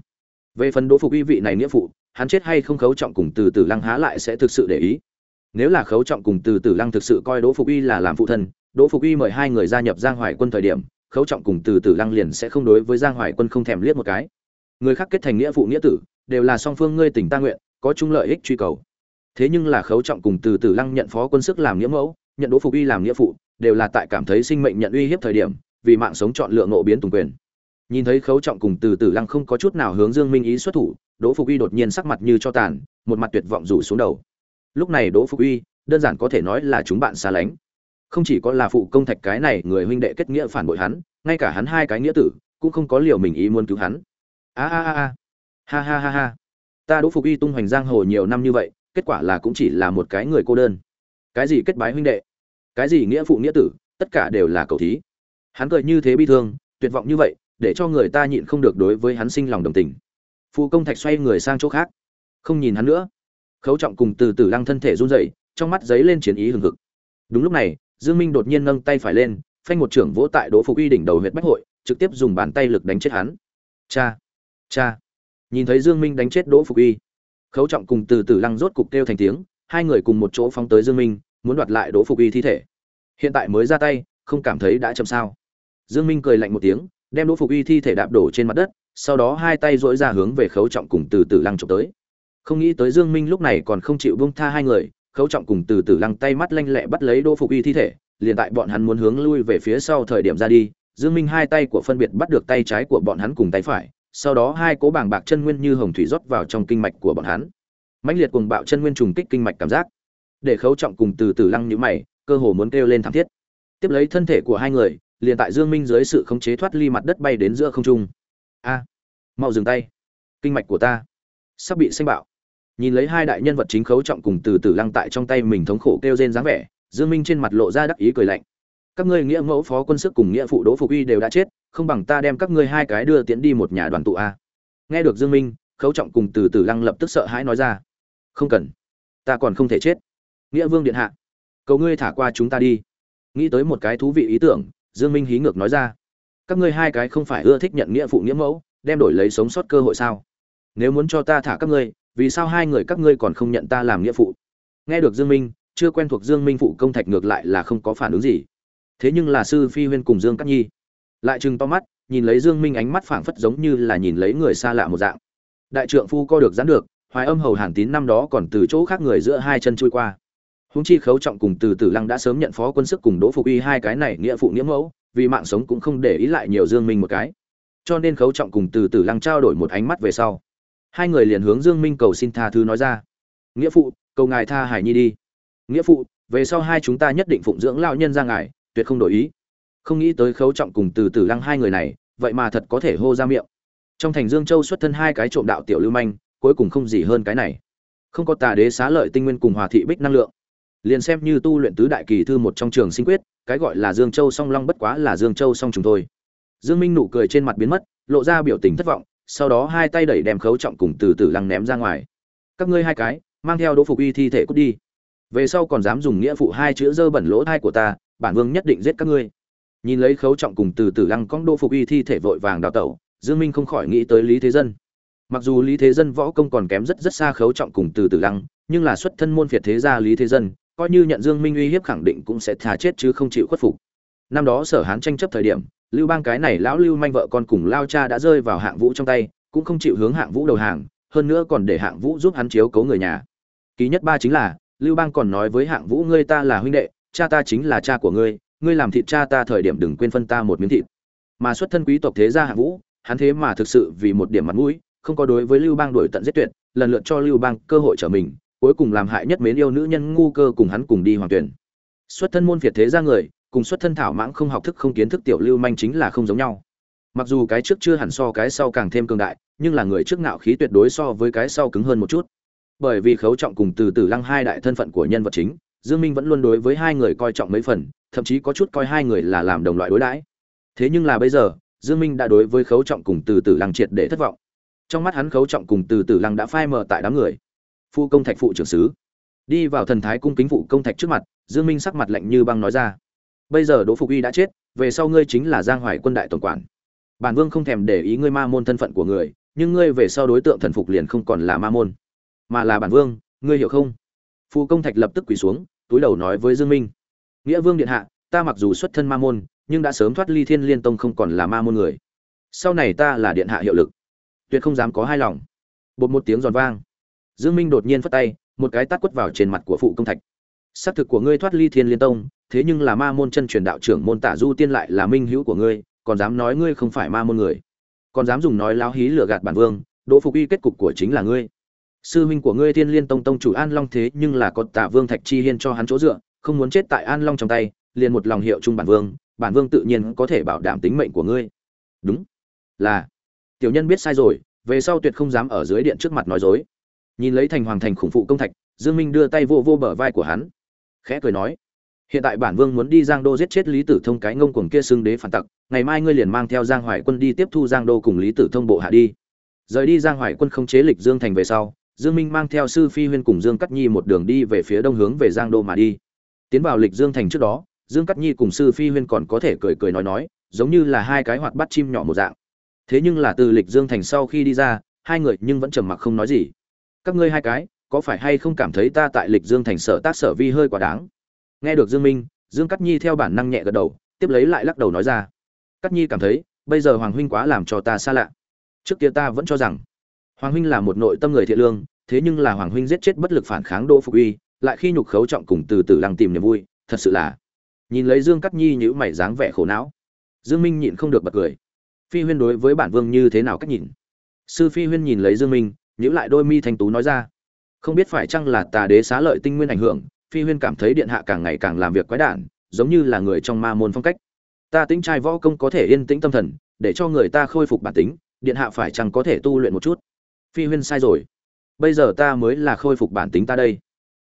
Về phần đỗ phục uy vị này nghĩa phụ, hắn chết hay không khấu trọng cùng từ từ lăng há lại sẽ thực sự để ý. Nếu là khấu trọng cùng từ từ lăng thực sự coi đỗ phục uy là làm phụ thân, đỗ phục uy mời hai người gia nhập giang hoài quân thời điểm, khấu trọng cùng từ từ lăng liền sẽ không đối với giang hoài quân không thèm liếc một cái. Người khác kết thành nghĩa phụ nghĩa tử đều là song phương ngươi tỉnh ta nguyện, có chung lợi ích truy cầu. Thế nhưng là khấu trọng cùng từ từ lăng nhận phó quân sức làm nghĩa mẫu, nhận đỗ phục y làm nghĩa phụ, đều là tại cảm thấy sinh mệnh nhận uy hiếp thời điểm, vì mạng sống chọn lựa ngộ biến tùng quyền. Nhìn thấy khấu trọng cùng từ từ lăng không có chút nào hướng dương minh ý xuất thủ, đỗ phục y đột nhiên sắc mặt như cho tàn, một mặt tuyệt vọng rủ xuống đầu. Lúc này đỗ phục y đơn giản có thể nói là chúng bạn xa lánh. Không chỉ có là phụ công thạch cái này người huynh đệ kết nghĩa phản bội hắn, ngay cả hắn hai cái nghĩa tử, cũng không có liều mình ý muốn cứu hắn. A a a a ha ha ha ha. Ta đỗ phục Y tung hoành giang hồ nhiều năm như vậy, kết quả là cũng chỉ là một cái người cô đơn. Cái gì kết bái huynh đệ? Cái gì nghĩa phụ nghĩa tử? Tất cả đều là cầu thí. Hắn cười như thế bi thương, tuyệt vọng như vậy, để cho người ta nhịn không được đối với hắn sinh lòng đồng tình. Phụ công thạch xoay người sang chỗ khác. Không nhìn hắn nữa. Khấu trọng cùng từ từ lăng thân thể run rẩy, trong mắt giấy lên chiến ý hừng hực. Đúng lúc này, dương minh đột nhiên nâng tay phải lên, phanh một trưởng vỗ tại đỗ phục Y đỉnh đầu huyệt bách hội, trực tiếp dùng bàn tay lực đánh chết hắn. Cha! Cha! Nhìn thấy dương minh đánh chết đỗ phục uy khấu trọng cùng từ từ lăng rốt cục kêu thành tiếng, hai người cùng một chỗ phóng tới dương minh, muốn đoạt lại đỗ phục uy thi thể. Hiện tại mới ra tay, không cảm thấy đã chậm sao. Dương minh cười lạnh một tiếng, đem đỗ phục uy thi thể đạp đổ trên mặt đất, sau đó hai tay duỗi ra hướng về khấu trọng cùng từ từ lăng chụp tới. Không nghĩ tới dương minh lúc này còn không chịu buông tha hai người, khấu trọng cùng từ từ lăng tay mắt lanh lẹ bắt lấy đỗ phục uy thi thể, liền tại bọn hắn muốn hướng lui về phía sau thời điểm ra đi, dương minh hai tay của phân biệt bắt được tay trái của bọn hắn cùng tay phải sau đó hai cố bảng bạc chân nguyên như hồng thủy rót vào trong kinh mạch của bọn hắn. Mãnh liệt cuồng bạo chân nguyên trùng kích kinh mạch cảm giác. Để khấu trọng cùng từ từ lăng nhíu mày, cơ hồ muốn kêu lên thảm thiết. Tiếp lấy thân thể của hai người, liền tại dương minh dưới sự khống chế thoát ly mặt đất bay đến giữa không trung. A, mau dừng tay. Kinh mạch của ta sắp bị xanh bạo. Nhìn lấy hai đại nhân vật chính khấu trọng cùng từ từ lăng tại trong tay mình thống khổ kêu rên dáng vẻ, dương minh trên mặt lộ ra đắc ý cười lạnh các ngươi nghĩa mẫu phó quân sức cùng nghĩa phụ đỗ phục uy đều đã chết, không bằng ta đem các ngươi hai cái đưa tiến đi một nhà đoàn tụ a. Nghe được dương minh, khấu trọng cùng từ từ lăng lập tức sợ hãi nói ra. Không cần, ta còn không thể chết. Nghĩa vương điện hạ, cầu ngươi thả qua chúng ta đi. Nghĩ tới một cái thú vị ý tưởng, dương minh hí ngược nói ra. Các ngươi hai cái không phải ưa thích nhận nghĩa phụ nghĩa mẫu, đem đổi lấy sống sót cơ hội sao? Nếu muốn cho ta thả các ngươi, vì sao hai người các ngươi còn không nhận ta làm nghĩa phụ? Nghe được dương minh, chưa quen thuộc dương minh phụ công thạch ngược lại là không có phản ứng gì thế nhưng là sư phi huyên cùng dương cát nhi. Lại chừng to mắt, nhìn lấy dương minh ánh mắt phảng phất giống như là nhìn lấy người xa lạ một dạng. Đại trượng phu co được giãn được, hoài âm hầu hàn tín năm đó còn từ chỗ khác người giữa hai chân chui qua. Húng chi khấu trọng cùng từ tử lăng đã sớm nhận phó quân sức cùng đỗ phục y hai cái này nghĩa phụ nghĩa mẫu, vì mạng sống cũng không để ý lại nhiều dương minh một cái. Cho nên khấu trọng cùng từ tử lăng trao đổi một ánh mắt về sau. Hai người liền hướng dương minh cầu xin tha thứ nói ra. Nghĩa phụ, cầu ngài tha hải nhi đi. Nghĩa phụ, về sau hai chúng ta nhất định phụng dưỡng lão nhân ra ngài tuyệt không đổi ý. Không nghĩ tới khấu trọng cùng từ tử lăng hai người này, vậy mà thật có thể hô ra miệng. Trong thành dương châu xuất thân hai cái trộm đạo tiểu lưu manh, cuối cùng không gì hơn cái này. Không có tà đế xá lợi tinh nguyên cùng hòa thị bích năng lượng. Liền xem như tu luyện tứ đại kỳ thư một trong trường sinh quyết, cái gọi là dương châu song long bất quá là dương châu song trùng thôi. Dương minh nụ cười trên mặt biến mất, lộ ra biểu tình thất vọng, sau đó hai tay đẩy đem khấu trọng cùng từ từ lăng ném ra ngoài. Các ngươi hai cái, mang theo đỗ phục uy thi thể cút đi. Về sau còn dám dùng nghĩa phụ hai chữ dơ bẩn lỗ thai của ta bản vương nhất định giết các ngươi. Nhìn lấy khấu trọng cùng từ từ lăng con đỗ phục y thi thể vội vàng đào tẩu, dương minh không khỏi nghĩ tới lý thế dân. Mặc dù lý thế dân võ công còn kém rất rất xa khấu trọng cùng từ từ lăng, nhưng là xuất thân môn phiệt thế gia lý thế dân, coi như nhận dương minh uy hiếp khẳng định cũng sẽ thà chết chứ không chịu khuất phục. Năm đó sở hán tranh chấp thời điểm, lưu bang cái này lão lưu manh vợ con cùng lao cha đã rơi vào hạng vũ trong tay, cũng không chịu hướng hạng vũ đầu hàng, hơn nữa còn để hạng vũ giúp hắn chiếu cấu người nhà. Ký nhất ba chính là, lưu bang còn nói với hạng vũ ngươi ta là huynh đệ cha ta chính là cha của ngươi ngươi làm thịt cha ta thời điểm đừng quên phân ta một miếng thịt. Mà xuất thân quý tộc thế gia hạng vũ, hắn thế mà thực sự vì một điểm mặt mũi, không có đối với lưu bang đổi tận giết tuyệt, lần lượt cho lưu bang cơ hội trở mình, cuối cùng làm hại nhất mến yêu nữ nhân ngu cơ cùng hắn cùng đi hoàng tuyển. Xuất thân môn phiệt thế gia người, cùng xuất thân thảo mãng không học thức không kiến thức tiểu lưu manh chính là không giống nhau. Mặc dù cái trước chưa hẳn so cái sau càng thêm cường đại, nhưng là người trước ngạo khí tuyệt đối so với cái sau cứng hơn một chút. Bởi vì khấu trọng cùng từ từ lăng hai đại thân phận của nhân vật chính dương minh vẫn luôn đối với hai người coi trọng mấy phần, thậm chí có chút coi hai người là làm đồng loại đối đãi. Thế nhưng là bây giờ, dương minh đã đối với khấu trọng cùng từ từ lăng triệt để thất vọng. Trong mắt hắn khấu trọng cùng từ từ lăng đã phai mờ tại đám người. Phu công thạch phụ trưởng sứ. Đi vào thần thái cung kính phụ công thạch trước mặt, dương minh sắc mặt lạnh như băng nói ra. Bây giờ đỗ phục uy đã chết, về sau ngươi chính là giang hoài quân đại tổng quản. Bản vương không thèm để ý ngươi ma môn thân phận của người, nhưng ngươi về sau đối tượng thần phục liền không còn là ma môn, mà là bản vương, ngươi hiểu không? Phu công thạch lập tức quỳ xuống túi đầu nói với dương minh. Nghĩa vương điện hạ, ta mặc dù xuất thân ma môn, nhưng đã sớm thoát ly thiên liên tông không còn là ma môn người. Sau này ta là điện hạ hiệu lực. Tuyệt không dám có hai lòng. Bột một tiếng giòn vang. Dương minh đột nhiên phất tay, một cái tát quất vào trên mặt của phụ công thạch. Xác thực của ngươi thoát ly thiên liên tông, thế nhưng là ma môn chân truyền đạo trưởng môn tả du tiên lại là minh hữu của ngươi, còn dám nói ngươi không phải ma môn người. Còn dám dùng nói láo hí lừa gạt bản vương, đỗ phục y kết cục của chính là ngươi sư huynh của ngươi thiên liên tông tông chủ an long thế nhưng là có tạ vương thạch chi hiên cho hắn chỗ dựa, không muốn chết tại an long trong tay, liền một lòng hiệu trung bản vương bản vương tự nhiên có thể bảo đảm tính mệnh của ngươi. Đúng. Là. Tiểu nhân biết sai rồi, về sau tuyệt không dám ở dưới điện trước mặt nói dối. Nhìn lấy thành hoàng thành khủng phụ công thạch, dương minh đưa tay vô vô bờ vai của hắn. Khẽ cười nói. Hiện tại bản vương muốn đi giang đô giết chết lý tử thông cái ngông cuồng kia xưng đế phản tặc, ngày mai ngươi liền mang theo giang hoài quân đi tiếp thu giang đô cùng lý tử thông bộ hạ đi. Rời đi giang hoài quân không chế lịch dương thành về sau dương minh mang theo sư phi huyên cùng dương Cát nhi một đường đi về phía đông hướng về giang đô mà đi. Tiến vào lịch dương thành trước đó, dương Cát nhi cùng sư phi huyên còn có thể cười cười nói nói, giống như là hai cái hoạt bát chim nhỏ một dạng. Thế nhưng là từ lịch dương thành sau khi đi ra, hai người nhưng vẫn trầm mặc không nói gì. Các ngươi hai cái, có phải hay không cảm thấy ta tại lịch dương thành sở tác sở vi hơi quá đáng? Nghe được dương minh, dương Cát nhi theo bản năng nhẹ gật đầu, tiếp lấy lại lắc đầu nói ra. Cát nhi cảm thấy, bây giờ hoàng huynh quá làm cho ta xa lạ. Trước kia ta vẫn cho rằng hoàng huynh là một nội tâm người thiện lương, thế nhưng là hoàng huynh giết chết bất lực phản kháng đỗ phục uy, lại khi nhục khấu trọng cùng từ từ lăng tìm niềm vui, thật sự là. Nhìn lấy dương cắt nhi nhữ mày dáng vẻ khổ não. Dương minh nhịn không được bật cười. Phi huyên đối với bản vương như thế nào cách nhìn? Sư phi huyên nhìn lấy dương minh nhữ lại đôi mi thanh tú nói ra. Không biết phải chăng là tà đế xá lợi tinh nguyên ảnh hưởng, phi huyên cảm thấy điện hạ càng ngày càng làm việc quái đản, giống như là người trong ma môn phong cách. Ta tính trai võ công có thể yên tĩnh tâm thần, để cho người ta khôi phục bản tính, điện hạ phải chăng có thể tu luyện một chút? Phi huyên sai rồi. Bây giờ ta mới là khôi phục bản tính ta đây.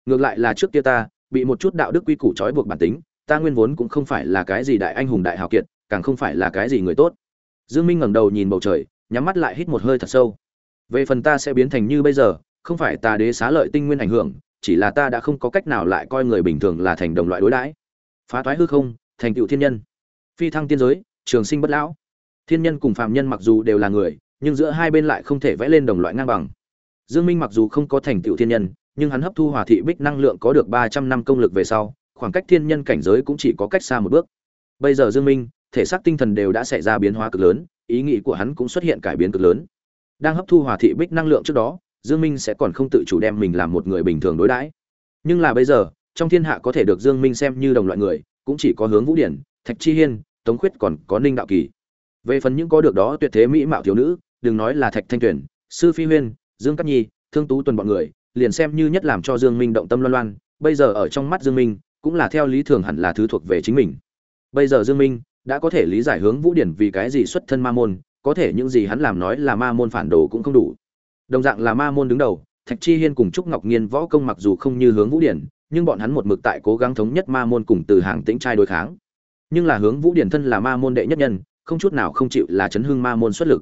Ngược lại là trước kia ta, bị một chút đạo đức quy củ trói buộc bản tính, ta nguyên vốn cũng không phải là cái gì đại anh hùng đại hào kiệt, càng không phải là cái gì người tốt. Dương minh ngẩng đầu nhìn bầu trời, nhắm mắt lại hít một hơi thật sâu. Về phần ta sẽ biến thành như bây giờ, không phải ta đế xá lợi tinh nguyên ảnh hưởng, chỉ là ta đã không có cách nào lại coi người bình thường là thành đồng loại đối đãi. Phá thoái hư không, thành tựu thiên nhân. Phi thăng tiên giới, trường sinh bất lão. Thiên nhân cùng phàm nhân mặc dù đều là người nhưng giữa hai bên lại không thể vẽ lên đồng loại ngang bằng. Dương minh mặc dù không có thành tựu thiên nhân, nhưng hắn hấp thu hòa thị bích năng lượng có được 300 năm công lực về sau, khoảng cách thiên nhân cảnh giới cũng chỉ có cách xa một bước. Bây giờ dương minh, thể xác tinh thần đều đã xảy ra biến hóa cực lớn, ý nghĩ của hắn cũng xuất hiện cải biến cực lớn. Đang hấp thu hòa thị bích năng lượng trước đó, dương minh sẽ còn không tự chủ đem mình làm một người bình thường đối đãi. Nhưng là bây giờ, trong thiên hạ có thể được dương minh xem như đồng loại người, cũng chỉ có hướng vũ điển, thạch chi hiên, tống khuyết còn có ninh đạo kỳ. Về phần những có được đó tuyệt thế mỹ mạo thiếu nữ đừng nói là thạch thanh tuyển sư phi huyên, dương cát nhi, thương tú tuần bọn người, liền xem như nhất làm cho dương minh động tâm loan loan, bây giờ ở trong mắt dương minh, cũng là theo lý thường hẳn là thứ thuộc về chính mình. Bây giờ dương minh đã có thể lý giải hướng vũ điển vì cái gì xuất thân ma môn, có thể những gì hắn làm nói là ma môn phản đồ cũng không đủ. Đồng dạng là ma môn đứng đầu, thạch chi hiên cùng trúc ngọc nhiên võ công mặc dù không như hướng vũ điển, nhưng bọn hắn một mực tại cố gắng thống nhất ma môn cùng từ hàng tĩnh trai đối kháng. Nhưng là hướng vũ điển thân là ma môn đệ nhất nhân, không chút nào không chịu là chấn hưng ma môn xuất lực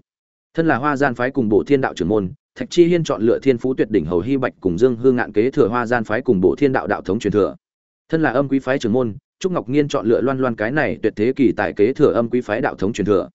thân là hoa gian phái cùng bộ thiên đạo trưởng môn, thạch chi hiên chọn lựa thiên phú tuyệt đỉnh hầu hy bạch cùng dương hương ngạn kế thừa hoa gian phái cùng bộ thiên đạo đạo thống truyền thừa. Thân là âm quý phái trưởng môn, trúc ngọc nhiên chọn lựa loan loan cái này tuyệt thế kỳ tại kế thừa âm quý phái đạo thống truyền thừa.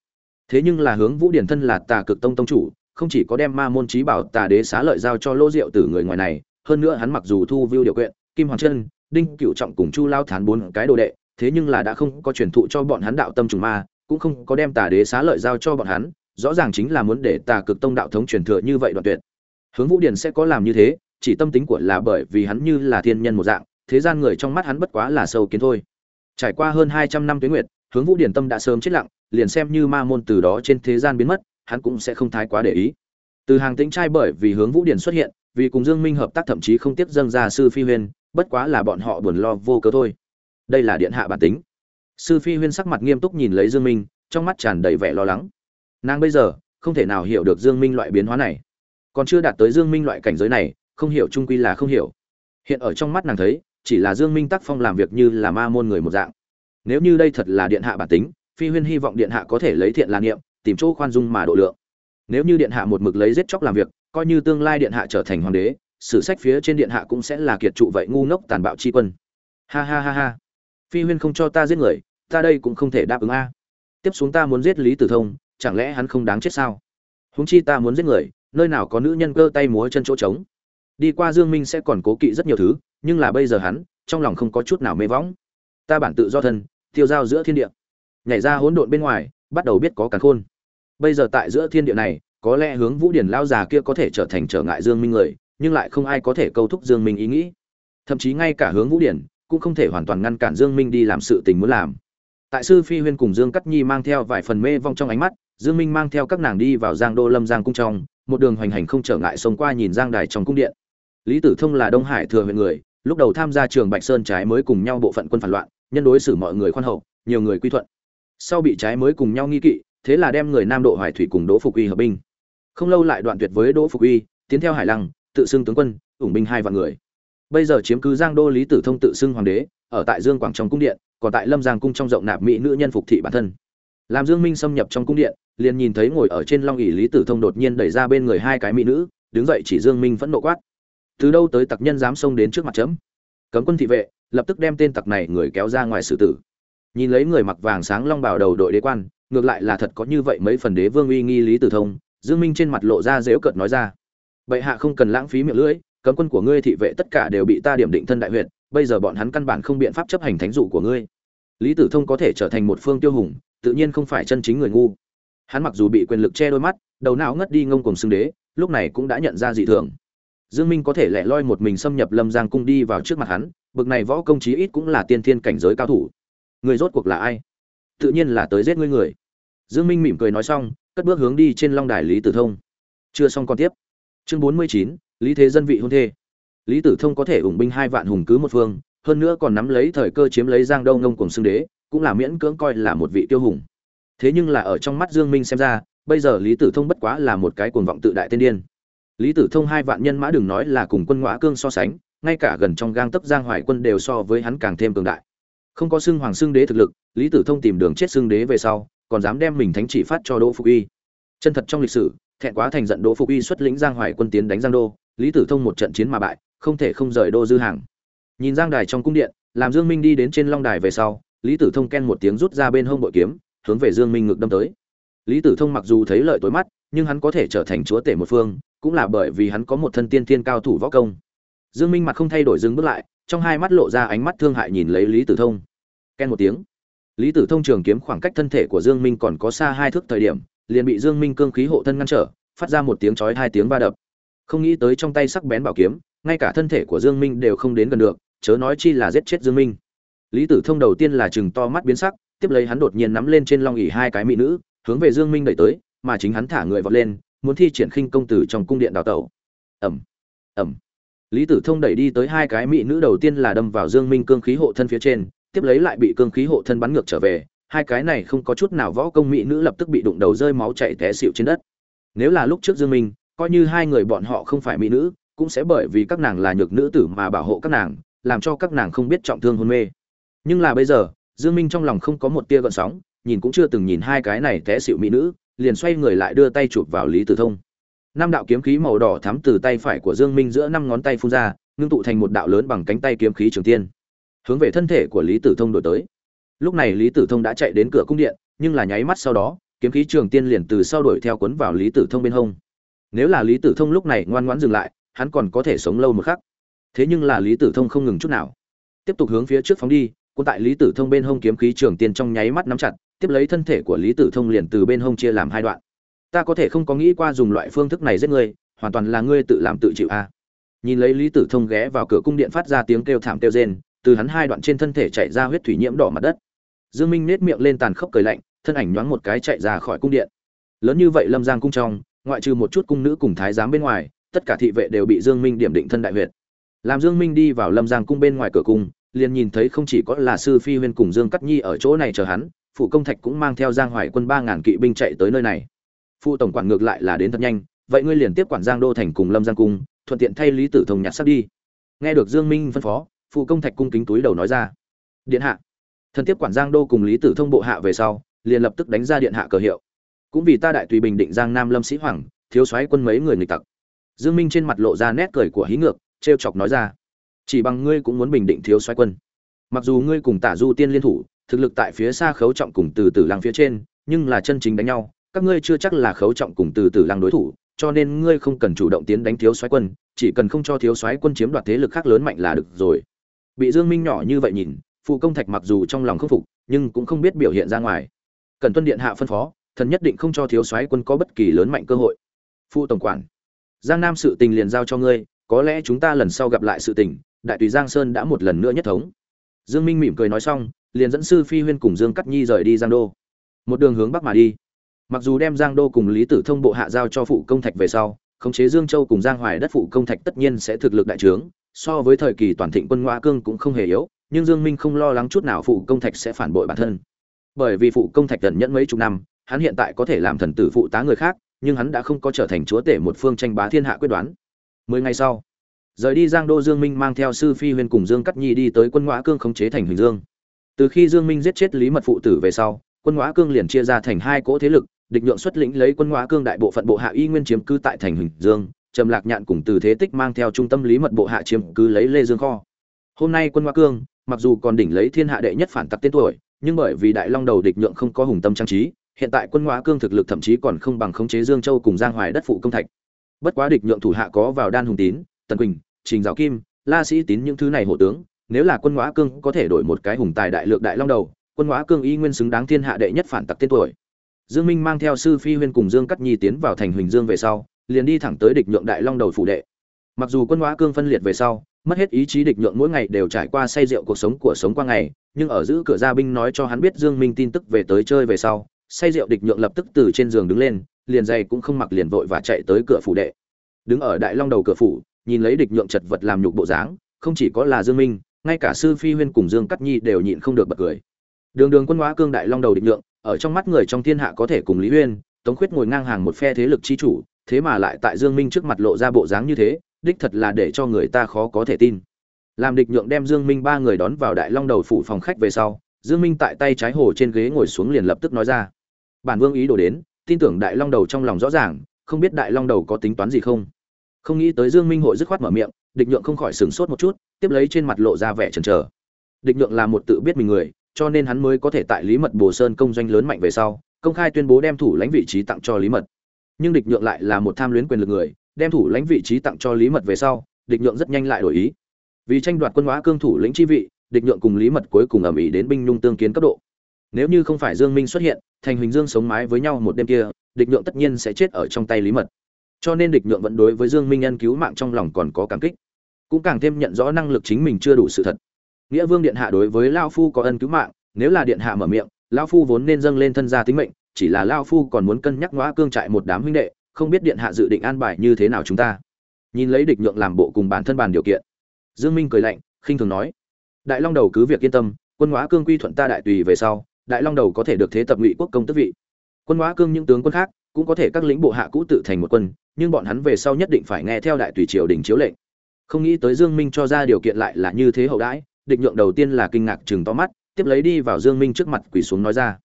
Thế nhưng là hướng vũ điển thân là tà cực tông tông chủ, không chỉ có đem ma môn trí bảo tà đế xá lợi giao cho lô diệu từ người ngoài này, hơn nữa hắn mặc dù thu view điều kiện kim hoàng chân, đinh cựu trọng cùng chu lao thán bốn cái đồ đệ, thế nhưng là đã không có truyền thụ cho bọn hắn đạo tâm trùng ma, cũng không có đem tà đế xá lợi giao cho bọn hắn rõ ràng chính là muốn để tà cực tông đạo thống truyền thừa như vậy đoạn tuyệt. Hướng vũ điển sẽ có làm như thế, chỉ tâm tính của là bởi vì hắn như là thiên nhân một dạng, thế gian người trong mắt hắn bất quá là sâu kiến thôi. Trải qua hơn hai trăm năm tuế nguyệt, hướng vũ điển tâm đã sớm chết lặng, liền xem như ma môn từ đó trên thế gian biến mất, hắn cũng sẽ không thái quá để ý. Từ hàng tính trai bởi vì hướng vũ điển xuất hiện, vì cùng dương minh hợp tác thậm chí không tiếp dâng ra sư phi huyên, bất quá là bọn họ buồn lo vô cớ thôi. Đây là điện hạ bản tính. Sư phi huyên sắc mặt nghiêm túc nhìn lấy dương minh, trong mắt tràn đầy vẻ lo lắng nàng bây giờ, không thể nào hiểu được dương minh loại biến hóa này. Còn chưa đạt tới dương minh loại cảnh giới này, không hiểu trung quy là không hiểu. Hiện ở trong mắt nàng thấy, chỉ là dương minh tác phong làm việc như là ma môn người một dạng. Nếu như đây thật là điện hạ bản tính, phi huyên hy vọng điện hạ có thể lấy thiện là niệm, tìm chỗ khoan dung mà độ lượng. Nếu như điện hạ một mực lấy giết chóc làm việc, coi như tương lai điện hạ trở thành hoàng đế, sử sách phía trên điện hạ cũng sẽ là kiệt trụ vậy ngu ngốc tàn bạo chi quân. Ha ha ha ha. Phi huyên không cho ta giết người, ta đây cũng không thể đáp ứng a. Tiếp xuống ta muốn giết lý tử thông chẳng lẽ hắn không đáng chết sao? Huống chi ta muốn giết người, nơi nào có nữ nhân cơ tay múa chân chỗ trống? Đi qua dương minh sẽ còn cố kỵ rất nhiều thứ, nhưng là bây giờ hắn, trong lòng không có chút nào mê võng. Ta bản tự do thân, tiêu giao giữa thiên địa. Nhảy ra hỗn độn bên ngoài, bắt đầu biết có càn khôn. Bây giờ tại giữa thiên địa này, có lẽ hướng vũ điển lao già kia có thể trở thành trở ngại dương minh người, nhưng lại không ai có thể câu thúc dương minh ý nghĩ. Thậm chí ngay cả hướng vũ điển, cũng không thể hoàn toàn ngăn cản dương minh đi làm sự tình muốn làm. Tại sư phi huyên cùng dương cắt nhi mang theo vài phần mê vong trong ánh mắt dương minh mang theo các nàng đi vào giang đô lâm giang cung trong, một đường hoành hành không trở ngại xông qua nhìn giang đài trong cung điện. Lý tử thông là đông hải thừa huyện người, lúc đầu tham gia trường bạch sơn trái mới cùng nhau bộ phận quân phản loạn, nhân đối xử mọi người khoan hậu, nhiều người quy thuận. Sau bị trái mới cùng nhau nghi kỵ, thế là đem người nam độ hoài thủy cùng đỗ phục uy hợp binh. Không lâu lại đoạn tuyệt với đỗ phục uy, tiến theo hải lăng, tự xưng tướng quân, ủng binh hai vạn người. Bây giờ chiếm cứ giang đô, lý tử thông tự xưng hoàng đế, ở tại dương quảng trong cung điện, còn tại lâm giang cung trong rộng nạp mỹ nữ nhân phục thị bản thân làm dương minh xâm nhập trong cung điện liền nhìn thấy ngồi ở trên long ỷ lý tử thông đột nhiên đẩy ra bên người hai cái mỹ nữ đứng dậy chỉ dương minh vẫn nộ quát. Từ đâu tới tặc nhân dám xông đến trước mặt chấm? Cấm quân thị vệ lập tức đem tên tặc này người kéo ra ngoài xử tử. Nhìn lấy người mặc vàng sáng long bào đầu đội đế quan ngược lại là thật có như vậy mấy phần đế vương uy nghi lý tử thông dương minh trên mặt lộ ra dễu cợt nói ra. Bệ hạ không cần lãng phí miệng lưỡi cấm quân của ngươi thị vệ tất cả đều bị ta điểm định thân đại huyệt, bây giờ bọn hắn căn bản không biện pháp chấp hành thánh dụ của ngươi. Lý tử thông có thể trở thành một phương tiêu hùng tự nhiên không phải chân chính người ngu. Hắn mặc dù bị quyền lực che đôi mắt đầu não ngất đi ngông cùng xưng đế lúc này cũng đã nhận ra dị thường. Dương minh có thể lẻ loi một mình xâm nhập lâm giang cung đi vào trước mặt hắn bực này võ công chí ít cũng là tiên thiên cảnh giới cao thủ. Người rốt cuộc là ai? Tự nhiên là tới giết ngươi người. Dương minh mỉm cười nói xong cất bước hướng đi trên long đài lý tử thông. Chưa xong còn tiếp. Chương 49, lý thế dân vị hôn thê. Lý tử thông có thể ủng binh hai vạn hùng cứ một phương hơn nữa còn nắm lấy thời cơ chiếm lấy giang đông ngông cùng xưng đế cũng là miễn cưỡng coi là một vị tiêu hùng. Thế nhưng là ở trong mắt dương minh xem ra, bây giờ lý tử thông bất quá là một cái cuồng vọng tự đại tiên điên. Lý tử thông hai vạn nhân mã đừng nói là cùng quân ngõa cương so sánh, ngay cả gần trong gang tấp giang hoài quân đều so với hắn càng thêm cường đại. Không có xưng hoàng xưng đế thực lực, lý tử thông tìm đường chết xưng đế về sau, còn dám đem mình thánh chỉ phát cho đỗ phục uy chân thật trong lịch sử, thẹn quá thành giận đỗ phục uy xuất lĩnh giang hoài quân tiến đánh giang đô, lý tử thông một trận chiến mà bại, không thể không rời đô dư hàng. Nhìn giang đài trong cung điện, làm dương minh đi đến trên long đài về sau lý tử thông ken một tiếng rút ra bên hông bội kiếm, hướng về dương minh ngực đâm tới. Lý tử thông mặc dù thấy lợi tối mắt, nhưng hắn có thể trở thành chúa tể một phương, cũng là bởi vì hắn có một thân tiên thiên cao thủ võ công. Dương minh mặt không thay đổi dừng bước lại, trong hai mắt lộ ra ánh mắt thương hại nhìn lấy lý tử thông. Ken một tiếng. Lý tử thông trường kiếm khoảng cách thân thể của dương minh còn có xa hai thước thời điểm, liền bị dương minh cương khí hộ thân ngăn trở, phát ra một tiếng chói hai tiếng va đập. Không nghĩ tới trong tay sắc bén bảo kiếm, ngay cả thân thể của dương minh đều không đến gần được, chớ nói chi là giết chết dương minh lý tử thông đầu tiên là chừng to mắt biến sắc, tiếp lấy hắn đột nhiên nắm lên trên long ỉ hai cái mỹ nữ, hướng về dương minh đẩy tới, mà chính hắn thả người vọt lên, muốn thi triển khinh công tử trong cung điện đào tẩu. Ẩm ẩm lý tử thông đẩy đi tới hai cái mỹ nữ đầu tiên là đâm vào dương minh cương khí hộ thân phía trên, tiếp lấy lại bị cương khí hộ thân bắn ngược trở về, hai cái này không có chút nào võ công mỹ nữ lập tức bị đụng đầu rơi máu chảy té xịu trên đất. Nếu là lúc trước dương minh, coi như hai người bọn họ không phải mỹ nữ, cũng sẽ bởi vì các nàng là nhược nữ tử mà bảo hộ các nàng, làm cho các nàng không biết trọng thương hôn mê nhưng là bây giờ, dương minh trong lòng không có một tia gợn sóng, nhìn cũng chưa từng nhìn hai cái này té xịu mỹ nữ, liền xoay người lại đưa tay chụp vào lý tử thông. Năm đạo kiếm khí màu đỏ thắm từ tay phải của dương minh giữa năm ngón tay phun ra, ngưng tụ thành một đạo lớn bằng cánh tay kiếm khí trường tiên. Hướng về thân thể của lý tử thông đổi tới. Lúc này lý tử thông đã chạy đến cửa cung điện, nhưng là nháy mắt sau đó, kiếm khí trường tiên liền từ sau đuổi theo cuốn vào lý tử thông bên hông. Nếu là lý tử thông lúc này ngoan ngoãn dừng lại, hắn còn có thể sống lâu một khắc. Thế nhưng là lý tử thông không ngừng chút nào. Tiếp tục hướng phía trước phóng đi cũng tại lý tử thông bên hông kiếm khí trường tiên trong nháy mắt nắm chặt, tiếp lấy thân thể của lý tử thông liền từ bên hông chia làm hai đoạn. Ta có thể không có nghĩ qua dùng loại phương thức này giết ngươi, hoàn toàn là ngươi tự làm tự chịu a. À. Nhìn lấy lý tử thông ghé vào cửa cung điện phát ra tiếng kêu thảm kêu rên, từ hắn hai đoạn trên thân thể chạy ra huyết thủy nhiễm đỏ mặt đất. Dương minh nết miệng lên tàn khốc cười lạnh, thân ảnh nhoáng một cái chạy ra khỏi cung điện. Lớn như vậy lâm giang cung trong, ngoại trừ một chút cung nữ cùng thái giám bên ngoài, tất cả thị vệ đều bị dương minh điểm định thân đại huyệt. Làm dương minh đi vào lâm giang cung bên ngoài cửa cung liền nhìn thấy không chỉ có là sư phi huyên cùng dương cắt nhi ở chỗ này chờ hắn, phụ công thạch cũng mang theo giang hoài quân ba ngàn kỵ binh chạy tới nơi này. Phụ tổng quản ngược lại là đến thật nhanh, vậy ngươi liền tiếp quản giang đô thành cùng lâm giang cung, thuận tiện thay lý tử thông nhặt sắp đi. Nghe được dương minh phân phó, phụ công thạch cung kính túi đầu nói ra, điện hạ. Thần tiếp quản giang đô cùng lý tử thông bộ hạ về sau, liền lập tức đánh ra điện hạ cờ hiệu. Cũng vì ta đại tùy bình định giang nam lâm sĩ hoàng, thiếu soái quân mấy người nghịch tặc. Dương minh trên mặt lộ ra nét cười của hí ngược, trêu chọc nói ra chỉ bằng ngươi cũng muốn bình định thiếu soái quân. Mặc dù ngươi cùng tả du tiên liên thủ, thực lực tại phía xa khấu trọng cùng từ từ lăng phía trên, nhưng là chân chính đánh nhau, các ngươi chưa chắc là khấu trọng cùng từ từ lăng đối thủ, cho nên ngươi không cần chủ động tiến đánh thiếu soái quân, chỉ cần không cho thiếu soái quân chiếm đoạt thế lực khác lớn mạnh là được rồi. Bị dương minh nhỏ như vậy nhìn, phụ công thạch mặc dù trong lòng không phục, nhưng cũng không biết biểu hiện ra ngoài. Cần tuân điện hạ phân phó, thần nhất định không cho thiếu soái quân có bất kỳ lớn mạnh cơ hội. Phụ tổng quản, giang nam sự tình liền giao cho ngươi, có lẽ chúng ta lần sau gặp lại sự tình đại tùy giang sơn đã một lần nữa nhất thống. Dương minh mỉm cười nói xong, liền dẫn sư phi huyên cùng dương cắt nhi rời đi giang đô. Một đường hướng bắc mà đi. Mặc dù đem giang đô cùng lý tử thông bộ hạ giao cho phụ công thạch về sau, khống chế dương châu cùng giang hoài đất phụ công thạch tất nhiên sẽ thực lực đại trướng, so với thời kỳ toàn thịnh quân ngoa cương cũng không hề yếu, nhưng dương minh không lo lắng chút nào phụ công thạch sẽ phản bội bản thân. Bởi vì phụ công thạch gần nhẫn mấy chục năm, hắn hiện tại có thể làm thần tử phụ tá người khác, nhưng hắn đã không có trở thành chúa tể một phương tranh bá thiên hạ quyết đoán. Mười ngày sau rời đi giang đô dương minh mang theo sư phi huyên cùng dương cắt nhi đi tới quân ngõa cương khống chế thành huỳnh dương. Từ khi dương minh giết chết lý mật phụ tử về sau, quân ngõa cương liền chia ra thành hai cỗ thế lực, địch nhượng xuất lĩnh lấy quân ngõa cương đại bộ phận bộ hạ y nguyên chiếm cư tại thành huỳnh dương, trầm lạc nhạn cùng từ thế tích mang theo trung tâm lý mật bộ hạ chiếm cứ lấy lê dương kho. Hôm nay quân ngõa cương, mặc dù còn đỉnh lấy thiên hạ đệ nhất phản tặc tên tuổi, nhưng bởi vì đại long đầu địch nhượng không có hùng tâm trang trí, hiện tại quân ngõa cương thực lực thậm chí còn không bằng khống chế dương châu cùng giang hoài đất phụ công thạch. Bất quá địch nhượng thủ hạ có vào đan hùng tín, tần quỳnh trình giáo kim, la sĩ tín những thứ này hộ tướng, nếu là quân ngõ cương có thể đổi một cái hùng tài đại lược đại long đầu, quân ngõ cương y nguyên xứng đáng thiên hạ đệ nhất phản tặc tên tuổi. Dương minh mang theo sư phi huyên cùng dương cắt nhi tiến vào thành huỳnh dương về sau, liền đi thẳng tới địch nhượng đại long đầu phủ đệ. Mặc dù quân ngõ cương phân liệt về sau, mất hết ý chí địch nhượng mỗi ngày đều trải qua say rượu cuộc sống của sống qua ngày, nhưng ở giữ cửa gia binh nói cho hắn biết dương minh tin tức về tới chơi về sau, say rượu địch nhượng lập tức từ trên giường đứng lên, liền giày cũng không mặc liền vội và chạy tới cửa phủ đệ. Đứng ở đại long đầu cửa phủ nhìn lấy địch nhượng chật vật làm nhục bộ dáng, không chỉ có là dương minh, ngay cả sư phi huyên cùng dương cắt nhi đều nhịn không được bật cười. Đường đường quân hóa cương đại long đầu địch nhượng, ở trong mắt người trong thiên hạ có thể cùng lý huyên, tống khuyết ngồi ngang hàng một phe thế lực chi chủ, thế mà lại tại dương minh trước mặt lộ ra bộ dáng như thế, đích thật là để cho người ta khó có thể tin. Làm địch nhượng đem dương minh ba người đón vào đại long đầu phủ phòng khách về sau, dương minh tại tay trái hồ trên ghế ngồi xuống liền lập tức nói ra. Bản vương ý đồ đến, tin tưởng đại long đầu trong lòng rõ ràng, không biết đại long đầu có tính toán gì không? Không nghĩ tới dương minh hội dứt khoát mở miệng, địch nhượng không khỏi sửng sốt một chút, tiếp lấy trên mặt lộ ra vẻ chần chờ. Địch nhượng là một tự biết mình người, cho nên hắn mới có thể tại lý mật bồ sơn công doanh lớn mạnh về sau, công khai tuyên bố đem thủ lãnh vị trí tặng cho lý mật. Nhưng địch nhượng lại là một tham luyến quyền lực người, đem thủ lãnh vị trí tặng cho lý mật về sau, địch nhượng rất nhanh lại đổi ý. Vì tranh đoạt quân hóa cương thủ lĩnh chi vị, địch nhượng cùng lý mật cuối cùng ầm ĩ đến binh nhung tương kiến cấp độ. Nếu như không phải dương minh xuất hiện, thành huỳnh dương sống mái với nhau một đêm kia, địch nhượng tất nhiên sẽ chết ở trong tay lý mật cho nên địch nhượng vẫn đối với dương minh nhân cứu mạng trong lòng còn có cảm kích. Cũng càng thêm nhận rõ năng lực chính mình chưa đủ sự thật. Nghĩa vương điện hạ đối với lao phu có ân cứu mạng, nếu là điện hạ mở miệng lao phu vốn nên dâng lên thân gia tính mệnh, chỉ là lao phu còn muốn cân nhắc ngõ cương trại một đám huynh đệ, không biết điện hạ dự định an bài như thế nào chúng ta. Nhìn lấy địch nhượng làm bộ cùng bản thân bàn điều kiện, dương minh cười lạnh, khinh thường nói, đại long đầu cứ việc yên tâm, quân ngõ cương quy thuận ta đại tùy về sau, đại long đầu có thể được thế tập ngụy quốc công tước vị. Quân ngõ cương những tướng quân khác cũng có thể các lĩnh bộ hạ cũ tự thành một quân, nhưng bọn hắn về sau nhất định phải nghe theo đại tùy triều đình chiếu lệnh. Không nghĩ tới dương minh cho ra điều kiện lại là như thế hậu đãi, địch nhượng đầu tiên là kinh ngạc chừng to mắt, tiếp lấy đi vào dương minh trước mặt quỳ xuống nói ra.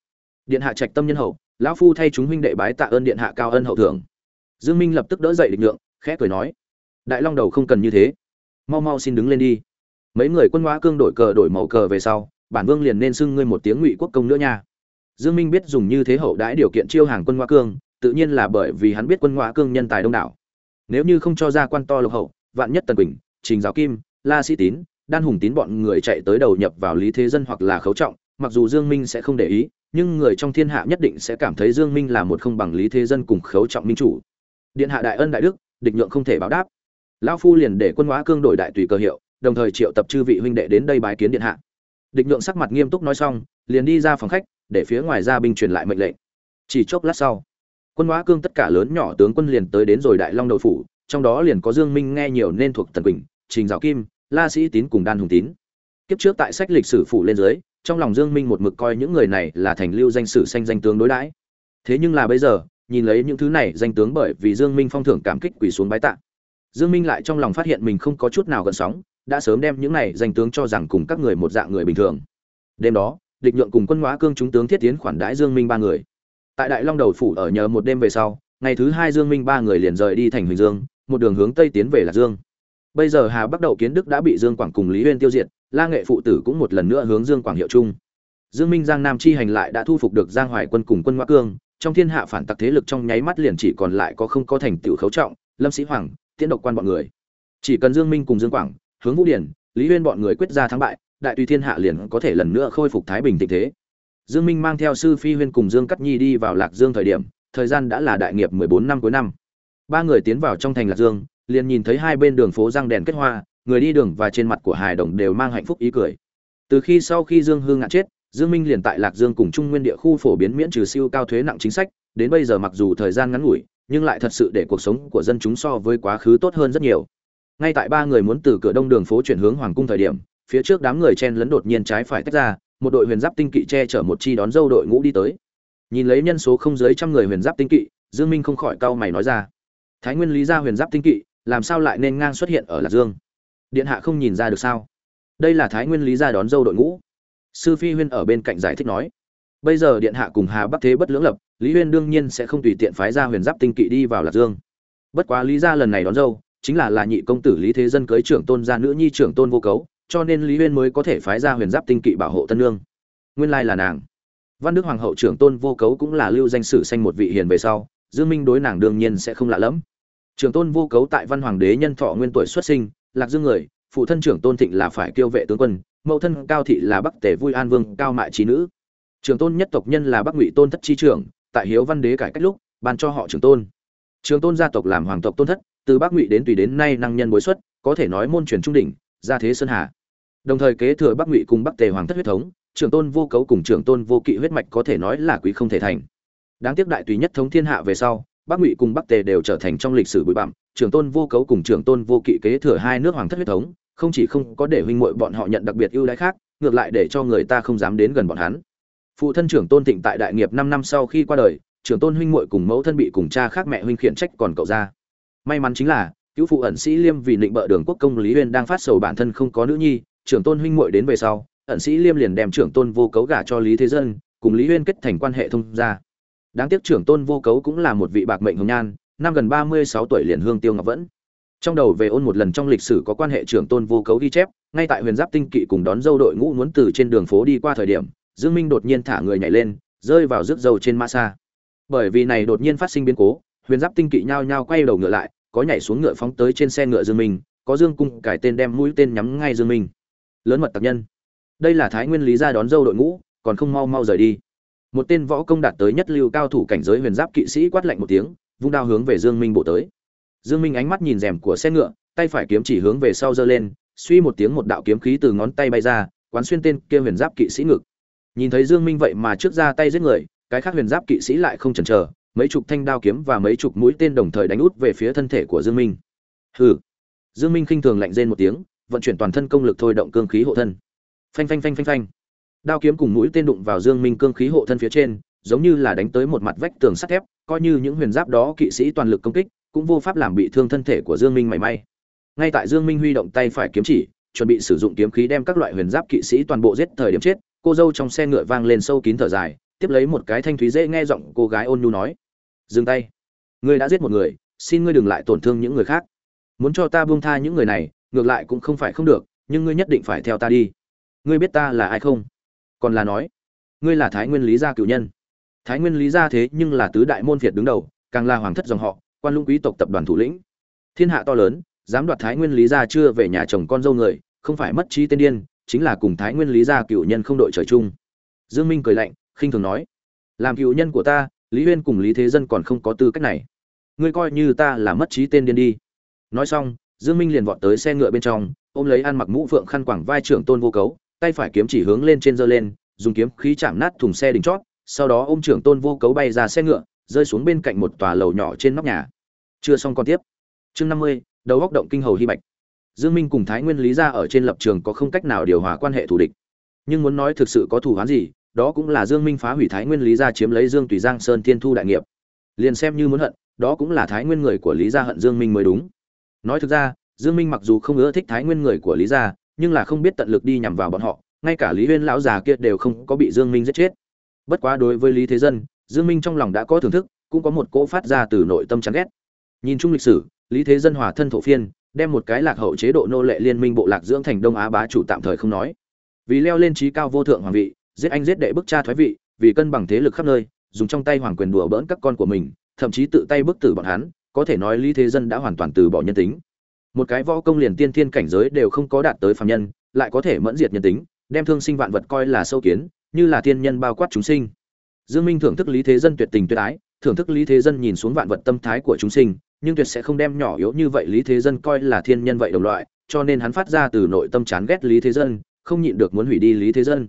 Điện hạ trạch tâm nhân hậu, lão phu thay chúng huynh đệ bái tạ ơn điện hạ cao ân hậu thưởng dương minh lập tức đỡ dậy địch nhượng, khẽ cười nói, đại long đầu không cần như thế, mau mau xin đứng lên đi. Mấy người quân hóa cương đổi cờ đổi màu cờ về sau, bản vương liền nên xưng ngươi một tiếng ngụy quốc công nữa nha. Dương minh biết dùng như thế hậu đãi điều kiện chiêu hàng quân hóa cương tự nhiên là bởi vì hắn biết quân ngõ cương nhân tài đông đảo. Nếu như không cho ra quan to lộc hậu, vạn nhất tần quỳnh, trình giáo kim, la sĩ tín, đan hùng tín bọn người chạy tới đầu nhập vào lý thế dân hoặc là khấu trọng, mặc dù dương minh sẽ không để ý, nhưng người trong thiên hạ nhất định sẽ cảm thấy dương minh là một không bằng lý thế dân cùng khấu trọng minh chủ. Điện hạ đại ân đại đức, địch nhượng không thể báo đáp. Lão phu liền để quân hóa cương đổi đại tùy cơ hiệu, đồng thời triệu tập chư vị huynh đệ đến đây bái kiến điện hạ. Địch nhượng sắc mặt nghiêm túc nói xong, liền đi ra phòng khách, để phía ngoài ra binh truyền lại mệnh lệnh. Chỉ chốc lát sau quân hóa cương tất cả lớn nhỏ tướng quân liền tới đến rồi đại long đầu phủ, trong đó liền có dương minh nghe nhiều nên thuộc tần quỳnh, trình giáo kim, la sĩ tín cùng đan hùng tín. Kiếp trước tại sách lịch sử phủ lên dưới, trong lòng dương minh một mực coi những người này là thành lưu danh sử sanh danh tướng đối đãi. Thế nhưng là bây giờ, nhìn lấy những thứ này danh tướng bởi vì dương minh phong thưởng cảm kích quỳ xuống bái tạ. Dương minh lại trong lòng phát hiện mình không có chút nào gần sóng, đã sớm đem những này danh tướng cho rằng cùng các người một dạng người bình thường. Đêm đó, địch nhượng cùng quân hóa cương chúng tướng thiết tiến khoản đãi dương minh ba người tại đại long đầu phủ ở nhờ một đêm về sau, ngày thứ hai dương minh ba người liền rời đi thành huỳnh dương, một đường hướng tây tiến về lạc dương. Bây giờ hà bắc đậu kiến đức đã bị dương quảng cùng lý uyên tiêu diệt, la nghệ phụ tử cũng một lần nữa hướng dương quảng hiệu chung. Dương minh, giang nam chi hành lại đã thu phục được giang hoài quân cùng quân ngoa cương, trong thiên hạ phản tặc thế lực trong nháy mắt liền chỉ còn lại có không có thành tựu khấu trọng, lâm sĩ hoàng, tiễn độc quan bọn người. Chỉ cần dương minh cùng dương quảng, hướng vũ điển, lý uyên bọn người quyết ra thắng bại, đại tùy thiên hạ liền có thể lần nữa khôi phục thái bình tình thế dương minh mang theo sư phi huyên cùng dương cắt nhi đi vào lạc dương thời điểm, thời gian đã là đại nghiệp 14 năm cuối năm. Ba người tiến vào trong thành lạc dương, liền nhìn thấy hai bên đường phố răng đèn kết hoa, người đi đường và trên mặt của hài đồng đều mang hạnh phúc ý cười. Từ khi sau khi dương hương ngã chết, dương minh liền tại lạc dương cùng trung nguyên địa khu phổ biến miễn trừ siêu cao thuế nặng chính sách, đến bây giờ mặc dù thời gian ngắn ngủi, nhưng lại thật sự để cuộc sống của dân chúng so với quá khứ tốt hơn rất nhiều. Ngay tại ba người muốn từ cửa đông đường phố chuyển hướng hoàng cung thời điểm, phía trước đám người chen lấn đột nhiên trái phải tách ra một đội huyền giáp tinh kỵ che chở một chi đón dâu đội ngũ đi tới. Nhìn lấy nhân số không dưới trăm người huyền giáp tinh kỵ, dương minh không khỏi cau mày nói ra. Thái nguyên lý gia huyền giáp tinh kỵ, làm sao lại nên ngang xuất hiện ở lạc dương? Điện hạ không nhìn ra được sao? Đây là thái nguyên lý gia đón dâu đội ngũ. Sư phi huyên ở bên cạnh giải thích nói. Bây giờ điện hạ cùng hà bắc thế bất lưỡng lập, lý huyên đương nhiên sẽ không tùy tiện phái ra huyền giáp tinh kỵ đi vào lạc dương. Bất quá lý gia lần này đón dâu, chính là là nhị công tử lý thế dân cưới trưởng tôn gia nữ nhi trưởng tôn vô cấu cho nên lý huyên mới có thể phái ra huyền giáp tinh kỵ bảo hộ tân lương nguyên lai là nàng. Văn đức hoàng hậu trưởng tôn vô cấu cũng là lưu danh sử sanh một vị hiền về sau, dương minh đối nàng đương nhiên sẽ không lạ lẫm. Trưởng tôn vô cấu tại văn hoàng đế nhân thọ nguyên tuổi xuất sinh, lạc dương người, phụ thân trưởng tôn thịnh là phải kiêu vệ tướng quân, mẫu thân cao thị là bắc tề vui an vương, cao mại trí nữ. Trưởng tôn nhất tộc nhân là bắc ngụy tôn thất chi trưởng, tại hiếu văn đế cải cách lúc, ban cho họ trưởng tôn. Trường tôn gia tộc làm hoàng tộc tôn thất, từ bắc ngụy đến tùy đến nay năng nhân bối xuất, có thể nói môn truyền trung đỉnh, gia thế sơn hà đồng thời kế thừa bắc ngụy cùng bắc tề hoàng thất huyết thống, trưởng tôn vô cấu cùng trưởng tôn vô kỵ huyết mạch có thể nói là quý không thể thành. Đáng tiếc đại tùy nhất thống thiên hạ về sau, bắc ngụy cùng bắc tề đều trở thành trong lịch sử bụi bặm, trưởng tôn vô cấu cùng trưởng tôn vô kỵ kế thừa hai nước hoàng thất huyết thống, không chỉ không có để huynh muội bọn họ nhận đặc biệt ưu đãi khác, ngược lại để cho người ta không dám đến gần bọn hắn. Phụ thân trưởng tôn thịnh tại đại nghiệp năm năm sau khi qua đời, trưởng tôn huynh muội cùng mẫu thân bị cùng cha khác mẹ huynh khiển trách còn cậu ra. May mắn chính là, cứu phụ ẩn sĩ liêm vì định bợ đường quốc công lý huyên đang phát sầu bản thân không có nữ nhi trưởng tôn huynh muội đến về sau, ẩn sĩ liêm liền đem trưởng tôn vô cấu gả cho lý thế dân, cùng lý huyên kết thành quan hệ thông gia. Đáng tiếc trưởng tôn vô cấu cũng là một vị bạc mệnh hồng nhan, năm gần ba mươi sáu tuổi liền hương tiêu ngọc vẫn. Trong đầu về ôn một lần trong lịch sử có quan hệ trưởng tôn vô cấu ghi chép, ngay tại huyền giáp tinh kỵ cùng đón dâu đội ngũ muốn từ trên đường phố đi qua thời điểm, dương minh đột nhiên thả người nhảy lên, rơi vào rước dâu trên ma xa. Bởi vì này đột nhiên phát sinh biến cố, huyền giáp tinh kỵ nhao nhao quay đầu ngựa lại, có nhảy xuống ngựa phóng tới trên xe ngựa dương minh, có dương cung cải tên đem mũi tên nhắm ngay dương minh lớn mật tập nhân. Đây là thái nguyên lý gia đón dâu đội ngũ, còn không mau mau rời đi. Một tên võ công đạt tới nhất lưu cao thủ cảnh giới huyền giáp kỵ sĩ quát lạnh một tiếng, vung đao hướng về dương minh bộ tới. Dương minh ánh mắt nhìn rèm của xe ngựa, tay phải kiếm chỉ hướng về sau giơ lên, suy một tiếng một đạo kiếm khí từ ngón tay bay ra, quán xuyên tên kia huyền giáp kỵ sĩ ngực. Nhìn thấy dương minh vậy mà trước ra tay giết người, cái khác huyền giáp kỵ sĩ lại không chần chờ, mấy chục thanh đao kiếm và mấy chục mũi tên đồng thời đánh út về phía thân thể của dương minh. Hừ. Dương minh khinh thường lạnh rên một tiếng vận chuyển toàn thân công lực thôi động cương khí hộ thân. Phanh phanh phanh phanh phanh. Đao kiếm cùng mũi tên đụng vào dương minh cương khí hộ thân phía trên, giống như là đánh tới một mặt vách tường sắt thép, coi như những huyền giáp đó kỵ sĩ toàn lực công kích, cũng vô pháp làm bị thương thân thể của dương minh mảy may. Ngay tại dương minh huy động tay phải kiếm chỉ, chuẩn bị sử dụng kiếm khí đem các loại huyền giáp kỵ sĩ toàn bộ giết thời điểm chết, cô dâu trong xe ngựa vang lên sâu kín thở dài, tiếp lấy một cái thanh thúy dễ nghe giọng cô gái ôn nhu nói, dừng tay. Ngươi đã giết một người, xin ngươi đừng lại tổn thương những người khác. Muốn cho ta buông tha những người này ngược lại cũng không phải không được, nhưng ngươi nhất định phải theo ta đi. Ngươi biết ta là ai không? Còn là nói, ngươi là thái nguyên lý gia cựu nhân. Thái nguyên lý gia thế nhưng là tứ đại môn việt đứng đầu, càng là hoàng thất dòng họ, quan lũng quý tộc tập đoàn thủ lĩnh. Thiên hạ to lớn, dám đoạt thái nguyên lý gia chưa về nhà chồng con dâu người, không phải mất trí tên điên, chính là cùng thái nguyên lý gia cựu nhân không đội trời chung. Dương minh cười lạnh, khinh thường nói, làm cựu nhân của ta, lý huyên cùng lý thế dân còn không có tư cách này. Ngươi coi như ta là mất trí tên điên đi. Nói xong dương minh liền vọt tới xe ngựa bên trong, ôm lấy ăn mặc mũ phượng khăn quàng vai trưởng tôn vô cấu, tay phải kiếm chỉ hướng lên trên giơ lên, dùng kiếm khí chạm nát thùng xe đỉnh chót, sau đó ôm trưởng tôn vô cấu bay ra xe ngựa, rơi xuống bên cạnh một tòa lầu nhỏ trên nóc nhà. Chưa xong còn tiếp. Chương năm mươi, đầu góc động kinh hầu hy bạch dương minh cùng thái nguyên lý gia ở trên lập trường có không cách nào điều hòa quan hệ thù địch. Nhưng muốn nói thực sự có thù oán gì, đó cũng là dương minh phá hủy thái nguyên lý gia chiếm lấy dương tùy giang sơn thiên thu đại nghiệp. Liền xem như muốn hận, đó cũng là thái nguyên người của lý gia hận dương minh mới đúng nói thực ra, dương minh mặc dù không ưa thích thái nguyên người của lý gia, nhưng là không biết tận lực đi nhằm vào bọn họ, ngay cả lý huyên lão già kia đều không có bị dương minh giết chết. Bất quá đối với lý thế dân, dương minh trong lòng đã có thưởng thức, cũng có một cỗ phát ra từ nội tâm chán ghét. Nhìn chung lịch sử, lý thế dân hòa thân thổ phiên, đem một cái lạc hậu chế độ nô lệ liên minh bộ lạc dưỡng thành đông á bá chủ tạm thời không nói. Vì leo lên trí cao vô thượng hoàng vị, giết anh giết đệ bức cha thoái vị, vì cân bằng thế lực khắp nơi, dùng trong tay hoàng quyền đùa bỡn các con của mình, thậm chí tự tay bức tử bọn hắn có thể nói lý thế dân đã hoàn toàn từ bỏ nhân tính. Một cái võ công liền tiên thiên cảnh giới đều không có đạt tới phàm nhân, lại có thể mẫn diệt nhân tính, đem thương sinh vạn vật coi là sâu kiến, như là thiên nhân bao quát chúng sinh. Dương minh thưởng thức lý thế dân tuyệt tình tuyệt ái, thưởng thức lý thế dân nhìn xuống vạn vật tâm thái của chúng sinh, nhưng tuyệt sẽ không đem nhỏ yếu như vậy lý thế dân coi là thiên nhân vậy đồng loại, cho nên hắn phát ra từ nội tâm chán ghét lý thế dân, không nhịn được muốn hủy đi lý thế dân.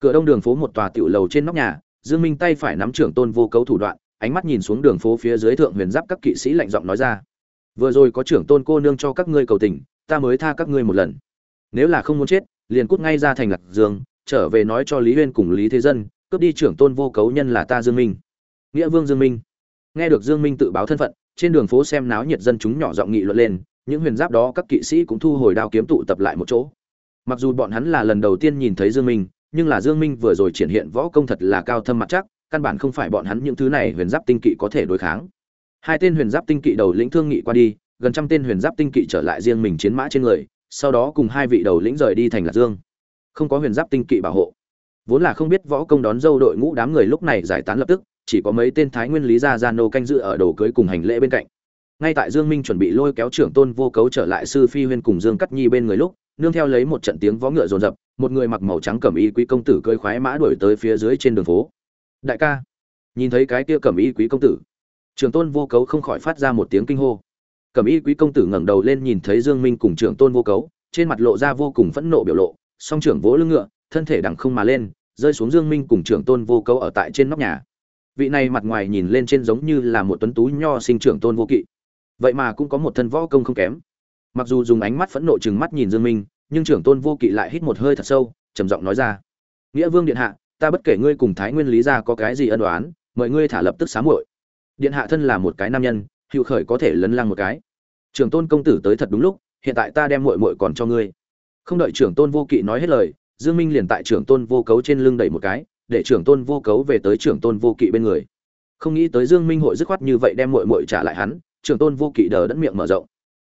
Cửa đông đường phố một tòa tiểu lầu trên nóc nhà, dương minh tay phải nắm trưởng tôn vô cấu thủ đoạn ánh mắt nhìn xuống đường phố phía dưới thượng huyền giáp các kỵ sĩ lạnh giọng nói ra. Vừa rồi có trưởng tôn cô nương cho các ngươi cầu tình, ta mới tha các ngươi một lần. Nếu là không muốn chết, liền cút ngay ra thành lạc dương, trở về nói cho lý huyên cùng lý thế dân, cướp đi trưởng tôn vô cấu nhân là ta dương minh. Nghĩa vương dương minh. Nghe được dương minh tự báo thân phận, trên đường phố xem náo nhiệt dân chúng nhỏ giọng nghị luận lên, những huyền giáp đó các kỵ sĩ cũng thu hồi đao kiếm tụ tập lại một chỗ. Mặc dù bọn hắn là lần đầu tiên nhìn thấy dương minh, nhưng là dương minh vừa rồi triển hiện võ công thật là cao thâm mặt chắc căn bản không phải bọn hắn những thứ này huyền giáp tinh kỵ có thể đối kháng. Hai tên huyền giáp tinh kỵ đầu lĩnh thương nghị qua đi, gần trăm tên huyền giáp tinh kỵ trở lại riêng mình chiến mã trên người, sau đó cùng hai vị đầu lĩnh rời đi thành lạc dương. Không có huyền giáp tinh kỵ bảo hộ. Vốn là không biết võ công đón dâu đội ngũ đám người lúc này giải tán lập tức, chỉ có mấy tên thái nguyên lý gia gia nô canh dự ở đồ cưới cùng hành lễ bên cạnh. Ngay tại dương minh chuẩn bị lôi kéo trưởng tôn vô cấu trở lại sư phi huyên cùng dương cắt nhi bên người lúc, nương theo lấy một trận tiếng vó ngựa rồn rập một người mặc màu trắng cẩm y quý công tử cơi khoái mã đuổi tới phía dưới trên đường phố đại ca. Nhìn thấy cái kia cẩm y quý công tử Trường tôn vô cấu không khỏi phát ra một tiếng kinh hô. Cẩm y quý công tử ngẩng đầu lên nhìn thấy dương minh cùng Trường tôn vô cấu, trên mặt lộ ra vô cùng phẫn nộ biểu lộ, song trưởng vỗ lưng ngựa, thân thể đằng không mà lên, rơi xuống dương minh cùng Trường tôn vô cấu ở tại trên nóc nhà. Vị này mặt ngoài nhìn lên trên giống như là một tuấn tú nho sinh trưởng tôn vô kỵ. Vậy mà cũng có một thân võ công không kém. Mặc dù dùng ánh mắt phẫn nộ chừng mắt nhìn dương minh, nhưng trưởng tôn vô kỵ lại hít một hơi thật sâu, trầm giọng nói ra. Nghĩa vương điện hạ ta bất kể ngươi cùng thái nguyên lý gia có cái gì ân đoán, mời ngươi thả lập tức xám muội. Điện hạ thân là một cái nam nhân hữu khởi có thể lấn lăng một cái. Trưởng tôn công tử tới thật đúng lúc hiện tại ta đem muội muội còn cho ngươi. Không đợi trưởng tôn vô kỵ nói hết lời dương minh liền tại trưởng tôn vô cấu trên lưng đẩy một cái để trưởng tôn vô cấu về tới trưởng tôn vô kỵ bên người. Không nghĩ tới dương minh hội dứt khoát như vậy đem muội muội trả lại hắn trưởng tôn vô kỵ đờ đẫn miệng mở rộng.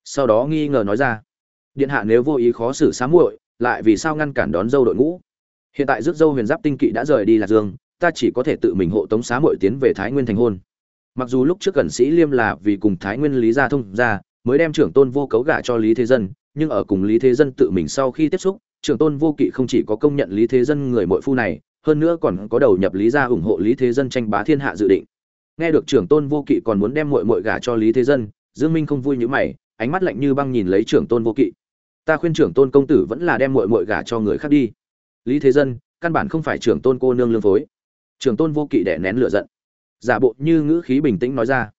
Sau đó nghi ngờ nói ra điện hạ nếu vô ý khó xử xám muội lại vì sao ngăn cản đón dâu đội ngũ? Hiện tại rước dâu huyền giáp tinh kỵ đã rời đi lạc dương, ta chỉ có thể tự mình hộ tống xá Mội tiến về thái nguyên thành hôn. Mặc dù lúc trước cẩn sĩ liêm là vì cùng thái nguyên lý gia thông ra mới đem trưởng tôn vô cấu gả cho lý thế dân, nhưng ở cùng lý thế dân tự mình sau khi tiếp xúc, trưởng tôn vô kỵ không chỉ có công nhận lý thế dân người mội phu này, hơn nữa còn có đầu nhập lý gia ủng hộ lý thế dân tranh bá thiên hạ dự định. Nghe được trưởng tôn vô kỵ còn muốn đem mội mội gả cho lý thế dân, dương minh không vui như mày, ánh mắt lạnh như băng nhìn lấy trưởng tôn vô kỵ. Ta khuyên trưởng tôn công tử vẫn là đem mội mội gả cho người khác đi lý thế dân, căn bản không phải trưởng tôn cô nương lương phối. Trưởng tôn vô kỵ đẻ nén lửa giận. Giả bộ như ngữ khí bình tĩnh nói ra.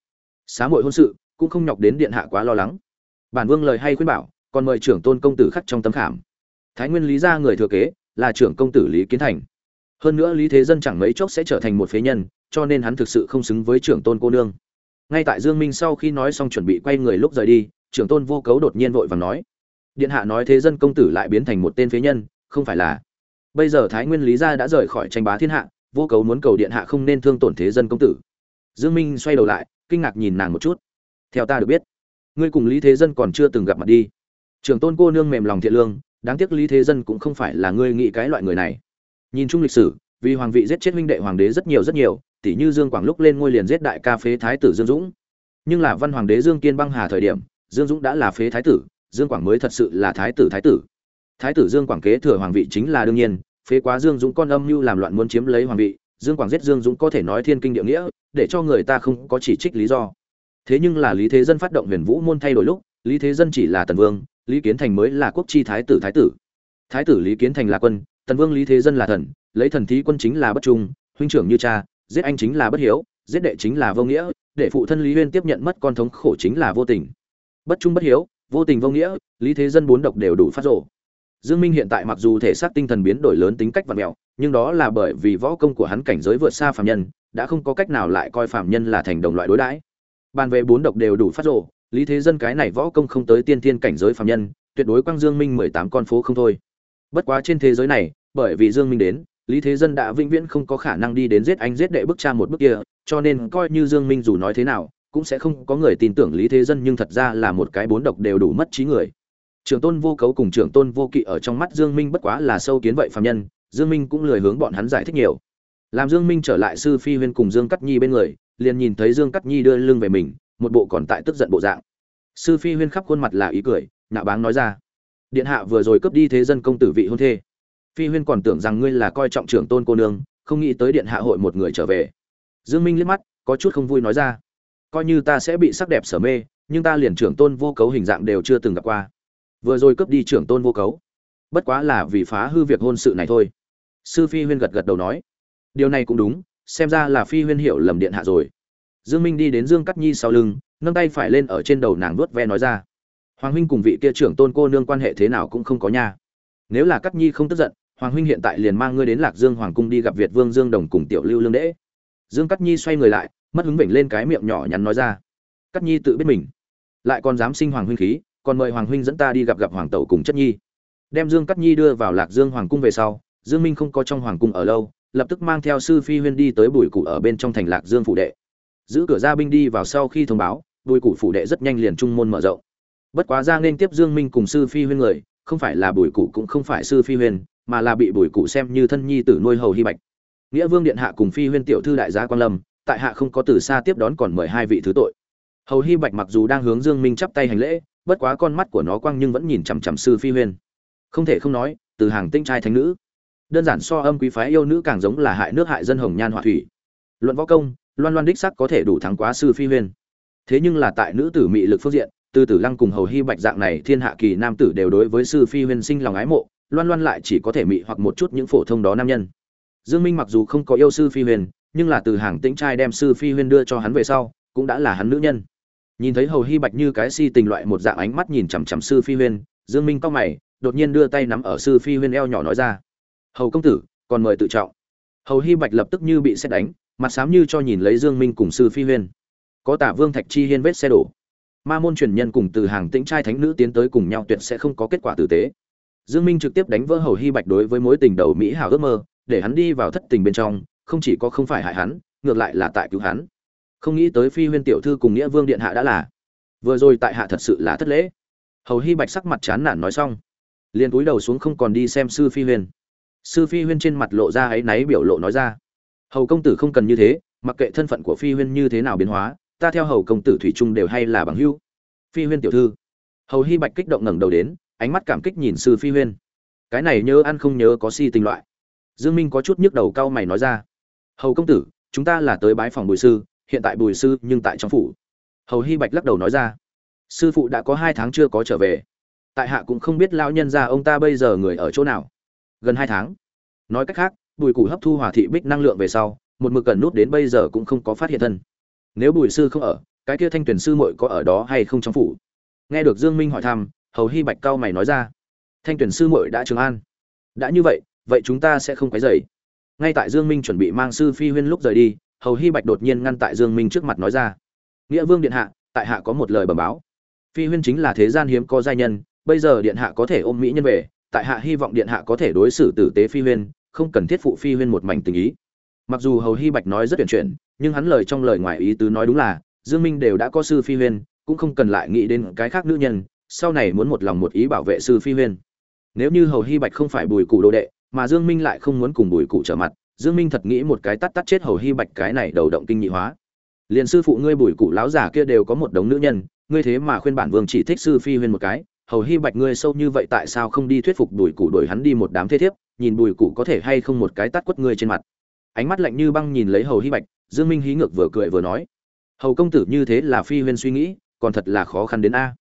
Xá mội hôn sự, cũng không nhọc đến điện hạ quá lo lắng. Bản vương lời hay khuyên bảo, còn mời trưởng tôn công tử khắc trong tấm khảm. Thái nguyên lý gia người thừa kế, là trưởng công tử lý kiến thành. Hơn nữa lý thế dân chẳng mấy chốc sẽ trở thành một phế nhân, cho nên hắn thực sự không xứng với trưởng tôn cô nương. Ngay tại dương minh sau khi nói xong chuẩn bị quay người lúc rời đi, trưởng tôn vô cấu đột nhiên vội vàng nói. Điện hạ nói thế dân công tử lại biến thành một tên phế nhân, không phải là bây giờ thái nguyên lý gia đã rời khỏi tranh bá thiên hạ, vô cấu muốn cầu điện hạ không nên thương tổn thế dân công tử. Dương minh xoay đầu lại, kinh ngạc nhìn nàng một chút. Theo ta được biết, ngươi cùng lý thế dân còn chưa từng gặp mặt đi. Trưởng tôn cô nương mềm lòng thiện lương, đáng tiếc lý thế dân cũng không phải là ngươi nghĩ cái loại người này. Nhìn chung lịch sử, vì hoàng vị giết chết huynh đệ hoàng đế rất nhiều rất nhiều tỷ như dương quảng lúc lên ngôi liền giết đại ca phế thái tử dương dũng. Nhưng là văn hoàng đế dương kiên băng hà thời điểm, dương dũng đã là phế thái tử, dương quảng mới thật sự là thái tử thái tử. Thái tử dương quảng kế thừa hoàng vị chính là đương nhiên phế quá dương dũng con âm mưu làm loạn muốn chiếm lấy hoàng vị, dương quảng giết dương dũng có thể nói thiên kinh địa nghĩa, để cho người ta không có chỉ trích lý do. Thế nhưng là lý thế dân phát động huyền vũ môn thay đổi lúc, lý thế dân chỉ là tần vương, lý kiến thành mới là quốc chi thái tử thái tử. Thái tử lý kiến thành là quân, tần vương lý thế dân là thần, lấy thần thí quân chính là bất trung, huynh trưởng như cha, giết anh chính là bất hiếu, giết đệ chính là vô nghĩa, để phụ thân lý huyên tiếp nhận mất con thống khổ chính là vô tình. Bất trung bất hiếu, vô tình vô nghĩa, lý thế dân bốn độc đều đủ phát rộ dương minh hiện tại mặc dù thể xác tinh thần biến đổi lớn tính cách và mèo, nhưng đó là bởi vì võ công của hắn cảnh giới vượt xa phàm nhân đã không có cách nào lại coi phàm nhân là thành đồng loại đối đãi. Bàn về bốn độc đều đủ phát rồ, lý thế dân cái này võ công không tới tiên thiên cảnh giới phàm nhân tuyệt đối quang dương minh mười tám con phố không thôi. Bất quá trên thế giới này bởi vì dương minh đến lý thế dân đã vĩnh viễn không có khả năng đi đến giết anh giết đệ bức cha một bước kia cho nên coi như dương minh dù nói thế nào cũng sẽ không có người tin tưởng lý thế dân nhưng thật ra là một cái bốn độc đều đủ mất trí người trưởng tôn vô cấu cùng trưởng tôn vô kỵ ở trong mắt dương minh bất quá là sâu kiến vậy phàm nhân, dương minh cũng lười hướng bọn hắn giải thích nhiều. Làm dương minh trở lại sư phi huyên cùng dương cắt nhi bên người, liền nhìn thấy dương cắt nhi đưa lưng về mình, một bộ còn tại tức giận bộ dạng. Sư phi huyên khắp khuôn mặt là ý cười, nạ báng nói ra, điện hạ vừa rồi cướp đi thế dân công tử vị hôn thê. Phi huyên còn tưởng rằng ngươi là coi trọng trưởng tôn cô nương, không nghĩ tới điện hạ hội một người trở về. Dương minh liếc mắt, có chút không vui nói ra, coi như ta sẽ bị sắc đẹp sở mê, nhưng ta liền trưởng tôn vô cấu hình dạng đều chưa từng gặp qua vừa rồi cướp đi trưởng tôn vô cấu. Bất quá là vì phá hư việc hôn sự này thôi. Sư phi huyên gật gật đầu nói, điều này cũng đúng, xem ra là phi huyên hiểu lầm điện hạ rồi. Dương minh đi đến dương cắt nhi sau lưng, nâng tay phải lên ở trên đầu nàng vuốt ve nói ra, hoàng huynh cùng vị kia trưởng tôn cô nương quan hệ thế nào cũng không có nha. Nếu là cắt nhi không tức giận, hoàng huynh hiện tại liền mang ngươi đến lạc dương hoàng cung đi gặp việt vương dương đồng cùng tiểu lưu lương đễ. Dương cắt nhi xoay người lại, mất hứng vểnh lên cái miệng nhỏ nhắn nói ra, cắt nhi tự biết mình, lại còn dám sinh hoàng huynh khí còn mời hoàng huynh dẫn ta đi gặp gặp hoàng tẩu cùng chất nhi. Đem dương cắt nhi đưa vào lạc dương hoàng cung về sau, dương minh không có trong hoàng cung ở lâu, lập tức mang theo sư phi huyên đi tới bùi cụ ở bên trong thành lạc dương phủ đệ. Giữ cửa ra binh đi vào sau khi thông báo, bùi cụ phủ đệ rất nhanh liền trung môn mở rộng. Bất quá ra nên tiếp dương minh cùng sư phi huyên người, không phải là bùi cụ cũng không phải sư phi huyên, mà là bị bùi cụ xem như thân nhi tử nuôi hầu hy bạch. Nghĩa vương điện hạ cùng phi huyên tiểu thư đại gia quan lâm, tại hạ không có từ xa tiếp đón còn mời hai vị thứ tội. Hầu hy bạch mặc dù đang hướng dương minh chắp tay hành lễ bất quá con mắt của nó quang nhưng vẫn nhìn chằm chằm sư phi huyên. Không thể không nói, từ hàng tinh trai thánh nữ. Đơn giản so âm quý phái yêu nữ càng giống là hại nước hại dân hồng nhan họa thủy. Luận võ công, loan loan đích sắc có thể đủ thắng quá sư phi huyên. Thế nhưng là tại nữ tử mị lực phương diện, từ tử lăng cùng hầu hy bạch dạng này thiên hạ kỳ nam tử đều đối với sư phi huyên sinh lòng ái mộ, loan loan lại chỉ có thể mị hoặc một chút những phổ thông đó nam nhân. Dương minh mặc dù không có yêu sư phi huyên, nhưng là từ hàng tĩnh trai đem sư phi huyên đưa cho hắn về sau, cũng đã là hắn nữ nhân nhìn thấy hầu hy bạch như cái si tình loại một dạng ánh mắt nhìn chằm chằm sư phi huyên, dương minh cau mày, đột nhiên đưa tay nắm ở sư phi huyên eo nhỏ nói ra. Hầu công tử, còn mời tự trọng. Hầu hy bạch lập tức như bị xét đánh, mặt xám như cho nhìn lấy dương minh cùng sư phi huyên. Có tả vương thạch chi hiên vết xe đổ. Ma môn truyền nhân cùng từ hàng tĩnh trai thánh nữ tiến tới cùng nhau tuyệt sẽ không có kết quả tử tế. Dương minh trực tiếp đánh vỡ hầu hy bạch đối với mối tình đầu mỹ hảo ước mơ, để hắn đi vào thất tình bên trong, không chỉ có không phải hại hắn, ngược lại là tại cứu hắn không nghĩ tới phi huyên tiểu thư cùng nghĩa vương điện hạ đã là. Vừa rồi tại hạ thật sự là thất lễ. Hầu hy bạch sắc mặt chán nản nói xong, liền cúi đầu xuống không còn đi xem sư phi huyên. Sư phi huyên trên mặt lộ ra áy náy biểu lộ nói ra, hầu công tử không cần như thế, mặc kệ thân phận của phi huyên như thế nào biến hóa, ta theo hầu công tử thủy trung đều hay là bằng hữu. Phi huyên tiểu thư. Hầu hy bạch kích động ngẩng đầu đến, ánh mắt cảm kích nhìn sư phi huyên. Cái này nhớ ăn không nhớ có si tình loại. Dương minh có chút nhức đầu cau mày nói ra, hầu công tử, chúng ta là tới bái phòng bùi sư hiện tại bùi sư nhưng tại trong phủ. Hầu hy bạch lắc đầu nói ra, sư phụ đã có hai tháng chưa có trở về. Tại hạ cũng không biết lão nhân gia ông ta bây giờ người ở chỗ nào. Gần hai tháng. Nói cách khác, bùi củ hấp thu hòa thị bích năng lượng về sau, một mực cần nút đến bây giờ cũng không có phát hiện thân. Nếu bùi sư không ở, cái kia thanh tuyển sư muội có ở đó hay không trong phủ? Nghe được dương minh hỏi thăm, hầu hy bạch cao mày nói ra, thanh tuyển sư muội đã trường an. Đã như vậy vậy chúng ta sẽ không quấy dày ngay tại dương minh chuẩn bị mang sư phi huyên lúc rời đi hầu hy bạch đột nhiên ngăn tại dương minh trước mặt nói ra nghĩa vương điện hạ tại hạ có một lời bẩm báo phi huyên chính là thế gian hiếm có giai nhân bây giờ điện hạ có thể ôm mỹ nhân về tại hạ hy vọng điện hạ có thể đối xử tử tế phi huyên không cần thiết phụ phi huyên một mảnh tình ý mặc dù hầu hy bạch nói rất tuyển chuyển nhưng hắn lời trong lời ngoài ý tứ nói đúng là dương minh đều đã có sư phi huyên cũng không cần lại nghĩ đến cái khác nữ nhân sau này muốn một lòng một ý bảo vệ sư phi huyên nếu như hầu hy bạch không phải bùi cụ đồ đệ mà dương minh lại không muốn cùng bùi cụ trở mặt dương minh thật nghĩ một cái tắt tắt chết hầu hy bạch cái này đầu động kinh nhị hóa. Liên sư phụ ngươi bùi cụ lão giả kia đều có một đống nữ nhân, ngươi thế mà khuyên bản vương chỉ thích sư phi huyên một cái, hầu hy bạch ngươi sâu như vậy tại sao không đi thuyết phục bùi cụ đuổi hắn đi một đám thế thiếp, nhìn bùi cụ có thể hay không một cái tắt quất ngươi trên mặt. Ánh mắt lạnh như băng nhìn lấy hầu hy bạch, dương minh hí ngược vừa cười vừa nói, hầu công tử như thế là phi huyên suy nghĩ, còn thật là khó khăn đến a.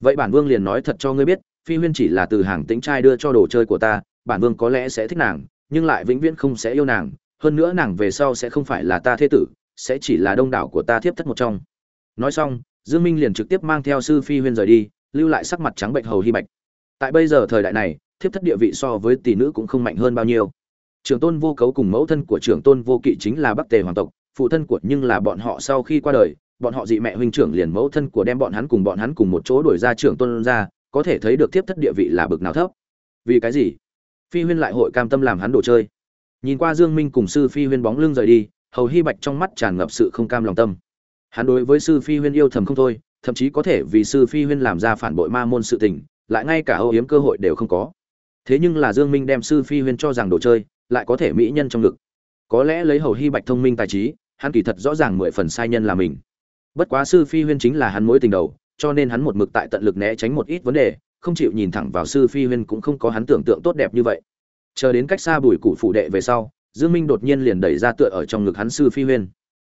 Vậy bản vương liền nói thật cho ngươi biết, phi huyên chỉ là từ hàng tính trai đưa cho đồ chơi của ta, bản vương có lẽ sẽ thích nàng nhưng lại vĩnh viễn không sẽ yêu nàng, hơn nữa nàng về sau sẽ không phải là ta thế tử, sẽ chỉ là đông đảo của ta thiếp thất một trong. Nói xong, dương minh liền trực tiếp mang theo sư phi huyên rời đi, lưu lại sắc mặt trắng bệnh hầu hy bạch. Tại bây giờ thời đại này, thiếp thất địa vị so với tỷ nữ cũng không mạnh hơn bao nhiêu. Trưởng tôn vô cấu cùng mẫu thân của trưởng tôn vô kỵ chính là bắc tề hoàng tộc, phụ thân của nhưng là bọn họ sau khi qua đời, bọn họ dị mẹ huynh trưởng liền mẫu thân của đem bọn hắn cùng bọn hắn cùng một chỗ đuổi ra trưởng tôn ra, có thể thấy được thiếp thất địa vị là bực nào thấp. Vì cái gì? Phi huyên lại hội cam tâm làm hắn đồ chơi. Nhìn qua dương minh cùng sư phi huyên bóng lưng rời đi, hầu hy bạch trong mắt tràn ngập sự không cam lòng tâm. Hắn đối với sư phi huyên yêu thầm không thôi, thậm chí có thể vì sư phi huyên làm ra phản bội ma môn sự tình, lại ngay cả âu yếm cơ hội đều không có. Thế nhưng là dương minh đem sư phi huyên cho rằng đồ chơi, lại có thể mỹ nhân trong ngực. Có lẽ lấy hầu hy bạch thông minh tài trí, hắn kỳ thật rõ ràng mười phần sai nhân là mình. Bất quá sư phi huyên chính là hắn mối tình đầu, cho nên hắn một mực tại tận lực né tránh một ít vấn đề không chịu nhìn thẳng vào sư phi huyên cũng không có hắn tưởng tượng tốt đẹp như vậy. Chờ đến cách xa bùi cụ phủ đệ về sau, dương minh đột nhiên liền đẩy ra tựa ở trong ngực hắn sư phi huyên.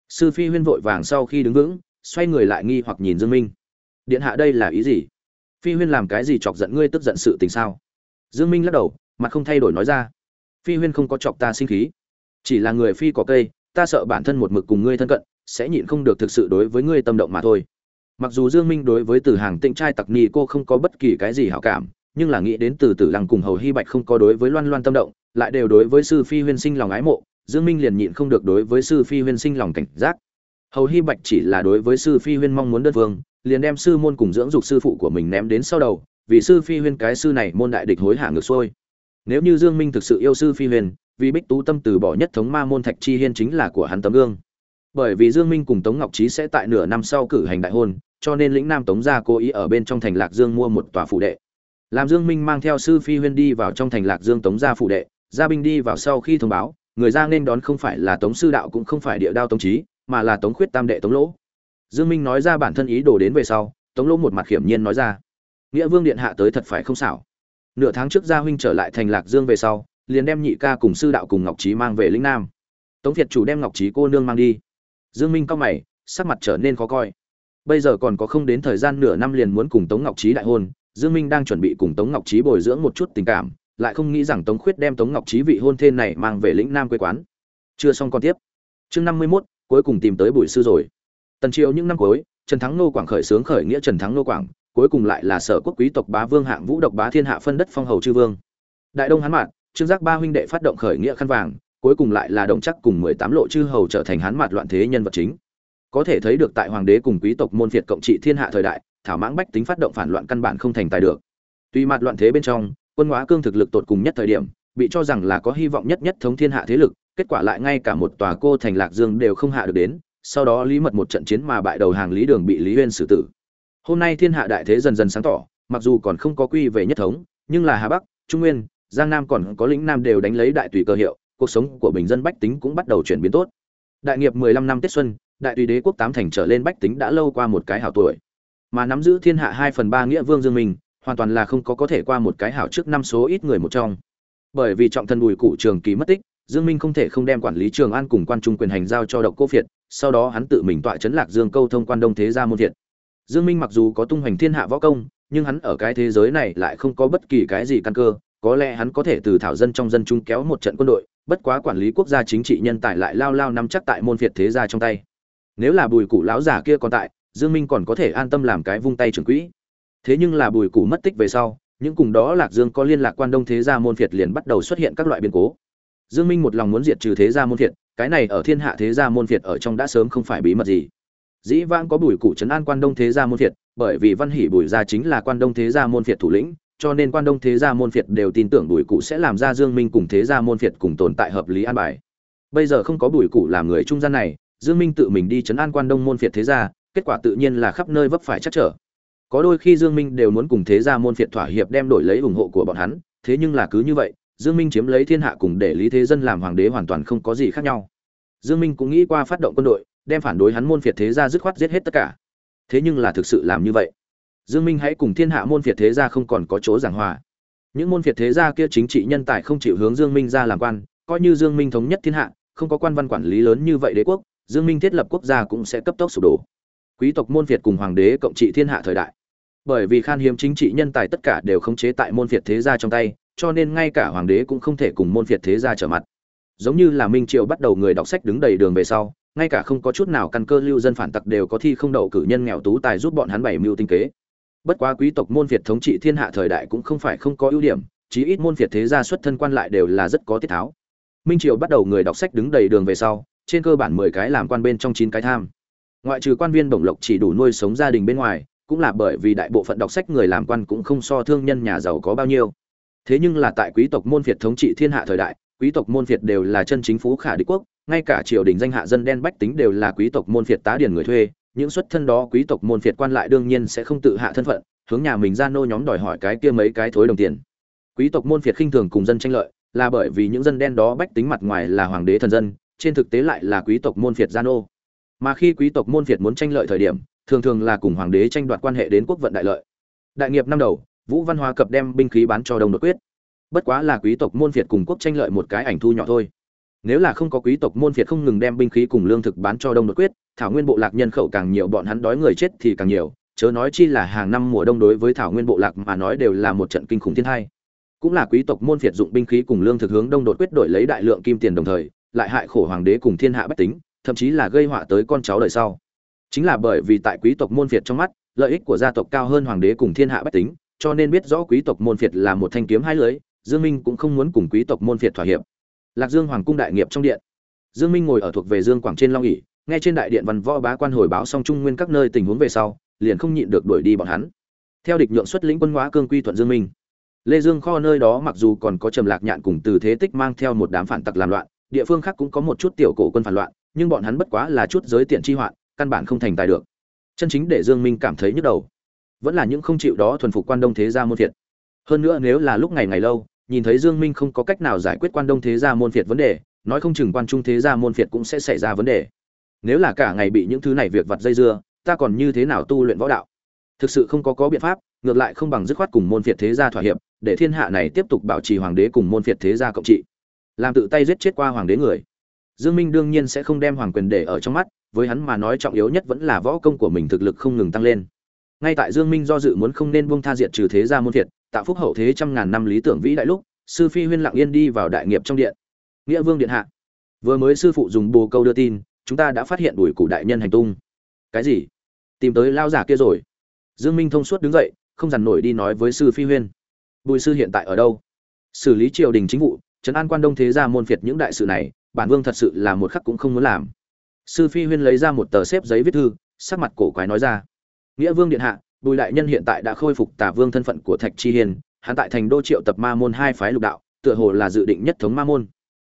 Sư phi huyên vội vàng sau khi đứng vững, xoay người lại nghi hoặc nhìn dương minh. Điện hạ đây là ý gì? Phi huyên làm cái gì chọc giận ngươi tức giận sự tình sao? Dương minh lắc đầu, mặt không thay đổi nói ra. Phi huyên không có chọc ta sinh khí. Chỉ là người phi có cây, ta sợ bản thân một mực cùng ngươi thân cận, sẽ nhịn không được thực sự đối với ngươi tâm động mà thôi mặc dù dương minh đối với từ hàng tịnh trai tặc ni cô không có bất kỳ cái gì hảo cảm, nhưng là nghĩ đến từ tử lăng cùng hầu hy bạch không có đối với loan loan tâm động, lại đều đối với sư phi huyên sinh lòng ái mộ, dương minh liền nhịn không được đối với sư phi huyên sinh lòng cảnh giác. Hầu hy bạch chỉ là đối với sư phi huyên mong muốn đơn vương liền đem sư môn cùng dưỡng dục sư phụ của mình ném đến sau đầu, vì sư phi huyên cái sư này môn đại địch hối hả ngược xuôi. Nếu như dương minh thực sự yêu sư phi huyên, vì bích tú tâm từ bỏ nhất thống ma môn thạch chi hiên chính là của hắn tấm gương bởi vì dương minh cùng tống ngọc trí sẽ tại nửa năm sau cử hành đại hôn, cho nên lĩnh nam tống gia cố ý ở bên trong thành lạc dương mua một tòa phủ đệ. Làm dương minh mang theo sư phi huyên đi vào trong thành lạc dương tống gia phủ đệ, gia binh đi vào sau khi thông báo, người ra nên đón không phải là tống sư đạo cũng không phải địa đao tống trí mà là tống khuyết tam đệ tống lỗ. Dương minh nói ra bản thân ý đồ đến về sau, tống lỗ một mặt hiểm nhiên nói ra, nghĩa vương điện hạ tới thật phải không xảo? Nửa tháng trước gia huynh trở lại thành lạc dương về sau, liền đem nhị ca cùng sư đạo cùng ngọc trí mang về lĩnh nam. Tống việt chủ đem ngọc trí cô nương mang đi dương minh cao mày sắc mặt trở nên khó coi. Bây giờ còn có không đến thời gian nửa năm liền muốn cùng tống ngọc trí đại hôn dương minh đang chuẩn bị cùng tống ngọc trí bồi dưỡng một chút tình cảm lại không nghĩ rằng tống khuyết đem tống ngọc trí vị hôn thê này mang về lĩnh nam quê quán. Chưa xong còn tiếp. Chương năm mươi 51, cuối cùng tìm tới bùi sư rồi. Tần triều những năm cuối trần thắng nô quảng khởi sướng khởi nghĩa trần thắng nô quảng cuối cùng lại là sở quốc quý tộc bá vương hạng vũ độc bá thiên hạ phân đất phong hầu chư vương. Đại đông hán mạn trương giác ba huynh đệ phát động khởi nghĩa khăn vàng cuối cùng lại là đồng chắc cùng mười tám lộ chư hầu trở thành hán mạt loạn thế nhân vật chính. Có thể thấy được tại hoàng đế cùng quý tộc môn việt cộng trị thiên hạ thời đại, thảo mãng bách tính phát động phản loạn căn bản không thành tài được. Tuy mặt loạn thế bên trong, quân hóa cương thực lực tột cùng nhất thời điểm, bị cho rằng là có hy vọng nhất nhất thống thiên hạ thế lực, kết quả lại ngay cả một tòa cô thành lạc dương đều không hạ được đến, sau đó lý mật một trận chiến mà bại đầu hàng lý đường bị lý uyên xử tử. Hôm nay thiên hạ đại thế dần dần sáng tỏ, mặc dù còn không có quy về nhất thống, nhưng là hà bắc, trung nguyên, giang nam còn có lĩnh nam đều đánh lấy đại tùy cơ hiệu cuộc sống của bình dân bách tính cũng bắt đầu chuyển biến tốt. Đại nghiệp 15 năm tết xuân, đại tùy đế quốc tám thành trở lên bách tính đã lâu qua một cái hảo tuổi. Mà nắm giữ thiên hạ hai phần ba nghĩa vương dương minh, hoàn toàn là không có có thể qua một cái hảo trước năm số ít người một trong. Bởi vì trọng thân bùi cụ trường kỳ mất tích, dương minh không thể không đem quản lý trường an cùng quan trung quyền hành giao cho độc cô việt sau đó hắn tự mình tọa chấn lạc dương câu thông quan đông thế gia môn viện. dương minh mặc dù có tung hoành thiên hạ võ công, nhưng hắn ở cái thế giới này lại không có bất kỳ cái gì căn cơ có lẽ hắn có thể từ thảo dân trong dân chúng kéo một trận quân đội, bất quá quản lý quốc gia chính trị nhân tài lại lao lao nắm chắc tại môn phiệt thế gia trong tay. Nếu là bùi cụ lão giả kia còn tại, dương minh còn có thể an tâm làm cái vung tay trưởng quỹ. Thế nhưng là bùi cụ mất tích về sau, những cùng đó lạc dương có liên lạc quan đông thế gia môn phiệt liền bắt đầu xuất hiện các loại biến cố. Dương minh một lòng muốn diệt trừ thế gia môn phiệt, cái này ở thiên hạ thế gia môn phiệt ở trong đã sớm không phải bí mật gì. Dĩ vãng có bùi cụ trấn an quan đông thế gia môn phiệt, bởi vì văn hỷ bùi gia chính là quan đông thế gia môn phiệt thủ lĩnh cho nên quan đông thế gia môn phiệt đều tin tưởng bùi cụ sẽ làm ra dương minh cùng thế gia môn phiệt cùng tồn tại hợp lý an bài. Bây giờ không có bùi cụ làm người trung gian này, dương minh tự mình đi chấn an quan đông môn phiệt thế gia, kết quả tự nhiên là khắp nơi vấp phải chắc trở. Có đôi khi dương minh đều muốn cùng thế gia môn phiệt thỏa hiệp đem đổi lấy ủng hộ của bọn hắn, thế nhưng là cứ như vậy, dương minh chiếm lấy thiên hạ cùng để lý thế dân làm hoàng đế hoàn toàn không có gì khác nhau. Dương minh cũng nghĩ qua phát động quân đội, đem phản đối hắn môn phiệt thế gia dứt khoát giết hết tất cả. Thế nhưng là thực sự làm như vậy dương minh hãy cùng thiên hạ môn phiệt thế gia không còn có chỗ giảng hòa. Những môn phiệt thế gia kia chính trị nhân tài không chịu hướng dương minh ra làm quan, coi như dương minh thống nhất thiên hạ, không có quan văn quản lý lớn như vậy đế quốc, dương minh thiết lập quốc gia cũng sẽ cấp tốc sụp đổ. Quý tộc môn phiệt cùng hoàng đế cộng trị thiên hạ thời đại. Bởi vì khan hiếm chính trị nhân tài tất cả đều khống chế tại môn phiệt thế gia trong tay, cho nên ngay cả hoàng đế cũng không thể cùng môn phiệt thế gia trở mặt. Giống như là minh triều bắt đầu người đọc sách đứng đầy đường về sau, ngay cả không có chút nào căn cơ lưu dân phản tặc đều có thi không đậu cử nhân nghèo tú tài giúp bọn hắn bảy mưu tinh kế bất quá quý tộc môn phiệt thống trị thiên hạ thời đại cũng không phải không có ưu điểm, chí ít môn phiệt thế gia xuất thân quan lại đều là rất có tiết tháo. Minh triều bắt đầu người đọc sách đứng đầy đường về sau, trên cơ bản mười cái làm quan bên trong chín cái tham. Ngoại trừ quan viên bổng lộc chỉ đủ nuôi sống gia đình bên ngoài, cũng là bởi vì đại bộ phận đọc sách người làm quan cũng không so thương nhân nhà giàu có bao nhiêu. Thế nhưng là tại quý tộc môn phiệt thống trị thiên hạ thời đại, quý tộc môn phiệt đều là chân chính phú khả đế quốc, ngay cả triều đình danh hạ dân đen bách tính đều là quý tộc môn phiệt tá điền người thuê những xuất thân đó quý tộc môn phiệt quan lại đương nhiên sẽ không tự hạ thân phận, hướng nhà mình ra nô nhóm đòi hỏi cái kia mấy cái thối đồng tiền. Quý tộc môn phiệt khinh thường cùng dân tranh lợi, là bởi vì những dân đen đó bách tính mặt ngoài là hoàng đế thần dân, trên thực tế lại là quý tộc môn phiệt gia nô. Mà khi quý tộc môn phiệt muốn tranh lợi thời điểm, thường thường là cùng hoàng đế tranh đoạt quan hệ đến quốc vận đại lợi. Đại nghiệp năm đầu, vũ văn hóa cập đem binh khí bán cho đông đột quyết. Bất quá là quý tộc môn phiệt cùng quốc tranh lợi một cái ảnh thu nhỏ thôi nếu là không có quý tộc môn phiệt không ngừng đem binh khí cùng lương thực bán cho đông đột quyết, thảo nguyên bộ lạc nhân khẩu càng nhiều, bọn hắn đói người chết thì càng nhiều. Chớ nói chi là hàng năm mùa đông đối với thảo nguyên bộ lạc mà nói đều là một trận kinh khủng thiên hai cũng là quý tộc môn phiệt dụng binh khí cùng lương thực hướng đông đột quyết đổi lấy đại lượng kim tiền đồng thời, lại hại khổ hoàng đế cùng thiên hạ bách tính, thậm chí là gây họa tới con cháu đời sau. Chính là bởi vì tại quý tộc môn phiệt trong mắt, lợi ích của gia tộc cao hơn hoàng đế cùng thiên hạ bách tính, cho nên biết rõ quý tộc môn phiệt là một thanh kiếm hai lưới, dương minh cũng không muốn cùng quý tộc môn phiệt thỏa hiệp lạc dương hoàng cung đại nghiệp trong điện. Dương minh ngồi ở thuộc về dương quảng trên long ỉ nghe trên đại điện văn võ bá quan hồi báo xong trung nguyên các nơi tình huống về sau, liền không nhịn được đuổi đi bọn hắn. Theo địch nhượng xuất lĩnh quân hóa cương quy thuận dương minh. Lê dương kho nơi đó mặc dù còn có trầm lạc nhạn cùng từ thế tích mang theo một đám phản tặc làm loạn, địa phương khác cũng có một chút tiểu cổ quân phản loạn, nhưng bọn hắn bất quá là chút giới tiện chi hoạn, căn bản không thành tài được. Chân chính để dương minh cảm thấy nhức đầu. Vẫn là những không chịu đó thuần phục quan đông thế gia môn thiệt. Hơn nữa nếu là lúc ngày ngày lâu nhìn thấy dương minh không có cách nào giải quyết quan đông thế gia môn phiệt vấn đề, nói không chừng quan trung thế gia môn phiệt cũng sẽ xảy ra vấn đề. Nếu là cả ngày bị những thứ này việc vặt dây dưa, ta còn như thế nào tu luyện võ đạo? Thực sự không có có biện pháp, ngược lại không bằng dứt khoát cùng môn phiệt thế gia thỏa hiệp, để thiên hạ này tiếp tục bảo trì hoàng đế cùng môn phiệt thế gia cộng trị. Làm tự tay giết chết qua hoàng đế người. Dương minh đương nhiên sẽ không đem hoàng quyền để ở trong mắt, với hắn mà nói trọng yếu nhất vẫn là võ công của mình thực lực không ngừng tăng lên. Ngay tại dương minh do dự muốn không nên buông tha diệt trừ thế gia môn phiệt tạo phúc hậu thế trăm ngàn năm lý tưởng vĩ đại lúc, sư phi huyên lặng yên đi vào đại nghiệp trong điện. Nghĩa vương điện hạ. Vừa mới sư phụ dùng bồ câu đưa tin, chúng ta đã phát hiện đuổi cụ đại nhân hành tung. Cái gì? Tìm tới lao giả kia rồi. Dương minh thông suốt đứng dậy, không dằn nổi đi nói với sư phi huyên. Bùi sư hiện tại ở đâu? Xử lý triều đình chính vụ, trấn an quan đông thế gia môn phiệt những đại sự này, bản vương thật sự là một khắc cũng không muốn làm. Sư phi huyên lấy ra một tờ xếp giấy viết thư, sắc mặt cổ quái nói ra. Nghĩa vương điện hạ bùi đại nhân hiện tại đã khôi phục tả vương thân phận của thạch chi hiền hắn tại thành đô triệu tập ma môn hai phái lục đạo, tựa hồ là dự định nhất thống ma môn.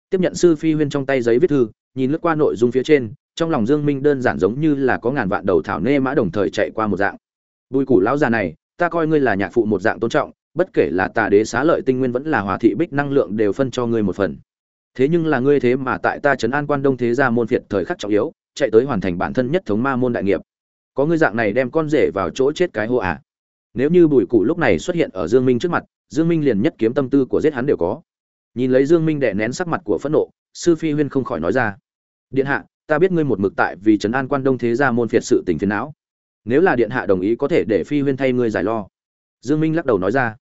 Tiếp nhận sư phi huyên trong tay giấy viết thư, nhìn lướt qua nội dung phía trên, trong lòng dương minh đơn giản giống như là có ngàn vạn đầu thảo nê mã đồng thời chạy qua một dạng. Bùi củ lão già này, ta coi ngươi là nhạc phụ một dạng tôn trọng, bất kể là tà đế xá lợi tinh nguyên vẫn là hòa thị bích năng lượng đều phân cho ngươi một phần. Thế nhưng là ngươi thế mà tại ta trấn an quan đông thế gia môn phiệt thời khắc trọng yếu, chạy tới hoàn thành bản thân nhất thống ma môn đại nghiệp có ngươi dạng này đem con rể vào chỗ chết cái hô à. Nếu như bùi cụ lúc này xuất hiện ở dương minh trước mặt, dương minh liền nhất kiếm tâm tư của giết hắn đều có. Nhìn lấy dương minh đè nén sắc mặt của phẫn nộ, sư phi huyên không khỏi nói ra. Điện hạ, ta biết ngươi một mực tại vì trấn an quan đông thế gia môn phiệt sự tình phiền não. Nếu là điện hạ đồng ý có thể để phi huyên thay ngươi giải lo. Dương minh lắc đầu nói ra.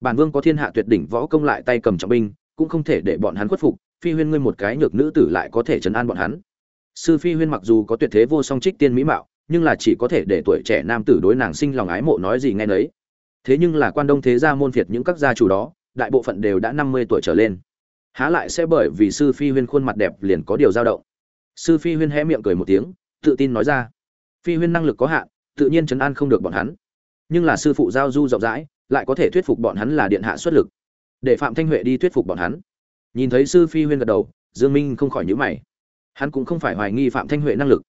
Bản vương có thiên hạ tuyệt đỉnh võ công lại tay cầm trọng binh, cũng không thể để bọn hắn khuất phục, phi huyên ngươi một cái nhược nữ tử lại có thể trấn an bọn hắn. Sư phi huyên mặc dù có tuyệt thế vô song trích tiên mỹ mạo nhưng là chỉ có thể để tuổi trẻ nam tử đối nàng sinh lòng ái mộ nói gì nghe nấy. Thế nhưng là quan đông thế gia môn phiệt những các gia chủ đó, đại bộ phận đều đã năm mươi tuổi trở lên. Há lại sẽ bởi vì sư phi huyên khuôn mặt đẹp liền có điều dao động. Sư phi huyên hé miệng cười một tiếng, tự tin nói ra. Phi huyên năng lực có hạn, tự nhiên chấn an không được bọn hắn. Nhưng là sư phụ giao du rộng rãi, lại có thể thuyết phục bọn hắn là điện hạ xuất lực. Để phạm thanh huệ đi thuyết phục bọn hắn. Nhìn thấy sư phi huyên gật đầu, dương minh không khỏi nhíu mày. Hắn cũng không phải hoài nghi phạm thanh huệ năng lực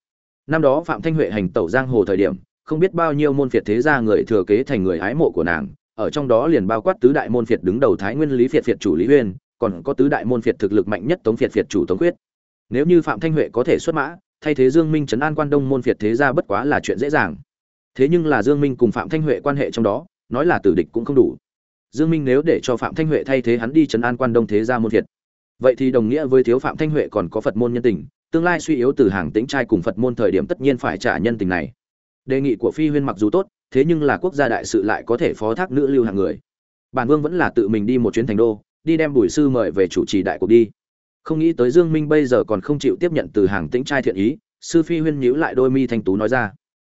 năm đó phạm thanh huệ hành tẩu giang hồ thời điểm, không biết bao nhiêu môn phiệt thế gia người thừa kế thành người ái mộ của nàng, ở trong đó liền bao quát tứ đại môn phiệt đứng đầu thái nguyên lý phiệt phiệt chủ lý huyên còn có tứ đại môn phiệt thực lực mạnh nhất tống phiệt phiệt chủ tống quyết nếu như phạm thanh huệ có thể xuất mã, thay thế dương minh trấn an quan đông môn phiệt thế gia bất quá là chuyện dễ dàng. Thế nhưng là dương minh cùng phạm thanh huệ quan hệ trong đó, nói là tử địch cũng không đủ. Dương minh nếu để cho phạm thanh huệ thay thế hắn đi trấn an quan đông thế gia môn phiệt, vậy thì đồng nghĩa với thiếu phạm thanh huệ còn có phật môn nhân tình tương lai suy yếu từ hàng tĩnh trai cùng phật môn thời điểm tất nhiên phải trả nhân tình này. Đề nghị của phi huyên mặc dù tốt, thế nhưng là quốc gia đại sự lại có thể phó thác nữ lưu hàng người. Bản vương vẫn là tự mình đi một chuyến thành đô, đi đem bùi sư mời về chủ trì đại cuộc đi. Không nghĩ tới dương minh bây giờ còn không chịu tiếp nhận từ hàng tĩnh trai thiện ý, sư phi huyên nhíu lại đôi mi thanh tú nói ra.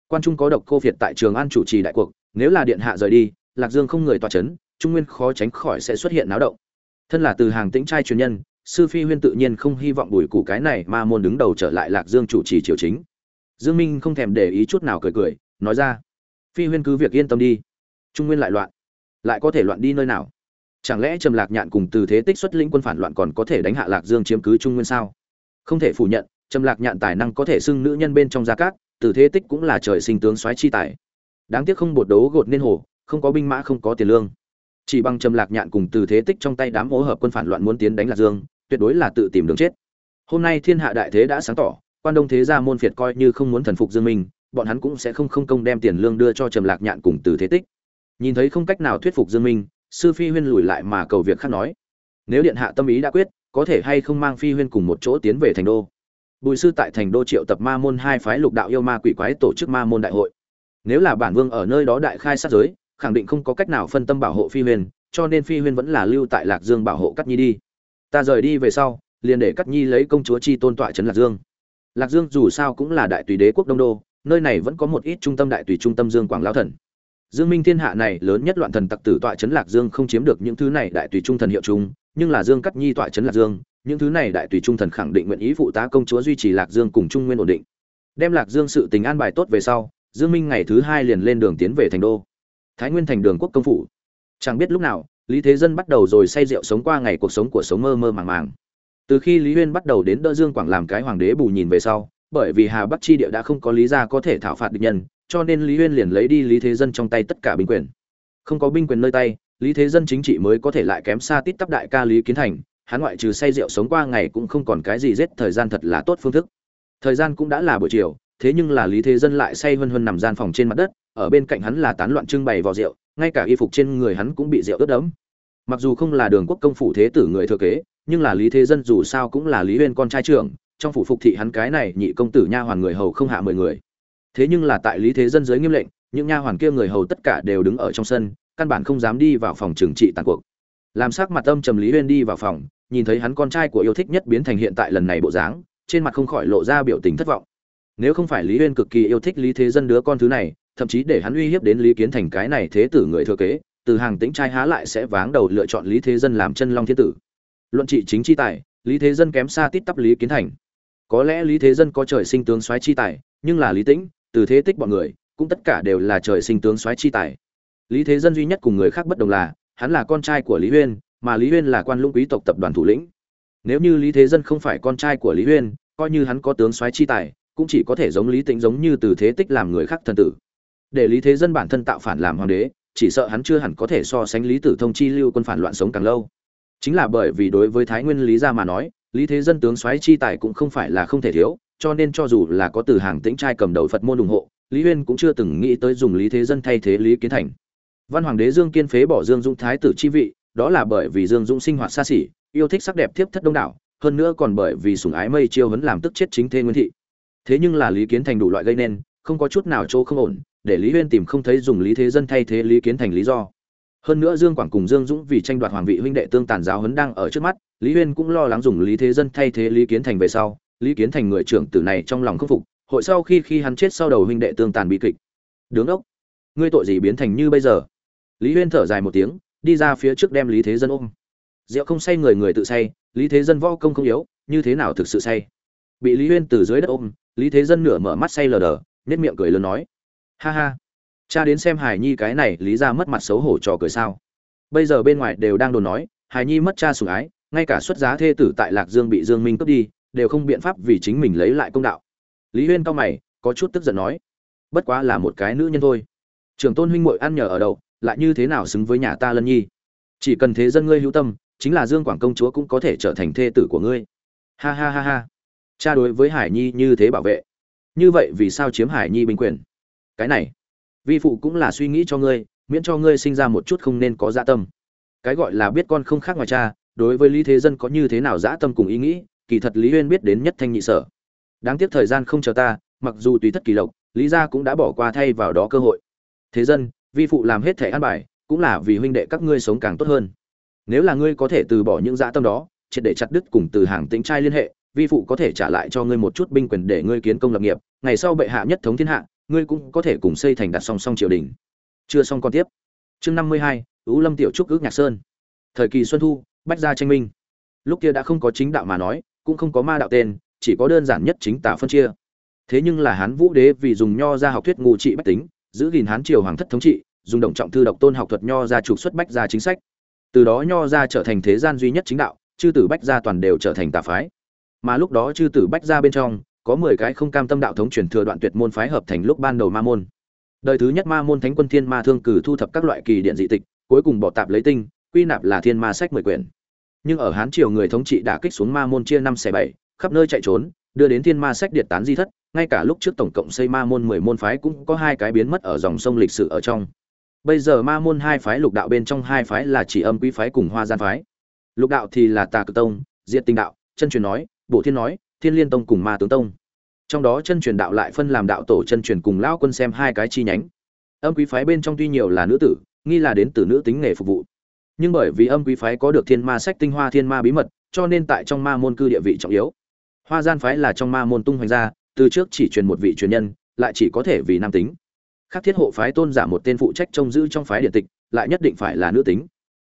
Quan trung có độc cô việt tại trường an chủ trì đại cuộc, nếu là điện hạ rời đi, lạc dương không người tòa chấn, trung nguyên khó tránh khỏi sẽ xuất hiện náo động. Thân là từ hàng tĩnh trai truyền nhân sư phi huyên tự nhiên không hy vọng bùi củ cái này mà môn đứng đầu trở lại lạc dương chủ trì triều chính. Dương minh không thèm để ý chút nào cười cười, nói ra, phi huyên cứ việc yên tâm đi, trung nguyên lại loạn, lại có thể loạn đi nơi nào? Chẳng lẽ trầm lạc nhạn cùng từ thế tích xuất lĩnh quân phản loạn còn có thể đánh hạ lạc dương chiếm cứ trung nguyên sao? Không thể phủ nhận, trầm lạc nhạn tài năng có thể xưng nữ nhân bên trong gia cát, từ thế tích cũng là trời sinh tướng soái chi tài. Đáng tiếc không bột đấu gột nên hồ, không có binh mã không có tiền lương. Chỉ bằng trầm lạc nhạn cùng từ thế tích trong tay đám hỗ hợp quân phản loạn muốn tiến đánh lạc dương tuyệt đối là tự tìm đường chết. Hôm nay thiên hạ đại thế đã sáng tỏ, quan đông thế gia môn phiệt coi như không muốn thần phục dương minh, bọn hắn cũng sẽ không không công đem tiền lương đưa cho trầm lạc nhạn cùng từ thế tích. Nhìn thấy không cách nào thuyết phục dương minh, sư phi huyên lùi lại mà cầu việc khác nói, nếu điện hạ tâm ý đã quyết, có thể hay không mang phi huyên cùng một chỗ tiến về thành đô? Bùi sư tại thành đô triệu tập ma môn hai phái lục đạo yêu ma quỷ quái tổ chức ma môn đại hội. Nếu là bản vương ở nơi đó đại khai sát giới, khẳng định không có cách nào phân tâm bảo hộ phi huyên, cho nên phi huyên vẫn là lưu tại lạc dương bảo hộ cắt nhi đi ta rời đi về sau, liền để cắt nhi lấy công chúa chi tôn tọa trấn lạc dương. Lạc dương dù sao cũng là đại tùy đế quốc đông đô, nơi này vẫn có một ít trung tâm đại tùy trung tâm dương quảng lão thần. Dương minh thiên hạ này lớn nhất loạn thần tặc tử tọa trấn lạc dương không chiếm được những thứ này đại tùy trung thần hiệu trung nhưng là dương cắt nhi tọa trấn lạc dương, những thứ này đại tùy trung thần khẳng định nguyện ý phụ tá công chúa duy trì lạc dương cùng trung nguyên ổn định. Đem lạc dương sự tình an bài tốt về sau, dương minh ngày thứ hai liền lên đường tiến về thành đô. Thái nguyên thành đường quốc công phủ. Chẳng biết lúc nào lý thế dân bắt đầu rồi say rượu sống qua ngày cuộc sống của sống mơ mơ màng màng. Từ khi lý huyên bắt đầu đến đỡ dương quảng làm cái hoàng đế bù nhìn về sau, bởi vì hà bắc chi địa đã không có lý gia có thể thảo phạt địch nhân, cho nên lý huyên liền lấy đi lý thế dân trong tay tất cả binh quyền. Không có binh quyền nơi tay, lý thế dân chính trị mới có thể lại kém xa tít tắp đại ca lý kiến thành, hắn ngoại trừ say rượu sống qua ngày cũng không còn cái gì giết thời gian thật là tốt phương thức. Thời gian cũng đã là buổi chiều thế nhưng là lý thế dân lại say hân hân nằm gian phòng trên mặt đất, ở bên cạnh hắn là tán loạn trưng bày vào rượu, ngay cả y phục trên người hắn cũng bị rượu ướt đẫm. Mặc dù không là đường quốc công phủ thế tử người thừa kế, nhưng là lý thế dân dù sao cũng là lý huyên con trai trưởng, trong phủ phục thị hắn cái này nhị công tử nha hoàn người hầu không hạ mười người. Thế nhưng là tại lý thế dân dưới nghiêm lệnh, những nha hoàn kia người hầu tất cả đều đứng ở trong sân, căn bản không dám đi vào phòng trừng trị tàn cuộc. Làm sắc mặt âm trầm lý huyên đi vào phòng, nhìn thấy hắn con trai của yêu thích nhất biến thành hiện tại lần này bộ dáng, trên mặt không khỏi lộ ra biểu tình thất vọng nếu không phải lý Uyên cực kỳ yêu thích lý thế dân đứa con thứ này thậm chí để hắn uy hiếp đến lý kiến thành cái này thế tử người thừa kế từ hàng tĩnh trai há lại sẽ váng đầu lựa chọn lý thế dân làm chân long thiên tử. Luận trị chính chi tài lý thế dân kém xa tít tắp lý kiến thành. Có lẽ lý thế dân có trời sinh tướng soái chi tài nhưng là lý tĩnh từ thế tích bọn người cũng tất cả đều là trời sinh tướng soái chi tài. Lý thế dân duy nhất cùng người khác bất đồng là hắn là con trai của lý Uyên, mà lý Uyên là quan lũng quý tộc tập đoàn thủ lĩnh. Nếu như lý thế dân không phải con trai của lý Uyên, coi như hắn có tướng soái chi tài cũng chỉ có thể giống lý tĩnh giống như từ thế tích làm người khác thần tử. Để lý thế dân bản thân tạo phản làm hoàng đế, chỉ sợ hắn chưa hẳn có thể so sánh lý tử thông chi lưu quân phản loạn sống càng lâu. Chính là bởi vì đối với thái nguyên lý gia mà nói, lý thế dân tướng soái chi tài cũng không phải là không thể thiếu, cho nên cho dù là có từ hàng tĩnh trai cầm đầu phật môn ủng hộ, lý huyên cũng chưa từng nghĩ tới dùng lý thế dân thay thế lý kiến thành. Văn hoàng đế dương kiên phế bỏ dương dũng thái tử chi vị, đó là bởi vì dương dũng sinh hoạt xa xỉ, yêu thích sắc đẹp thiếp thất đông đảo, hơn nữa còn bởi vì sủng ái mây chiêu vẫn làm tức chết chính thê nguyên thị thế nhưng là lý kiến thành đủ loại gây nên, không có chút nào chỗ không ổn, để lý huyên tìm không thấy dùng lý thế dân thay thế lý kiến thành lý do. Hơn nữa dương quảng cùng dương dũng vì tranh đoạt hoàng vị huynh đệ tương tàn giáo huấn đang ở trước mắt, lý huyên cũng lo lắng dùng lý thế dân thay thế lý kiến thành về sau, lý kiến thành người trưởng tử này trong lòng khâm phục, hội sau khi khi hắn chết sau đầu huynh đệ tương tàn bị kịch. Đứng ốc, ngươi tội gì biến thành như bây giờ? Lý huyên thở dài một tiếng, đi ra phía trước đem lý thế dân ôm. Rượu không say người người tự say, lý thế dân võ công không yếu, như thế nào thực sự say? Bị lý huyên từ dưới đất ôm lý thế dân nửa mở mắt say lờ đờ nết miệng cười lớn nói. Ha ha. Cha đến xem hải nhi cái này, lý ra mất mặt xấu hổ trò cười sao? Bây giờ bên ngoài đều đang đồn nói, hải nhi mất cha sủng ái, ngay cả xuất giá thê tử tại lạc dương bị dương minh cướp đi, đều không biện pháp vì chính mình lấy lại công đạo. Lý huyên cao mày, có chút tức giận nói. Bất quá là một cái nữ nhân thôi. Trường tôn huynh muội ăn nhờ ở đậu, lại như thế nào xứng với nhà ta lân nhi? Chỉ cần thế dân ngươi hữu tâm, chính là dương quảng công chúa cũng có thể trở thành thê tử của ngươi. Ha ha ha ha cha đối với hải nhi như thế bảo vệ. Như vậy vì sao chiếm hải nhi binh quyền? Cái này, vi phụ cũng là suy nghĩ cho ngươi, miễn cho ngươi sinh ra một chút không nên có dã tâm. Cái gọi là biết con không khác ngoài cha, đối với lý thế dân có như thế nào dã tâm cùng ý nghĩ, kỳ thật lý huyên biết đến nhất thanh nhị sở. Đáng tiếc thời gian không chờ ta, mặc dù tùy thất kỳ lộc, lý gia cũng đã bỏ qua thay vào đó cơ hội. Thế dân, vi phụ làm hết thẻ an bài, cũng là vì huynh đệ các ngươi sống càng tốt hơn. Nếu là ngươi có thể từ bỏ những dã tâm đó, triệt để chặt đứt cùng từ hàng tính trai liên hệ vi phụ có thể trả lại cho ngươi một chút binh quyền để ngươi kiến công lập nghiệp, ngày sau bệ hạ nhất thống thiên hạ, ngươi cũng có thể cùng xây thành đặt song song triều đình. Chưa xong còn tiếp. Chương năm mươi hai ứ lâm tiểu trúc ước nhạc sơn. Thời kỳ xuân thu, bách gia tranh minh. Lúc kia đã không có chính đạo mà nói, cũng không có ma đạo tên, chỉ có đơn giản nhất chính tả phân chia. Thế nhưng là hán vũ đế vì dùng nho ra học thuyết ngụ trị bách tính, giữ gìn hán triều hoàng thất thống trị, dùng động trọng thư độc tôn học thuật nho ra trục xuất bách gia chính sách. Từ đó nho ra trở thành thế gian duy nhất chính đạo, chư tử bách gia toàn đều trở thành tà phái mà lúc đó chư tử bách ra bên trong, có mười cái không cam tâm đạo thống truyền thừa đoạn tuyệt môn phái hợp thành lúc ban đầu ma môn. Đời thứ nhất ma môn thánh quân thiên ma thương cử thu thập các loại kỳ điện dị tịch, cuối cùng bỏ tạp lấy tinh, quy nạp là thiên ma sách mười quyển. Nhưng ở hán triều người thống trị đã kích xuống ma môn chia năm xẻ bảy, khắp nơi chạy trốn, đưa đến thiên ma sách điện tán di thất, ngay cả lúc trước tổng cộng xây ma môn mười môn phái cũng có hai cái biến mất ở dòng sông lịch sử ở trong. Bây giờ ma môn hai phái lục đạo bên trong hai phái là chỉ âm quý phái cùng hoa gian phái. Lục đạo thì là tà cực tông, diệt tinh đạo, chân truyền nói bộ thiên nói, thiên liên tông cùng ma tướng tông. Trong đó chân truyền đạo lại phân làm đạo tổ chân truyền cùng lão quân xem hai cái chi nhánh. Âm quý phái bên trong tuy nhiều là nữ tử, nghi là đến từ nữ tính nghề phục vụ. Nhưng bởi vì âm quý phái có được thiên ma sách, tinh hoa, thiên ma bí mật, cho nên tại trong ma môn cư địa vị trọng yếu. Hoa gian phái là trong ma môn tung hoành ra, từ trước chỉ truyền một vị truyền nhân, lại chỉ có thể vì nam tính. Khác thiết hộ phái tôn giả một tên phụ trách trông giữ trong phái điện tịch, lại nhất định phải là nữ tính.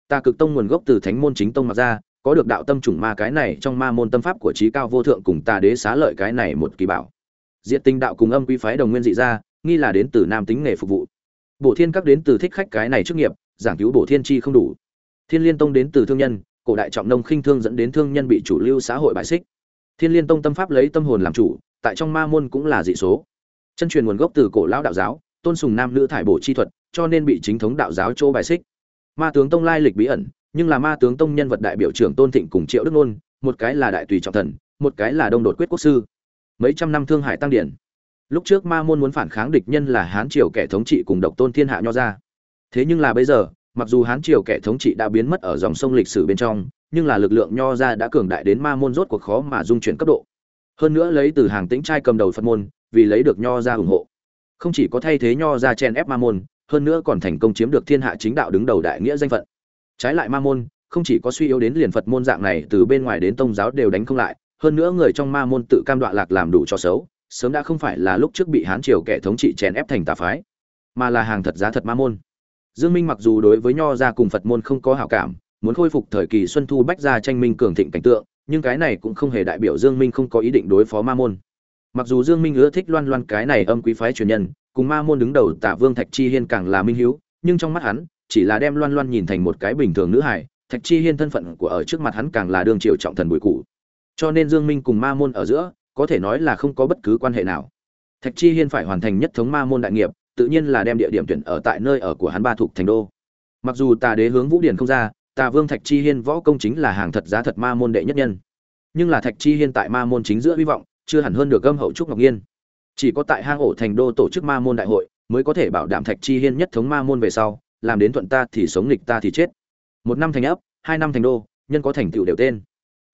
Ta cực tông nguồn gốc từ thánh môn chính tông mà ra có được đạo tâm trùng ma cái này trong ma môn tâm pháp của trí cao vô thượng cùng tà đế xá lợi cái này một kỳ bảo. Diện tinh đạo cùng âm quy phái đồng nguyên dị ra nghi là đến từ nam tính nghề phục vụ. Bổ thiên các đến từ thích khách cái này chức nghiệp, giảng cứu bổ thiên chi không đủ. Thiên liên tông đến từ thương nhân, cổ đại trọng nông khinh thương dẫn đến thương nhân bị chủ lưu xã hội bại xích. Thiên liên tông tâm pháp lấy tâm hồn làm chủ, tại trong ma môn cũng là dị số. Chân truyền nguồn gốc từ cổ lão đạo giáo, tôn sùng nam nữ thải bổ chi thuật, cho nên bị chính thống đạo giáo chỗ bài xích. Ma tướng tông lai lịch bí ẩn nhưng là ma tướng tông nhân vật đại biểu trưởng tôn thịnh cùng triệu đức nôn, một cái là đại tùy trọng thần, một cái là đông đột quyết quốc sư. Mấy trăm năm thương hải tăng điển. Lúc trước ma môn muốn phản kháng địch nhân là hán triều kẻ thống trị cùng độc tôn thiên hạ nho ra. Thế nhưng là bây giờ, mặc dù hán triều kẻ thống trị đã biến mất ở dòng sông lịch sử bên trong, nhưng là lực lượng nho ra đã cường đại đến ma môn rốt cuộc khó mà dung chuyển cấp độ. Hơn nữa lấy từ hàng tĩnh trai cầm đầu phật môn, vì lấy được nho ra ủng hộ. Không chỉ có thay thế nho ra chen ép ma môn, hơn nữa còn thành công chiếm được thiên hạ chính đạo đứng đầu đại nghĩa danh phận trái lại ma môn, không chỉ có suy yếu đến liền phật môn dạng này, từ bên ngoài đến tông giáo đều đánh không lại, hơn nữa người trong ma môn tự cam đoạ lạc làm đủ cho xấu, sớm đã không phải là lúc trước bị hán triều kẻ thống trị chèn ép thành tà phái, mà là hàng thật giá thật ma môn. Dương minh mặc dù đối với nho gia cùng phật môn không có hảo cảm, muốn khôi phục thời kỳ xuân thu bách gia tranh minh cường thịnh cảnh tượng, nhưng cái này cũng không hề đại biểu dương minh không có ý định đối phó ma môn. Mặc dù dương minh ưa thích loan loan cái này âm quý phái truyền nhân, cùng ma môn đứng đầu tạ vương thạch chi hiên càng là minh hiếu, nhưng trong mắt hắn chỉ là đem loan loan nhìn thành một cái bình thường nữ hải thạch chi hiên thân phận của ở trước mặt hắn càng là đương triều trọng thần bùi cụ cho nên dương minh cùng ma môn ở giữa, có thể nói là không có bất cứ quan hệ nào. Thạch chi hiên phải hoàn thành nhất thống ma môn đại nghiệp, tự nhiên là đem địa điểm tuyển ở tại nơi ở của hắn ba thuộc thành đô. Mặc dù tà đế hướng vũ điển không ra, tà vương thạch chi hiên võ công chính là hàng thật giá thật ma môn đệ nhất nhân. Nhưng là thạch chi hiên tại ma môn chính giữa hy vọng, chưa hẳn hơn được gâm hậu trúc ngọc nhiên. Chỉ có tại hang ổ thành đô tổ chức ma môn đại hội, mới có thể bảo đảm thạch chi hiên nhất thống ma môn về sau làm đến thuận ta thì sống nghịch ta thì chết. Một năm thành ấp, hai năm thành đô, nhân có thành tựu đều tên.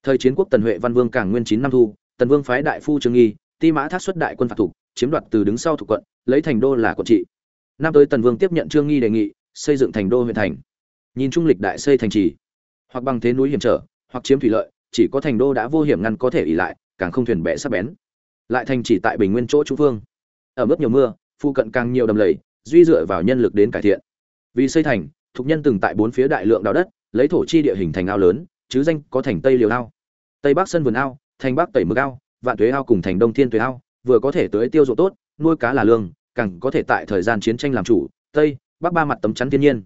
Thời chiến quốc tần huệ văn vương càng nguyên chín năm thu, tần vương phái đại phu trương nghi, ti mã thác xuất đại quân phạt thủ chiếm đoạt từ đứng sau thuộc quận, lấy thành đô là quận trị. Năm tới tần vương tiếp nhận trương nghi đề nghị, xây dựng thành đô huyện thành. Nhìn trung lịch đại xây thành trì, hoặc bằng thế núi hiểm trở, hoặc chiếm thủy lợi, chỉ có thành đô đã vô hiểm ngăn có thể ỉ lại, càng không thuyền bẻ sắp bén. Lại thành chỉ tại bình nguyên chỗ trung phương. Ở mức nhiều mưa phụ cận càng nhiều đầm lầy, duy dựa vào nhân lực đến cải thiện vì xây thành, thục nhân từng tại bốn phía đại lượng đào đất, lấy thổ chi địa hình thành ao lớn, chứ danh có thành tây liều ao. Tây bắc sân vườn ao, thành bắc tẩy mực ao, vạn tuế ao cùng thành đông thiên tuế ao, vừa có thể tưới tiêu dụng tốt, nuôi cá là lương, càng có thể tại thời gian chiến tranh làm chủ, tây, bắc ba mặt tấm chắn thiên nhiên.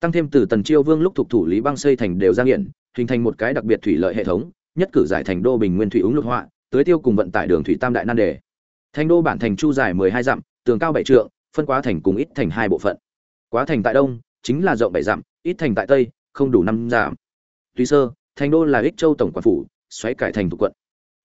Tăng thêm từ tần chiêu vương lúc thuộc thủ lý băng xây thành đều ra nghiện, hình thành một cái đặc biệt thủy lợi hệ thống, nhất cử giải thành đô bình nguyên thủy ứng lục họa, tưới tiêu cùng vận tải đường thủy tam đại nan đề. Thành đô bản thành chu dài mười hai dặm, tường cao bảy trượng, phân quá thành cùng ít thành hai bộ phận quá thành tại đông, chính là rộng bảy dặm, ít thành tại tây, không đủ năm dặm. Tuy sơ, thành đô là ích châu tổng quản phủ, xoáy cải thành thuộc quận.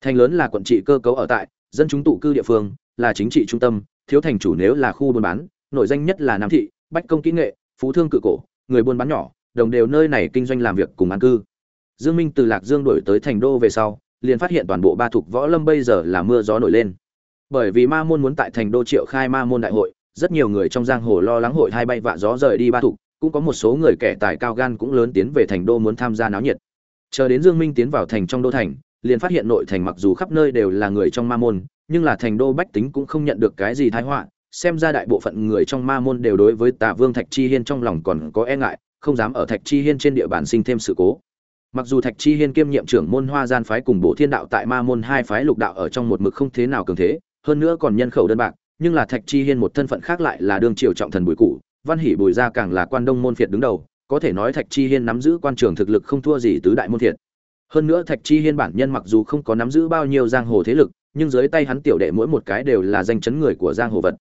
Thành lớn là quận trị cơ cấu ở tại, dân chúng tụ cư địa phương, là chính trị trung tâm, thiếu thành chủ nếu là khu buôn bán, nổi danh nhất là nam thị, bách công kỹ nghệ, phú thương cự cổ, người buôn bán nhỏ, đồng đều nơi này kinh doanh làm việc cùng an cư. Dương minh từ lạc dương đổi tới thành đô về sau, liền phát hiện toàn bộ ba thuộc võ lâm bây giờ là mưa gió nổi lên. Bởi vì ma môn muốn tại thành đô triệu khai ma môn đại hội rất nhiều người trong giang hồ lo lắng hội hai bay vạ gió rời đi ba thục, cũng có một số người kẻ tài cao gan cũng lớn tiến về thành đô muốn tham gia náo nhiệt. Chờ đến dương minh tiến vào thành trong đô thành, liền phát hiện nội thành mặc dù khắp nơi đều là người trong ma môn, nhưng là thành đô bách tính cũng không nhận được cái gì thái họa, xem ra đại bộ phận người trong ma môn đều đối với tà vương thạch chi hiên trong lòng còn có e ngại, không dám ở thạch chi hiên trên địa bàn sinh thêm sự cố. Mặc dù thạch chi hiên kiêm nhiệm trưởng môn hoa gian phái cùng bộ thiên đạo tại ma môn hai phái lục đạo ở trong một mực không thế nào cường thế, hơn nữa còn nhân khẩu đơn bạc nhưng là thạch chi hiên một thân phận khác lại là đương triều trọng thần bùi cụ văn hỷ bùi gia càng là quan đông môn phiệt đứng đầu, có thể nói thạch chi hiên nắm giữ quan trường thực lực không thua gì tứ đại môn phiệt. Hơn nữa thạch chi hiên bản nhân mặc dù không có nắm giữ bao nhiêu giang hồ thế lực, nhưng dưới tay hắn tiểu đệ mỗi một cái đều là danh chấn người của giang hồ vật.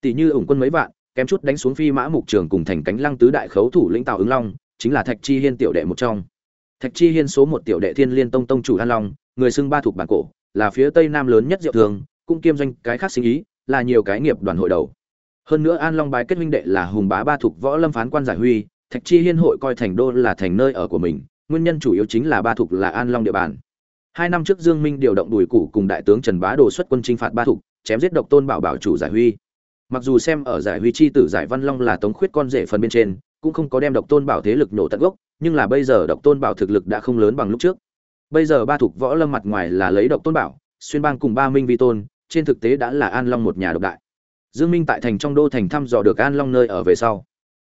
Tỷ như ủng quân mấy vạn, kém chút đánh xuống phi mã mục trường cùng thành cánh lăng tứ đại khấu thủ lĩnh tào ứng long, chính là thạch chi hiên tiểu đệ một trong. Thạch chi hiên số một tiểu đệ thiên liên tông tông chủ an long, người xưng ba thuộc bản cổ, là phía tây nam lớn nhất diệu thường, cũng kiêm doanh cái khác sinh ý là nhiều cái nghiệp đoàn hội đầu. Hơn nữa an long bái kết huynh đệ là hùng bá ba thuộc võ lâm phán quan giải huy, thạch chi hiên hội coi thành đô là thành nơi ở của mình, nguyên nhân chủ yếu chính là ba thuộc là an long địa bàn. Hai năm trước dương minh điều động đùi củ cùng đại tướng trần bá đồ xuất quân chinh phạt ba thuộc, chém giết độc tôn bảo bảo chủ giải huy. Mặc dù xem ở giải huy chi tử giải văn long là tống khuyết con rể phần bên trên, cũng không có đem độc tôn bảo thế lực nổ tận gốc, nhưng là bây giờ độc tôn bảo thực lực đã không lớn bằng lúc trước. Bây giờ ba thuộc võ lâm mặt ngoài là lấy độc tôn bảo, xuyên bang cùng ba minh vi tôn trên thực tế đã là an long một nhà độc đại dương minh tại thành trong đô thành thăm dò được an long nơi ở về sau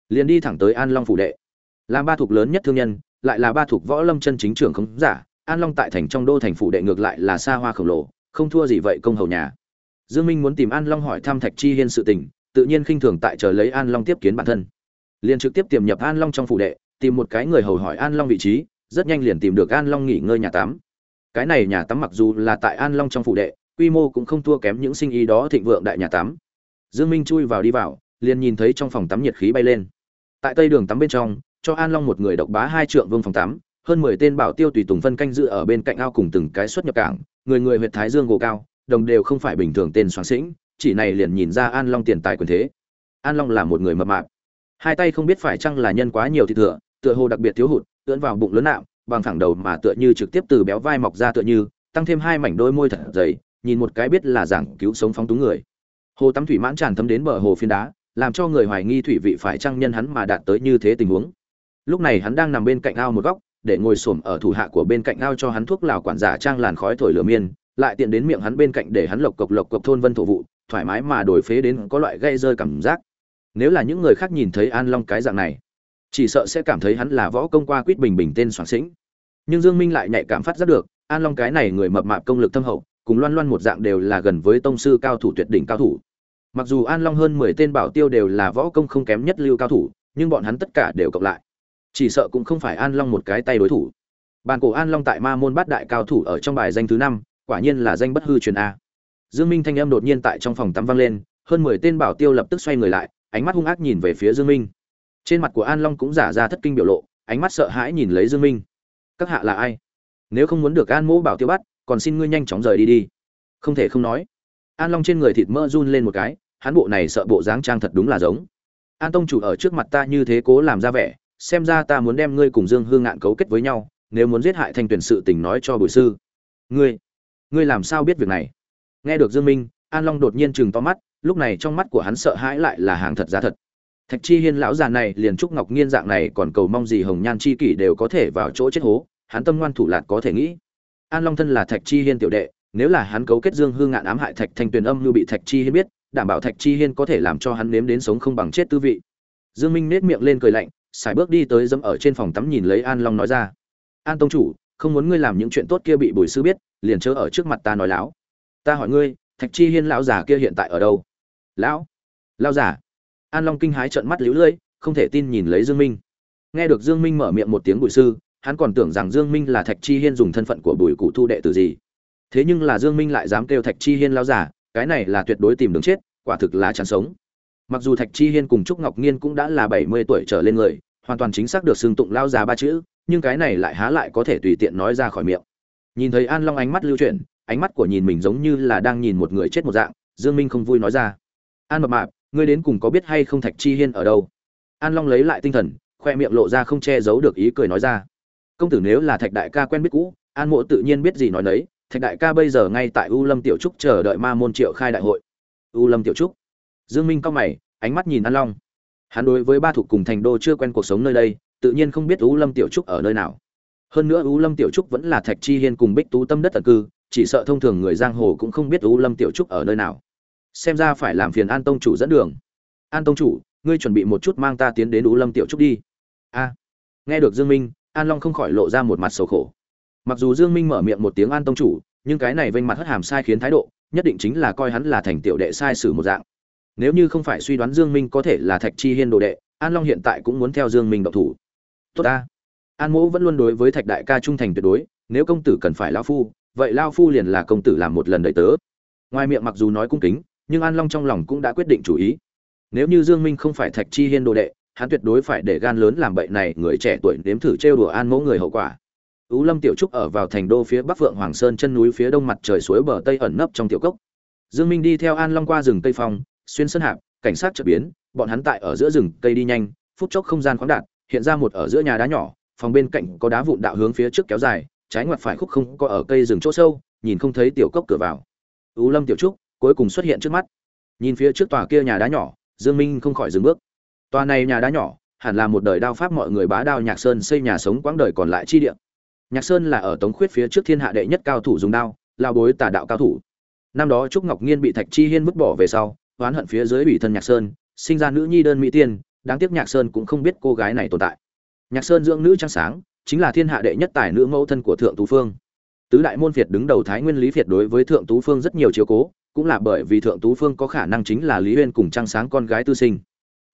liền đi thẳng tới an long phủ đệ làm ba thuộc lớn nhất thương nhân lại là ba thuộc võ lâm chân chính trưởng không giả an long tại thành trong đô thành phủ đệ ngược lại là xa hoa khổng lồ không thua gì vậy công hầu nhà dương minh muốn tìm an long hỏi thăm thạch chi hiên sự tình tự nhiên khinh thường tại chờ lấy an long tiếp kiến bản thân liền trực tiếp tiềm nhập an long trong phủ đệ tìm một cái người hầu hỏi an long vị trí rất nhanh liền tìm được an long nghỉ ngơi nhà tắm cái này nhà tắm mặc dù là tại an long trong phủ đệ quy mô cũng không thua kém những sinh ý đó thịnh vượng đại nhà tắm. Dương minh chui vào đi vào, liền nhìn thấy trong phòng tắm nhiệt khí bay lên. Tại tây đường tắm bên trong, cho an long một người độc bá hai trượng vương phòng tắm, hơn mười tên bảo tiêu tùy tùng phân canh dự ở bên cạnh ao cùng từng cái xuất nhập cảng, người người huyệt thái dương gồ cao, đồng đều không phải bình thường tên soán sĩnh, chỉ này liền nhìn ra an long tiền tài quyền thế. An long là một người mập mạp. Hai tay không biết phải chăng là nhân quá nhiều thì thừa, tựa hồ đặc biệt thiếu hụt, ưỡn vào bụng lớn nạo, bằng thẳng đầu mà tựa như trực tiếp từ béo vai mọc ra tựa như, tăng thêm hai mảnh đôi môi thật dày nhìn một cái biết là giảng cứu sống phóng túng người. Hồ tắm thủy mãn tràn thấm đến bờ hồ phiến đá, làm cho người hoài nghi thủy vị phải chăng nhân hắn mà đạt tới như thế tình huống. Lúc này hắn đang nằm bên cạnh ao một góc, để ngồi xổm ở thủ hạ của bên cạnh ao cho hắn thuốc lào quản giả trang làn khói thổi lửa miên, lại tiện đến miệng hắn bên cạnh để hắn lộc cộc lộc cộc thôn vân thổ vụ, thoải mái mà đổi phế đến có loại gây rơi cảm giác. Nếu là những người khác nhìn thấy an long cái dạng này, chỉ sợ sẽ cảm thấy hắn là võ công qua quýt bình bình tên soạn sĩnh. Nhưng dương minh lại nhạy cảm phát giác được, an long cái này người mập mạp công lực thâm hậu cùng loan loan một dạng đều là gần với tông sư cao thủ tuyệt đỉnh cao thủ. Mặc dù an long hơn 10 tên bảo tiêu đều là võ công không kém nhất lưu cao thủ, nhưng bọn hắn tất cả đều cộng lại. Chỉ sợ cũng không phải an long một cái tay đối thủ. Bàn cổ an long tại ma môn bát đại cao thủ ở trong bài danh thứ năm, quả nhiên là danh bất hư truyền a. Dương minh thanh âm đột nhiên tại trong phòng tắm vang lên, hơn 10 tên bảo tiêu lập tức xoay người lại, ánh mắt hung ác nhìn về phía dương minh. Trên mặt của an long cũng giả ra thất kinh biểu lộ, ánh mắt sợ hãi nhìn lấy dương minh. Các hạ là ai? Nếu không muốn được an mỗ bảo tiêu bắt còn xin ngươi nhanh chóng rời đi đi. Không thể không nói. An long trên người thịt mỡ run lên một cái, hắn bộ này sợ bộ dáng trang thật đúng là giống. An tông chủ ở trước mặt ta như thế cố làm ra vẻ, xem ra ta muốn đem ngươi cùng dương hương ngạn cấu kết với nhau, nếu muốn giết hại thanh tuyển sự tình nói cho bùi sư. Ngươi ngươi làm sao biết việc này? Nghe được dương minh, an long đột nhiên chừng to mắt, lúc này trong mắt của hắn sợ hãi lại là hàng thật giá thật. Thạch chi hiên lão già này liền trúc ngọc nghiên dạng này còn cầu mong gì hồng nhan chi kỷ đều có thể vào chỗ chết hố, hắn tâm ngoan thủ lạt có thể nghĩ an long thân là thạch chi hiên tiểu đệ, nếu là hắn cấu kết dương hương ngạn ám hại thạch thanh tuyền âm như bị thạch chi hiên biết, đảm bảo thạch chi hiên có thể làm cho hắn nếm đến sống không bằng chết tư vị. Dương minh nết miệng lên cười lạnh xài bước đi tới dẫm ở trên phòng tắm nhìn lấy an long nói ra. An tông chủ, không muốn ngươi làm những chuyện tốt kia bị bùi sư biết, liền chớ ở trước mặt ta nói láo. Ta hỏi ngươi, thạch chi hiên lão già kia hiện tại ở đâu? Lão lão già. An long kinh hái trợn mắt liễu lưỡi, không thể tin nhìn lấy dương minh. Nghe được dương minh mở miệng một tiếng bùi sư hắn còn tưởng rằng dương minh là thạch chi hiên dùng thân phận của bùi cụ thu đệ tử gì. Thế nhưng là dương minh lại dám kêu thạch chi hiên lão giả, cái này là tuyệt đối tìm đường chết quả thực là chán sống. Mặc dù thạch chi hiên cùng trúc ngọc nghiên cũng đã là bảy mươi tuổi trở lên người hoàn toàn chính xác được xưng tụng lao già ba chữ nhưng cái này lại há lại có thể tùy tiện nói ra khỏi miệng. Nhìn thấy an long ánh mắt lưu chuyển ánh mắt của nhìn mình giống như là đang nhìn một người chết một dạng dương minh không vui nói ra. An mập mạp ngươi đến cùng có biết hay không thạch chi hiên ở đâu? An long lấy lại tinh thần khoe miệng lộ ra không che giấu được ý cười nói ra công tử nếu là thạch đại ca quen biết cũ, an mộ tự nhiên biết gì nói nấy. Thạch đại ca bây giờ ngay tại u lâm tiểu trúc chờ đợi ma môn triệu khai đại hội. U lâm tiểu trúc. Dương minh cao mày, ánh mắt nhìn an long. Hắn đối với ba thuộc cùng thành đô chưa quen cuộc sống nơi đây, tự nhiên không biết u lâm tiểu trúc ở nơi nào. Hơn nữa u lâm tiểu trúc vẫn là thạch chi hiên cùng bích tú tâm đất tận cư, chỉ sợ thông thường người giang hồ cũng không biết u lâm tiểu trúc ở nơi nào. Xem ra phải làm phiền an tông chủ dẫn đường. An tông chủ, ngươi chuẩn bị một chút mang ta tiến đến u lâm tiểu trúc đi. A. Nghe được dương minh an long không khỏi lộ ra một mặt sầu khổ. Mặc dù dương minh mở miệng một tiếng an tông chủ, nhưng cái này vênh mặt hất hàm sai khiến thái độ, nhất định chính là coi hắn là thành tiểu đệ sai sử một dạng. Nếu như không phải suy đoán dương minh có thể là thạch chi hiên đồ đệ, an long hiện tại cũng muốn theo dương minh độc thủ. Tốt ta. An mỗ vẫn luôn đối với thạch đại ca trung thành tuyệt đối, nếu công tử cần phải lao phu, vậy lao phu liền là công tử làm một lần đầy tớ. Ngoài miệng mặc dù nói cung kính, nhưng an long trong lòng cũng đã quyết định chủ ý. Nếu như dương minh không phải thạch chi hiên đồ đệ hắn tuyệt đối phải để gan lớn làm bệnh này người trẻ tuổi nếm thử trêu đùa an mẫu người hậu quả Ú Lâm tiểu trúc ở vào thành đô phía Bắc Vượng Hoàng Sơn chân núi phía đông mặt trời suối bờ tây ẩn nấp trong tiểu cốc. Dương Minh đi theo An Long qua rừng tây phong, xuyên sơn hạp, cảnh sát chợt biến, bọn hắn tại ở giữa rừng cây đi nhanh, phút chốc không gian khoáng đạt, hiện ra một ở giữa nhà đá nhỏ, phòng bên cạnh có đá vụn đạo hướng phía trước kéo dài, trái ngoặt phải khúc không có ở cây rừng chỗ sâu, nhìn không thấy tiểu cốc cửa vào. Ú Lâm tiểu trúc cuối cùng xuất hiện trước mắt. Nhìn phía trước tòa kia nhà đá nhỏ, Dương Minh không khỏi dừng bước. Tòa này nhà đá nhỏ, hẳn là một đời đao pháp mọi người bá đao Nhạc Sơn xây nhà sống quãng đời còn lại chi địa. Nhạc Sơn là ở Tống Khuyết phía trước thiên hạ đệ nhất cao thủ dùng đao, lao bối tà đạo cao thủ. Năm đó trúc ngọc nghiên bị thạch chi hiên vứt bỏ về sau oán hận phía dưới ủy thân nhạc sơn sinh ra nữ nhi đơn mỹ tiên đáng tiếc nhạc sơn cũng không biết cô gái này tồn tại. Nhạc sơn dưỡng nữ trắng sáng chính là thiên hạ đệ nhất tài nữ mẫu thân của thượng tú phương. Tứ đại môn việt đứng đầu thái nguyên lý việt đối với thượng tú phương rất nhiều chiếu cố cũng là bởi vì thượng tú phương có khả năng chính là lý uyên cùng trắng sáng con gái tư sinh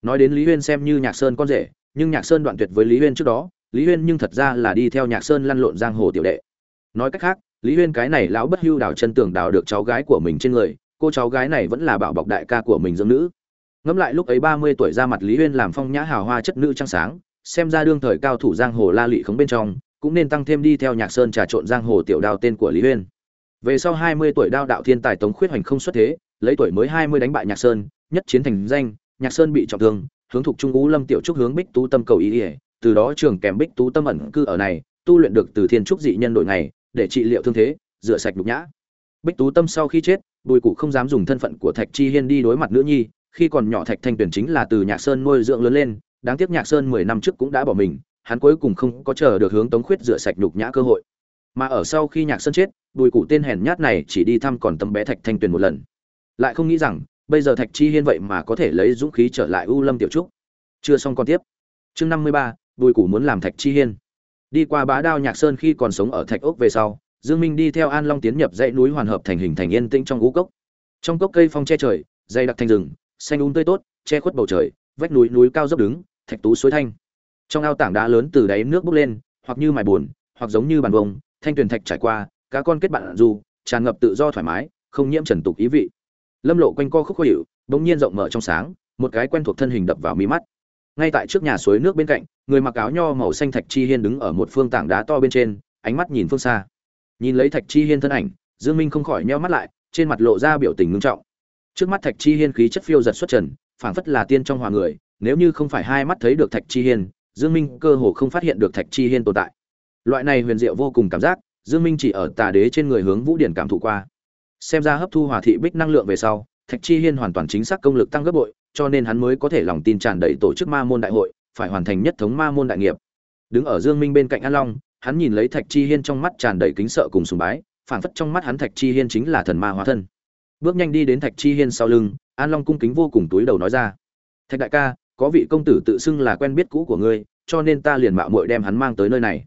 nói đến lý huyên xem như nhạc sơn con rể, nhưng nhạc sơn đoạn tuyệt với lý huyên trước đó, lý huyên nhưng thật ra là đi theo nhạc sơn lăn lộn giang hồ tiểu đệ. Nói cách khác, lý huyên cái này lão bất hưu đào chân tường đào được cháu gái của mình trên người, cô cháu gái này vẫn là bảo bọc đại ca của mình dưỡng nữ. Ngẫm lại lúc ấy ba mươi tuổi ra mặt lý huyên làm phong nhã hào hoa chất nữ trăng sáng, xem ra đương thời cao thủ giang hồ la lị khống bên trong, cũng nên tăng thêm đi theo nhạc sơn trà trộn giang hồ tiểu đao tên của lý huyên. Về sau hai mươi tuổi đao đạo thiên tài tống khuyết hoành không xuất thế, lấy tuổi mới hai mươi đánh bại nhạc sơn, nhất chiến thành danh nhạc sơn bị trọng thương, hướng thuộc trung ú lâm tiểu trúc hướng bích tú tâm cầu ý ỉa từ đó trường kèm bích tú tâm ẩn cư ở này, tu luyện được từ thiên trúc dị nhân đội này để trị liệu thương thế, rửa sạch nhục nhã. Bích tú tâm sau khi chết, bùi cụ không dám dùng thân phận của thạch chi hiên đi đối mặt nữ nhi, khi còn nhỏ thạch thanh tuyển chính là từ nhạc sơn nuôi dưỡng lớn lên, đáng tiếc nhạc sơn mười năm trước cũng đã bỏ mình, hắn cuối cùng không có chờ được hướng tống khuyết rửa sạch nhục nhã cơ hội. Mà ở sau khi nhạc sơn chết, bùi cụ tên hèn nhát này chỉ đi thăm còn tấm bé thạch thanh tuyền một lần. Lại không nghĩ rằng bây giờ thạch chi hiên vậy mà có thể lấy dũng khí trở lại u lâm tiểu trúc. Chưa xong còn tiếp. Chương năm mươi ba, bùi củ muốn làm thạch chi hiên. Đi qua bá đao nhạc sơn khi còn sống ở thạch ốc về sau, dương minh đi theo an long tiến nhập dãy núi hoàn hợp thành hình thành yên tĩnh trong ngũ cốc. Trong cốc cây phong che trời, dày đặc thành rừng, xanh um tươi tốt, che khuất bầu trời, vách núi núi cao dốc đứng, thạch tú suối thanh. Trong ao tảng đá lớn từ đáy nước bốc lên, hoặc như mài buồn, hoặc giống như bàn bông thanh tuyền thạch trải qua, cá con kết bạn dù tràn ngập tự do thoải mái, không nhiễm trần tục ý vị lâm lộ quanh co khúc khó hiệu bỗng nhiên rộng mở trong sáng, một cái quen thuộc thân hình đập vào mí mắt. Ngay tại trước nhà suối nước bên cạnh, người mặc áo nho màu xanh thạch chi hiên đứng ở một phương tảng đá to bên trên, ánh mắt nhìn phương xa. Nhìn lấy thạch chi hiên thân ảnh, dương minh không khỏi nheo mắt lại, trên mặt lộ ra biểu tình ngưng trọng. Trước mắt thạch chi hiên khí chất phiêu giật xuất trần, phảng phất là tiên trong hòa người, nếu như không phải hai mắt thấy được thạch chi hiên, dương minh cơ hồ không phát hiện được thạch chi hiên tồn tại. Loại này huyền diệu vô cùng cảm giác, dương minh chỉ ở tà đế trên người hướng vũ điển cảm thụ qua xem ra hấp thu hòa thị bích năng lượng về sau, thạch chi hiên hoàn toàn chính xác công lực tăng gấp bội, cho nên hắn mới có thể lòng tin tràn đầy tổ chức ma môn đại hội, phải hoàn thành nhất thống ma môn đại nghiệp. Đứng ở dương minh bên cạnh an long, hắn nhìn lấy thạch chi hiên trong mắt tràn đầy kính sợ cùng sùng bái, phảng phất trong mắt hắn thạch chi hiên chính là thần ma hóa thân. Bước nhanh đi đến thạch chi hiên sau lưng, an long cung kính vô cùng túi đầu nói ra. Thạch đại ca, có vị công tử tự xưng là quen biết cũ của ngươi, cho nên ta liền mạo muội đem hắn mang tới nơi này.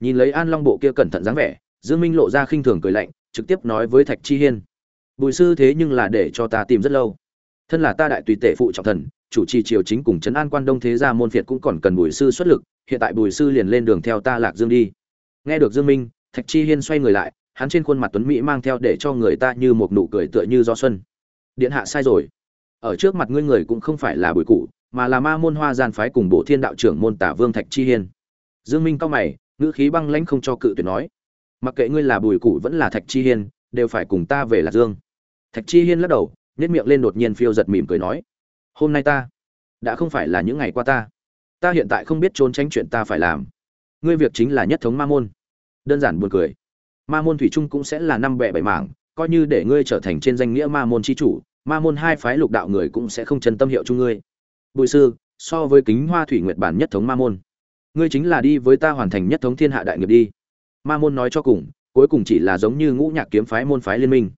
Nhìn lấy an long bộ kia cẩn thận dáng vẻ, dương minh lộ ra khinh thường cười lạnh trực tiếp nói với thạch chi hiên. Bùi sư thế nhưng là để cho ta tìm rất lâu. Thân là ta đại tùy tể phụ trọng thần, chủ trì triều chính cùng trấn an quan đông thế gia môn phiệt cũng còn cần bùi sư xuất lực, hiện tại bùi sư liền lên đường theo ta lạc dương đi. Nghe được dương minh, thạch chi hiên xoay người lại, hắn trên khuôn mặt tuấn mỹ mang theo để cho người ta như một nụ cười tựa như do xuân. Điện hạ sai rồi. Ở trước mặt ngươi người cũng không phải là bùi cụ mà là ma môn hoa gian phái cùng bộ thiên đạo trưởng môn tả vương thạch chi hiên. Dương minh cao mày, ngữ khí băng lãnh không cho cự tuyệt nói mặc kệ ngươi là bùi cụ vẫn là thạch chi hiên, đều phải cùng ta về lạc dương. Thạch chi hiên lắc đầu nhét miệng lên đột nhiên phiêu giật mỉm cười nói, hôm nay ta, đã không phải là những ngày qua ta. Ta hiện tại không biết trốn tránh chuyện ta phải làm. Ngươi việc chính là nhất thống ma môn. Đơn giản buồn cười. Ma môn thủy trung cũng sẽ là năm bẹ bảy mảng, coi như để ngươi trở thành trên danh nghĩa ma môn chi chủ, ma môn hai phái lục đạo người cũng sẽ không chân tâm hiệu chung ngươi. Bùi sư, so với kính hoa thủy nguyệt bản nhất thống ma môn, ngươi chính là đi với ta hoàn thành nhất thống thiên hạ đại nghiệp đi ma môn nói cho cùng, cuối cùng chỉ là giống như ngũ nhạc kiếm phái môn phái liên minh.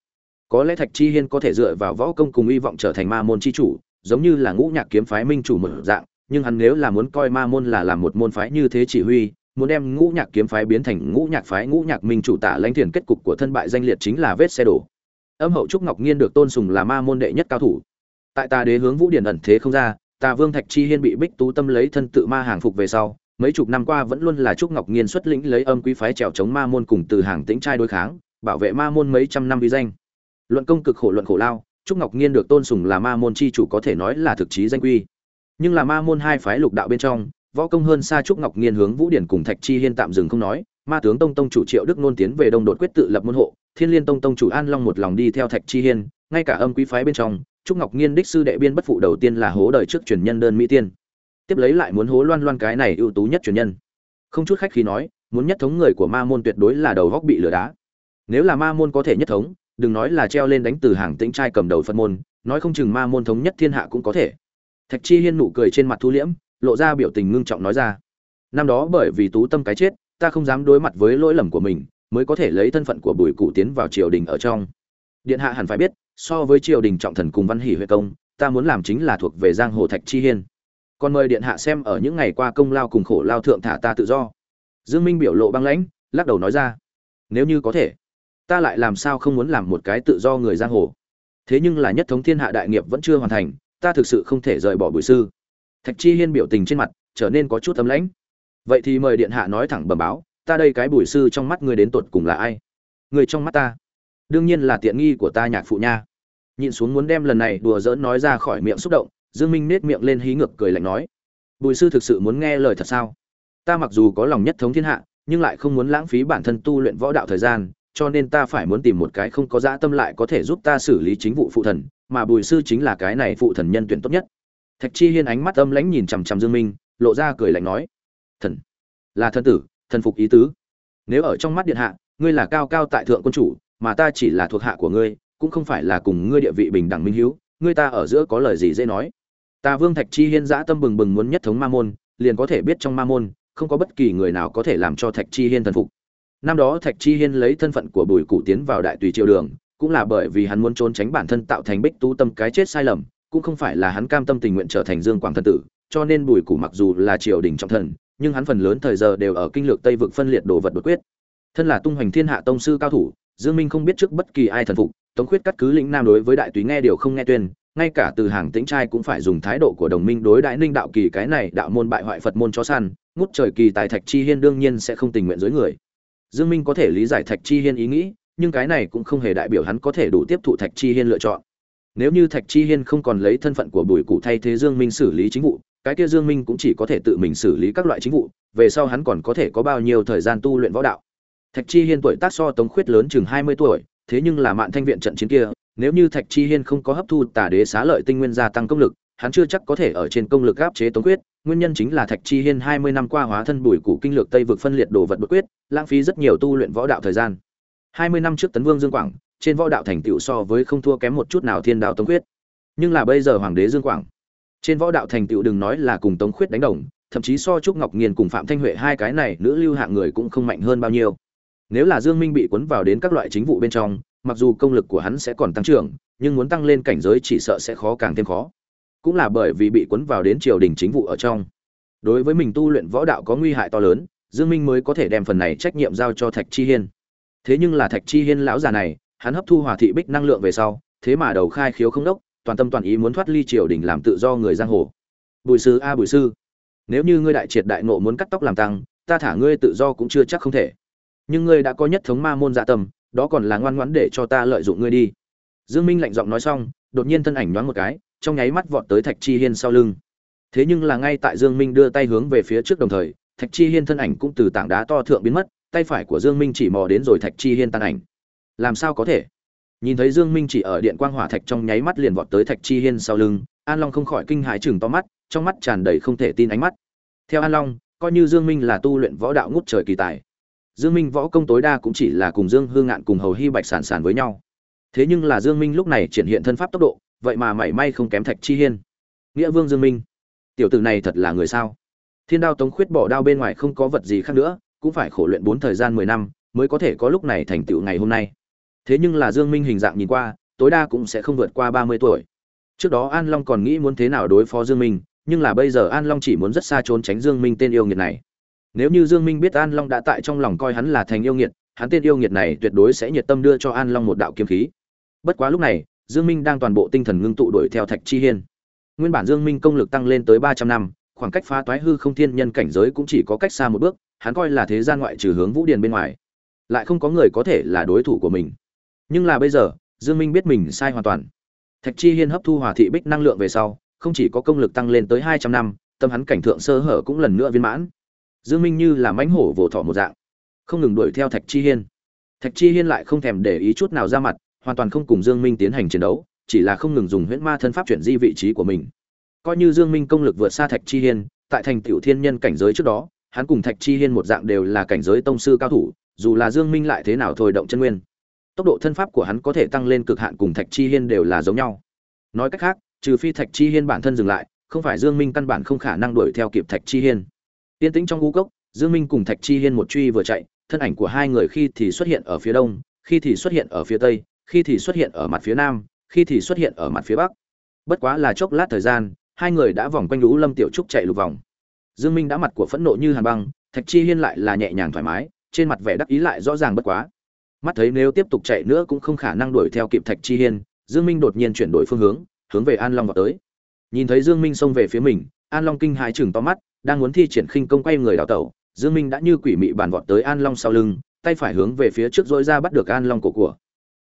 Có lẽ thạch chi hiên có thể dựa vào võ công cùng hy vọng trở thành ma môn chi chủ, giống như là ngũ nhạc kiếm phái minh chủ một dạng, nhưng hắn nếu là muốn coi ma môn là làm một môn phái như thế chỉ huy, muốn đem ngũ nhạc kiếm phái biến thành ngũ nhạc phái, ngũ nhạc minh chủ tả lãnh thiền kết cục của thân bại danh liệt chính là vết xe đổ. Âm hậu trúc ngọc nhiên được tôn sùng là ma môn đệ nhất cao thủ. Tại ta đế hướng vũ điển ẩn thế không ra tà vương thạch chi hiên bị bích tú tâm lấy thân tự ma hàng phục về sau mấy chục năm qua vẫn luôn là trúc ngọc nhiên xuất lĩnh lấy âm quý phái trèo chống ma môn cùng từ hàng tĩnh trai đối kháng, bảo vệ ma môn mấy trăm năm uy danh. Luận công cực khổ luận khổ lao, trúc ngọc nhiên được tôn sùng là ma môn chi chủ có thể nói là thực chí danh quy nhưng là ma môn hai phái lục đạo bên trong, võ công hơn xa trúc ngọc nhiên hướng vũ điển cùng thạch chi hiên tạm dừng không nói, ma tướng tông tông chủ triệu đức nôn tiến về đông đột quyết tự lập môn hộ, thiên liên tông tông chủ an long một lòng đi theo thạch chi hiên, ngay cả âm quý phái bên trong, trúc ngọc nhiên đích sư đệ biên bất phụ đầu tiên là hố đời trước truyền nhân đơn mỹ tiên tiếp lấy lại muốn hố loan loan cái này ưu tú nhất truyền nhân. Không chút khách khi nói, muốn nhất thống người của ma môn tuyệt đối là đầu góc bị lửa đá. Nếu là ma môn có thể nhất thống, đừng nói là treo lên đánh từ hàng tĩnh trai cầm đầu phật môn, nói không chừng ma môn thống nhất thiên hạ cũng có thể. Thạch chi hiên nụ cười trên mặt thu liễm, lộ ra biểu tình ngưng trọng nói ra. Năm đó bởi vì tú tâm cái chết, ta không dám đối mặt với lỗi lầm của mình, mới có thể lấy thân phận của bùi cụ tiến vào triều đình ở trong. Điện hạ hẳn phải biết, so với triều đình trọng thần cùng văn hỷ huệ công, ta muốn làm chính là thuộc về giang hồ thạch chi hiên còn mời điện hạ xem ở những ngày qua công lao cùng khổ lao thượng thả ta tự do. Dương minh biểu lộ băng lãnh, lắc đầu nói ra. Nếu như có thể, ta lại làm sao không muốn làm một cái tự do người giang hồ? Thế nhưng là nhất thống thiên hạ đại nghiệp vẫn chưa hoàn thành, ta thực sự không thể rời bỏ bùi sư. Thạch chi hiên biểu tình trên mặt trở nên có chút tấm lãnh. Vậy thì mời điện hạ nói thẳng bẩm báo, ta đây cái bùi sư trong mắt ngươi đến tột cùng là ai? Người trong mắt ta, đương nhiên là tiện nghi của ta nhạc phụ nha. Nhìn xuống muốn đem lần này đùa giỡn nói ra khỏi miệng xúc động dương minh nết miệng lên hí ngược cười lạnh nói, bùi sư thực sự muốn nghe lời thật sao? Ta mặc dù có lòng nhất thống thiên hạ, nhưng lại không muốn lãng phí bản thân tu luyện võ đạo thời gian, cho nên ta phải muốn tìm một cái không có dã tâm lại có thể giúp ta xử lý chính vụ phụ thần, mà bùi sư chính là cái này phụ thần nhân tuyển tốt nhất. Thạch chi hiên ánh mắt âm lãnh nhìn chằm chằm dương minh, lộ ra cười lạnh nói, thần, là thân tử, thần phục ý tứ. Nếu ở trong mắt điện hạ, ngươi là cao cao tại thượng quân chủ, mà ta chỉ là thuộc hạ của ngươi, cũng không phải là cùng ngươi địa vị bình đẳng minh hiếu, ngươi ta ở giữa có lời gì dễ nói? Ta vương thạch chi hiên dã tâm bừng bừng muốn nhất thống ma môn, liền có thể biết trong ma môn, không có bất kỳ người nào có thể làm cho thạch chi hiên thần phục. Năm đó thạch chi hiên lấy thân phận của bùi cụ tiến vào đại tùy triều đường, cũng là bởi vì hắn muốn trốn tránh bản thân tạo thành bích tú tâm cái chết sai lầm, cũng không phải là hắn cam tâm tình nguyện trở thành dương quảng thân tử, cho nên bùi cụ mặc dù là triều đình trọng thần, nhưng hắn phần lớn thời giờ đều ở kinh lược tây vực phân liệt đồ vật đột quyết. Thân là tung hoành thiên hạ tông sư cao thủ, dương minh không biết trước bất kỳ ai thần phục, tống khuyết cắt cứ lĩnh nam đối với đại Tùy nghe điều không nghe tuyên ngay cả từ hàng tĩnh trai cũng phải dùng thái độ của đồng minh đối đại ninh đạo kỳ cái này đạo môn bại hoại phật môn chó săn, ngút trời kỳ tài thạch chi hiên đương nhiên sẽ không tình nguyện dưới người. Dương minh có thể lý giải thạch chi hiên ý nghĩ, nhưng cái này cũng không hề đại biểu hắn có thể đủ tiếp thụ thạch chi hiên lựa chọn. Nếu như thạch chi hiên không còn lấy thân phận của bùi cụ thay thế dương minh xử lý chính vụ, cái kia dương minh cũng chỉ có thể tự mình xử lý các loại chính vụ, về sau hắn còn có thể có bao nhiêu thời gian tu luyện võ đạo. Thạch chi hiên tuổi tác so tống khuyết lớn chừng 20 tuổi, thế nhưng là mạn thanh viện trận chiến kia nếu như thạch chi hiên không có hấp thu tả đế xá lợi tinh nguyên gia tăng công lực, hắn chưa chắc có thể ở trên công lực áp chế tống quyết. Nguyên nhân chính là thạch chi hiên hai mươi năm qua hóa thân bùi củ kinh lược tây vực phân liệt đồ vật bất quyết, lãng phí rất nhiều tu luyện võ đạo thời gian. hai mươi năm trước tấn vương dương quảng, trên võ đạo thành tựu so với không thua kém một chút nào thiên đạo tống quyết. Nhưng là bây giờ hoàng đế dương quảng, trên võ đạo thành tựu đừng nói là cùng tống khuyết đánh đồng, thậm chí so trúc ngọc nghiền cùng phạm thanh huệ hai cái này nữ lưu hạng người cũng không mạnh hơn bao nhiêu. Nếu là dương minh bị cuốn vào đến các loại chính vụ bên trong mặc dù công lực của hắn sẽ còn tăng trưởng, nhưng muốn tăng lên cảnh giới chỉ sợ sẽ khó càng thêm khó. Cũng là bởi vì bị cuốn vào đến triều đình chính vụ ở trong. Đối với mình tu luyện võ đạo có nguy hại to lớn, dương minh mới có thể đem phần này trách nhiệm giao cho thạch chi hiên. Thế nhưng là thạch chi hiên lão già này, hắn hấp thu hòa thị bích năng lượng về sau, thế mà đầu khai khiếu không đốc, toàn tâm toàn ý muốn thoát ly triều đình làm tự do người giang hồ. Bùi sư a à bùi sư, nếu như ngươi đại triệt đại ngộ muốn cắt tóc làm tăng, ta thả ngươi tự do cũng chưa chắc không thể. Nhưng ngươi đã có nhất thống ma môn dạ tâm đó còn là ngoan ngoãn để cho ta lợi dụng ngươi đi. Dương minh lạnh giọng nói xong, đột nhiên thân ảnh nhoáng một cái, trong nháy mắt vọt tới thạch chi hiên sau lưng. Thế nhưng là ngay tại dương minh đưa tay hướng về phía trước đồng thời, thạch chi hiên thân ảnh cũng từ tảng đá to thượng biến mất, tay phải của dương minh chỉ mò đến rồi thạch chi hiên tan ảnh. Làm sao có thể? Nhìn thấy dương minh chỉ ở điện quang hỏa thạch trong nháy mắt liền vọt tới thạch chi hiên sau lưng, an long không khỏi kinh hãi chừng to mắt, trong mắt tràn đầy không thể tin ánh mắt. Theo an long, coi như dương minh là tu luyện võ đạo ngút trời kỳ tài dương minh võ công tối đa cũng chỉ là cùng dương hương ngạn cùng hầu Hi bạch sản sản với nhau. Thế nhưng là dương minh lúc này triển hiện thân pháp tốc độ, vậy mà mảy may không kém thạch chi hiên. Nghĩa vương dương minh, tiểu tử này thật là người sao? Thiên đao tống khuyết bỏ đao bên ngoài không có vật gì khác nữa, cũng phải khổ luyện bốn thời gian mười năm mới có thể có lúc này thành tựu ngày hôm nay. Thế nhưng là dương minh hình dạng nhìn qua, tối đa cũng sẽ không vượt qua ba mươi tuổi. Trước đó an long còn nghĩ muốn thế nào đối phó dương minh, nhưng là bây giờ an long chỉ muốn rất xa trốn tránh dương minh tên yêu nghiệt này nếu như dương minh biết an long đã tại trong lòng coi hắn là thành yêu nghiệt, hắn tên yêu nghiệt này tuyệt đối sẽ nhiệt tâm đưa cho an long một đạo kiếm khí. Bất quá lúc này, dương minh đang toàn bộ tinh thần ngưng tụ đuổi theo thạch chi hiên. Nguyên bản dương minh công lực tăng lên tới 300 năm, khoảng cách phá toái hư không thiên nhân cảnh giới cũng chỉ có cách xa một bước, hắn coi là thế gian ngoại trừ hướng vũ điền bên ngoài, lại không có người có thể là đối thủ của mình. Nhưng là bây giờ, dương minh biết mình sai hoàn toàn. Thạch chi hiên hấp thu Hỏa thị bích năng lượng về sau, không chỉ có công lực tăng lên tới 200 năm, tâm hắn cảnh thượng sơ hở cũng lần nữa viên mãn dương minh như là mãnh hổ vồ thỏ một dạng, không ngừng đuổi theo thạch chi hiên. Thạch chi hiên lại không thèm để ý chút nào ra mặt, hoàn toàn không cùng dương minh tiến hành chiến đấu, chỉ là không ngừng dùng huyễn ma thân pháp chuyển di vị trí của mình. Coi như dương minh công lực vượt xa thạch chi hiên, tại thành tiểu thiên nhân cảnh giới trước đó, hắn cùng thạch chi hiên một dạng đều là cảnh giới tông sư cao thủ, dù là dương minh lại thế nào thôi động chân nguyên, tốc độ thân pháp của hắn có thể tăng lên cực hạn cùng thạch chi hiên đều là giống nhau. Nói cách khác, trừ phi thạch chi hiên bản thân dừng lại, không phải dương minh căn bản không khả năng đuổi theo kịp thạch chi hiên. Tiên tĩnh trong ngũ cốc, Dương Minh cùng Thạch Chi Hiên một truy vừa chạy, thân ảnh của hai người khi thì xuất hiện ở phía đông khi thì xuất hiện ở phía tây khi thì xuất hiện ở mặt phía nam khi thì xuất hiện ở mặt phía bắc. Bất quá là chốc lát thời gian hai người đã vòng quanh lũ lâm tiểu trúc chạy lục vòng. Dương minh đã mặt của phẫn nộ như hàn băng thạch chi hiên lại là nhẹ nhàng thoải mái trên mặt vẻ đắc ý lại rõ ràng bất quá. Mắt thấy nếu tiếp tục chạy nữa cũng không khả năng đuổi theo kịp thạch chi hiên dương minh đột nhiên chuyển đổi phương hướng hướng về an long vào tới. Nhìn thấy dương minh xông về phía mình an long kinh hãi chừng to mắt đang muốn thi triển khinh công quay người đảo tẩu, dương minh đã như quỷ mị bàn vọt tới an long sau lưng, tay phải hướng về phía trước dỗi ra bắt được an long cổ của.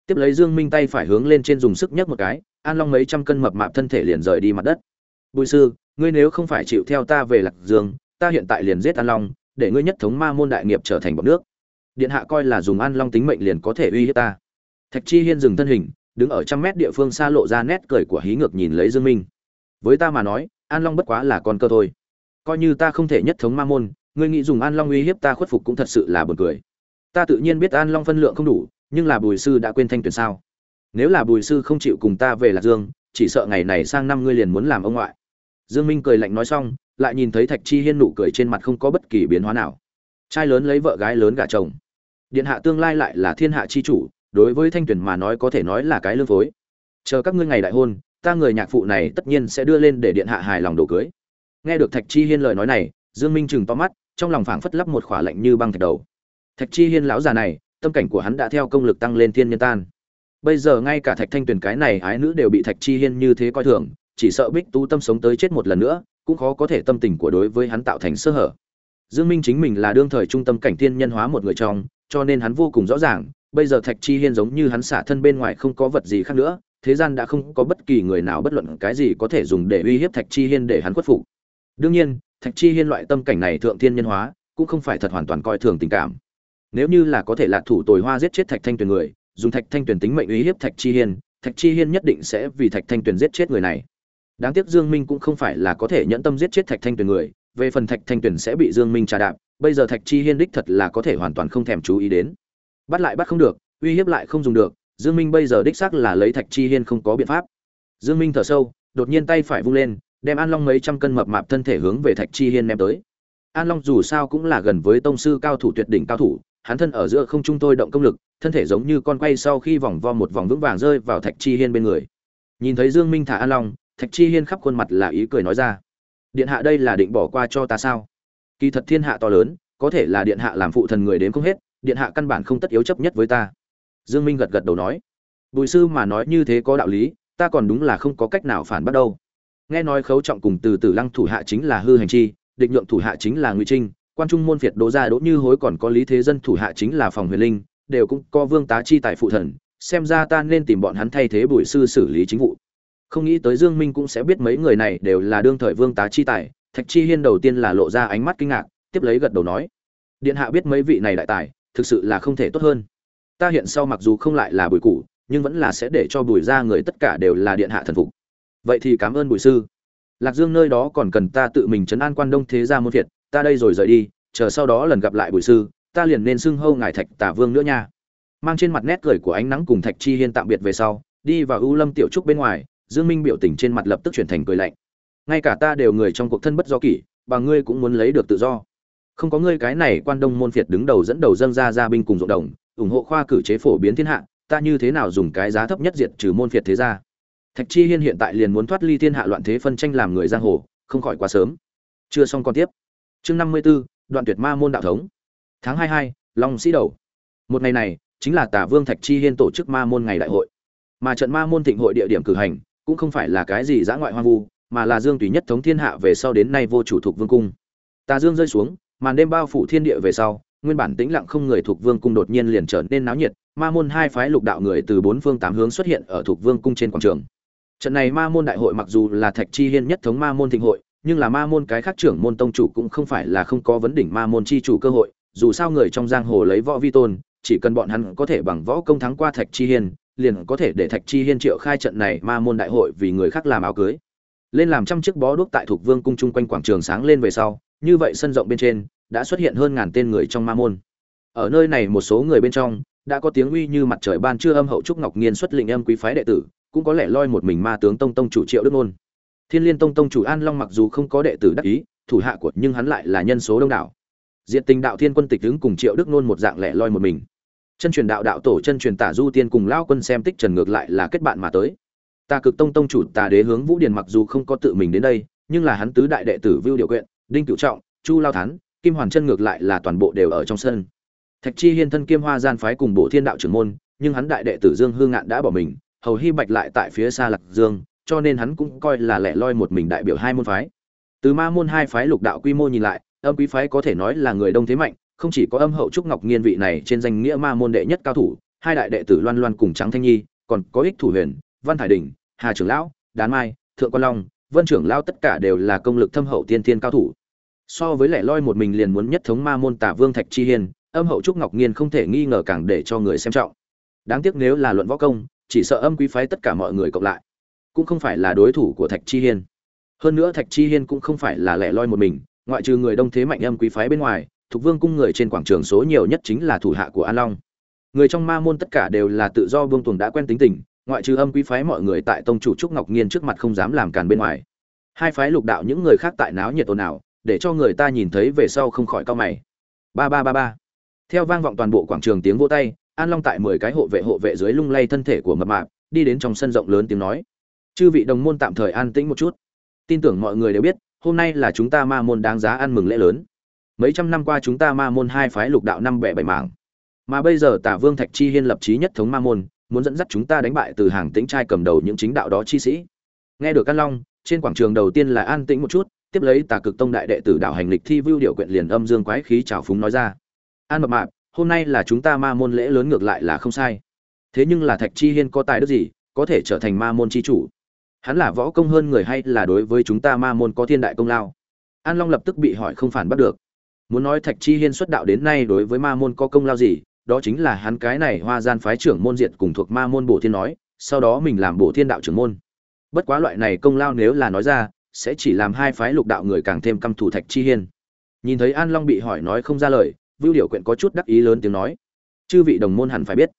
Tiếp lấy dương minh tay phải hướng lên trên dùng sức nhấc một cái, an long mấy trăm cân mập mạp thân thể liền rời đi mặt đất. Bùi sư, ngươi nếu không phải chịu theo ta về lạc dương, ta hiện tại liền giết an long, để ngươi nhất thống ma môn đại nghiệp trở thành bọc nước. Điện hạ coi là dùng an long tính mệnh liền có thể uy hiếp ta. Thạch chi hiên dừng thân hình, đứng ở trăm mét địa phương xa lộ ra nét cười của hí ngược nhìn lấy dương minh. Với ta mà nói, an long bất quá là con cơ thôi coi như ta không thể nhất thống ma môn, ngươi nghĩ dùng an long uy hiếp ta khuất phục cũng thật sự là buồn cười. Ta tự nhiên biết an long phân lượng không đủ, nhưng là bùi sư đã quên thanh tuyển sao? Nếu là bùi sư không chịu cùng ta về lạc dương, chỉ sợ ngày này sang năm ngươi liền muốn làm ông ngoại. Dương minh cười lạnh nói xong, lại nhìn thấy thạch chi hiên nụ cười trên mặt không có bất kỳ biến hóa nào. Trai lớn lấy vợ gái lớn gả chồng. Điện hạ tương lai lại là thiên hạ chi chủ, đối với thanh tuyển mà nói có thể nói là cái lương phối. Chờ các ngươi ngày đại hôn, ta người nhạc phụ này tất nhiên sẽ đưa lên để điện hạ hài lòng đồ cưới nghe được thạch chi hiên lời nói này, dương minh chừng to mắt, trong lòng phảng phất lấp một khỏa lạnh như băng thạch đầu. Thạch chi hiên lão già này, tâm cảnh của hắn đã theo công lực tăng lên thiên nhân tan. Bây giờ ngay cả thạch thanh tuyền cái này ái nữ đều bị thạch chi hiên như thế coi thường, chỉ sợ bích tu tâm sống tới chết một lần nữa, cũng khó có thể tâm tình của đối với hắn tạo thành sơ hở. Dương minh chính mình là đương thời trung tâm cảnh thiên nhân hóa một người trong, cho nên hắn vô cùng rõ ràng, bây giờ thạch chi hiên giống như hắn xả thân bên ngoài không có vật gì khác nữa, thế gian đã không có bất kỳ người nào bất luận cái gì có thể dùng để uy hiếp thạch chi hiên để hắn khuất phục đương nhiên, thạch chi hiên loại tâm cảnh này thượng thiên nhân hóa, cũng không phải thật hoàn toàn coi thường tình cảm. Nếu như là có thể lạc thủ tồi hoa giết chết thạch thanh tuyền người, dùng thạch thanh tuyền tính mệnh uy hiếp thạch chi hiên, thạch chi hiên nhất định sẽ vì thạch thanh tuyền giết chết người này. Đáng tiếc dương minh cũng không phải là có thể nhẫn tâm giết chết thạch thanh tuyền người, về phần thạch thanh tuyền sẽ bị dương minh trà đạp, bây giờ thạch chi hiên đích thật là có thể hoàn toàn không thèm chú ý đến. Bắt lại bắt không được, uy hiếp lại không dùng được, dương minh bây giờ đích xác là lấy thạch chi hiên không có biện pháp. Dương minh thở sâu, đột nhiên tay phải vung lên đem an long mấy trăm cân mập mạp thân thể hướng về thạch chi hiên ném tới. An long dù sao cũng là gần với tông sư cao thủ tuyệt đỉnh cao thủ, hắn thân ở giữa không trung tôi động công lực, thân thể giống như con quay sau khi vòng vo một vòng vững vàng rơi vào thạch chi hiên bên người. Nhìn thấy dương minh thả an long, thạch chi hiên khắp khuôn mặt là ý cười nói ra. Điện hạ đây là định bỏ qua cho ta sao? Kỳ thật thiên hạ to lớn, có thể là điện hạ làm phụ thần người đến không hết, điện hạ căn bản không tất yếu chấp nhất với ta. Dương minh gật gật đầu nói. Bùi sư mà nói như thế có đạo lý, ta còn đúng là không có cách nào phản bắt đâu nghe nói khấu trọng cùng từ từ lăng thủ hạ chính là hư hành chi định nhượng thủ hạ chính là ngụy trinh quan trung môn phiệt đỗ gia đỗ như hối còn có lý thế dân thủ hạ chính là phòng huyền linh đều cũng có vương tá chi tại phụ thần xem ra ta nên tìm bọn hắn thay thế bùi sư xử lý chính vụ. Không nghĩ tới dương minh cũng sẽ biết mấy người này đều là đương thời vương tá chi tài thạch chi hiên đầu tiên là lộ ra ánh mắt kinh ngạc tiếp lấy gật đầu nói điện hạ biết mấy vị này đại tài thực sự là không thể tốt hơn. Ta hiện sau mặc dù không lại là bùi cũ, nhưng vẫn là sẽ để cho bùi ra người tất cả đều là điện hạ thần phục vậy thì cảm ơn bùi sư. Lạc dương nơi đó còn cần ta tự mình chấn an quan đông thế gia muôn việt, ta đây rồi rời đi chờ sau đó lần gặp lại bùi sư ta liền nên xưng hâu ngài thạch tả vương nữa nha. Mang trên mặt nét cười của ánh nắng cùng thạch chi hiên tạm biệt về sau đi vào ưu lâm tiểu trúc bên ngoài dương minh biểu tình trên mặt lập tức chuyển thành cười lạnh. Ngay cả ta đều người trong cuộc thân bất do kỷ bà ngươi cũng muốn lấy được tự do. Không có ngươi cái này quan đông môn phiệt đứng đầu dẫn đầu dâng ra gia binh cùng ruộng đồng ủng hộ khoa cử chế phổ biến thiên hạ ta như thế nào dùng cái giá thấp nhất diệt trừ môn phiệt thế gia? Thạch chi hiên hiện tại liền muốn thoát ly thiên hạ loạn thế phân tranh làm người giang hồ không khỏi quá sớm. Chưa xong còn tiếp. Chương năm mươi 54, đoạn tuyệt ma môn đạo thống. Tháng hai hai long sĩ đầu. Một ngày này chính là tả vương thạch chi hiên tổ chức ma môn ngày đại hội. Mà trận ma môn thịnh hội địa điểm cử hành cũng không phải là cái gì dã ngoại hoang vu mà là dương tùy nhất thống thiên hạ về sau đến nay vô chủ thuộc vương cung. Tà dương rơi xuống màn đêm bao phủ thiên địa về sau nguyên bản tĩnh lặng không người thuộc vương cung đột nhiên liền trở nên náo nhiệt ma môn hai phái lục đạo người từ bốn phương tám hướng xuất hiện ở thuộc vương cung trên quảng trường trận này ma môn đại hội mặc dù là thạch chi hiên nhất thống ma môn thịnh hội, nhưng là ma môn cái khác trưởng môn tông chủ cũng không phải là không có vấn đỉnh ma môn chi chủ cơ hội, dù sao người trong giang hồ lấy võ vi tôn, chỉ cần bọn hắn có thể bằng võ công thắng qua thạch chi hiên, liền có thể để thạch chi hiên triệu khai trận này ma môn đại hội vì người khác làm áo cưới. Lên làm trăm chiếc bó đuốc tại thuộc vương cung chung quanh quảng trường sáng lên về sau, như vậy sân rộng bên trên, đã xuất hiện hơn ngàn tên người trong ma môn. Ở nơi này một số người bên trong, đã có tiếng uy như mặt trời ban trưa âm hậu trúc ngọc nghiên xuất lĩnh âm quý phái đệ tử cũng có lẽ loi một mình ma tướng tông tông chủ triệu đức ngôn. Thiên liên tông tông chủ an long mặc dù không có đệ tử đắc ý, thủ hạ của nhưng hắn lại là nhân số đông đảo. Diện tình đạo thiên quân tịch đứng cùng triệu đức nôn một dạng lẻ loi một mình. Chân truyền đạo đạo tổ chân truyền tả du tiên cùng lao quân xem tích trần ngược lại là kết bạn mà tới. Tà cực tông tông chủ tà đế hướng vũ điền mặc dù không có tự mình đến đây, nhưng là hắn tứ đại đệ tử vưu điều quyện, đinh cửu trọng, chu lao thán, kim hoàn chân ngược lại là toàn bộ đều ở trong sân. Thạch chi hiên thân kim hoa gian phái cùng bộ thiên đạo trưởng môn, nhưng hắn đại đệ tử dương hương ngạn đã bỏ mình hầu hy bạch lại tại phía xa lạc dương, cho nên hắn cũng coi là lẻ loi một mình đại biểu hai môn phái. Từ ma môn hai phái lục đạo quy mô nhìn lại, âm quý phái có thể nói là người đông thế mạnh, không chỉ có âm hậu trúc ngọc nghiên vị này trên danh nghĩa ma môn đệ nhất cao thủ, hai đại đệ tử loan loan cùng trắng thanh nhi, còn có ích thủ huyền, văn thải đình, hà trưởng lão, đán mai, thượng quan long, vân trưởng lão tất cả đều là công lực thâm hậu tiên thiên cao thủ. So với lẻ loi một mình liền muốn nhất thống ma môn tả vương thạch chi hiên, âm hậu trúc ngọc nghiên không thể nghi ngờ càng để cho người xem trọng. Đáng tiếc nếu là luận võ công chỉ sợ âm quý phái tất cả mọi người cộng lại, cũng không phải là đối thủ của thạch chi hiên. Hơn nữa thạch chi hiên cũng không phải là lẻ loi một mình, ngoại trừ người đông thế mạnh âm quý phái bên ngoài, thuộc vương cung người trên quảng trường số nhiều nhất chính là thủ hạ của an long. Người trong ma môn tất cả đều là tự do vương tuồng đã quen tính tình, ngoại trừ âm quý phái mọi người tại tông chủ trúc ngọc nghiên trước mặt không dám làm càn bên ngoài. Hai phái lục đạo những người khác tại náo nhiệt ồn ào, để cho người ta nhìn thấy về sau không khỏi cao mày. Ba ba ba ba. Theo vang vọng toàn bộ quảng trường tiếng vỗ tay an long tại mười cái hộ vệ hộ vệ dưới lung lay thân thể của mập mạp, đi đến trong sân rộng lớn tiếng nói. Chư vị đồng môn tạm thời an tĩnh một chút. Tin tưởng mọi người đều biết, hôm nay là chúng ta ma môn đáng giá ăn mừng lễ lớn. Mấy trăm năm qua chúng ta ma môn hai phái lục đạo năm bẻ bảy mảng. Mà bây giờ tả vương thạch chi hiên lập trí nhất thống ma môn, muốn dẫn dắt chúng ta đánh bại từ hàng tĩnh trai cầm đầu những chính đạo đó chi sĩ. Nghe được an long, trên quảng trường đầu tiên là an tĩnh một chút, tiếp lấy tà cực tông đại đệ tử đạo hành lịch thi vưu điệu quyện liền âm dương quái khí trào phúng nói ra. An mập mạp hôm nay là chúng ta ma môn lễ lớn ngược lại là không sai. Thế nhưng là thạch chi hiên có tài đức gì, có thể trở thành ma môn chi chủ? Hắn là võ công hơn người hay là đối với chúng ta ma môn có thiên đại công lao? An long lập tức bị hỏi không phản bắt được. Muốn nói thạch chi hiên xuất đạo đến nay đối với ma môn có công lao gì, đó chính là hắn cái này hoa gian phái trưởng môn diệt cùng thuộc ma môn bổ thiên nói, sau đó mình làm bổ thiên đạo trưởng môn. Bất quá loại này công lao nếu là nói ra, sẽ chỉ làm hai phái lục đạo người càng thêm căm thù thạch chi hiên. Nhìn thấy an long bị hỏi nói không ra lời vưu điệu quyện có chút đắc ý lớn tiếng nói. Chư vị đồng môn hẳn phải biết,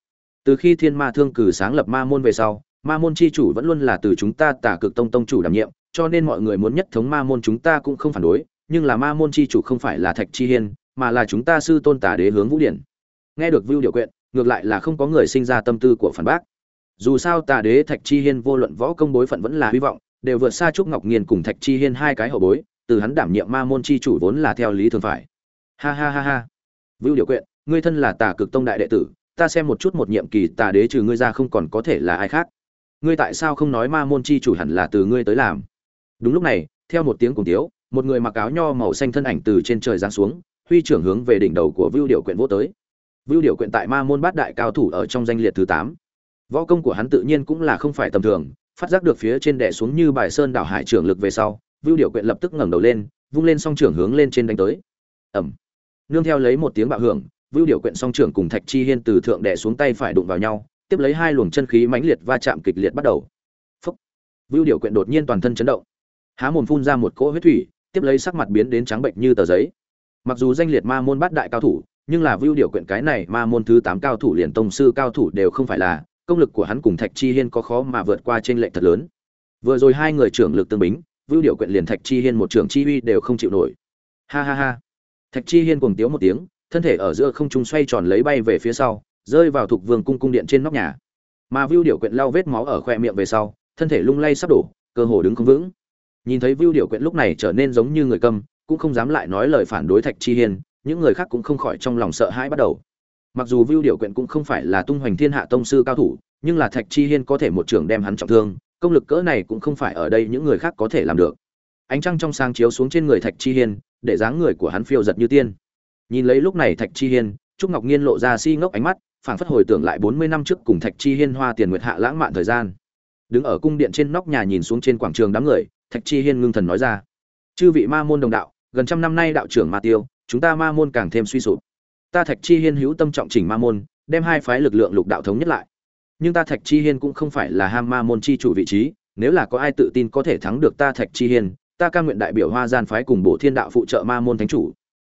từ khi thiên ma thương cử sáng lập ma môn về sau, ma môn chi chủ vẫn luôn là từ chúng ta tả cực tông tông chủ đảm nhiệm, cho nên mọi người muốn nhất thống ma môn chúng ta cũng không phản đối, nhưng là ma môn chi chủ không phải là thạch chi hiên, mà là chúng ta sư tôn tả đế hướng vũ điển. Nghe được vưu điều quyện, ngược lại là không có người sinh ra tâm tư của phản bác. Dù sao tà đế, thạch chi hiên vô luận võ công bối phận vẫn là hy vọng, đều vượt xa trúc ngọc nghiền cùng thạch chi hiên hai cái hậu bối, từ hắn đảm nhiệm ma môn chi chủ vốn là theo lý thường phải. Ha ha ha ha vưu điều quyện, ngươi thân là tà cực tông đại đệ tử, ta xem một chút một nhiệm kỳ tà đế trừ ngươi ra không còn có thể là ai khác. Ngươi tại sao không nói ma môn chi chủ hẳn là từ ngươi tới làm? Đúng lúc này, theo một tiếng cùng tiếu, một người mặc áo nho màu xanh thân ảnh từ trên trời giáng xuống, huy trưởng hướng về đỉnh đầu của vưu điệu quyện vô tới. Vưu điệu quyện tại ma môn bát đại cao thủ ở trong danh liệt thứ tám. Võ công của hắn tự nhiên cũng là không phải tầm thường, phát giác được phía trên đè xuống như bài sơn đảo hải trưởng lực về sau, vưu điệu quyện lập tức ngẩng đầu lên, vung lên song trưởng hướng lên trên đánh tới. Ẩm nương theo lấy một tiếng bạo hưởng, vưu điều quyện song trưởng cùng thạch chi hiên từ thượng đè xuống tay phải đụng vào nhau, tiếp lấy hai luồng chân khí mãnh liệt va chạm kịch liệt bắt đầu. Phúc. Vưu điều quyện đột nhiên toàn thân chấn động. Há mồm phun ra một cỗ huyết thủy, tiếp lấy sắc mặt biến đến trắng bệnh như tờ giấy. Mặc dù danh liệt ma môn bát đại cao thủ, nhưng là vưu điều quyện cái này ma môn thứ tám cao thủ liền tông sư cao thủ đều không phải là, công lực của hắn cùng thạch chi hiên có khó mà vượt qua trên lệnh thật lớn. Vừa rồi hai người trưởng lực tương bính, vưu điều quyện liền thạch chi hiên một trưởng chi uy đều không chịu nổi. Ha ha ha thạch chi hiên cuồng tiếu một tiếng, thân thể ở giữa không trung xoay tròn lấy bay về phía sau, rơi vào thuộc vương cung cung điện trên nóc nhà. Mà vưu điệu quyện lau vết máu ở khoe miệng về sau, thân thể lung lay sắp đổ, cơ hồ đứng không vững. Nhìn thấy vưu điệu quyện lúc này trở nên giống như người câm, cũng không dám lại nói lời phản đối thạch chi hiên, những người khác cũng không khỏi trong lòng sợ hãi bắt đầu. Mặc dù vưu điệu quyện cũng không phải là tung hoành thiên hạ tông sư cao thủ, nhưng là thạch chi hiên có thể một trưởng đem hắn trọng thương, công lực cỡ này cũng không phải ở đây những người khác có thể làm được ánh trăng trong sáng chiếu xuống trên người thạch chi hiên, để dáng người của hắn phiêu giật như tiên. Nhìn lấy lúc này thạch chi hiên, trúc ngọc nhiên lộ ra si ngốc ánh mắt, phảng phất hồi tưởng lại bốn mươi năm trước cùng thạch chi hiên hoa tiền nguyệt hạ lãng mạn thời gian. Đứng ở cung điện trên nóc nhà nhìn xuống trên quảng trường đám người, thạch chi hiên ngưng thần nói ra. Chư vị ma môn đồng đạo, gần trăm năm nay đạo trưởng ma tiêu, chúng ta ma môn càng thêm suy sụp. Ta thạch chi hiên hữu tâm trọng chỉnh ma môn, đem hai phái lực lượng lục đạo thống nhất lại. Nhưng ta thạch chi hiên cũng không phải là ham ma môn chi chủ vị trí, nếu là có ai tự tin có thể thắng được ta thạch chi hiên ta ca nguyện đại biểu hoa gian phái cùng bộ thiên đạo phụ trợ ma môn thánh chủ.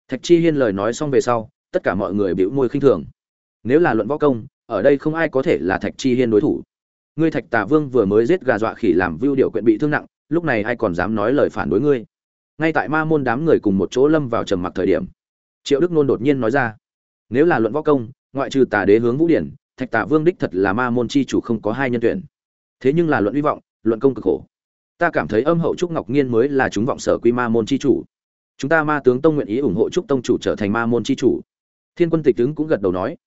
Thạch chi hiên lời nói xong về sau, tất cả mọi người bĩu môi khinh thường. Nếu là luận võ công, ở đây không ai có thể là thạch chi hiên đối thủ. Ngươi thạch tà vương vừa mới giết gà dọa khỉ làm vưu điệu quyện bị thương nặng, lúc này ai còn dám nói lời phản đối ngươi? Ngay tại ma môn đám người cùng một chỗ lâm vào trầm mặc thời điểm, triệu đức nôn đột nhiên nói ra, nếu là luận võ công, ngoại trừ tà đế hướng vũ điển, thạch tà vương đích thật là ma môn chi chủ không có hai nhân tuyển. Thế nhưng là luận hy vọng, luận công cực khổ ta cảm thấy âm hậu trúc ngọc nghiên mới là chúng vọng sở quy ma môn chi chủ. Chúng ta ma tướng tông nguyện ý ủng hộ trúc tông chủ trở thành ma môn chi chủ. Thiên quân tịch tướng cũng gật đầu nói,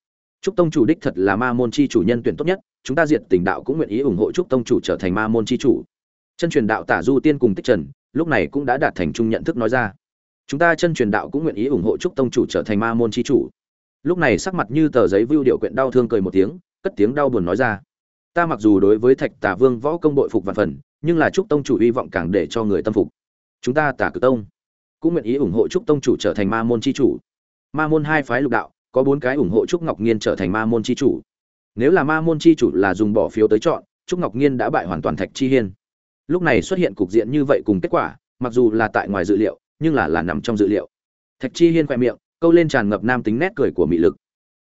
trúc tông chủ đích thật là ma môn chi chủ nhân tuyển tốt nhất, chúng ta diệt tình đạo cũng nguyện ý ủng hộ trúc tông chủ trở thành ma môn chi chủ. Chân truyền đạo tả du tiên cùng tích trần, lúc này cũng đã đạt thành chung nhận thức nói ra. Chúng ta chân truyền đạo cũng nguyện ý ủng hộ trúc tông chủ trở thành ma môn chi chủ. Lúc này sắc mặt như tờ giấy vưu điệu quyện đau thương cười một tiếng, cất tiếng đau buồn nói ra. Ta mặc dù đối với thạch tả vương võ công bội phục vạn phần nhưng là trúc tông chủ hy vọng càng để cho người tâm phục. Chúng ta tả cử tông cũng nguyện ý ủng hộ trúc tông chủ trở thành ma môn chi chủ. Ma môn hai phái lục đạo, có bốn cái ủng hộ trúc ngọc nhiên trở thành ma môn chi chủ. Nếu là ma môn chi chủ là dùng bỏ phiếu tới chọn, trúc ngọc nhiên đã bại hoàn toàn thạch chi hiên. Lúc này xuất hiện cục diện như vậy cùng kết quả, mặc dù là tại ngoài dự liệu, nhưng là là nằm trong dự liệu. Thạch chi hiên khoe miệng, câu lên tràn ngập nam tính nét cười của mị lực.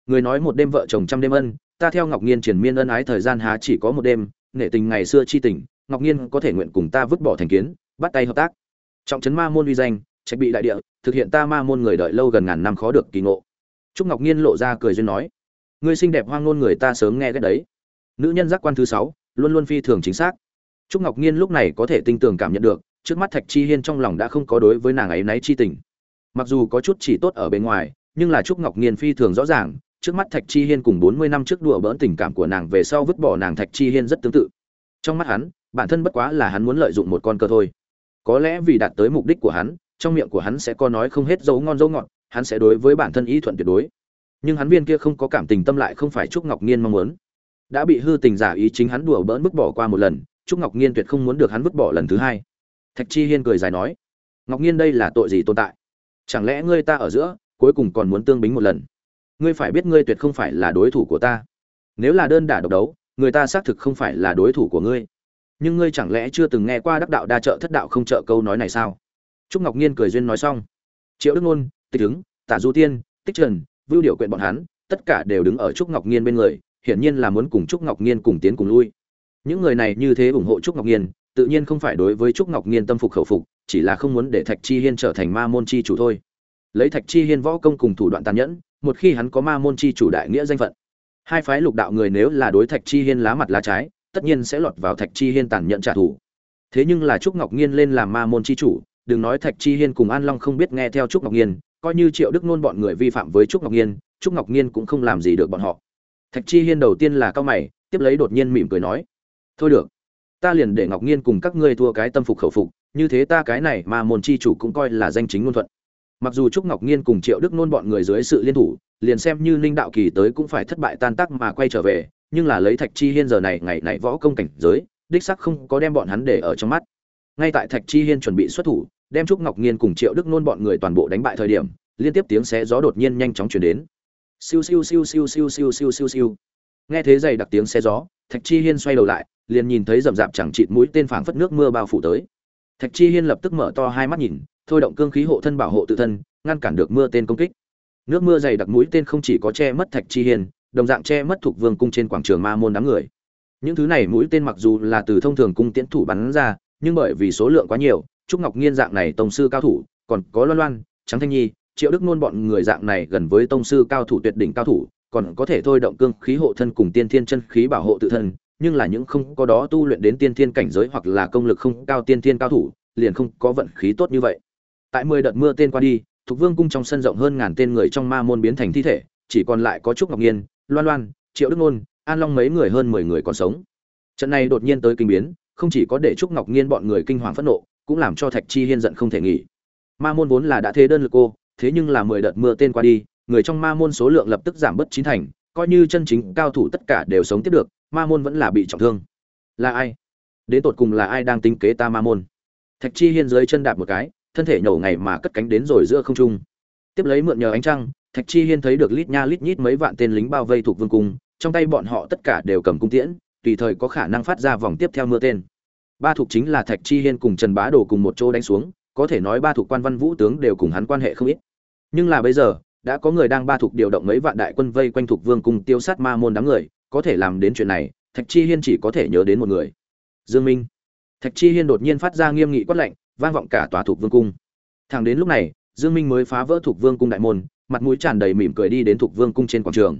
Người nói một đêm vợ chồng trăm đêm ân, ta theo ngọc nhiên triển miên ân ái thời gian há chỉ có một đêm nghệ tình ngày xưa chi tình ngọc nhiên có thể nguyện cùng ta vứt bỏ thành kiến, bắt tay hợp tác. Trọng trấn ma môn uy danh, trạch bị đại địa, thực hiện ta ma môn người đợi lâu gần ngàn năm khó được kỳ ngộ. Trúc ngọc nhiên lộ ra cười duyên nói, ngươi xinh đẹp hoang ngôn người ta sớm nghe cái đấy. Nữ nhân giác quan thứ sáu, luôn luôn phi thường chính xác. Trúc ngọc nhiên lúc này có thể tinh tường cảm nhận được, trước mắt thạch chi hiên trong lòng đã không có đối với nàng ấy náy chi tình. Mặc dù có chút chỉ tốt ở bên ngoài, nhưng là trúc ngọc nhiên phi thường rõ ràng, trước mắt thạch chi hiên cùng bốn mươi năm trước đùa bỡn tình cảm của nàng về sau vứt bỏ nàng thạch chi hiên rất tương tự. Trong mắt hắn bản thân bất quá là hắn muốn lợi dụng một con cơ thôi. Có lẽ vì đạt tới mục đích của hắn, trong miệng của hắn sẽ có nói không hết dấu ngon dấu ngọt, hắn sẽ đối với bản thân ý thuận tuyệt đối. Nhưng hắn viên kia không có cảm tình tâm lại không phải trúc ngọc nhiên mong muốn. Đã bị hư tình giả ý chính hắn đùa bỡn vứt bỏ qua một lần, trúc ngọc nhiên tuyệt không muốn được hắn vứt bỏ lần thứ hai. Thạch chi hiên cười dài nói, ngọc nhiên đây là tội gì tồn tại? Chẳng lẽ ngươi ta ở giữa, cuối cùng còn muốn tương bính một lần? Ngươi phải biết ngươi tuyệt không phải là đối thủ của ta. Nếu là đơn đả độc đấu, người ta xác thực không phải là đối thủ của ngươi nhưng ngươi chẳng lẽ chưa từng nghe qua đắc đạo đa trợ thất đạo không trợ câu nói này sao? Trúc ngọc nhiên cười duyên nói xong. Triệu đức ngôn tịch tướng tả du tiên, tích trần, vưu điều quyện bọn hắn, tất cả đều đứng ở trúc ngọc nhiên bên người, hiển nhiên là muốn cùng trúc ngọc nhiên cùng tiến cùng lui. Những người này như thế ủng hộ trúc ngọc nhiên tự nhiên không phải đối với trúc ngọc nhiên tâm phục khẩu phục, chỉ là không muốn để thạch chi hiên trở thành ma môn chi chủ thôi. Lấy thạch chi hiên võ công cùng thủ đoạn tàn nhẫn, một khi hắn có ma môn chi chủ đại nghĩa danh phận, hai phái lục đạo người nếu là đối thạch chi hiên lá mặt lá trái tất nhiên sẽ lọt vào thạch chi hiên tàn nhận trả thù. Thế nhưng là trúc ngọc nhiên lên làm ma môn chi chủ, đừng nói thạch chi hiên cùng an long không biết nghe theo trúc ngọc nhiên coi như triệu đức nôn bọn người vi phạm với trúc ngọc nhiên trúc ngọc nhiên cũng không làm gì được bọn họ. Thạch chi hiên đầu tiên là cao mày, tiếp lấy đột nhiên mỉm cười nói, thôi được, ta liền để ngọc nhiên cùng các ngươi thua cái tâm phục khẩu phục, như thế ta cái này mà môn chi chủ cũng coi là danh chính ngôn thuận. Mặc dù trúc ngọc nhiên cùng triệu đức nôn bọn người dưới sự liên thủ, liền xem như ninh đạo kỳ tới cũng phải thất bại tan tác mà quay trở về nhưng là lấy thạch chi hiên giờ này ngày này võ công cảnh giới, đích xác không có đem bọn hắn để ở trong mắt. Ngay tại thạch chi hiên chuẩn bị xuất thủ, đem trúc ngọc nhiên cùng triệu đức nôn bọn người toàn bộ đánh bại thời điểm, liên tiếp tiếng xé gió đột nhiên nhanh chóng truyền đến. Siêu siêu siêu siêu siêu siêu siêu siêu siêu. Nghe thế dày đặc tiếng xé gió, thạch chi hiên xoay đầu lại, liền nhìn thấy rậm rạp chẳng chịt mũi tên phảng phất nước mưa bao phủ tới. Thạch chi hiên lập tức mở to hai mắt nhìn, thôi động cương khí hộ thân bảo hộ tự thân, ngăn cản được mưa tên công kích. Nước mưa dày đặc mũi tên không chỉ có che mất thạch chi hiên đồng dạng che mất thuộc vương cung trên quảng trường ma môn đám người. Những thứ này mũi tên mặc dù là từ thông thường cung tiễn thủ bắn ra, nhưng bởi vì số lượng quá nhiều, trúc ngọc nghiên dạng này tổng sư cao thủ, còn có loan loan, trắng thanh nhi, triệu đức nôn bọn người dạng này gần với tông sư cao thủ tuyệt đỉnh cao thủ, còn có thể thôi động cương khí hộ thân cùng tiên thiên chân khí bảo hộ tự thân, nhưng là những không có đó tu luyện đến tiên thiên cảnh giới hoặc là công lực không cao tiên thiên cao thủ, liền không có vận khí tốt như vậy. Tại mười đợt mưa tên qua đi thục vương cung trong sân rộng hơn ngàn tên người trong ma môn biến thành thi thể, chỉ còn lại có trúc ngọc nghiên loan loan triệu đức ngôn an long mấy người hơn mười người còn sống trận này đột nhiên tới kinh biến không chỉ có để trúc ngọc nhiên bọn người kinh hoàng phẫn nộ cũng làm cho thạch chi hiên giận không thể nghỉ ma môn vốn là đã thế đơn lực cô thế nhưng là mười đợt mưa tên qua đi, người trong ma môn số lượng lập tức giảm bớt chín thành, coi như chân chính cao thủ tất cả đều sống tiếp được, ma môn vẫn là bị trọng thương. Là ai? Đến tột cùng là ai đang tính kế ta ma môn? Thạch Chi Hiên dưới chân đạp một cái, thân thể nhổ ngày mà cất cánh đến rồi giữa không trung. Tiếp lấy mượn nhờ ánh trăng, Thạch Chi Hiên thấy được lít nha lít nhít mấy vạn tên lính bao vây thuộc vương cung, trong tay bọn họ tất cả đều cầm cung tiễn, tùy thời có khả năng phát ra vòng tiếp theo mưa tên. Ba thuộc chính là Thạch Chi Hiên cùng Trần Bá Đồ cùng một chỗ đánh xuống, có thể nói ba thuộc quan văn vũ tướng đều cùng hắn quan hệ không ít. Nhưng là bây giờ đã có người đang ba thuộc điều động mấy vạn đại quân vây quanh thuộc vương cung tiêu sát ma môn đám người có thể làm đến chuyện này thạch chi hiên chỉ có thể nhớ đến một người. Dương minh. Thạch chi hiên đột nhiên phát ra nghiêm nghị quát lệnh vang vọng cả tòa thuộc vương cung. Thẳng đến lúc này dương minh mới phá vỡ thuộc vương cung đại môn mặt mũi tràn đầy mỉm cười đi đến thuộc vương cung trên quảng trường.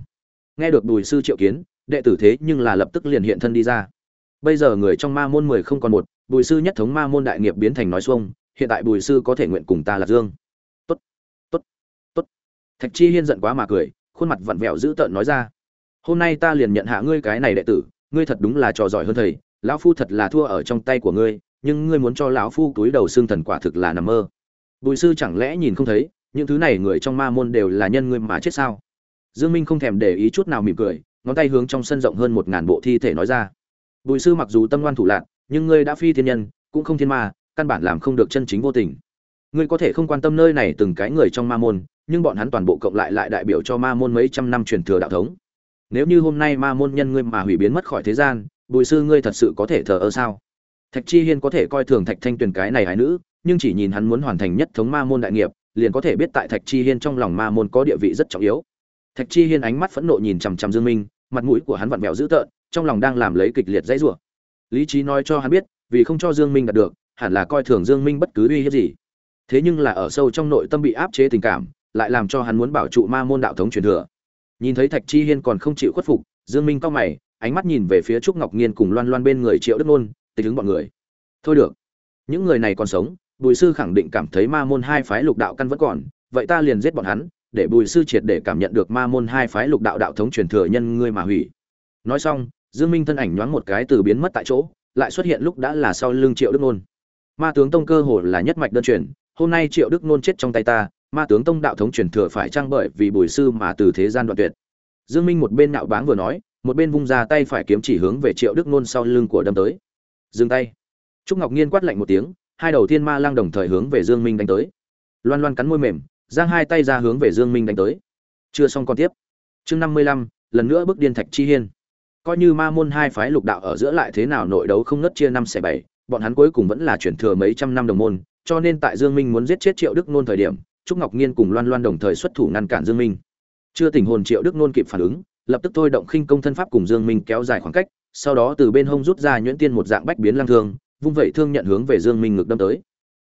Nghe được bùi sư triệu kiến, đệ tử thế nhưng là lập tức liền hiện thân đi ra. Bây giờ người trong ma môn mười không còn một, bùi sư nhất thống ma môn đại nghiệp biến thành nói xuông, hiện tại bùi sư có thể nguyện cùng ta là dương. Tốt tốt tốt. Thạch chi hiên giận quá mà cười, khuôn mặt vặn vẹo dữ tợn nói ra. Hôm nay ta liền nhận hạ ngươi cái này đệ tử, ngươi thật đúng là trò giỏi hơn thầy, lão phu thật là thua ở trong tay của ngươi, nhưng ngươi muốn cho lão phu túi đầu xương thần quả thực là nằm mơ. Bùi sư chẳng lẽ nhìn không thấy những thứ này người trong ma môn đều là nhân ngươi mà chết sao? Dương minh không thèm để ý chút nào mỉm cười, ngón tay hướng trong sân rộng hơn một ngàn bộ thi thể nói ra. Bùi sư mặc dù tâm ngoan thủ lạc nhưng ngươi đã phi thiên nhân, cũng không thiên ma, căn bản làm không được chân chính vô tình. Ngươi có thể không quan tâm nơi này từng cái người trong ma môn, nhưng bọn hắn toàn bộ cộng lại lại đại biểu cho ma môn mấy trăm năm truyền thừa đạo thống. Nếu như hôm nay ma môn nhân ngươi mà hủy biến mất khỏi thế gian, bùi sư ngươi thật sự có thể thờ ơ sao? Thạch chi hiên có thể coi thường thạch thanh tuyền cái này hải nữ, nhưng chỉ nhìn hắn muốn hoàn thành nhất thống ma môn đại nghiệp liền có thể biết tại thạch chi hiên trong lòng ma môn có địa vị rất trọng yếu. Thạch chi hiên ánh mắt phẫn nộ nhìn chằm chằm dương minh, mặt mũi của hắn vặn vẹo dữ tợn, trong lòng đang làm lấy kịch liệt dãy rủa. Lý trí nói cho hắn biết, vì không cho dương minh đạt được, hẳn là coi thường dương minh bất cứ uy hiếp gì. Thế nhưng là ở sâu trong nội tâm bị áp chế tình cảm, lại làm cho hắn muốn bảo trụ ma môn đạo thống truyền thừa. Nhìn thấy thạch chi hiên còn không chịu khuất phục, dương minh cao mày, ánh mắt nhìn về phía trúc ngọc nghiên cùng loan loan bên người triệu đức nôn tình ứng bọn người. Thôi được. Những người này còn sống bùi sư khẳng định cảm thấy ma môn hai phái lục đạo căn vẫn còn, vậy ta liền giết bọn hắn, để bùi sư triệt để cảm nhận được ma môn hai phái lục đạo đạo thống truyền thừa nhân ngươi mà hủy. Nói xong, dương minh thân ảnh nhoáng một cái từ biến mất tại chỗ, lại xuất hiện lúc đã là sau lưng triệu đức nôn. Ma tướng tông cơ hồ là nhất mạch đơn truyền, hôm nay triệu đức nôn chết trong tay ta, ma tướng tông đạo thống truyền thừa phải trang bởi vì bùi sư mà từ thế gian đoạn tuyệt? Dương minh một bên nạo báng vừa nói, một bên vung ra tay phải kiếm chỉ hướng về triệu đức nôn sau lưng của đâm tới. Dừng tay. Trúc ngọc nhiên quát lạnh một tiếng hai đầu thiên ma lang đồng thời hướng về dương minh đánh tới. Loan loan cắn môi mềm, giang hai tay ra hướng về dương minh đánh tới. Chưa xong còn tiếp. Chương năm mươi lăm, lần nữa bước điên thạch chi hiên. Coi như ma môn hai phái lục đạo ở giữa lại thế nào nội đấu không nứt chia năm xẻ bảy, bọn hắn cuối cùng vẫn là chuyển thừa mấy trăm năm đồng môn, cho nên tại dương minh muốn giết chết triệu đức nôn thời điểm, trúc ngọc nhiên cùng loan loan đồng thời xuất thủ ngăn cản dương minh. Chưa tình hồn triệu đức nôn kịp phản ứng, lập tức thôi động khinh công thân pháp cùng dương minh kéo dài khoảng cách, sau đó từ bên hông rút ra nhuyễn tiên một dạng bách biến lăng thương vung vậy thương nhận hướng về dương minh ngực đâm tới.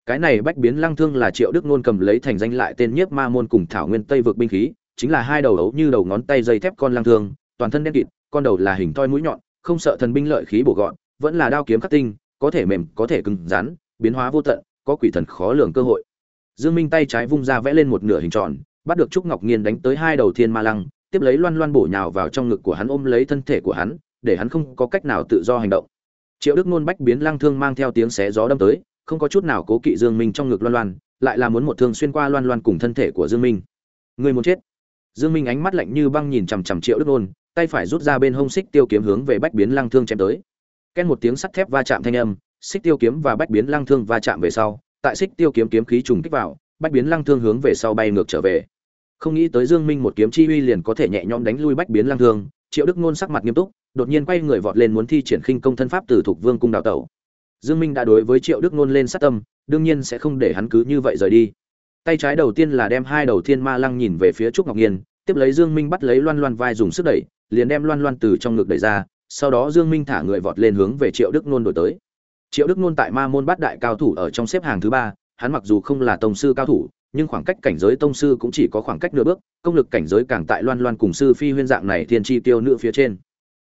Cái này bách biến lăng thương là triệu đức nôn cầm lấy thành danh lại tên nhiếp ma môn cùng thảo nguyên tây vực binh khí, chính là hai đầu ấu như đầu ngón tay dây thép con lăng thương, toàn thân đen kịt, con đầu là hình toi mũi nhọn, không sợ thần binh lợi khí bổ gọn, vẫn là đao kiếm khắc tinh, có thể mềm, có thể cứng rắn, biến hóa vô tận, có quỷ thần khó lường cơ hội. Dương minh tay trái vung ra vẽ lên một nửa hình tròn, bắt được trúc ngọc nghiên đánh tới hai đầu thiên ma lăng, tiếp lấy loan loan bổ nhào vào trong ngực của hắn ôm lấy thân thể của hắn, để hắn không có cách nào tự do hành động triệu đức nôn bách biến lang thương mang theo tiếng xé gió đâm tới, không có chút nào cố kỵ dương minh trong ngực loan loan, lại là muốn một thương xuyên qua loan loan cùng thân thể của dương minh. Người muốn chết. Dương minh ánh mắt lạnh như băng nhìn chằm chằm triệu đức nôn, tay phải rút ra bên hông xích tiêu kiếm hướng về bách biến lang thương chém tới. Ken một tiếng sắt thép va chạm thanh âm, xích tiêu kiếm và bách biến lang thương va chạm về sau, tại xích tiêu kiếm kiếm khí trùng kích vào, bách biến lang thương hướng về sau bay ngược trở về. Không nghĩ tới dương minh một kiếm chi uy liền có thể nhẹ nhõm đánh lui bách biến lang thương triệu đức nôn sắc mặt nghiêm túc, đột nhiên quay người vọt lên muốn thi triển khinh công thân pháp từ thuộc vương cung đào tẩu. Dương minh đã đối với triệu đức nôn lên sát tâm, đương nhiên sẽ không để hắn cứ như vậy rời đi. Tay trái đầu tiên là đem hai đầu thiên ma lăng nhìn về phía trúc ngọc nhiên tiếp lấy dương minh bắt lấy loan loan vai dùng sức đẩy, liền đem loan loan từ trong ngực đẩy ra, sau đó dương minh thả người vọt lên hướng về triệu đức nôn đổi tới. Triệu đức nôn tại ma môn bát đại cao thủ ở trong xếp hàng thứ ba, hắn mặc dù không là tông sư cao thủ nhưng khoảng cách cảnh giới tông sư cũng chỉ có khoảng cách nửa bước, công lực cảnh giới càng tại loan loan cùng sư phi huyên dạng này thiên chi tiêu nữ phía trên.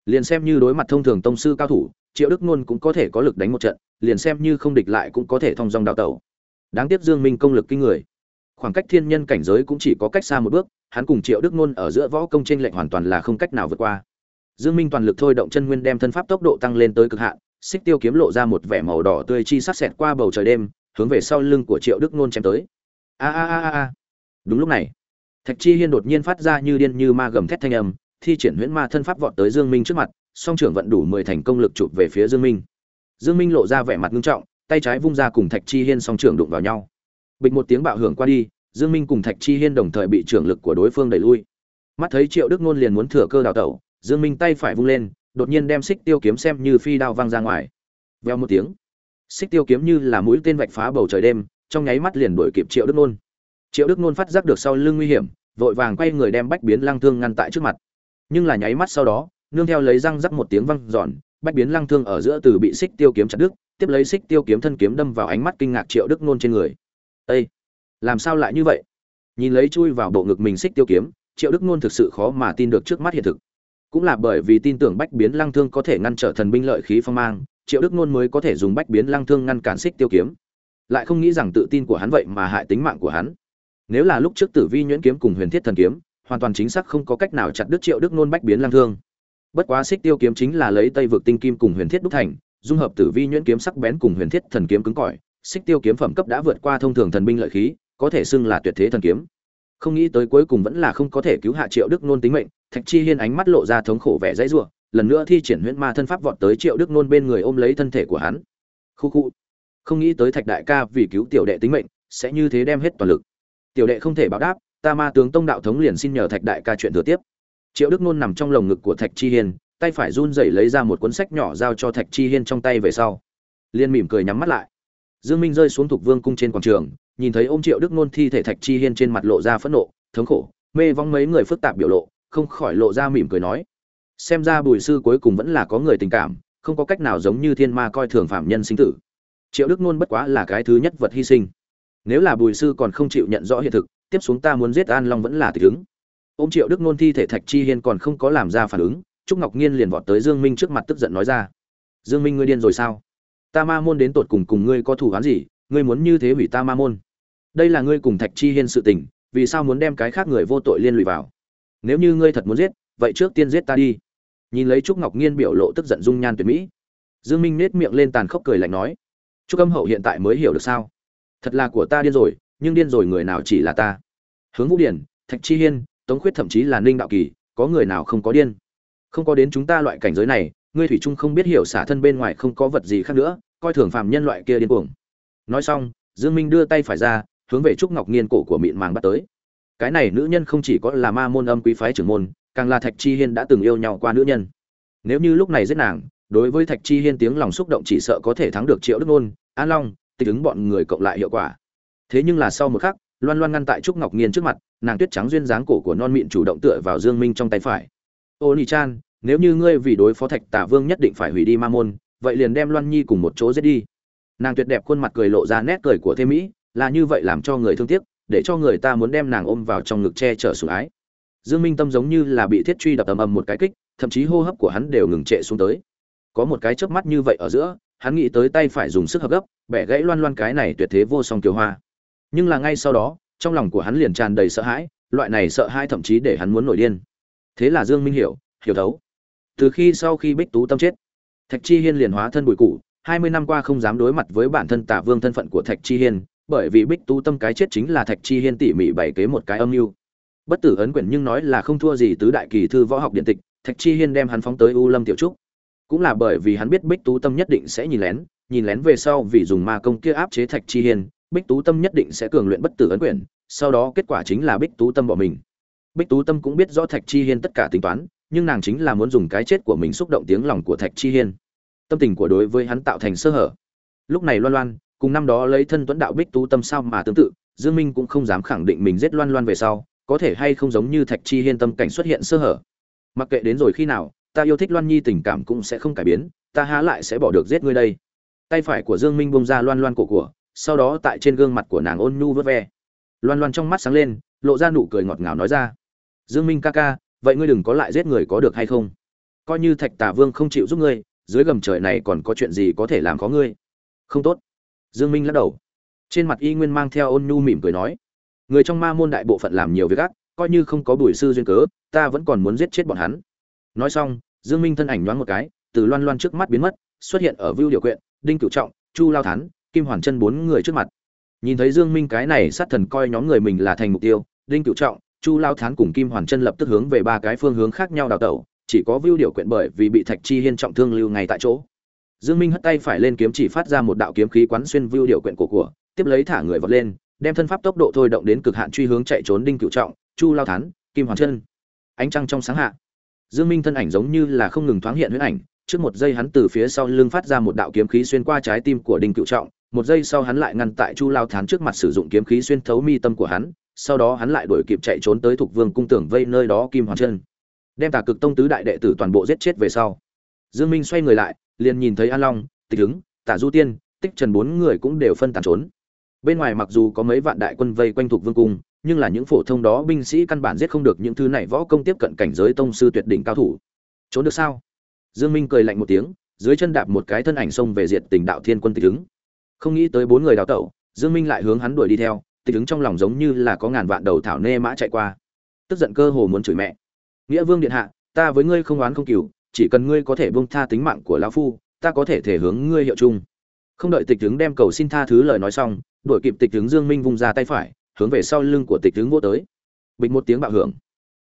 Liền xem như đối mặt thông thường tông sư cao thủ, triệu đức nôn cũng có thể có lực đánh một trận, liền xem như không địch lại cũng có thể thông dong đào tẩu. Đáng tiếc dương minh công lực kinh người. Khoảng cách thiên nhân cảnh giới cũng chỉ có cách xa một bước, hắn cùng triệu đức nôn ở giữa võ công tranh lệnh hoàn toàn là không cách nào vượt qua. Dương minh toàn lực thôi động chân nguyên đem thân pháp tốc độ tăng lên tới cực hạn, xích tiêu kiếm lộ ra một vẻ màu đỏ tươi chi sắc xẹt qua bầu trời đêm, hướng về sau lưng của triệu đức nôn chém tới a a a a đúng lúc này, thạch chi hiên đột nhiên phát ra như điên như ma gầm thét thanh âm, thi triển huyễn ma thân pháp vọt tới dương minh trước mặt, song trưởng vận đủ mười thành công lực chụp về phía dương minh. Dương minh lộ ra vẻ mặt nghiêm trọng, tay trái vung ra cùng thạch chi hiên song trưởng đụng vào nhau. Bịch một tiếng bạo hưởng qua đi, dương minh cùng thạch chi hiên đồng thời bị trưởng lực của đối phương đẩy lui. Mắt thấy triệu đức nôn liền muốn thừa cơ đào tẩu, dương minh tay phải vung lên, đột nhiên đem xích tiêu kiếm xem như phi đao văng ra ngoài. Veo một tiếng, xích tiêu kiếm như là mũi tên vạch phá bầu trời đêm trong nháy mắt liền đuổi kịp triệu đức nôn. Triệu đức nôn phát giác được sau lưng nguy hiểm, vội vàng quay người đem bách biến lăng thương ngăn tại trước mặt. Nhưng là nháy mắt sau đó, nương theo lấy răng rắc một tiếng văng giòn bách biến lăng thương ở giữa từ bị xích tiêu kiếm chặt đứt, tiếp lấy xích tiêu kiếm thân kiếm đâm vào ánh mắt kinh ngạc triệu đức nôn trên người. Ây làm sao lại như vậy? Nhìn lấy chui vào bộ ngực mình xích tiêu kiếm, triệu đức nôn thực sự khó mà tin được trước mắt hiện thực. Cũng là bởi vì tin tưởng bách biến lăng thương có thể ngăn trở thần binh lợi khí phong mang, triệu đức nôn mới có thể dùng bách biến lăng thương ngăn cản xích tiêu kiếm lại không nghĩ rằng tự tin của hắn vậy mà hại tính mạng của hắn. Nếu là lúc trước tử vi nhuyễn kiếm cùng huyền thiết thần kiếm, hoàn toàn chính xác không có cách nào chặt đứt triệu đức nôn bách biến lăng thương. Bất quá xích tiêu kiếm chính là lấy tây vực tinh kim cùng huyền thiết đúc thành, dung hợp tử vi nhuyễn kiếm sắc bén cùng huyền thiết thần kiếm cứng cỏi, xích tiêu kiếm phẩm cấp đã vượt qua thông thường thần binh lợi khí, có thể xưng là tuyệt thế thần kiếm. Không nghĩ tới cuối cùng vẫn là không có thể cứu hạ triệu đức nôn tính mệnh, thạch chi hiên ánh mắt lộ ra thống khổ vẻ dãy rủa, lần nữa thi triển huyễn ma thân pháp vọt tới triệu đức nôn bên người ôm lấy thân thể của hắn. Khu khu không nghĩ tới thạch đại ca vì cứu tiểu đệ tính mệnh, sẽ như thế đem hết toàn lực. Tiểu đệ không thể báo đáp, ta ma tướng tông đạo thống liền xin nhờ thạch đại ca chuyện thừa tiếp. Triệu đức nôn nằm trong lồng ngực của thạch chi hiên, tay phải run rẩy lấy ra một cuốn sách nhỏ giao cho thạch chi hiên trong tay về sau. Liên mỉm cười nhắm mắt lại. Dương minh rơi xuống thuộc vương cung trên quảng trường, nhìn thấy ôm triệu đức nôn thi thể thạch chi hiên trên mặt lộ ra phẫn nộ, thống khổ, mê vong mấy người phức tạp biểu lộ, không khỏi lộ ra mỉm cười nói. Xem ra bùi sư cuối cùng vẫn là có người tình cảm, không có cách nào giống như thiên ma coi thường phạm nhân sinh tử triệu đức nôn bất quá là cái thứ nhất vật hy sinh. Nếu là bùi sư còn không chịu nhận rõ hiện thực, tiếp xuống ta muốn giết an long vẫn là tịch ứng. Ô m triệu đức nôn thi thể thạch chi hiên còn không có làm ra phản ứng, trúc ngọc nhiên liền vọt tới dương minh trước mặt tức giận nói ra. Dương minh ngươi điên rồi sao? Ta ma môn đến tột cùng cùng ngươi có thủ án gì, ngươi muốn như thế hủy ta ma môn? Đây là ngươi cùng thạch chi hiên sự tình, vì sao muốn đem cái khác người vô tội liên lụy vào? Nếu như ngươi thật muốn giết, vậy trước tiên giết ta đi. Nhìn lấy trúc ngọc nhiên biểu lộ tức giận dung nhan tuyệt mỹ. Dương minh nết miệng lên tàn khốc cười lạnh nói trúc âm hậu hiện tại mới hiểu được sao? Thật là của ta điên rồi, nhưng điên rồi người nào chỉ là ta? Hướng vũ điển thạch chi hiên, tống khuyết thậm chí là ninh đạo kỳ, có người nào không có điên? Không có đến chúng ta loại cảnh giới này, ngươi thủy trung không biết hiểu xả thân bên ngoài không có vật gì khác nữa, coi thường phàm nhân loại kia điên cuồng. Nói xong, dương minh đưa tay phải ra, hướng về trúc ngọc nghiên cổ của mịn màng bắt tới. Cái này nữ nhân không chỉ có là ma môn âm quý phái trưởng môn, càng là thạch chi hiên đã từng yêu nhau qua nữ nhân. Nếu như lúc này giết nàng đối với thạch chi hiên tiếng lòng xúc động chỉ sợ có thể thắng được triệu đức nôn an long, tịch ứng bọn người cộng lại hiệu quả. Thế nhưng là sau một khắc, loan loan ngăn tại trúc ngọc nghiên trước mặt, nàng tuyết trắng duyên dáng cổ của non mịn chủ động tựa vào dương minh trong tay phải. Ô nhi chan, nếu như ngươi vì đối phó thạch tả vương nhất định phải hủy đi ma môn, vậy liền đem loan nhi cùng một chỗ giết đi. Nàng tuyệt đẹp khuôn mặt cười lộ ra nét cười của thế mỹ, là như vậy làm cho người thương tiếc, để cho người ta muốn đem nàng ôm vào trong ngực che chở sủng ái. Dương minh tâm giống như là bị thiết truy đập ầm ầm một cái kích, thậm chí hô hấp của hắn đều ngừng trệ xuống tới có một cái chớp mắt như vậy ở giữa, hắn nghĩ tới tay phải dùng sức hợp gấp, bẻ gãy loan loan cái này tuyệt thế vô song kiều hoa. Nhưng là ngay sau đó, trong lòng của hắn liền tràn đầy sợ hãi, loại này sợ hãi thậm chí để hắn muốn nổi điên. Thế là dương minh hiểu hiểu thấu. Từ khi sau khi bích tú tâm chết, thạch chi hiên liền hóa thân bụi cụ hai mươi năm qua không dám đối mặt với bản thân tả vương thân phận của thạch chi hiên, bởi vì bích tú tâm cái chết chính là thạch chi hiên tỉ mỉ bày kế một cái âm mưu. Bất tử ấn quyển nhưng nói là không thua gì tứ đại kỳ thư võ học điện tịch, thạch chi hiên đem hắn phóng tới u lâm tiểu trúc cũng là bởi vì hắn biết bích tú tâm nhất định sẽ nhìn lén nhìn lén về sau vì dùng ma công kia áp chế thạch chi hiên, bích tú tâm nhất định sẽ cường luyện bất tử ấn quyển, sau đó kết quả chính là bích tú tâm bỏ mình. Bích tú tâm cũng biết rõ thạch chi hiên tất cả tính toán, nhưng nàng chính là muốn dùng cái chết của mình xúc động tiếng lòng của thạch chi hiên. Tâm tình của đối với hắn tạo thành sơ hở. Lúc này loan loan, cùng năm đó lấy thân tuấn đạo bích tú tâm sao mà tương tự, dương minh cũng không dám khẳng định mình giết loan loan về sau, có thể hay không giống như thạch chi hiên tâm cảnh xuất hiện sơ hở. Mặc kệ đến rồi khi nào ta yêu thích loan nhi tình cảm cũng sẽ không cải biến, ta há lại sẽ bỏ được giết ngươi đây. Tay phải của dương minh bông ra loan loan cổ của, sau đó tại trên gương mặt của nàng ôn nhu vớt ve. Loan loan trong mắt sáng lên, lộ ra nụ cười ngọt ngào nói ra, dương minh ca ca, vậy ngươi đừng có lại giết người có được hay không? Coi như thạch tả vương không chịu giúp ngươi, dưới gầm trời này còn có chuyện gì có thể làm có ngươi? Không tốt. Dương minh lắc đầu. Trên mặt y nguyên mang theo ôn nhu mỉm cười nói, người trong ma môn đại bộ phận làm nhiều việc ác, coi như không có bùi sư duyên cớ, ta vẫn còn muốn giết chết bọn hắn. Nói xong dương minh thân ảnh nhoáng một cái, từ loan loan trước mắt biến mất, xuất hiện ở vưu điều quyện, đinh cửu trọng, chu lao thán, kim hoàn chân bốn người trước mặt. Nhìn thấy dương minh cái này sát thần coi nhóm người mình là thành mục tiêu, đinh cửu trọng, chu lao thán cùng kim hoàn chân lập tức hướng về ba cái phương hướng khác nhau đào tẩu, chỉ có vưu điều quyện bởi vì bị thạch chi hiên trọng thương lưu ngay tại chỗ. Dương minh hất tay phải lên kiếm chỉ phát ra một đạo kiếm khí quán xuyên vưu điều quyện của của, tiếp lấy thả người vọt lên, đem thân pháp tốc độ thôi động đến cực hạn truy hướng chạy trốn đinh cửu trọng, chu lao thán, kim hoàn chân. Ánh trăng trong sáng hạ dương minh thân ảnh giống như là không ngừng thoáng hiện huyễn ảnh trước một giây hắn từ phía sau lưng phát ra một đạo kiếm khí xuyên qua trái tim của đinh cựu trọng một giây sau hắn lại ngăn tại chu lao thán trước mặt sử dụng kiếm khí xuyên thấu mi tâm của hắn sau đó hắn lại đuổi kịp chạy trốn tới Thục vương cung tưởng vây nơi đó kim hoàng chân. Đem tà cực tông tứ đại đệ tử toàn bộ giết chết về sau dương minh xoay người lại liền nhìn thấy an long tịch Hứng, tả du tiên tích trần bốn người cũng đều phân tán trốn. Bên ngoài mặc dù có mấy vạn đại quân vây quanh Thục vương cung nhưng là những phổ thông đó binh sĩ căn bản giết không được những thứ này võ công tiếp cận cảnh giới tông sư tuyệt đỉnh cao thủ. Trốn được sao? Dương minh cười lạnh một tiếng, dưới chân đạp một cái thân ảnh xông về diệt tình đạo thiên quân tịch ứng không nghĩ tới bốn người đào tẩu, dương minh lại hướng hắn đuổi đi theo, tịch ứng trong lòng giống như là có ngàn vạn đầu thảo nê mã chạy qua. Tức giận cơ hồ muốn chửi mẹ. Nghĩa vương điện hạ, ta với ngươi không oán không cừu, chỉ cần ngươi có thể buông tha tính mạng của lão phu, ta có thể thể hướng ngươi hiệu chung. Không đợi tịch tướng đem cầu xin tha thứ lời nói xong, đuổi kịp tịch tướng dương minh vung ra tay phải hướng về sau lưng của tịch tướng vô tới. Bình một tiếng bạo hưởng.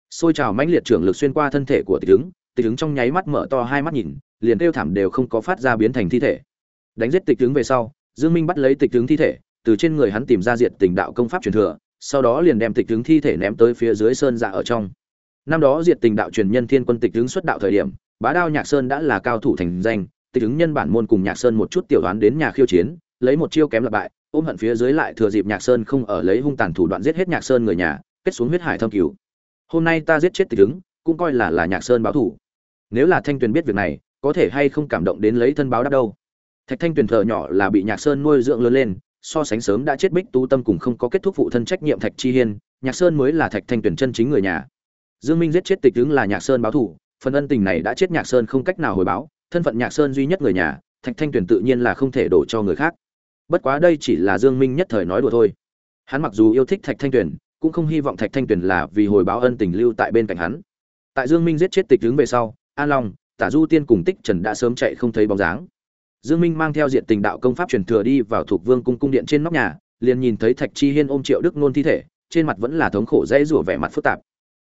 Xôi trào mãnh liệt trưởng lực xuyên qua thân thể của tịch tướng tịch tướng trong nháy mắt mở to hai mắt nhìn, liền kêu thảm đều không có phát ra biến thành thi thể. Đánh giết tịch tướng về sau, dương minh bắt lấy tịch tướng thi thể, từ trên người hắn tìm ra diện tình đạo công pháp truyền thừa, sau đó liền đem tịch tướng thi thể ném tới phía dưới sơn dạ ở trong. Năm đó diệt tình đạo truyền nhân thiên quân tịch tướng xuất đạo thời điểm, bá đao nhạc sơn đã là cao thủ thành danh, tịch tướng nhân bản môn cùng nhạc sơn một chút tiểu đoán đến nhà khiêu chiến, lấy một chiêu kém lập bại ôm hận phía dưới lại thừa dịp nhạc sơn không ở lấy hung tàn thủ đoạn giết hết nhạc sơn người nhà, kết xuống huyết hải thâm cứu hôm nay ta giết chết tịch ứng, cũng coi là là nhạc sơn báo thủ. Nếu là thanh tuyền biết việc này, có thể hay không cảm động đến lấy thân báo đáp đâu? Thạch thanh tuyền thợ nhỏ là bị nhạc sơn nuôi dưỡng lớn lên, so sánh sớm đã chết bích tu tâm cùng không có kết thúc phụ thân trách nhiệm thạch chi hiên, nhạc sơn mới là thạch thanh tuyền chân chính người nhà. Dương minh giết chết tịch ứng là nhạc sơn báo thủ, phần ân tình này đã chết nhạc sơn không cách nào hồi báo, thân phận nhạc sơn duy nhất người nhà, thạch thanh tuyền tự nhiên là không thể đổ cho người khác bất quá đây chỉ là dương minh nhất thời nói đùa thôi. Hắn mặc dù yêu thích thạch thanh tuyền, cũng không hy vọng thạch thanh tuyền là vì hồi báo ân tình lưu tại bên cạnh hắn. Tại dương minh giết chết tịch tướng về sau, an long, tả du tiên cùng tích trần đã sớm chạy không thấy bóng dáng. Dương minh mang theo diện tình đạo công pháp truyền thừa đi vào thuộc vương cung cung điện trên nóc nhà, liền nhìn thấy thạch chi hiên ôm triệu đức nôn thi thể, trên mặt vẫn là thống khổ dễ rủa vẻ mặt phức tạp.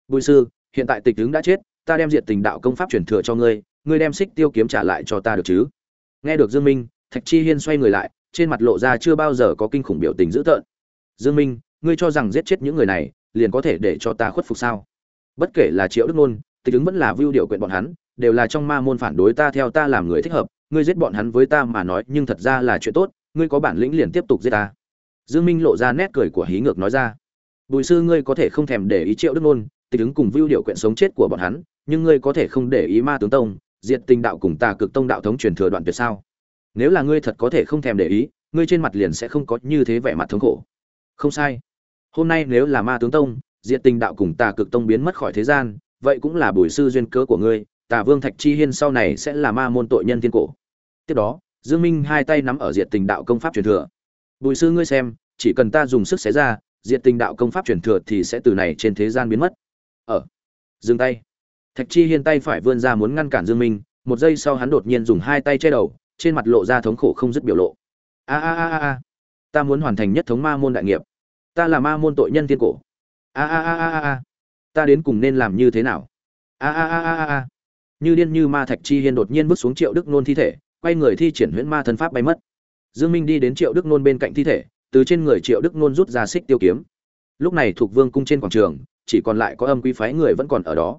Bùi sư, hiện tại tịch tướng đã chết, ta đem diện tình đạo công pháp truyền thừa cho ngươi ngươi đem xích tiêu kiếm trả lại cho ta được chứ? Nghe được dương minh, thạch chi hiên xoay người lại trên mặt lộ ra chưa bao giờ có kinh khủng biểu tình dữ tợn. Dương minh, ngươi cho rằng giết chết những người này liền có thể để cho ta khuất phục sao? Bất kể là triệu đức nôn, tịch ứng vẫn là vưu điều quyện bọn hắn, đều là trong ma môn phản đối ta theo ta làm người thích hợp, ngươi giết bọn hắn với ta mà nói, nhưng thật ra là chuyện tốt, ngươi có bản lĩnh liền tiếp tục giết ta. Dương minh lộ ra nét cười của hí ngược nói ra. Bùi sư ngươi có thể không thèm để ý triệu đức nôn, tịch ứng cùng vưu điều quyện sống chết của bọn hắn, nhưng ngươi có thể không để ý ma tướng tông, diệt tình đạo cùng tà cực tông đạo thống truyền thừa đoạn tuyệt sao? Nếu là ngươi thật có thể không thèm để ý, ngươi trên mặt liền sẽ không có như thế vẻ mặt thống khổ. Không sai. Hôm nay nếu là ma tướng tông, diệt tình đạo cùng tà cực tông biến mất khỏi thế gian, vậy cũng là bùi sư duyên cớ của ngươi, tà vương thạch chi hiên sau này sẽ là ma môn tội nhân thiên cổ. Tiếp đó, dương minh hai tay nắm ở diệt tình đạo công pháp truyền thừa. Bùi sư ngươi xem, chỉ cần ta dùng sức xé ra, diệt tình đạo công pháp truyền thừa thì sẽ từ này trên thế gian biến mất. Ở dừng tay. Thạch chi hiên tay phải vươn ra muốn ngăn cản dương minh, một giây sau hắn đột nhiên dùng hai tay che đầu trên mặt lộ ra thống khổ không dứt biểu lộ. A a a a ta muốn hoàn thành nhất thống ma môn đại nghiệp. Ta là ma môn tội nhân tiên cổ. A a a a a ta đến cùng nên làm như thế nào? A a a a a như điên như ma thạch chi hiên đột nhiên bước xuống triệu đức nôn thi thể, quay người thi triển huyễn ma thân pháp bay mất. Dương minh đi đến triệu đức nôn bên cạnh thi thể, từ trên người triệu đức nôn rút ra xích tiêu kiếm. Lúc này thuộc vương cung trên quảng trường, chỉ còn lại có âm quý phái người vẫn còn ở đó.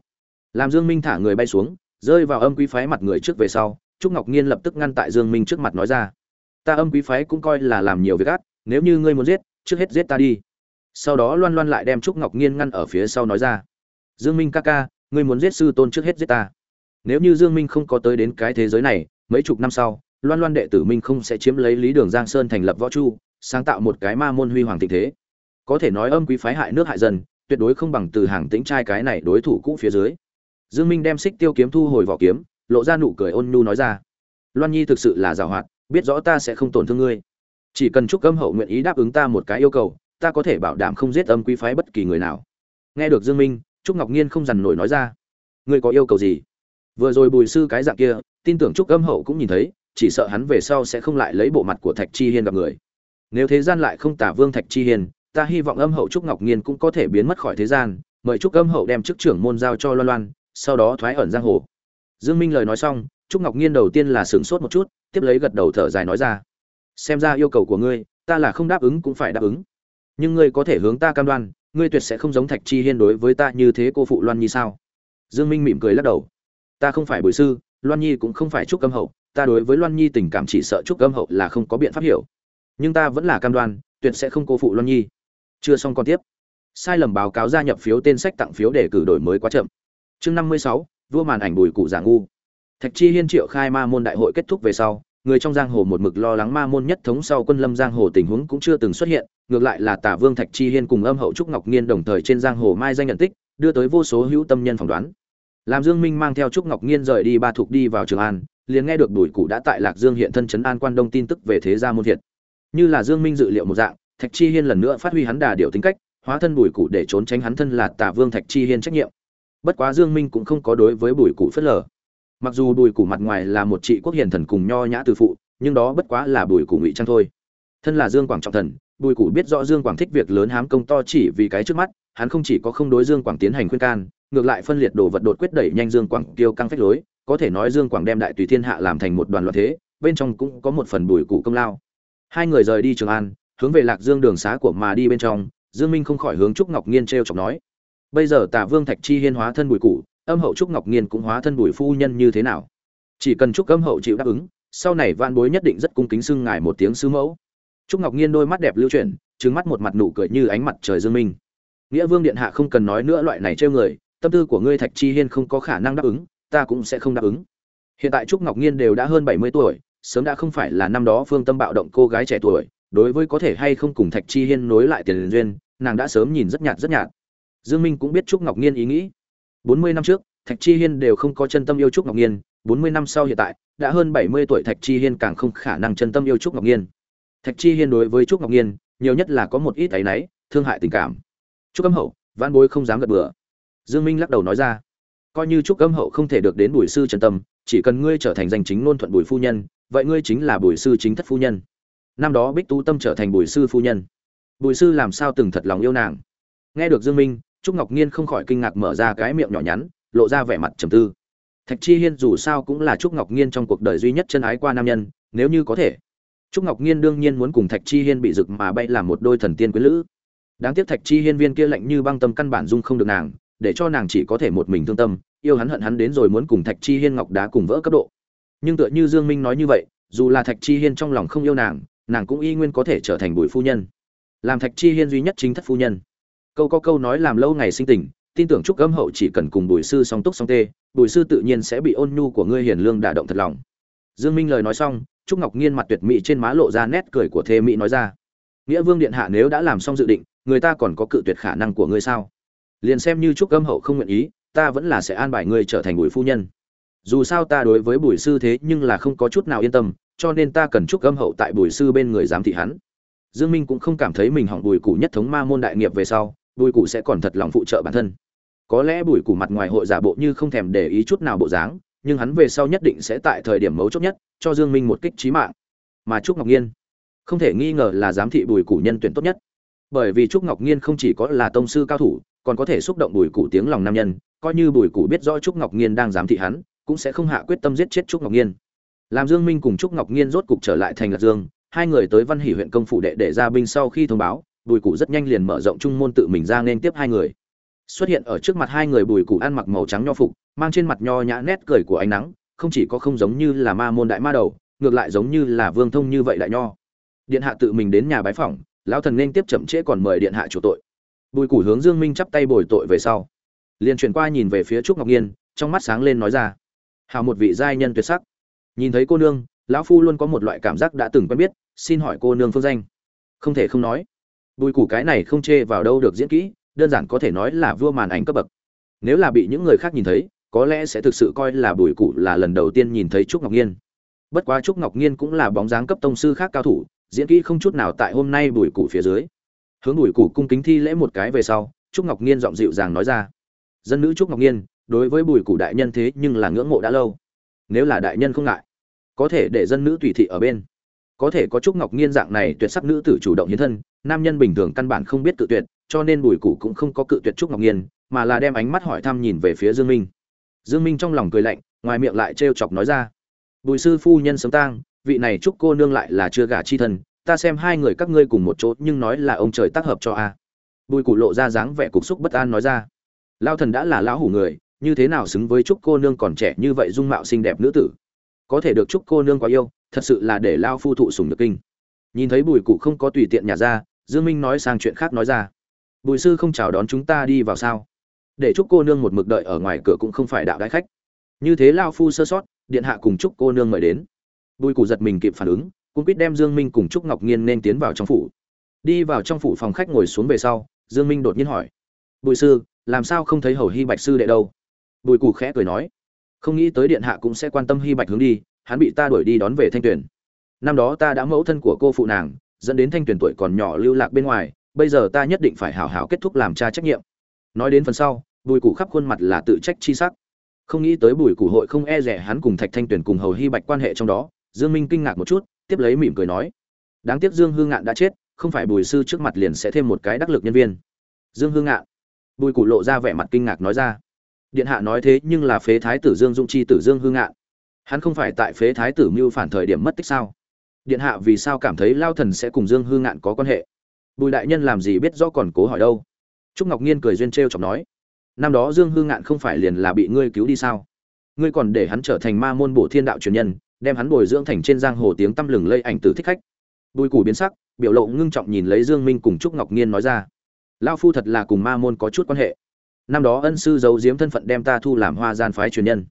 Làm dương minh thả người bay xuống, rơi vào âm quý phái mặt người trước về sau trúc ngọc nhiên lập tức ngăn tại dương minh trước mặt nói ra, ta âm quý phái cũng coi là làm nhiều việc ác, nếu như ngươi muốn giết, trước hết giết ta đi. Sau đó loan loan lại đem trúc ngọc nhiên ngăn ở phía sau nói ra, dương minh ca ca, ngươi muốn giết sư tôn trước hết giết ta. Nếu như dương minh không có tới đến cái thế giới này, mấy chục năm sau, loan loan đệ tử minh không sẽ chiếm lấy lý đường giang sơn thành lập võ chu, sáng tạo một cái ma môn huy hoàng thịnh thế. Có thể nói âm quý phái hại nước hại dân, tuyệt đối không bằng từ hàng tĩnh trai cái này đối thủ cũ phía dưới. Dương minh đem xích tiêu kiếm thu hồi vỏ kiếm lộ ra nụ cười ôn nhu nói ra. Loan nhi thực sự là giàu hoạt, biết rõ ta sẽ không tổn thương ngươi. Chỉ cần chúc âm hậu nguyện ý đáp ứng ta một cái yêu cầu, ta có thể bảo đảm không giết âm quý phái bất kỳ người nào. Nghe được dương minh, trúc ngọc nhiên không dằn nổi nói ra. Ngươi có yêu cầu gì? Vừa rồi bùi sư cái dạng kia, tin tưởng trúc âm hậu cũng nhìn thấy, chỉ sợ hắn về sau sẽ không lại lấy bộ mặt của thạch chi hiên gặp người. Nếu thế gian lại không tả vương thạch chi hiên, ta hy vọng âm hậu trúc ngọc nhiên cũng có thể biến mất khỏi thế gian. Mời trúc âm hậu đem chức trưởng môn giao cho loan loan, sau đó thoái ẩn giang hồ dương minh lời nói xong, trúc ngọc nhiên đầu tiên là sửng sốt một chút, tiếp lấy gật đầu thở dài nói ra. Xem ra yêu cầu của ngươi, ta là không đáp ứng cũng phải đáp ứng. Nhưng ngươi có thể hướng ta cam đoan, ngươi tuyệt sẽ không giống thạch chi hiên đối với ta như thế cô phụ loan nhi sao? Dương minh mỉm cười lắc đầu. Ta không phải bồi sư, loan nhi cũng không phải trúc Cấm hậu, ta đối với loan nhi tình cảm chỉ sợ trúc Cấm hậu là không có biện pháp hiểu. Nhưng ta vẫn là cam đoan, tuyệt sẽ không cô phụ loan nhi. Chưa xong còn tiếp. Sai lầm báo cáo gia nhập phiếu tên sách tặng phiếu để cử đổi mới quá chậm. Chương năm mươi sáu vua màn ảnh bùi cụ giả ngu. Thạch chi hiên triệu khai ma môn đại hội kết thúc về sau, người trong giang hồ một mực lo lắng ma môn nhất thống sau quân lâm giang hồ tình huống cũng chưa từng xuất hiện, ngược lại là tả vương thạch chi hiên cùng âm hậu trúc ngọc nghiên đồng thời trên giang hồ mai danh nhận tích, đưa tới vô số hữu tâm nhân phỏng đoán. Làm dương minh mang theo trúc ngọc nghiên rời đi ba thuộc đi vào trường an, liền nghe được đuổi cụ đã tại lạc dương hiện thân trấn an quan đông tin tức về thế gia môn thiệt như là dương minh dự liệu một dạng, thạch chi hiên lần nữa phát huy hắn đà điều tính cách, hóa thân bùi cụ để trốn tránh hắn thân là tả vương thạch chi hiên trách nhiệm bất quá dương minh cũng không có đối với bùi cụ phớt lờ. Mặc dù bùi cụ mặt ngoài là một trị quốc hiền thần cùng nho nhã từ phụ, nhưng đó bất quá là bùi cụ ngụy trang thôi. Thân là dương quảng trọng thần, bùi cụ biết rõ dương quảng thích việc lớn hám công to chỉ vì cái trước mắt, hắn không chỉ có không đối dương quảng tiến hành khuyên can, ngược lại phân liệt đồ vật đột quyết đẩy nhanh dương quảng tiêu căng phách lối, có thể nói dương quảng đem đại tùy thiên hạ làm thành một đoàn loạn thế, bên trong cũng có một phần bùi cụ công lao. Hai người rời đi trường an, hướng về lạc dương đường xá của mà đi bên trong, dương minh không khỏi hướng trúc ngọc nghiên treo chọc nói bây giờ tả vương thạch chi hiên hóa thân bùi cụ âm hậu trúc ngọc nghiên cũng hóa thân bùi phu nhân như thế nào? Chỉ cần trúc âm hậu chịu đáp ứng, sau này van bối nhất định rất cung kính xưng ngài một tiếng sư mẫu. Trúc ngọc nghiên đôi mắt đẹp lưu chuyển trứng mắt một mặt nụ cười như ánh mặt trời dương minh. Nghĩa vương điện hạ không cần nói nữa loại này trêu người, tâm tư của ngươi thạch chi hiên không có khả năng đáp ứng, ta cũng sẽ không đáp ứng. Hiện tại trúc ngọc nghiên đều đã hơn bảy mươi tuổi, sớm đã không phải là năm đó phương tâm bạo động cô gái trẻ tuổi, đối với có thể hay không cùng thạch chi hiên nối lại tiền duyên, nàng đã sớm nhìn rất nhạt rất nhạt dương minh cũng biết trúc ngọc nghiên ý nghĩ. Bốn mươi năm trước, thạch chi hiên đều không có chân tâm yêu trúc ngọc nghiên, bốn mươi năm sau hiện tại, đã hơn bảy mươi tuổi thạch chi hiên càng không khả năng chân tâm yêu trúc ngọc nghiên. Thạch chi hiên đối với trúc ngọc nghiên, nhiều nhất là có một ít ấy náy, thương hại tình cảm. Trúc âm hậu, Vãn bối không dám gật bừa. Dương minh lắc đầu nói ra, coi như trúc âm hậu không thể được đến bùi sư chân tâm, chỉ cần ngươi trở thành danh chính ngôn thuận bùi phu nhân, vậy ngươi chính là bùi sư chính thất phu nhân. Năm đó bích tú tâm trở thành bùi sư phu nhân. Bùi sư làm sao từng thật lòng yêu nàng? Nghe được dương minh trúc ngọc nhiên không khỏi kinh ngạc mở ra cái miệng nhỏ nhắn, lộ ra vẻ mặt trầm tư. Thạch chi hiên dù sao cũng là trúc ngọc nhiên trong cuộc đời duy nhất chân ái qua nam nhân, nếu như có thể. Trúc ngọc nhiên đương nhiên muốn cùng thạch chi hiên bị rực mà bay làm một đôi thần tiên quyến lữ. Đáng tiếc thạch chi hiên viên kia lạnh như băng tâm căn bản dung không được nàng, để cho nàng chỉ có thể một mình thương tâm, yêu hắn hận hắn đến rồi muốn cùng thạch chi hiên ngọc đá cùng vỡ cấp độ. Nhưng tựa như dương minh nói như vậy, dù là thạch chi hiên trong lòng không yêu nàng nàng cũng y nguyên có thể trở thành bùi phu nhân. Làm thạch chi hiên duy nhất chính thất phu nhân câu có câu nói làm lâu ngày sinh tình, tin tưởng trúc gấm hậu chỉ cần cùng bùi sư song túc song tê, bùi sư tự nhiên sẽ bị ôn nhu của ngươi hiền lương đả động thật lòng. Dương minh lời nói xong, trúc ngọc nghiên mặt tuyệt mỹ trên má lộ ra nét cười của thê mỹ nói ra, nghĩa vương điện hạ nếu đã làm xong dự định, người ta còn có cự tuyệt khả năng của ngươi sao? Liền xem như trúc gấm hậu không nguyện ý, ta vẫn là sẽ an bài ngươi trở thành bùi phu nhân. Dù sao ta đối với bùi sư thế nhưng là không có chút nào yên tâm, cho nên ta cần trúc gấm hậu tại bùi sư bên người giám thị hắn. Dương minh cũng không cảm thấy mình hỏng bùi cụ nhất thống ma môn đại nghiệp về sau bùi cụ sẽ còn thật lòng phụ trợ bản thân. Có lẽ bùi cụ mặt ngoài hội giả bộ như không thèm để ý chút nào bộ dáng, nhưng hắn về sau nhất định sẽ tại thời điểm mấu chốt nhất, cho dương minh một kích trí mạng. Mà trúc ngọc nhiên không thể nghi ngờ là giám thị bùi cụ nhân tuyển tốt nhất. Bởi vì trúc ngọc nhiên không chỉ có là tông sư cao thủ, còn có thể xúc động bùi cụ tiếng lòng nam nhân, coi như bùi cụ biết rõ trúc ngọc nhiên đang giám thị hắn, cũng sẽ không hạ quyết tâm giết chết trúc ngọc nhiên làm dương minh cùng trúc ngọc nhiên rốt cục trở lại thành lạc dương, hai người tới văn hỷ huyện công phủ đệ để ra binh sau khi thông báo bùi cụ rất nhanh liền mở rộng trung môn tự mình ra nên tiếp hai người. Xuất hiện ở trước mặt hai người bùi cụ ăn mặc màu trắng nho phục, mang trên mặt nho nhã nét cười của ánh nắng, không chỉ có không giống như là ma môn đại ma đầu, ngược lại giống như là vương thông như vậy đại nho. Điện hạ tự mình đến nhà bái phỏng, lão thần nên tiếp chậm trễ còn mời điện hạ chủ tội. Bùi củ hướng dương minh chắp tay bồi tội về sau. Liền chuyển qua nhìn về phía trúc ngọc nhiên, trong mắt sáng lên nói ra. Hào một vị giai nhân tuyệt sắc. Nhìn thấy cô nương, lão phu luôn có một loại cảm giác đã từng quen biết, xin hỏi cô nương phương danh. Không thể không nói bùi củ cái này không chê vào đâu được diễn kỹ, đơn giản có thể nói là vua màn ảnh cấp bậc. Nếu là bị những người khác nhìn thấy, có lẽ sẽ thực sự coi là bùi cụ là lần đầu tiên nhìn thấy trúc ngọc nhiên bất quá trúc ngọc nhiên cũng là bóng dáng cấp tông sư khác cao thủ, diễn kỹ không chút nào tại hôm nay bùi cụ phía dưới. Hướng bùi cụ cung kính thi lễ một cái về sau, trúc ngọc nhiên giọng dịu dàng nói ra. Dân nữ trúc ngọc nhiên đối với bùi cụ đại nhân thế nhưng là ngưỡng mộ đã lâu. Nếu là đại nhân không ngại, có thể để dân nữ tùy thị ở bên có thể có trúc ngọc nghiên dạng này tuyệt sắc nữ tử chủ động hiến thân, nam nhân bình thường căn bản không biết tự tuyệt, cho nên bùi cụ cũng không có cự tuyệt trúc ngọc nghiên, mà là đem ánh mắt hỏi thăm nhìn về phía dương minh. Dương minh trong lòng cười lạnh, ngoài miệng lại trêu chọc nói ra, bùi sư phu nhân sống tang, vị này trúc cô nương lại là chưa gả chi thân, ta xem hai người các ngươi cùng một chỗ, nhưng nói là ông trời tác hợp cho a. Bùi cụ lộ ra dáng vẻ cục xúc bất an nói ra lao thần đã là lão hủ người, như thế nào xứng với trúc cô nương còn trẻ như vậy dung mạo xinh đẹp nữ tử? Có thể được trúc cô nương quá yêu thật sự là để lao phu thụ sùng được kinh. Nhìn thấy bùi cụ không có tùy tiện nhà ra, dương minh nói sang chuyện khác nói ra. Bùi sư không chào đón chúng ta đi vào sao? Để chúc cô nương một mực đợi ở ngoài cửa cũng không phải đạo đái khách. Như thế lao phu sơ sót, điện hạ cùng chúc cô nương mời đến. Bùi cụ giật mình kịp phản ứng, cũng quyết đem dương minh cùng trúc ngọc nhiên nên tiến vào trong phủ. Đi vào trong phủ phòng khách ngồi xuống về sau, dương minh đột nhiên hỏi. Bùi sư, làm sao không thấy hầu hy bạch sư đệ đâu? Bùi cụ khẽ cười nói. Không nghĩ tới điện hạ cũng sẽ quan tâm hy bạch hướng đi hắn bị ta đuổi đi đón về thanh tuyển năm đó ta đã mẫu thân của cô phụ nàng, dẫn đến thanh tuyển tuổi còn nhỏ lưu lạc bên ngoài, bây giờ ta nhất định phải hảo hảo kết thúc làm cha trách nhiệm. Nói đến phần sau, bùi củ khắp khuôn mặt là tự trách chi sắc. Không nghĩ tới bùi củ hội không e rẻ hắn cùng thạch thanh tuyển cùng hầu hy bạch quan hệ trong đó, dương minh kinh ngạc một chút, tiếp lấy mỉm cười nói, đáng tiếc dương hương ngạn đã chết, không phải bùi sư trước mặt liền sẽ thêm một cái đắc lực nhân viên. Dương hương ngạn, bùi củ lộ ra vẻ mặt kinh ngạc nói ra, điện hạ nói thế nhưng là phế thái tử dương dung chi tử dương hương ngạn hắn không phải tại phế thái tử mưu phản thời điểm mất tích sao? Điện hạ vì sao cảm thấy lao thần sẽ cùng dương Hư ngạn có quan hệ? Bùi đại nhân làm gì biết rõ còn cố hỏi đâu? Trúc ngọc nhiên cười duyên t r chọc nói, năm đó dương Hư ngạn không phải liền là bị ngươi cứu đi sao? Ngươi còn để hắn trở thành ma môn bổ thiên đạo truyền nhân, đem hắn bồi dưỡng thành trên giang hồ tiếng tăm lừng lây ảnh tử thích khách. Bùi củ biến sắc, biểu lộ ngưng trọng nhìn lấy dương minh cùng trúc ngọc nhiên nói ra lao phu thật là cùng ma môn có chút quan hệ. Năm đó ân sư giấu giếm thân phận đem ta thu làm hoa gian phái truyền nhân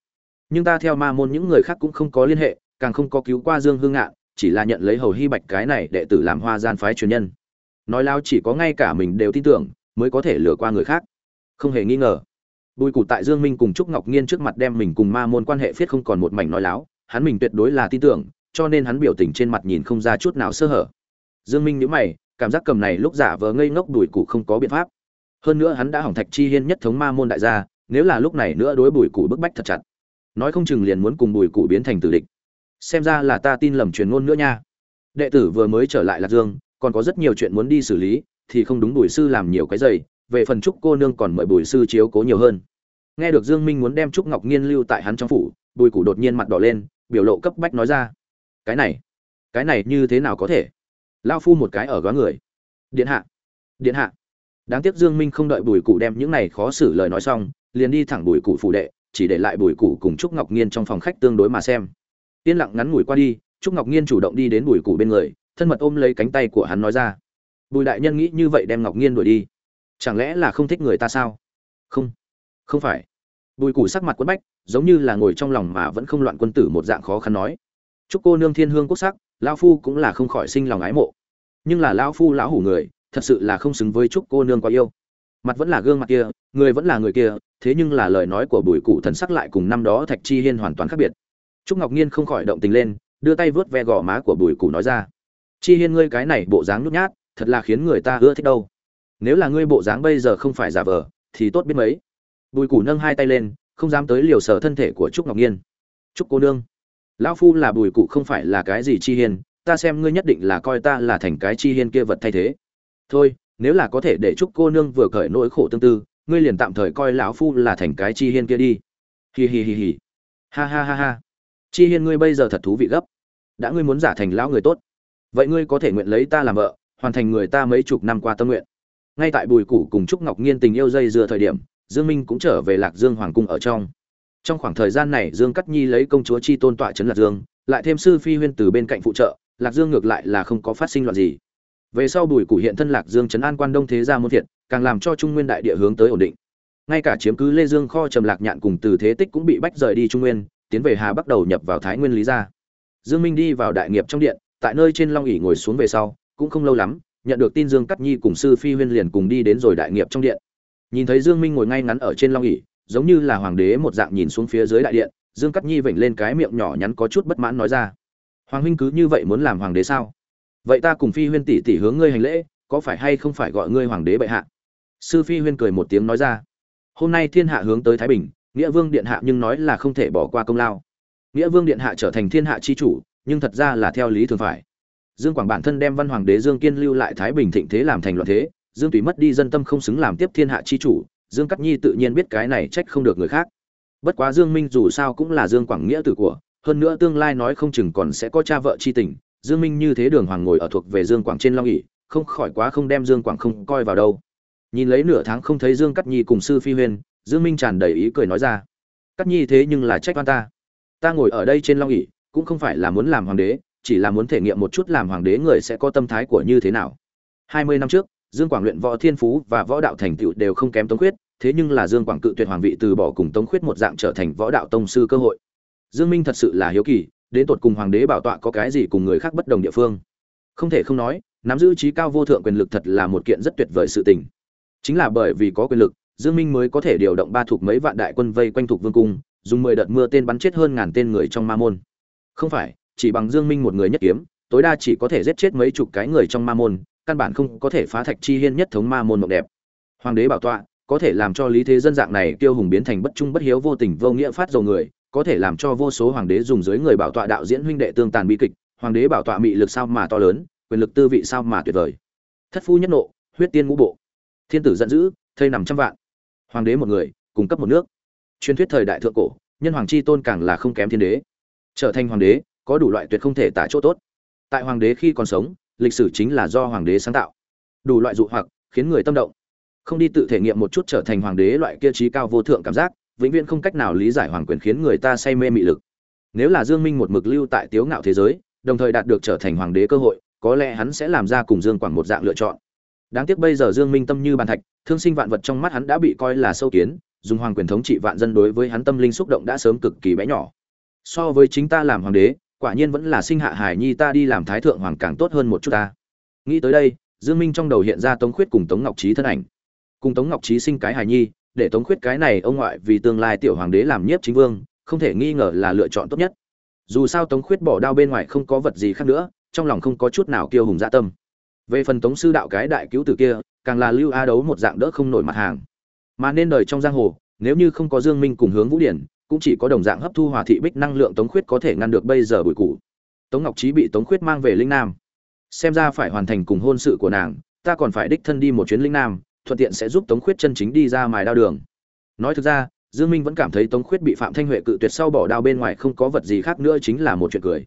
nhưng ta theo ma môn những người khác cũng không có liên hệ, càng không có cứu qua dương hương ngạn, chỉ là nhận lấy hầu hy bạch cái này đệ tử làm hoa gian phái truyền nhân. Nói lao chỉ có ngay cả mình đều tin tưởng, mới có thể lừa qua người khác. Không hề nghi ngờ. Bùi cụ tại dương minh cùng trúc ngọc nhiên trước mặt đem mình cùng ma môn quan hệ phiết không còn một mảnh nói láo, hắn mình tuyệt đối là tin tưởng, cho nên hắn biểu tình trên mặt nhìn không ra chút nào sơ hở. Dương minh nhíu mày, cảm giác cầm này lúc giả vờ ngây ngốc đuổi cụ không có biện pháp. Hơn nữa hắn đã hỏng thạch chi hiên nhất thống ma môn đại gia, nếu là lúc này nữa đối bùi cụ bức bách thật chặt nói không chừng liền muốn cùng bùi cụ biến thành tử địch. Xem ra là ta tin lầm truyền ngôn nữa nha. Đệ tử vừa mới trở lại lạc dương, còn có rất nhiều chuyện muốn đi xử lý, thì không đúng bùi sư làm nhiều cái giày, về phần trúc cô nương còn mời bùi sư chiếu cố nhiều hơn. Nghe được dương minh muốn đem trúc ngọc nghiên lưu tại hắn trong phủ, bùi cụ đột nhiên mặt đỏ lên, biểu lộ cấp bách nói ra. Cái này cái này như thế nào có thể? Lao phu một cái ở góa người. Điện hạ điện hạ. Đáng tiếc dương minh không đợi bùi cụ đem những này khó xử lời nói xong, liền đi thẳng bùi cụ phủ đệ chỉ để lại bùi Củ cùng trúc ngọc nghiên trong phòng khách tương đối mà xem. Yên lặng ngắn ngủi qua đi, trúc ngọc nghiên chủ động đi đến bùi Củ bên người, thân mật ôm lấy cánh tay của hắn nói ra. Bùi đại nhân nghĩ như vậy đem ngọc nghiên đuổi đi. Chẳng lẽ là không thích người ta sao? Không. Không phải. Bùi Củ sắc mặt quất bách, giống như là ngồi trong lòng mà vẫn không loạn quân tử một dạng khó khăn nói. Chúc cô nương thiên hương quốc sắc, lão phu cũng là không khỏi sinh lòng ái mộ. Nhưng là lão phu lão hủ người, thật sự là không xứng với chúc cô nương quá yêu mặt vẫn là gương mặt kia, người vẫn là người kia, thế nhưng là lời nói của bùi cụ thần sắc lại cùng năm đó thạch chi hiên hoàn toàn khác biệt. Trúc ngọc nhiên không khỏi động tình lên, đưa tay vớt ve gò má của bùi cụ nói ra, chi hiên ngươi cái này bộ dáng nhút nhát, thật là khiến người ta ưa thích đâu. Nếu là ngươi bộ dáng bây giờ không phải giả vờ, thì tốt biết mấy. Bùi cụ nâng hai tay lên, không dám tới liều sở thân thể của trúc ngọc nhiên. Trúc cô nương, lão phu là bùi cụ không phải là cái gì chi hiên, ta xem ngươi nhất định là coi ta là thành cái chi hiên kia vật thay thế. Thôi nếu là có thể để chúc cô nương vừa cởi nỗi khổ tương tư, ngươi liền tạm thời coi lão phu là thành cái chi hiên kia đi. Hì hì hì hì ha ha ha ha. Chi hiên ngươi bây giờ thật thú vị gấp. Đã ngươi muốn giả thành lão người tốt. Vậy ngươi có thể nguyện lấy ta làm vợ, hoàn thành người ta mấy chục năm qua tâm nguyện. Ngay tại bùi củ cùng trúc ngọc nghiên tình yêu dây dưa thời điểm, dương minh cũng trở về lạc dương hoàng cung ở trong. Trong khoảng thời gian này, dương cắt nhi lấy công chúa chi tôn tọa trấn lạc dương, lại thêm sư phi huyên từ bên cạnh phụ trợ, lạc dương ngược lại là không có phát sinh loạn gì về sau bùi củ hiện thân lạc dương trấn an quan đông thế gia môn thiện càng làm cho trung nguyên đại địa hướng tới ổn định. Ngay cả chiếm cứ lê dương kho trầm lạc nhạn cùng từ thế tích cũng bị bách rời đi trung nguyên, tiến về hà bắt đầu nhập vào thái nguyên lý gia. Dương minh đi vào đại nghiệp trong điện, tại nơi trên long ỉ ngồi xuống về sau, cũng không lâu lắm, nhận được tin dương cắt nhi cùng sư phi huyên liền cùng đi đến rồi đại nghiệp trong điện. Nhìn thấy dương minh ngồi ngay ngắn ở trên long ỉ giống như là hoàng đế một dạng nhìn xuống phía dưới đại điện, dương cắt nhi vểnh lên cái miệng nhỏ nhắn có chút bất mãn nói ra, hoàng huynh cứ như vậy muốn làm hoàng đế sao? Vậy ta cùng phi huyên tỷ tỷ hướng ngươi hành lễ, có phải hay không phải gọi ngươi hoàng đế bệ hạ? Sư phi huyên cười một tiếng nói ra. Hôm nay thiên hạ hướng tới thái bình, nghĩa vương điện hạ nhưng nói là không thể bỏ qua công lao. Nghĩa vương điện hạ trở thành thiên hạ chi chủ, nhưng thật ra là theo lý thường phải. Dương quảng bản thân đem văn hoàng đế dương kiên lưu lại thái bình thịnh thế làm thành loạn thế, dương tùy mất đi dân tâm không xứng làm tiếp thiên hạ chi chủ, dương cắt nhi tự nhiên biết cái này trách không được người khác. Bất quá dương minh dù sao cũng là dương quảng nghĩa tử của, hơn nữa tương lai nói không chừng còn sẽ có cha vợ chi tình dương minh như thế đường hoàng ngồi ở thuộc về dương quảng trên long ỷ, không khỏi quá không đem dương quảng không coi vào đâu. Nhìn lấy nửa tháng không thấy dương cắt nhi cùng sư phi huyền, dương minh tràn đầy ý cười nói ra. Cắt nhi thế nhưng là trách oan ta. Ta ngồi ở đây trên long ỷ, cũng không phải là muốn làm hoàng đế chỉ là muốn thể nghiệm một chút làm hoàng đế người sẽ có tâm thái của như thế nào. Hai mươi năm trước Dương Quảng luyện võ thiên phú và võ đạo thành tựu đều không kém Tống Khuyết, thế nhưng là Dương Quảng cự tuyệt hoàng vị từ bỏ cùng Tống Khuyết một dạng trở thành võ đạo tông sư cơ hội. Dương Minh thật sự là hiếu kỳ, đến tột cùng hoàng đế bảo tọa có cái gì cùng người khác bất đồng địa phương. Không thể không nói, nắm giữ trí cao vô thượng quyền lực thật là một kiện rất tuyệt vời sự tình. Chính là bởi vì có quyền lực, dương minh mới có thể điều động ba thuộc mấy vạn đại quân vây quanh thuộc vương cung, dùng 10 đợt mưa tên bắn chết hơn ngàn tên người trong ma môn. Không phải, chỉ bằng dương minh một người nhất kiếm, tối đa chỉ có thể giết chết mấy chục cái người trong ma môn, căn bản không có thể phá thạch chi hiên nhất thống ma môn mộng đẹp. Hoàng đế bảo tọa, có thể làm cho lý thế dân dạng này tiêu hùng biến thành bất trung bất hiếu vô tình vô nghĩa phát dầu người có thể làm cho vô số hoàng đế dùng dưới người bảo tọa đạo diễn huynh đệ tương tàn bi kịch, hoàng đế bảo tọa mị lực sao mà to lớn, quyền lực tư vị sao mà tuyệt vời. Thất phu nhất nộ, huyết tiên ngũ bộ. Thiên tử giận dữ, thây nằm trăm vạn. Hoàng đế một người, cung cấp một nước. Truyền thuyết thời đại thượng cổ, nhân hoàng chi tôn càng là không kém thiên đế. Trở thành hoàng đế, có đủ loại tuyệt không thể tả chỗ tốt. Tại hoàng đế khi còn sống, lịch sử chính là do hoàng đế sáng tạo. Đủ loại dụ hoặc, khiến người tâm động. Không đi tự thể nghiệm một chút trở thành hoàng đế loại kia trí cao vô thượng cảm giác vĩnh viễn không cách nào lý giải hoàng quyền khiến người ta say mê mị lực. Nếu là dương minh một mực lưu tại tiếu ngạo thế giới, đồng thời đạt được trở thành hoàng đế cơ hội, có lẽ hắn sẽ làm ra cùng dương quảng một dạng lựa chọn. Đáng tiếc bây giờ dương minh tâm như bàn thạch, thương sinh vạn vật trong mắt hắn đã bị coi là sâu kiến, dùng hoàng quyền thống trị vạn dân đối với hắn tâm linh xúc động đã sớm cực kỳ bé nhỏ. So với chính ta làm hoàng đế, quả nhiên vẫn là sinh hạ hải nhi ta đi làm thái thượng hoàng càng tốt hơn một chút ta. Nghĩ tới đây, dương minh trong đầu hiện ra tống khuyết cùng tống ngọc trí thân ảnh. Cùng tống ngọc trí sinh cái hải nhi để tống khuyết cái này ông ngoại vì tương lai tiểu hoàng đế làm nhiếp chính vương, không thể nghi ngờ là lựa chọn tốt nhất. Dù sao tống khuyết bỏ đao bên ngoài không có vật gì khác nữa, trong lòng không có chút nào kiêu hùng dạ tâm. Về phần tống sư đạo cái đại cứu tử kia, càng là lưu a đấu một dạng đỡ không nổi mặt hàng. Mà nên đời trong giang hồ, nếu như không có dương minh cùng hướng vũ điển, cũng chỉ có đồng dạng hấp thu hòa thị bích năng lượng tống khuyết có thể ngăn được bây giờ bụi cũ tống ngọc trí bị tống khuyết mang về linh nam. Xem ra phải hoàn thành cùng hôn sự của nàng, ta còn phải đích thân đi một chuyến linh nam thuận tiện sẽ giúp tống khuyết chân chính đi ra mài đao đường. Nói thực ra, dương minh vẫn cảm thấy tống khuyết bị phạm thanh huệ cự tuyệt sau bỏ đao bên ngoài không có vật gì khác nữa chính là một chuyện cười.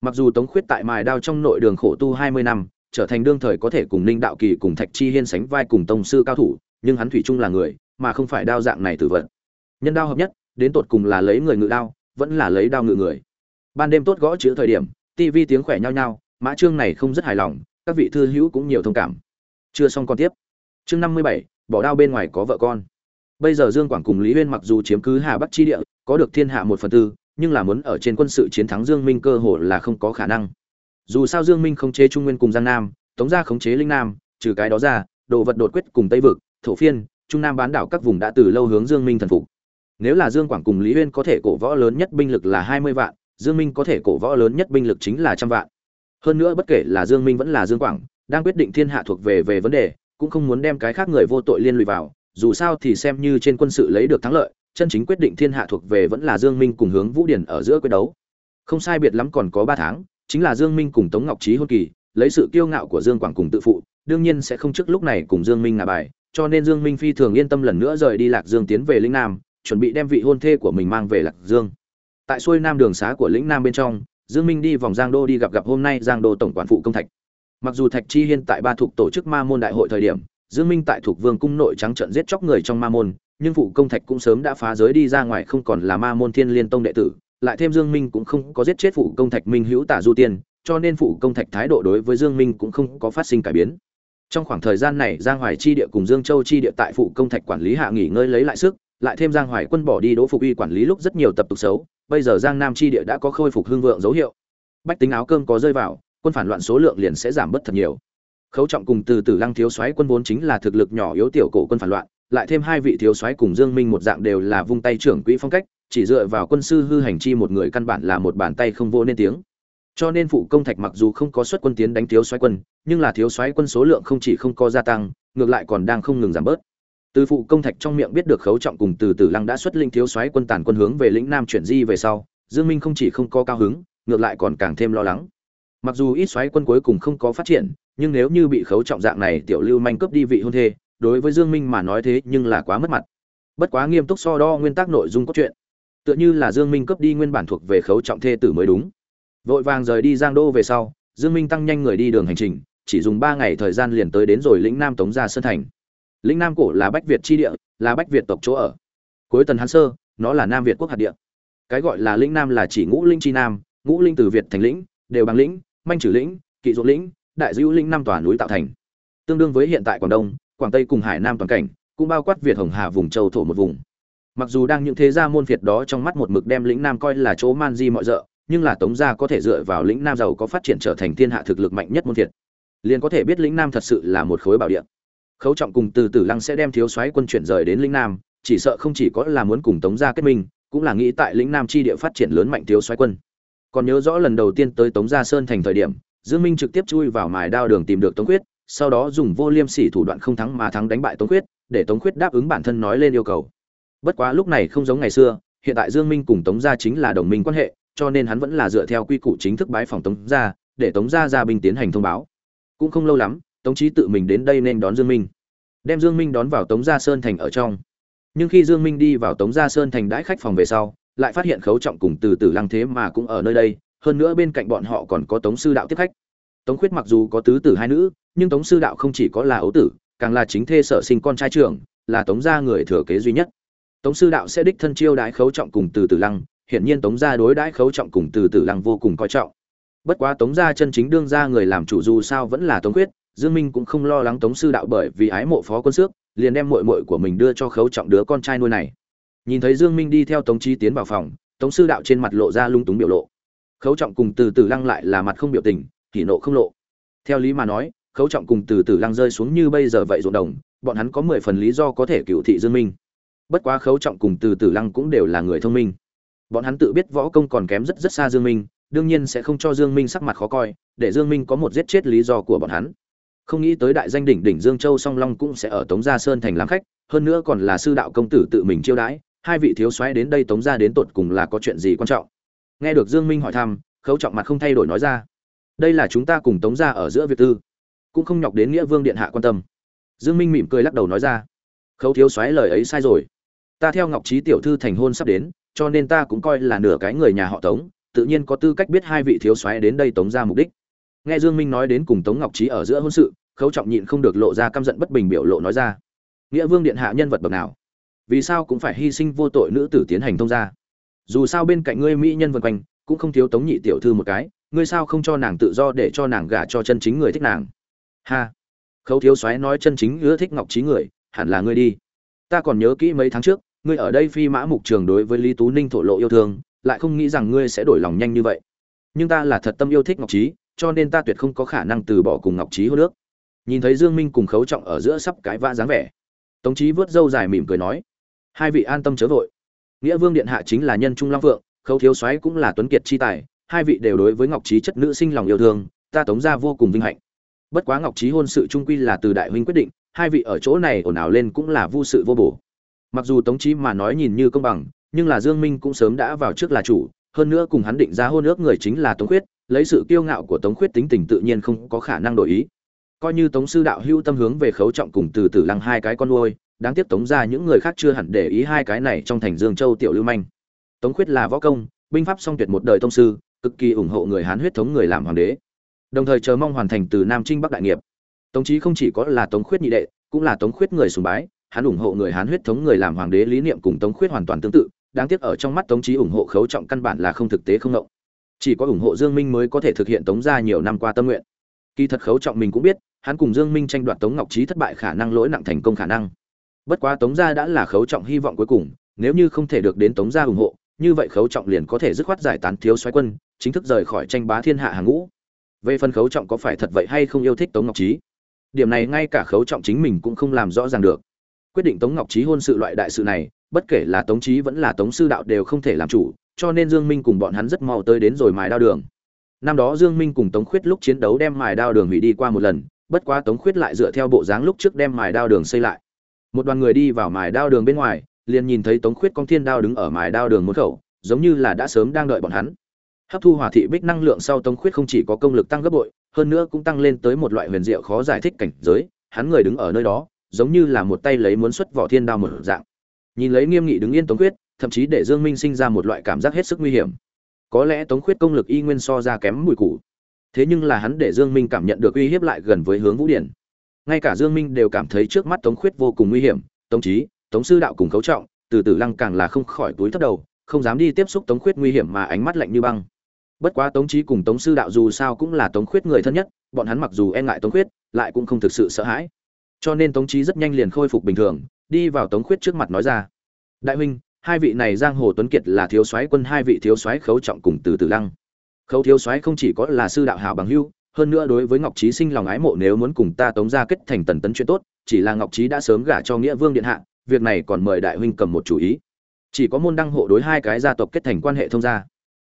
Mặc dù tống khuyết tại mài đao trong nội đường khổ tu 20 năm, trở thành đương thời có thể cùng ninh đạo kỳ, cùng thạch chi hiên sánh vai cùng tông sư cao thủ, nhưng hắn thủy chung là người, mà không phải đao dạng này tử vật. Nhân đao hợp nhất, đến tột cùng là lấy người ngự đao, vẫn là lấy đao ngự người. Ban đêm tốt gõ chữ thời điểm tv tiếng khỏe nhau nhau, mã trương này không rất hài lòng, các vị thư hữu cũng nhiều thông cảm. Chưa xong con tiếp chương năm mươi bảy, bỏ đao bên ngoài có vợ con. Bây giờ dương quảng cùng lý uyên mặc dù chiếm cứ hà bắc chi địa, có được thiên hạ một phần tư, nhưng là muốn ở trên quân sự chiến thắng dương minh cơ hồ là không có khả năng. Dù sao dương minh không chế trung nguyên cùng giang nam, tống gia khống chế linh nam, trừ cái đó ra, đồ vật đột quyết cùng tây vực, thổ phiên, trung nam bán đảo các vùng đã từ lâu hướng dương minh thần phục. Nếu là dương quảng cùng lý uyên có thể cổ võ lớn nhất binh lực là hai mươi vạn, dương minh có thể cổ võ lớn nhất binh lực chính là trăm vạn. Hơn nữa bất kể là dương minh vẫn là dương quảng, đang quyết định thiên hạ thuộc về về vấn đề cũng không muốn đem cái khác người vô tội liên lụy vào, dù sao thì xem như trên quân sự lấy được thắng lợi, chân chính quyết định thiên hạ thuộc về vẫn là dương minh cùng hướng vũ điển ở giữa quyết đấu. Không sai biệt lắm còn có ba tháng, chính là dương minh cùng tống ngọc trí hôn kỳ, lấy sự kiêu ngạo của dương quảng cùng tự phụ, đương nhiên sẽ không trước lúc này cùng dương minh ngả bài, cho nên dương minh phi thường yên tâm lần nữa rời đi lạc dương tiến về lĩnh nam, chuẩn bị đem vị hôn thê của mình mang về lạc dương. Tại xuôi nam đường xá của lĩnh nam bên trong, dương minh đi vòng giang đô đi gặp gặp hôm nay giang đô tổng quản phụ công thạch mặc dù thạch chi hiên tại ba thuộc tổ chức ma môn đại hội thời điểm, dương minh tại thuộc vương cung nội trắng trận giết chóc người trong ma môn, nhưng phụ công thạch cũng sớm đã phá giới đi ra ngoài không còn là ma môn thiên liên tông đệ tử, lại thêm dương minh cũng không có giết chết phụ công thạch minh hữu tả du tiên, cho nên phụ công thạch thái độ đối với dương minh cũng không có phát sinh cải biến. Trong khoảng thời gian này, giang hoài chi địa cùng dương châu chi địa tại phụ công thạch quản lý hạ nghỉ ngơi lấy lại sức, lại thêm giang hoài quân bỏ đi đỗ phục uy quản lý lúc rất nhiều tập tục xấu, bây giờ giang nam chi địa đã có khôi phục hương vượng dấu hiệu. Bách tính áo cơm có rơi vào quân phản loạn số lượng liền sẽ giảm bớt thật nhiều. Khấu trọng cùng từ từ lăng thiếu soái quân vốn chính là thực lực nhỏ yếu tiểu cổ quân phản loạn, lại thêm hai vị thiếu soái cùng dương minh một dạng đều là vung tay trưởng quỹ phong cách, chỉ dựa vào quân sư hư hành chi một người căn bản là một bàn tay không vô nên tiếng. Cho nên phụ công thạch mặc dù không có xuất quân tiến đánh thiếu soái quân, nhưng là thiếu soái quân số lượng không chỉ không có gia tăng, ngược lại còn đang không ngừng giảm bớt. Từ phụ công thạch trong miệng biết được khấu trọng cùng từ từ lăng đã xuất linh thiếu soái quân tàn quân hướng về lĩnh nam chuyển di về sau, dương minh không chỉ không có cao hứng, ngược lại còn càng thêm lo lắng mặc dù ít xoáy quân cuối cùng không có phát triển, nhưng nếu như bị khấu trọng dạng này, tiểu lưu manh cướp đi vị hôn thê, đối với dương minh mà nói thế nhưng là quá mất mặt. Bất quá nghiêm túc so đo nguyên tắc nội dung cốt truyện, tựa như là dương minh cướp đi nguyên bản thuộc về khấu trọng thê tử mới đúng. Vội vàng rời đi giang đô về sau, dương minh tăng nhanh người đi đường hành trình, chỉ dùng 3 ngày thời gian liền tới đến rồi lĩnh nam tống gia sơn thành. Lĩnh nam cổ là bách việt chi địa, là bách việt tộc chỗ ở. Cuối tần hán sơ, nó là nam việt quốc hạt địa. Cái gọi là lĩnh nam là chỉ ngũ linh chi nam, ngũ linh từ việt thành lĩnh, đều bằng lĩnh manh trừ lĩnh, kỵ dỗ lĩnh, đại dữ lĩnh năm tòa núi tạo thành. Tương đương với hiện tại quảng đông, quảng tây cùng hải nam toàn cảnh, cũng bao quát việt hồng hà vùng châu thổ một vùng. Mặc dù đang những thế gia môn việt đó trong mắt một mực đem lĩnh nam coi là chỗ man di mọi rợ, nhưng là tống gia có thể dựa vào lĩnh nam giàu có phát triển trở thành thiên hạ thực lực mạnh nhất môn phiệt liền có thể biết lĩnh nam thật sự là một khối bảo địa. Khấu trọng cùng từ tử lăng sẽ đem thiếu soái quân chuyển rời đến lĩnh nam, chỉ sợ không chỉ có là muốn cùng tống gia kết minh, cũng là nghĩ tại lĩnh nam chi địa phát triển lớn mạnh thiếu soái quân còn nhớ rõ lần đầu tiên tới tống gia sơn thành thời điểm, dương minh trực tiếp chui vào mài đao đường tìm được tống quyết sau đó dùng vô liêm sỉ thủ đoạn không thắng mà thắng đánh bại tống quyết để tống quyết đáp ứng bản thân nói lên yêu cầu. Bất quá lúc này không giống ngày xưa, hiện tại dương minh cùng tống gia chính là đồng minh quan hệ, cho nên hắn vẫn là dựa theo quy củ chính thức bái phòng tống gia, để tống gia ra binh tiến hành thông báo. Cũng không lâu lắm, tống chí tự mình đến đây nên đón dương minh. Đem dương minh đón vào tống gia sơn thành ở trong. Nhưng khi dương minh đi vào tống gia sơn thành đãi khách phòng về sau lại phát hiện khấu trọng cùng từ từ lăng thế mà cũng ở nơi đây, hơn nữa bên cạnh bọn họ còn có tống sư đạo tiếp khách. Tống khuyết mặc dù có tứ tử hai nữ, nhưng tống sư đạo không chỉ có là ấu tử, càng là chính thê sở sinh con trai trưởng, là tống gia người thừa kế duy nhất. Tống sư đạo sẽ đích thân chiêu đãi khấu trọng cùng từ tử lăng, hiển nhiên tống gia đối đãi khấu trọng cùng từ tử lăng vô cùng coi trọng. Bất quá tống gia chân chính đương gia người làm chủ dù sao vẫn là tống khuyết, dương minh cũng không lo lắng tống sư đạo bởi vì ái mộ phó quân xước, liền đem muội muội của mình đưa cho khấu trọng đứa con trai nuôi này nhìn thấy dương minh đi theo tống trí tiến vào phòng, tống sư đạo trên mặt lộ ra lung túng biểu lộ. Khấu trọng cùng từ từ lăng lại là mặt không biểu tình, kỷ nộ không lộ. Theo lý mà nói, khấu trọng cùng từ từ lăng rơi xuống như bây giờ vậy ruộng đồng, bọn hắn có mười phần lý do có thể cựu thị dương minh. Bất quá khấu trọng cùng từ từ lăng cũng đều là người thông minh. Bọn hắn tự biết võ công còn kém rất rất xa dương minh, đương nhiên sẽ không cho dương minh sắc mặt khó coi, để dương minh có một giết chết lý do của bọn hắn. Không nghĩ tới đại danh đỉnh đỉnh dương châu song long cũng sẽ ở tống gia sơn thành làm khách, hơn nữa còn là sư đạo công tử tự mình chiêu đãi hai vị thiếu soái đến đây tống gia đến tột cùng là có chuyện gì quan trọng? Nghe được dương minh hỏi thăm, khấu trọng mặt không thay đổi nói ra. Đây là chúng ta cùng tống gia ở giữa việc tư, cũng không nhọc đến nghĩa vương điện hạ quan tâm. Dương minh mỉm cười lắc đầu nói ra. Khấu thiếu soái lời ấy sai rồi. Ta theo ngọc trí tiểu thư thành hôn sắp đến, cho nên ta cũng coi là nửa cái người nhà họ tống, tự nhiên có tư cách biết hai vị thiếu soái đến đây tống gia mục đích. Nghe dương minh nói đến cùng tống ngọc trí ở giữa hôn sự, khấu trọng nhịn không được lộ ra căm giận bất bình biểu lộ nói ra. Nghĩa vương điện hạ nhân vật bậc nào? Vì sao cũng phải hy sinh vô tội nữ tử tiến hành thông gia? Dù sao bên cạnh ngươi mỹ nhân vân quanh, cũng không thiếu tống nhị tiểu thư một cái, ngươi sao không cho nàng tự do để cho nàng gả cho chân chính người thích nàng? Ha! Khấu thiếu soái nói chân chính ưa thích ngọc trí người, hẳn là ngươi đi. Ta còn nhớ kỹ mấy tháng trước, ngươi ở đây phi mã mục trường đối với lý tú ninh thổ lộ yêu thương, lại không nghĩ rằng ngươi sẽ đổi lòng nhanh như vậy. Nhưng ta là thật tâm yêu thích ngọc trí cho nên ta tuyệt không có khả năng từ bỏ cùng ngọc trí hô nước nhìn thấy dương minh cùng khấu trọng ở giữa sắp cái vã dáng vẻ, tống trí vớt râu dài mỉm cười nói hai vị an tâm chớ vội. Nghĩa vương điện hạ chính là nhân trung long vượng khấu thiếu soái cũng là tuấn kiệt chi tài, hai vị đều đối với ngọc trí chất nữ sinh lòng yêu thương, ta tống ra vô cùng vinh hạnh. Bất quá ngọc trí hôn sự trung quy là từ đại huynh quyết định, hai vị ở chỗ này ồn ào lên cũng là vô sự vô bổ. Mặc dù tống trí mà nói nhìn như công bằng, nhưng là dương minh cũng sớm đã vào trước là chủ, hơn nữa cùng hắn định ra hôn ước người chính là tống khuyết, lấy sự kiêu ngạo của tống khuyết tính tình tự nhiên không có khả năng đổi ý. Coi như tống sư đạo hưu tâm hướng về khấu trọng cùng từ từ lăng hai cái con nuôi đáng tiếc tống ra những người khác chưa hẳn để ý hai cái này trong thành dương châu tiểu lưu manh. Tống khuyết là võ công, binh pháp song tuyệt một đời tông sư, cực kỳ ủng hộ người hán huyết thống người làm hoàng đế. Đồng thời chờ mong hoàn thành từ nam trinh bắc đại nghiệp. Tống trí không chỉ có là tống khuyết nhị đệ, cũng là tống khuyết người sùng bái, hắn ủng hộ người hán huyết thống người làm hoàng đế lý niệm cùng tống khuyết hoàn toàn tương tự, đáng tiếc ở trong mắt tống trí ủng hộ khấu trọng căn bản là không thực tế không ngộng. Chỉ có ủng hộ dương minh mới có thể thực hiện tống gia nhiều năm qua tâm nguyện. Kỳ thật khấu trọng mình cũng biết, hắn cùng dương minh tranh đoạt tống ngọc trí thất bại khả năng lỗi nặng thành công khả năng bất quá tống gia đã là khấu trọng hy vọng cuối cùng, nếu như không thể được đến tống gia ủng hộ, như vậy khấu trọng liền có thể dứt khoát giải tán thiếu soái quân, chính thức rời khỏi tranh bá thiên hạ hàng ngũ. Về phần khấu trọng có phải thật vậy hay không yêu thích tống ngọc trí điểm này ngay cả khấu trọng chính mình cũng không làm rõ ràng được. Quyết định tống ngọc trí hôn sự loại đại sự này, bất kể là tống trí vẫn là tống sư đạo đều không thể làm chủ, cho nên dương minh cùng bọn hắn rất mau tới đến rồi mài đao đường. Năm đó dương minh cùng tống khuyết lúc chiến đấu đem mài đao đường hủy đi qua một lần, bất quá tống khuyết lại dựa theo bộ dáng lúc trước đem mài đao đường xây lại một đoàn người đi vào mài đao đường bên ngoài, liền nhìn thấy tống khuyết con thiên đao đứng ở mài đao đường môn khẩu, giống như là đã sớm đang đợi bọn hắn. Hấp thu hỏa thị bích năng lượng sau tống khuyết không chỉ có công lực tăng gấp bội, hơn nữa cũng tăng lên tới một loại huyền diệu khó giải thích cảnh giới, hắn người đứng ở nơi đó, giống như là một tay lấy muốn xuất vỏ thiên đao một dạng. Nhìn lấy nghiêm nghị đứng yên tống khuyết, thậm chí để dương minh sinh ra một loại cảm giác hết sức nguy hiểm. Có lẽ tống khuyết công lực y nguyên so ra kém mùi cũ thế nhưng là hắn để dương minh cảm nhận được uy hiếp lại gần với hướng vũ điển ngay cả dương minh đều cảm thấy trước mắt tống khuyết vô cùng nguy hiểm. Tống trí tống sư đạo cùng cấu trọng, từ từ lăng càng là không khỏi túi thấp đầu, không dám đi tiếp xúc tống khuyết nguy hiểm mà ánh mắt lạnh như băng. Bất quá tống trí cùng tống sư đạo dù sao cũng là tống khuyết người thân nhất, bọn hắn mặc dù e ngại tống khuyết, lại cũng không thực sự sợ hãi. Cho nên tống trí rất nhanh liền khôi phục bình thường, đi vào tống khuyết trước mặt nói ra. Đại huynh, hai vị này giang hồ tuấn kiệt là thiếu soái quân hai vị thiếu soái khấu trọng cùng từ từ lăng. Khấu thiếu soái không chỉ có là sư đạo hảo bằng hưu hơn nữa đối với ngọc trí sinh lòng ái mộ nếu muốn cùng ta tống ra kết thành tần tấn chuyện tốt, chỉ là ngọc trí đã sớm gả cho nghĩa vương điện hạ, việc này còn mời đại huynh cầm một chủ ý. Chỉ có môn đăng hộ đối hai cái gia tộc kết thành quan hệ thông gia,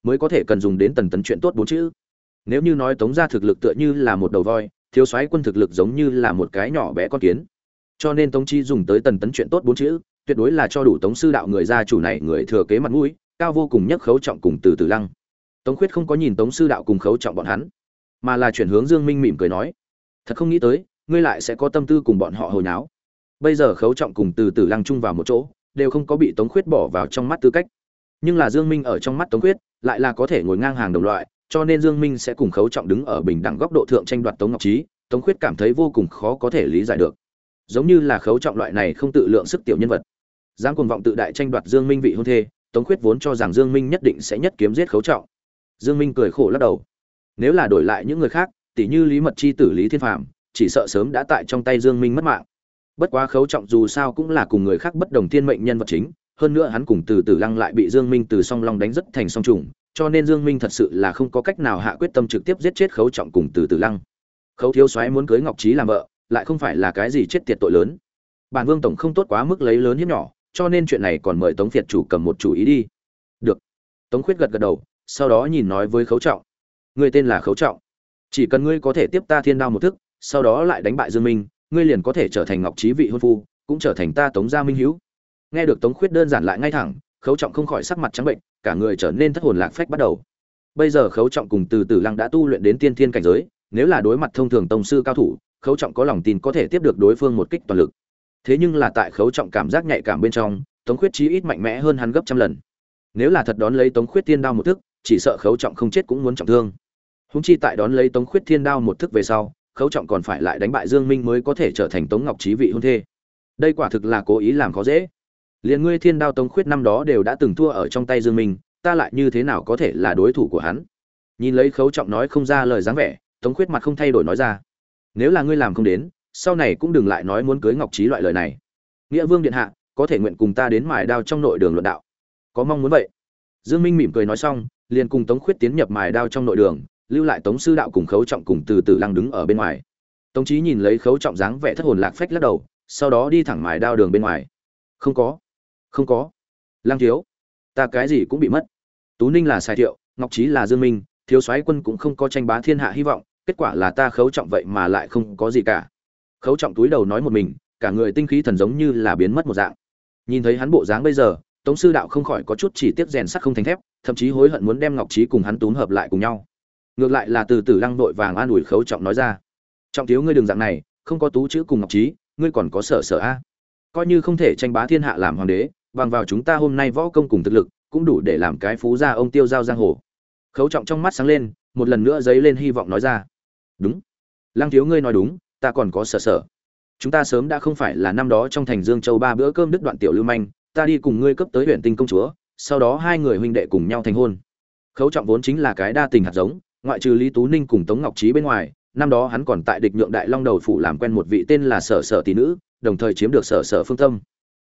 mới có thể cần dùng đến tần tấn chuyện tốt bốn chữ. Nếu như nói tống gia thực lực tựa như là một đầu voi, thiếu soái quân thực lực giống như là một cái nhỏ bé con kiến. Cho nên tống chi dùng tới tần tấn chuyện tốt bốn chữ, tuyệt đối là cho đủ tống sư đạo người gia chủ này người thừa kế mặt mũi, cao vô cùng nhất khấu trọng cùng từ từ lăng. Tống khuyết không có nhìn tống sư đạo cùng khấu trọng bọn hắn mà là chuyển hướng dương minh mỉm cười nói, thật không nghĩ tới, ngươi lại sẽ có tâm tư cùng bọn họ hồi nháo. Bây giờ khấu trọng cùng từ Tử lăng chung vào một chỗ, đều không có bị tống khuyết bỏ vào trong mắt tư cách. Nhưng là dương minh ở trong mắt tống khuyết, lại là có thể ngồi ngang hàng đồng loại, cho nên dương minh sẽ cùng khấu trọng đứng ở bình đẳng góc độ thượng tranh đoạt tống ngọc trí tống khuyết cảm thấy vô cùng khó có thể lý giải được. Giống như là khấu trọng loại này không tự lượng sức tiểu nhân vật. Dám cuồng vọng tự đại tranh đoạt dương minh vị hôn thê, tống khuyết vốn cho rằng dương minh nhất định sẽ nhất kiếm giết khấu trọng. Dương minh cười khổ lắc đầu nếu là đổi lại những người khác tỷ như lý mật chi tử lý thiên phạm chỉ sợ sớm đã tại trong tay dương minh mất mạng. Bất quá khấu trọng dù sao cũng là cùng người khác bất đồng thiên mệnh nhân vật chính, hơn nữa hắn cùng từ Tử lăng lại bị dương minh từ song long đánh rất thành song trùng, cho nên dương minh thật sự là không có cách nào hạ quyết tâm trực tiếp giết chết khấu trọng cùng từ Tử lăng. Khấu thiếu soái muốn cưới ngọc trí làm vợ, lại không phải là cái gì chết tiệt tội lớn. Bản vương tổng không tốt quá mức lấy lớn hiếp nhỏ, cho nên chuyện này còn mời tống việt chủ cầm một chủ ý đi. Được. Tống khuyết gật gật đầu, sau đó nhìn nói với khấu trọng. Ngươi tên là khấu trọng. Chỉ cần ngươi có thể tiếp ta thiên đao một thức, sau đó lại đánh bại dương minh, ngươi liền có thể trở thành ngọc trí vị hôn phu, cũng trở thành ta tống gia minh Hiếu. nghe được tống khuyết đơn giản lại ngay thẳng, khấu trọng không khỏi sắc mặt trắng bệnh, cả người trở nên thất hồn lạc phách bắt đầu. Bây giờ khấu trọng cùng từ từ lăng đã tu luyện đến tiên thiên cảnh giới, nếu là đối mặt thông thường tông sư cao thủ, khấu trọng có lòng tin có thể tiếp được đối phương một kích toàn lực. Thế nhưng là tại khấu trọng cảm giác nhạy cảm bên trong, tống khuyết chí ít mạnh mẽ hơn hắn gấp trăm lần. Nếu là thật đón lấy tống khuyết thiên đao một thức, chỉ sợ khấu trọng không chết cũng muốn trọng thương húng chi tại đón lấy tống khuyết thiên đao một thức về sau, khấu trọng còn phải lại đánh bại dương minh mới có thể trở thành tống ngọc trí vị hôn thê. Đây quả thực là cố ý làm khó dễ. Liền ngươi thiên đao tống khuyết năm đó đều đã từng thua ở trong tay dương minh, ta lại như thế nào có thể là đối thủ của hắn? Nhìn lấy khấu trọng nói không ra lời dáng vẻ, tống khuyết mặt không thay đổi nói ra. Nếu là ngươi làm không đến, sau này cũng đừng lại nói muốn cưới ngọc trí loại lời này. Nghĩa vương điện hạ, có thể nguyện cùng ta đến mài đao trong nội đường luận đạo. Có mong muốn vậy? Dương minh mỉm cười nói xong, liền cùng tống khuyết tiến nhập mài đao trong nội đường lưu lại tống sư đạo cùng khấu trọng cùng từ từ lăng đứng ở bên ngoài. Tống trí nhìn lấy khấu trọng dáng vẻ thất hồn lạc phách lắc đầu, sau đó đi thẳng mài đao đường bên ngoài. Không có không có. Lăng thiếu, ta cái gì cũng bị mất. Tú ninh là sai thiệu, ngọc trí là dương minh, thiếu soái quân cũng không có tranh bá thiên hạ hy vọng, kết quả là ta khấu trọng vậy mà lại không có gì cả. Khấu trọng túi đầu nói một mình, cả người tinh khí thần giống như là biến mất một dạng. Nhìn thấy hắn bộ dáng bây giờ, tống sư đạo không khỏi có chút chỉ tiếc rèn sắt không thành thép, thậm chí hối hận muốn đem ngọc trí cùng hắn túm hợp lại cùng nhau ngược lại là từ từ lăng đội vàng an ủi khấu trọng nói ra. Trọng thiếu ngươi đường dạng này, không có tú chữ cùng ngọc trí, ngươi còn có sở sở a. Coi như không thể tranh bá thiên hạ làm hoàng đế, bằng vào chúng ta hôm nay võ công cùng thực lực, cũng đủ để làm cái phú gia ông tiêu giao giang hồ. Khấu trọng trong mắt sáng lên, một lần nữa dấy lên hy vọng nói ra. Đúng. Lăng thiếu ngươi nói đúng, ta còn có sở sở. Chúng ta sớm đã không phải là năm đó trong thành dương châu ba bữa cơm đứt đoạn tiểu lưu manh, ta đi cùng ngươi cấp tới huyện tinh công chúa, sau đó hai người huynh đệ cùng nhau thành hôn. Khấu trọng vốn chính là cái đa tình hạt giống ngoại trừ lý tú ninh cùng tống ngọc trí bên ngoài, năm đó hắn còn tại địch nhượng đại long đầu phủ làm quen một vị tên là sở sở tỷ nữ, đồng thời chiếm được sở sở phương tâm.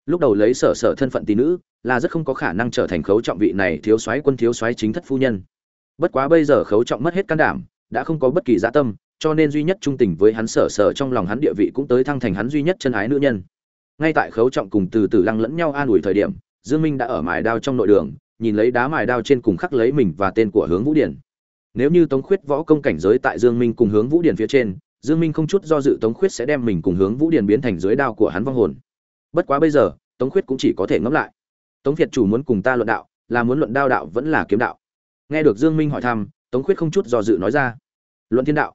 Lúc đầu lấy sở sở thân phận tỷ nữ, là rất không có khả năng trở thành khấu trọng vị này thiếu soái quân thiếu soái chính thất phu nhân. Bất quá bây giờ khấu trọng mất hết can đảm, đã không có bất kỳ dạ tâm, cho nên duy nhất trung tình với hắn sở sở trong lòng hắn địa vị cũng tới thăng thành hắn duy nhất chân ái nữ nhân. Ngay tại khấu trọng cùng từ từ lăng lẫn nhau an ủi thời điểm, dương minh đã ở mài đao trong nội đường, nhìn lấy đá mài đao trên cùng khắc lấy mình và tên của hướng vũ điển nếu như tống khuyết võ công cảnh giới tại dương minh cùng hướng vũ điển phía trên, dương minh không chút do dự tống khuyết sẽ đem mình cùng hướng vũ điển biến thành dưới đao của hắn vong hồn. Bất quá bây giờ, tống khuyết cũng chỉ có thể ngẫm lại. Tống việt chủ muốn cùng ta luận đạo, là muốn luận đao đạo vẫn là kiếm đạo. Nghe được dương minh hỏi thăm, tống khuyết không chút do dự nói ra. Luận thiên đạo.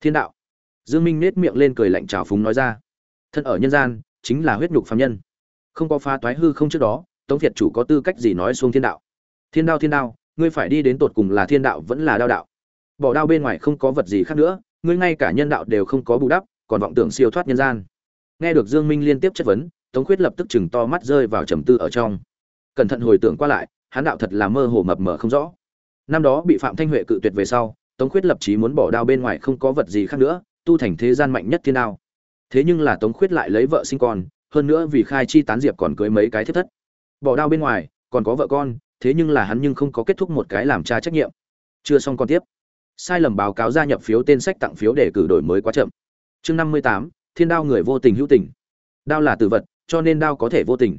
Thiên đạo. Dương minh nết miệng lên cười lạnh trào phúng nói ra. Thân ở nhân gian, chính là huyết nhục phàm nhân. Không có phá toái hư không trước đó, tống việt chủ có tư cách gì nói xuống thiên đạo? Thiên đạo thiên đạo ngươi phải đi đến tột cùng là thiên đạo vẫn là đao đạo. Bỏ đao bên ngoài không có vật gì khác nữa, ngươi ngay cả nhân đạo đều không có bù đắp, còn vọng tưởng siêu thoát nhân gian. Nghe được dương minh liên tiếp chất vấn, tống khuyết lập tức chừng to mắt rơi vào trầm tư ở trong. Cẩn thận hồi tưởng qua lại, hắn đạo thật là mơ hồ mập mờ không rõ. Năm đó bị phạm thanh huệ cự tuyệt về sau, tống khuyết lập chí muốn bỏ đao bên ngoài không có vật gì khác nữa, tu thành thế gian mạnh nhất thiên đao. Thế nhưng là tống khuyết lại lấy vợ sinh con, hơn nữa vì khai chi tán diệp còn cưới mấy cái thiết thất. Bỏ đao bên ngoài, còn có vợ con thế nhưng là hắn nhưng không có kết thúc một cái làm cha trách nhiệm. Chưa xong còn tiếp. Sai lầm báo cáo gia nhập phiếu tên sách tặng phiếu để cử đổi mới quá chậm. Chương năm mươi tám, thiên đao người vô tình hữu tình. Đao là tử vật, cho nên đao có thể vô tình.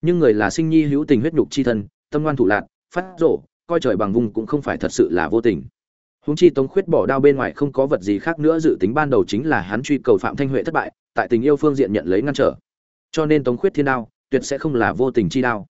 Nhưng người là sinh nhi hữu tình huyết nhục chi thân, tâm ngoan thủ lạc, phát rộ coi trời bằng vùng cũng không phải thật sự là vô tình. Húng chi tống khuyết bỏ đao bên ngoài không có vật gì khác nữa dự tính ban đầu chính là hắn truy cầu phạm thanh huệ thất bại, tại tình yêu phương diện nhận lấy ngăn trở. Cho nên tống khuyết thiên đao tuyệt sẽ không là vô tình chi đao.